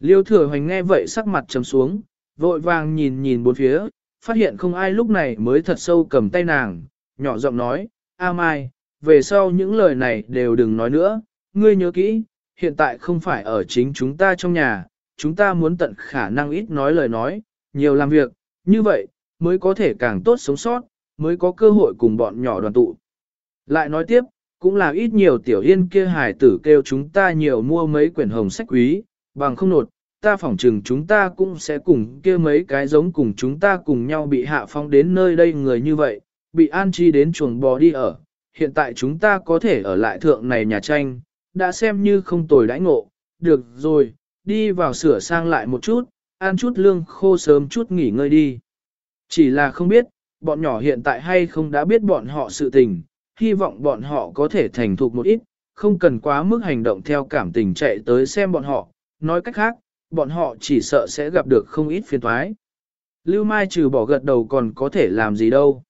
Speaker 1: Liêu thừa hoành nghe vậy sắc mặt trầm xuống, vội vàng nhìn nhìn bốn phía, phát hiện không ai lúc này mới thật sâu cầm tay nàng, nhỏ giọng nói, A Mai, về sau những lời này đều đừng nói nữa, ngươi nhớ kỹ, hiện tại không phải ở chính chúng ta trong nhà, chúng ta muốn tận khả năng ít nói lời nói, nhiều làm việc, như vậy, mới có thể càng tốt sống sót, mới có cơ hội cùng bọn nhỏ đoàn tụ. Lại nói tiếp, cũng là ít nhiều tiểu yên kia hài tử kêu chúng ta nhiều mua mấy quyển hồng sách quý, bằng không nột, ta phỏng chừng chúng ta cũng sẽ cùng kia mấy cái giống cùng chúng ta cùng nhau bị hạ phong đến nơi đây người như vậy, bị an chi đến chuồng bò đi ở. Hiện tại chúng ta có thể ở lại thượng này nhà tranh, đã xem như không tồi đãi ngộ. Được rồi, đi vào sửa sang lại một chút, ăn chút lương khô sớm chút nghỉ ngơi đi. Chỉ là không biết, bọn nhỏ hiện tại hay không đã biết bọn họ sự tình, hy vọng bọn họ có thể thành thục một ít, không cần quá mức hành động theo cảm tình chạy tới xem bọn họ, nói cách khác, bọn họ chỉ sợ sẽ gặp được không ít phiền toái. Lưu Mai trừ bỏ gật đầu còn có thể làm gì đâu.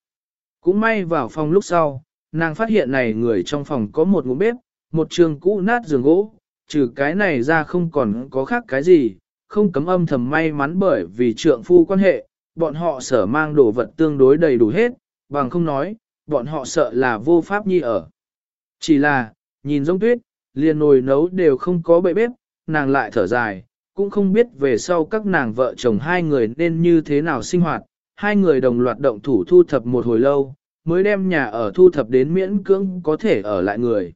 Speaker 1: Cũng may vào phòng lúc sau, nàng phát hiện này người trong phòng có một ngũ bếp, một trường cũ nát giường gỗ, trừ cái này ra không còn có khác cái gì, không cấm âm thầm may mắn bởi vì trượng phu quan hệ, bọn họ sở mang đồ vật tương đối đầy đủ hết, bằng không nói, bọn họ sợ là vô pháp nhi ở. Chỉ là, nhìn giống tuyết, liền nồi nấu đều không có bậy bếp, nàng lại thở dài, cũng không biết về sau các nàng vợ chồng hai người nên như thế nào sinh hoạt, hai người đồng loạt động thủ thu thập một hồi lâu, mới đem nhà ở thu thập đến miễn cưỡng có thể ở lại người.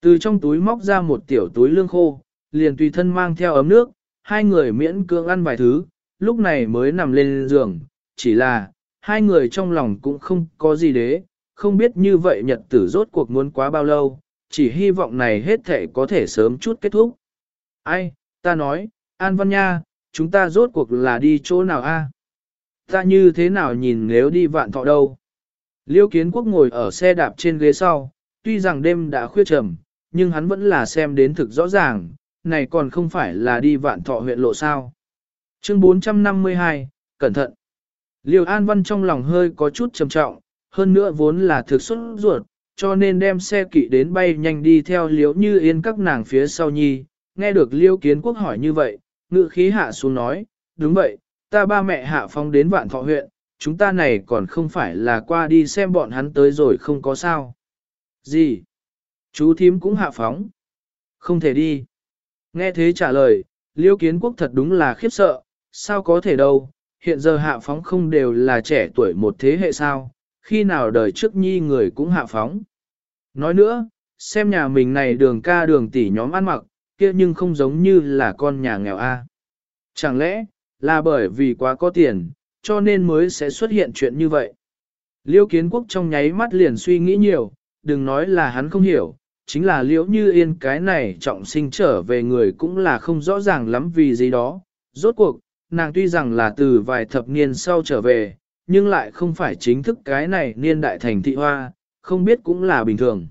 Speaker 1: Từ trong túi móc ra một tiểu túi lương khô, liền tùy thân mang theo ấm nước, hai người miễn cưỡng ăn vài thứ, lúc này mới nằm lên giường, chỉ là, hai người trong lòng cũng không có gì đế, không biết như vậy nhật tử rốt cuộc muốn quá bao lâu, chỉ hy vọng này hết thể có thể sớm chút kết thúc. Ai, ta nói, An Văn Nha, chúng ta rốt cuộc là đi chỗ nào a? Ta như thế nào nhìn nếu đi vạn thọ đâu? Liêu kiến quốc ngồi ở xe đạp trên ghế sau, tuy rằng đêm đã khuya trầm, nhưng hắn vẫn là xem đến thực rõ ràng, này còn không phải là đi vạn thọ huyện lộ sao. Chương 452, cẩn thận. Liêu An Văn trong lòng hơi có chút trầm trọng, hơn nữa vốn là thực xuất ruột, cho nên đem xe kỵ đến bay nhanh đi theo liễu như yên các nàng phía sau nhi. Nghe được Liêu Kiến Quốc hỏi như vậy, ngự khí hạ xuống nói, đúng vậy, ta ba mẹ hạ phong đến vạn thọ huyện, chúng ta này còn không phải là qua đi xem bọn hắn tới rồi không có sao. Gì? Chú thím cũng hạ phóng. Không thể đi. Nghe thế trả lời, liêu kiến quốc thật đúng là khiếp sợ, sao có thể đâu, hiện giờ hạ phóng không đều là trẻ tuổi một thế hệ sao, khi nào đời trước nhi người cũng hạ phóng. Nói nữa, xem nhà mình này đường ca đường tỷ nhóm ăn mặc, kia nhưng không giống như là con nhà nghèo A. Chẳng lẽ, là bởi vì quá có tiền, cho nên mới sẽ xuất hiện chuyện như vậy. Liêu kiến quốc trong nháy mắt liền suy nghĩ nhiều, đừng nói là hắn không hiểu, chính là liễu như yên cái này trọng sinh trở về người cũng là không rõ ràng lắm vì gì đó. Rốt cuộc, nàng tuy rằng là từ vài thập niên sau trở về, nhưng lại không phải chính thức cái này niên đại thành thị hoa, không biết cũng là bình thường.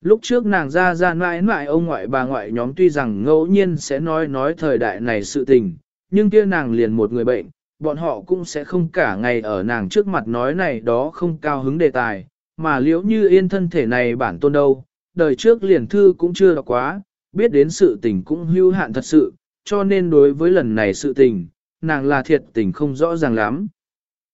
Speaker 1: Lúc trước nàng ra ra mãi mãi ông ngoại bà ngoại nhóm tuy rằng ngẫu nhiên sẽ nói nói thời đại này sự tình, nhưng kia nàng liền một người bệnh, bọn họ cũng sẽ không cả ngày ở nàng trước mặt nói này đó không cao hứng đề tài, mà liễu như yên thân thể này bản tôn đâu, đời trước liền thư cũng chưa đọc quá, biết đến sự tình cũng hưu hạn thật sự, cho nên đối với lần này sự tình, nàng là thiệt tình không rõ ràng lắm.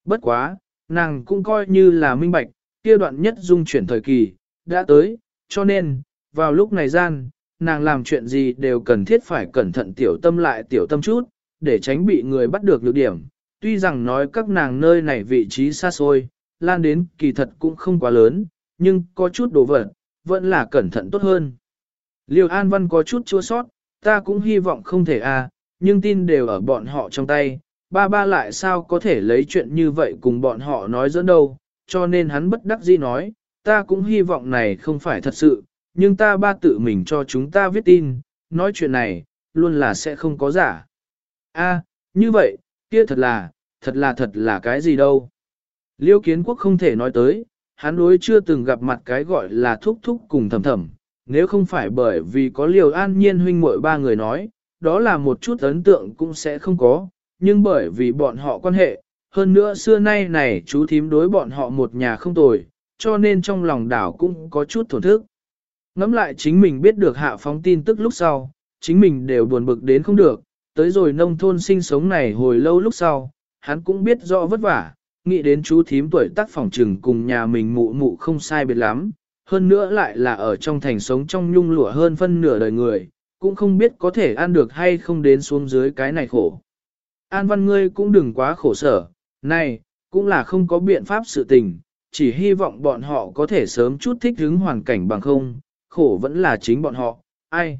Speaker 1: Bất quá, nàng cũng coi như là minh bạch, kia đoạn nhất dung chuyển thời kỳ, đã tới, cho nên, vào lúc này gian, nàng làm chuyện gì đều cần thiết phải cẩn thận tiểu tâm lại tiểu tâm chút, để tránh bị người bắt được lược điểm. Tuy rằng nói các nàng nơi này vị trí xa xôi, lan đến kỳ thật cũng không quá lớn, nhưng có chút đồ vật, vẫn là cẩn thận tốt hơn. Liêu An Văn có chút chua sót, ta cũng hy vọng không thể à, nhưng tin đều ở bọn họ trong tay, ba ba lại sao có thể lấy chuyện như vậy cùng bọn họ nói dẫn đâu, cho nên hắn bất đắc dĩ nói, ta cũng hy vọng này không phải thật sự, nhưng ta ba tự mình cho chúng ta viết tin, nói chuyện này, luôn là sẽ không có giả. A, như vậy, kia thật là, thật là thật là cái gì đâu. Liêu kiến quốc không thể nói tới, hắn đối chưa từng gặp mặt cái gọi là thúc thúc cùng thầm thầm, nếu không phải bởi vì có liều an nhiên huynh muội ba người nói, đó là một chút ấn tượng cũng sẽ không có, nhưng bởi vì bọn họ quan hệ, hơn nữa xưa nay này chú thím đối bọn họ một nhà không tồi, cho nên trong lòng đảo cũng có chút thổn thức. Ngắm lại chính mình biết được hạ phóng tin tức lúc sau, chính mình đều buồn bực đến không được, tới rồi nông thôn sinh sống này hồi lâu lúc sau, hắn cũng biết rõ vất vả, nghĩ đến chú thím tuổi tác phòng trừng cùng nhà mình mụ mụ không sai biệt lắm, hơn nữa lại là ở trong thành sống trong nhung lụa hơn phân nửa đời người, cũng không biết có thể ăn được hay không đến xuống dưới cái này khổ. An văn ngươi cũng đừng quá khổ sở, này, cũng là không có biện pháp sự tình, chỉ hy vọng bọn họ có thể sớm chút thích ứng hoàn cảnh bằng không, khổ vẫn là chính bọn họ, ai.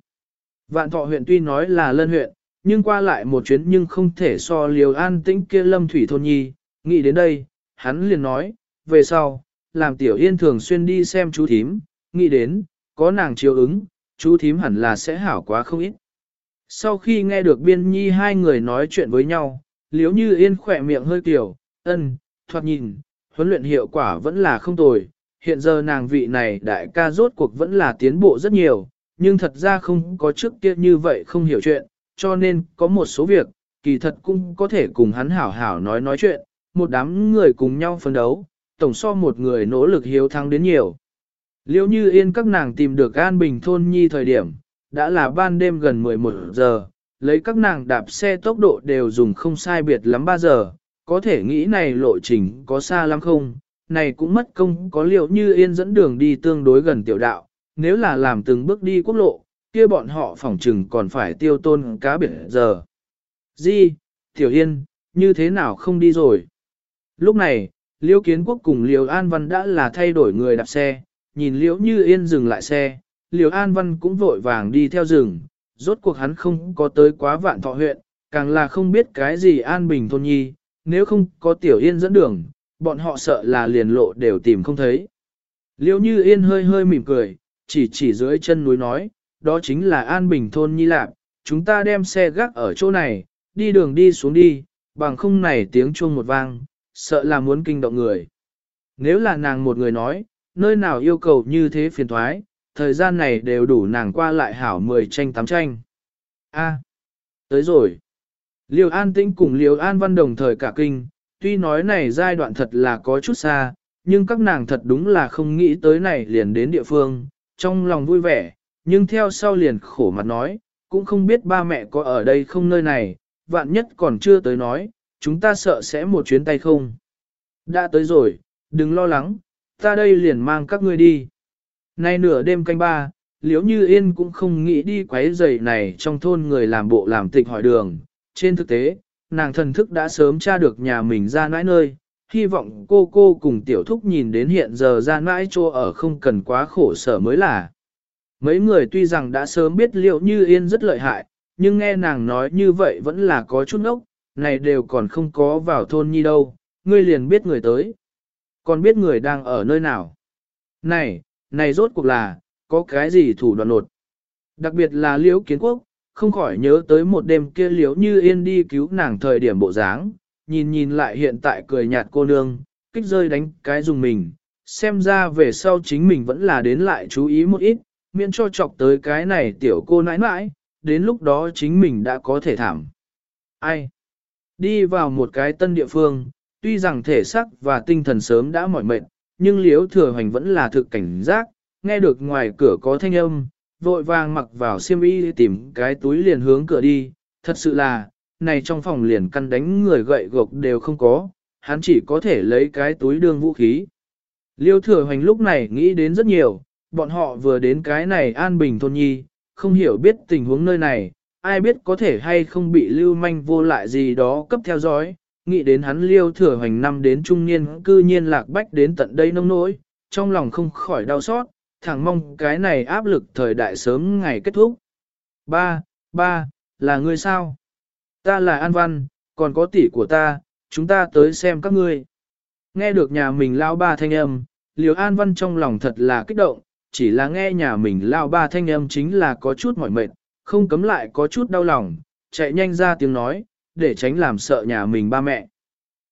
Speaker 1: Vạn thọ huyện tuy nói là lân huyện, nhưng qua lại một chuyến nhưng không thể so liều an tĩnh kia lâm thủy thôn nhi, nghĩ đến đây, hắn liền nói, về sau, làm tiểu yên thường xuyên đi xem chú thím, nghĩ đến, có nàng chiếu ứng, chú thím hẳn là sẽ hảo quá không ít. Sau khi nghe được biên nhi hai người nói chuyện với nhau, liếu như yên khỏe miệng hơi tiểu, ân, thoạt nhìn, huấn luyện hiệu quả vẫn là không tồi, hiện giờ nàng vị này đại ca rốt cuộc vẫn là tiến bộ rất nhiều, nhưng thật ra không có trước kia như vậy không hiểu chuyện, cho nên có một số việc, kỳ thật cũng có thể cùng hắn hảo hảo nói nói chuyện, một đám người cùng nhau phân đấu, tổng so một người nỗ lực hiếu thắng đến nhiều. Liêu như yên các nàng tìm được An Bình thôn nhi thời điểm, đã là ban đêm gần 11 giờ, lấy các nàng đạp xe tốc độ đều dùng không sai biệt lắm 3 giờ, có thể nghĩ này lộ trình có xa lắm không, này cũng mất công có liệu như yên dẫn đường đi tương đối gần tiểu đạo, nếu là làm từng bước đi quốc lộ, kia bọn họ phỏng chừng còn phải tiêu tôn cá biển giờ. Di, tiểu yên, như thế nào không đi rồi? Lúc này, Liêu kiến quốc cùng Liêu an văn đã là thay đổi người đạp xe, nhìn liễu như yên dừng lại xe, liễu an văn cũng vội vàng đi theo rừng, rốt cuộc hắn không có tới quá vạn thọ huyện, càng là không biết cái gì an bình thôn nhi, nếu không có tiểu yên dẫn đường, bọn họ sợ là liền lộ đều tìm không thấy. Liễu như yên hơi hơi mỉm cười, chỉ chỉ dưới chân núi nói, đó chính là an bình thôn nhi lạc, chúng ta đem xe gác ở chỗ này, đi đường đi xuống đi, bằng không này tiếng chuông một vang, sợ là muốn kinh động người. Nếu là nàng một người nói, nơi nào yêu cầu như thế phiền thoái, thời gian này đều đủ nàng qua lại hảo 10 tranh 8 tranh. A, tới rồi. Liêu An Tĩnh cùng Liêu An Văn đồng thời cả kinh, tuy nói này giai đoạn thật là có chút xa, nhưng các nàng thật đúng là không nghĩ tới này liền đến địa phương, trong lòng vui vẻ, nhưng theo sau liền khổ mặt nói, cũng không biết ba mẹ có ở đây không nơi này, vạn nhất còn chưa tới nói, chúng ta sợ sẽ một chuyến tay không. Đã tới rồi, đừng lo lắng, ta đây liền mang các ngươi đi. Nay nửa đêm canh ba, liếu như yên cũng không nghĩ đi quấy giày này trong thôn người làm bộ làm tịch hỏi đường. Trên thực tế, nàng thần thức đã sớm tra được nhà mình ra nãi nơi, hy vọng cô cô cùng tiểu thúc nhìn đến hiện giờ ra nãi chỗ ở không cần quá khổ sở mới là. Mấy người tuy rằng đã sớm biết liệu như yên rất lợi hại, nhưng nghe nàng nói như vậy vẫn là có chút ốc, này đều còn không có vào thôn nhi đâu, ngươi liền biết người tới. Còn biết người đang ở nơi nào. Này, này rốt cuộc là, có cái gì thủ đoạn nột. Đặc biệt là liễu kiến quốc, không khỏi nhớ tới một đêm kia liễu như yên đi cứu nàng thời điểm bộ dáng, nhìn nhìn lại hiện tại cười nhạt cô nương, kích rơi đánh cái dùng mình, xem ra về sau chính mình vẫn là đến lại chú ý một ít, miễn cho chọc tới cái này tiểu cô nãi nãi, đến lúc đó chính mình đã có thể thảm. Ai? Đi vào một cái tân địa phương, tuy rằng thể xác và tinh thần sớm đã mỏi mệt, nhưng liếu thừa hoành vẫn là thực cảnh giác, nghe được ngoài cửa có thanh âm, vội vàng mặc vào xiêm y tìm cái túi liền hướng cửa đi, thật sự là, này trong phòng liền căn đánh người gậy gộc đều không có, hắn chỉ có thể lấy cái túi đương vũ khí. Liêu thừa hoành lúc này nghĩ đến rất nhiều, bọn họ vừa đến cái này an bình thôn nhi, không hiểu biết tình huống nơi này, ai biết có thể hay không bị lưu manh vô lại gì đó cấp theo dõi, nghĩ đến hắn liêu thừa hoành năm đến trung niên cư nhiên lạc bách đến tận đây nông nỗi, trong lòng không khỏi đau xót, thẳng mong cái này áp lực thời đại sớm ngày kết thúc. Ba, ba, là ngươi sao? Ta là An Văn, còn có tỷ của ta, chúng ta tới xem các ngươi. Nghe được nhà mình lao ba thanh âm, liều An Văn trong lòng thật là kích động, chỉ là nghe nhà mình lao ba thanh âm chính là có chút mỏi mệt, không cấm lại có chút đau lòng, chạy nhanh ra tiếng nói, để tránh làm sợ nhà mình ba mẹ.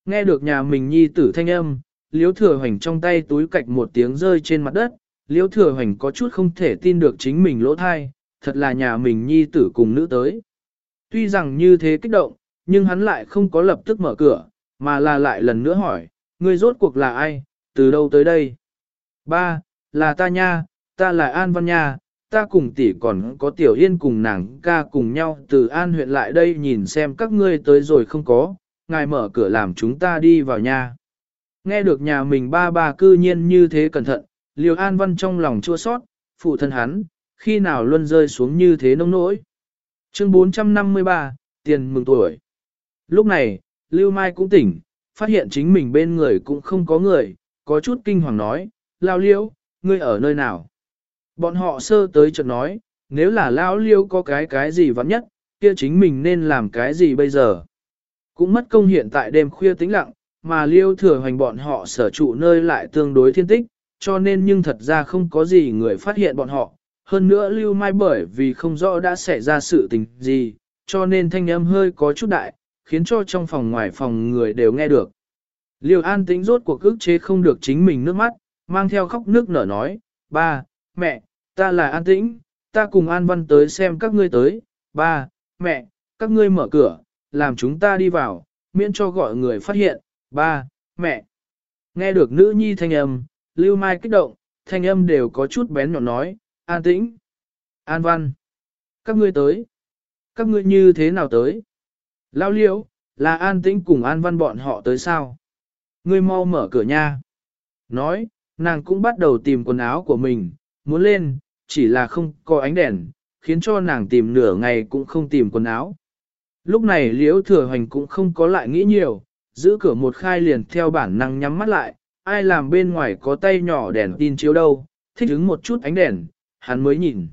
Speaker 1: Nghe được nhà mình nhi tử thanh âm, liếu thừa hoành trong tay túi cạch một tiếng rơi trên mặt đất, liếu thừa hoành có chút không thể tin được chính mình lỗ thai, thật là nhà mình nhi tử cùng nữ tới. Tuy rằng như thế kích động, nhưng hắn lại không có lập tức mở cửa, mà là lại lần nữa hỏi, ngươi rốt cuộc là ai, từ đâu tới đây? Ba, là ta nha, ta là An Văn Nha, ta cùng tỷ còn có tiểu yên cùng nàng ca cùng nhau từ an huyện lại đây nhìn xem các ngươi tới rồi không có, ngài mở cửa làm chúng ta đi vào nhà. Nghe được nhà mình ba ba cư nhiên như thế cẩn thận, liều an văn trong lòng chua sót, phụ thân hắn, khi nào luôn rơi xuống như thế nông nỗi. Chương 453, tiền mừng tuổi. Lúc này, Lưu Mai cũng tỉnh, phát hiện chính mình bên người cũng không có người, có chút kinh hoàng nói, lao liễu, ngươi ở nơi nào? Bọn họ sơ tới chợt nói, nếu là lão liêu có cái cái gì vắn nhất, kia chính mình nên làm cái gì bây giờ? Cũng mất công hiện tại đêm khuya tĩnh lặng, mà liêu thừa hoành bọn họ sở trụ nơi lại tương đối thiên tích, cho nên nhưng thật ra không có gì người phát hiện bọn họ. Hơn nữa lưu mai bởi vì không rõ đã xảy ra sự tình gì, cho nên thanh âm hơi có chút đại, khiến cho trong phòng ngoài phòng người đều nghe được. Liêu an tĩnh rốt cuộc ức chế không được chính mình nước mắt, mang theo khóc nước nở nói, ba, mẹ, ta là an tĩnh, ta cùng an văn tới xem các ngươi tới, ba, mẹ, các ngươi mở cửa, làm chúng ta đi vào, miễn cho gọi người phát hiện, ba, mẹ. Nghe được nữ nhi thanh âm, Lưu Mai kích động, thanh âm đều có chút bén nhọn nói, an tĩnh, an văn, các ngươi tới, các ngươi như thế nào tới? Lao liễu, là an tĩnh cùng an văn bọn họ tới sao? Ngươi mau mở cửa nha. Nói, nàng cũng bắt đầu tìm quần áo của mình, muốn lên, chỉ là không có ánh đèn, khiến cho nàng tìm nửa ngày cũng không tìm quần áo. Lúc này liễu thừa hoành cũng không có lại nghĩ nhiều, giữ cửa một khai liền theo bản năng nhắm mắt lại, ai làm bên ngoài có tay nhỏ đèn tin chiếu đâu, thích ứng một chút ánh đèn, hắn mới nhìn.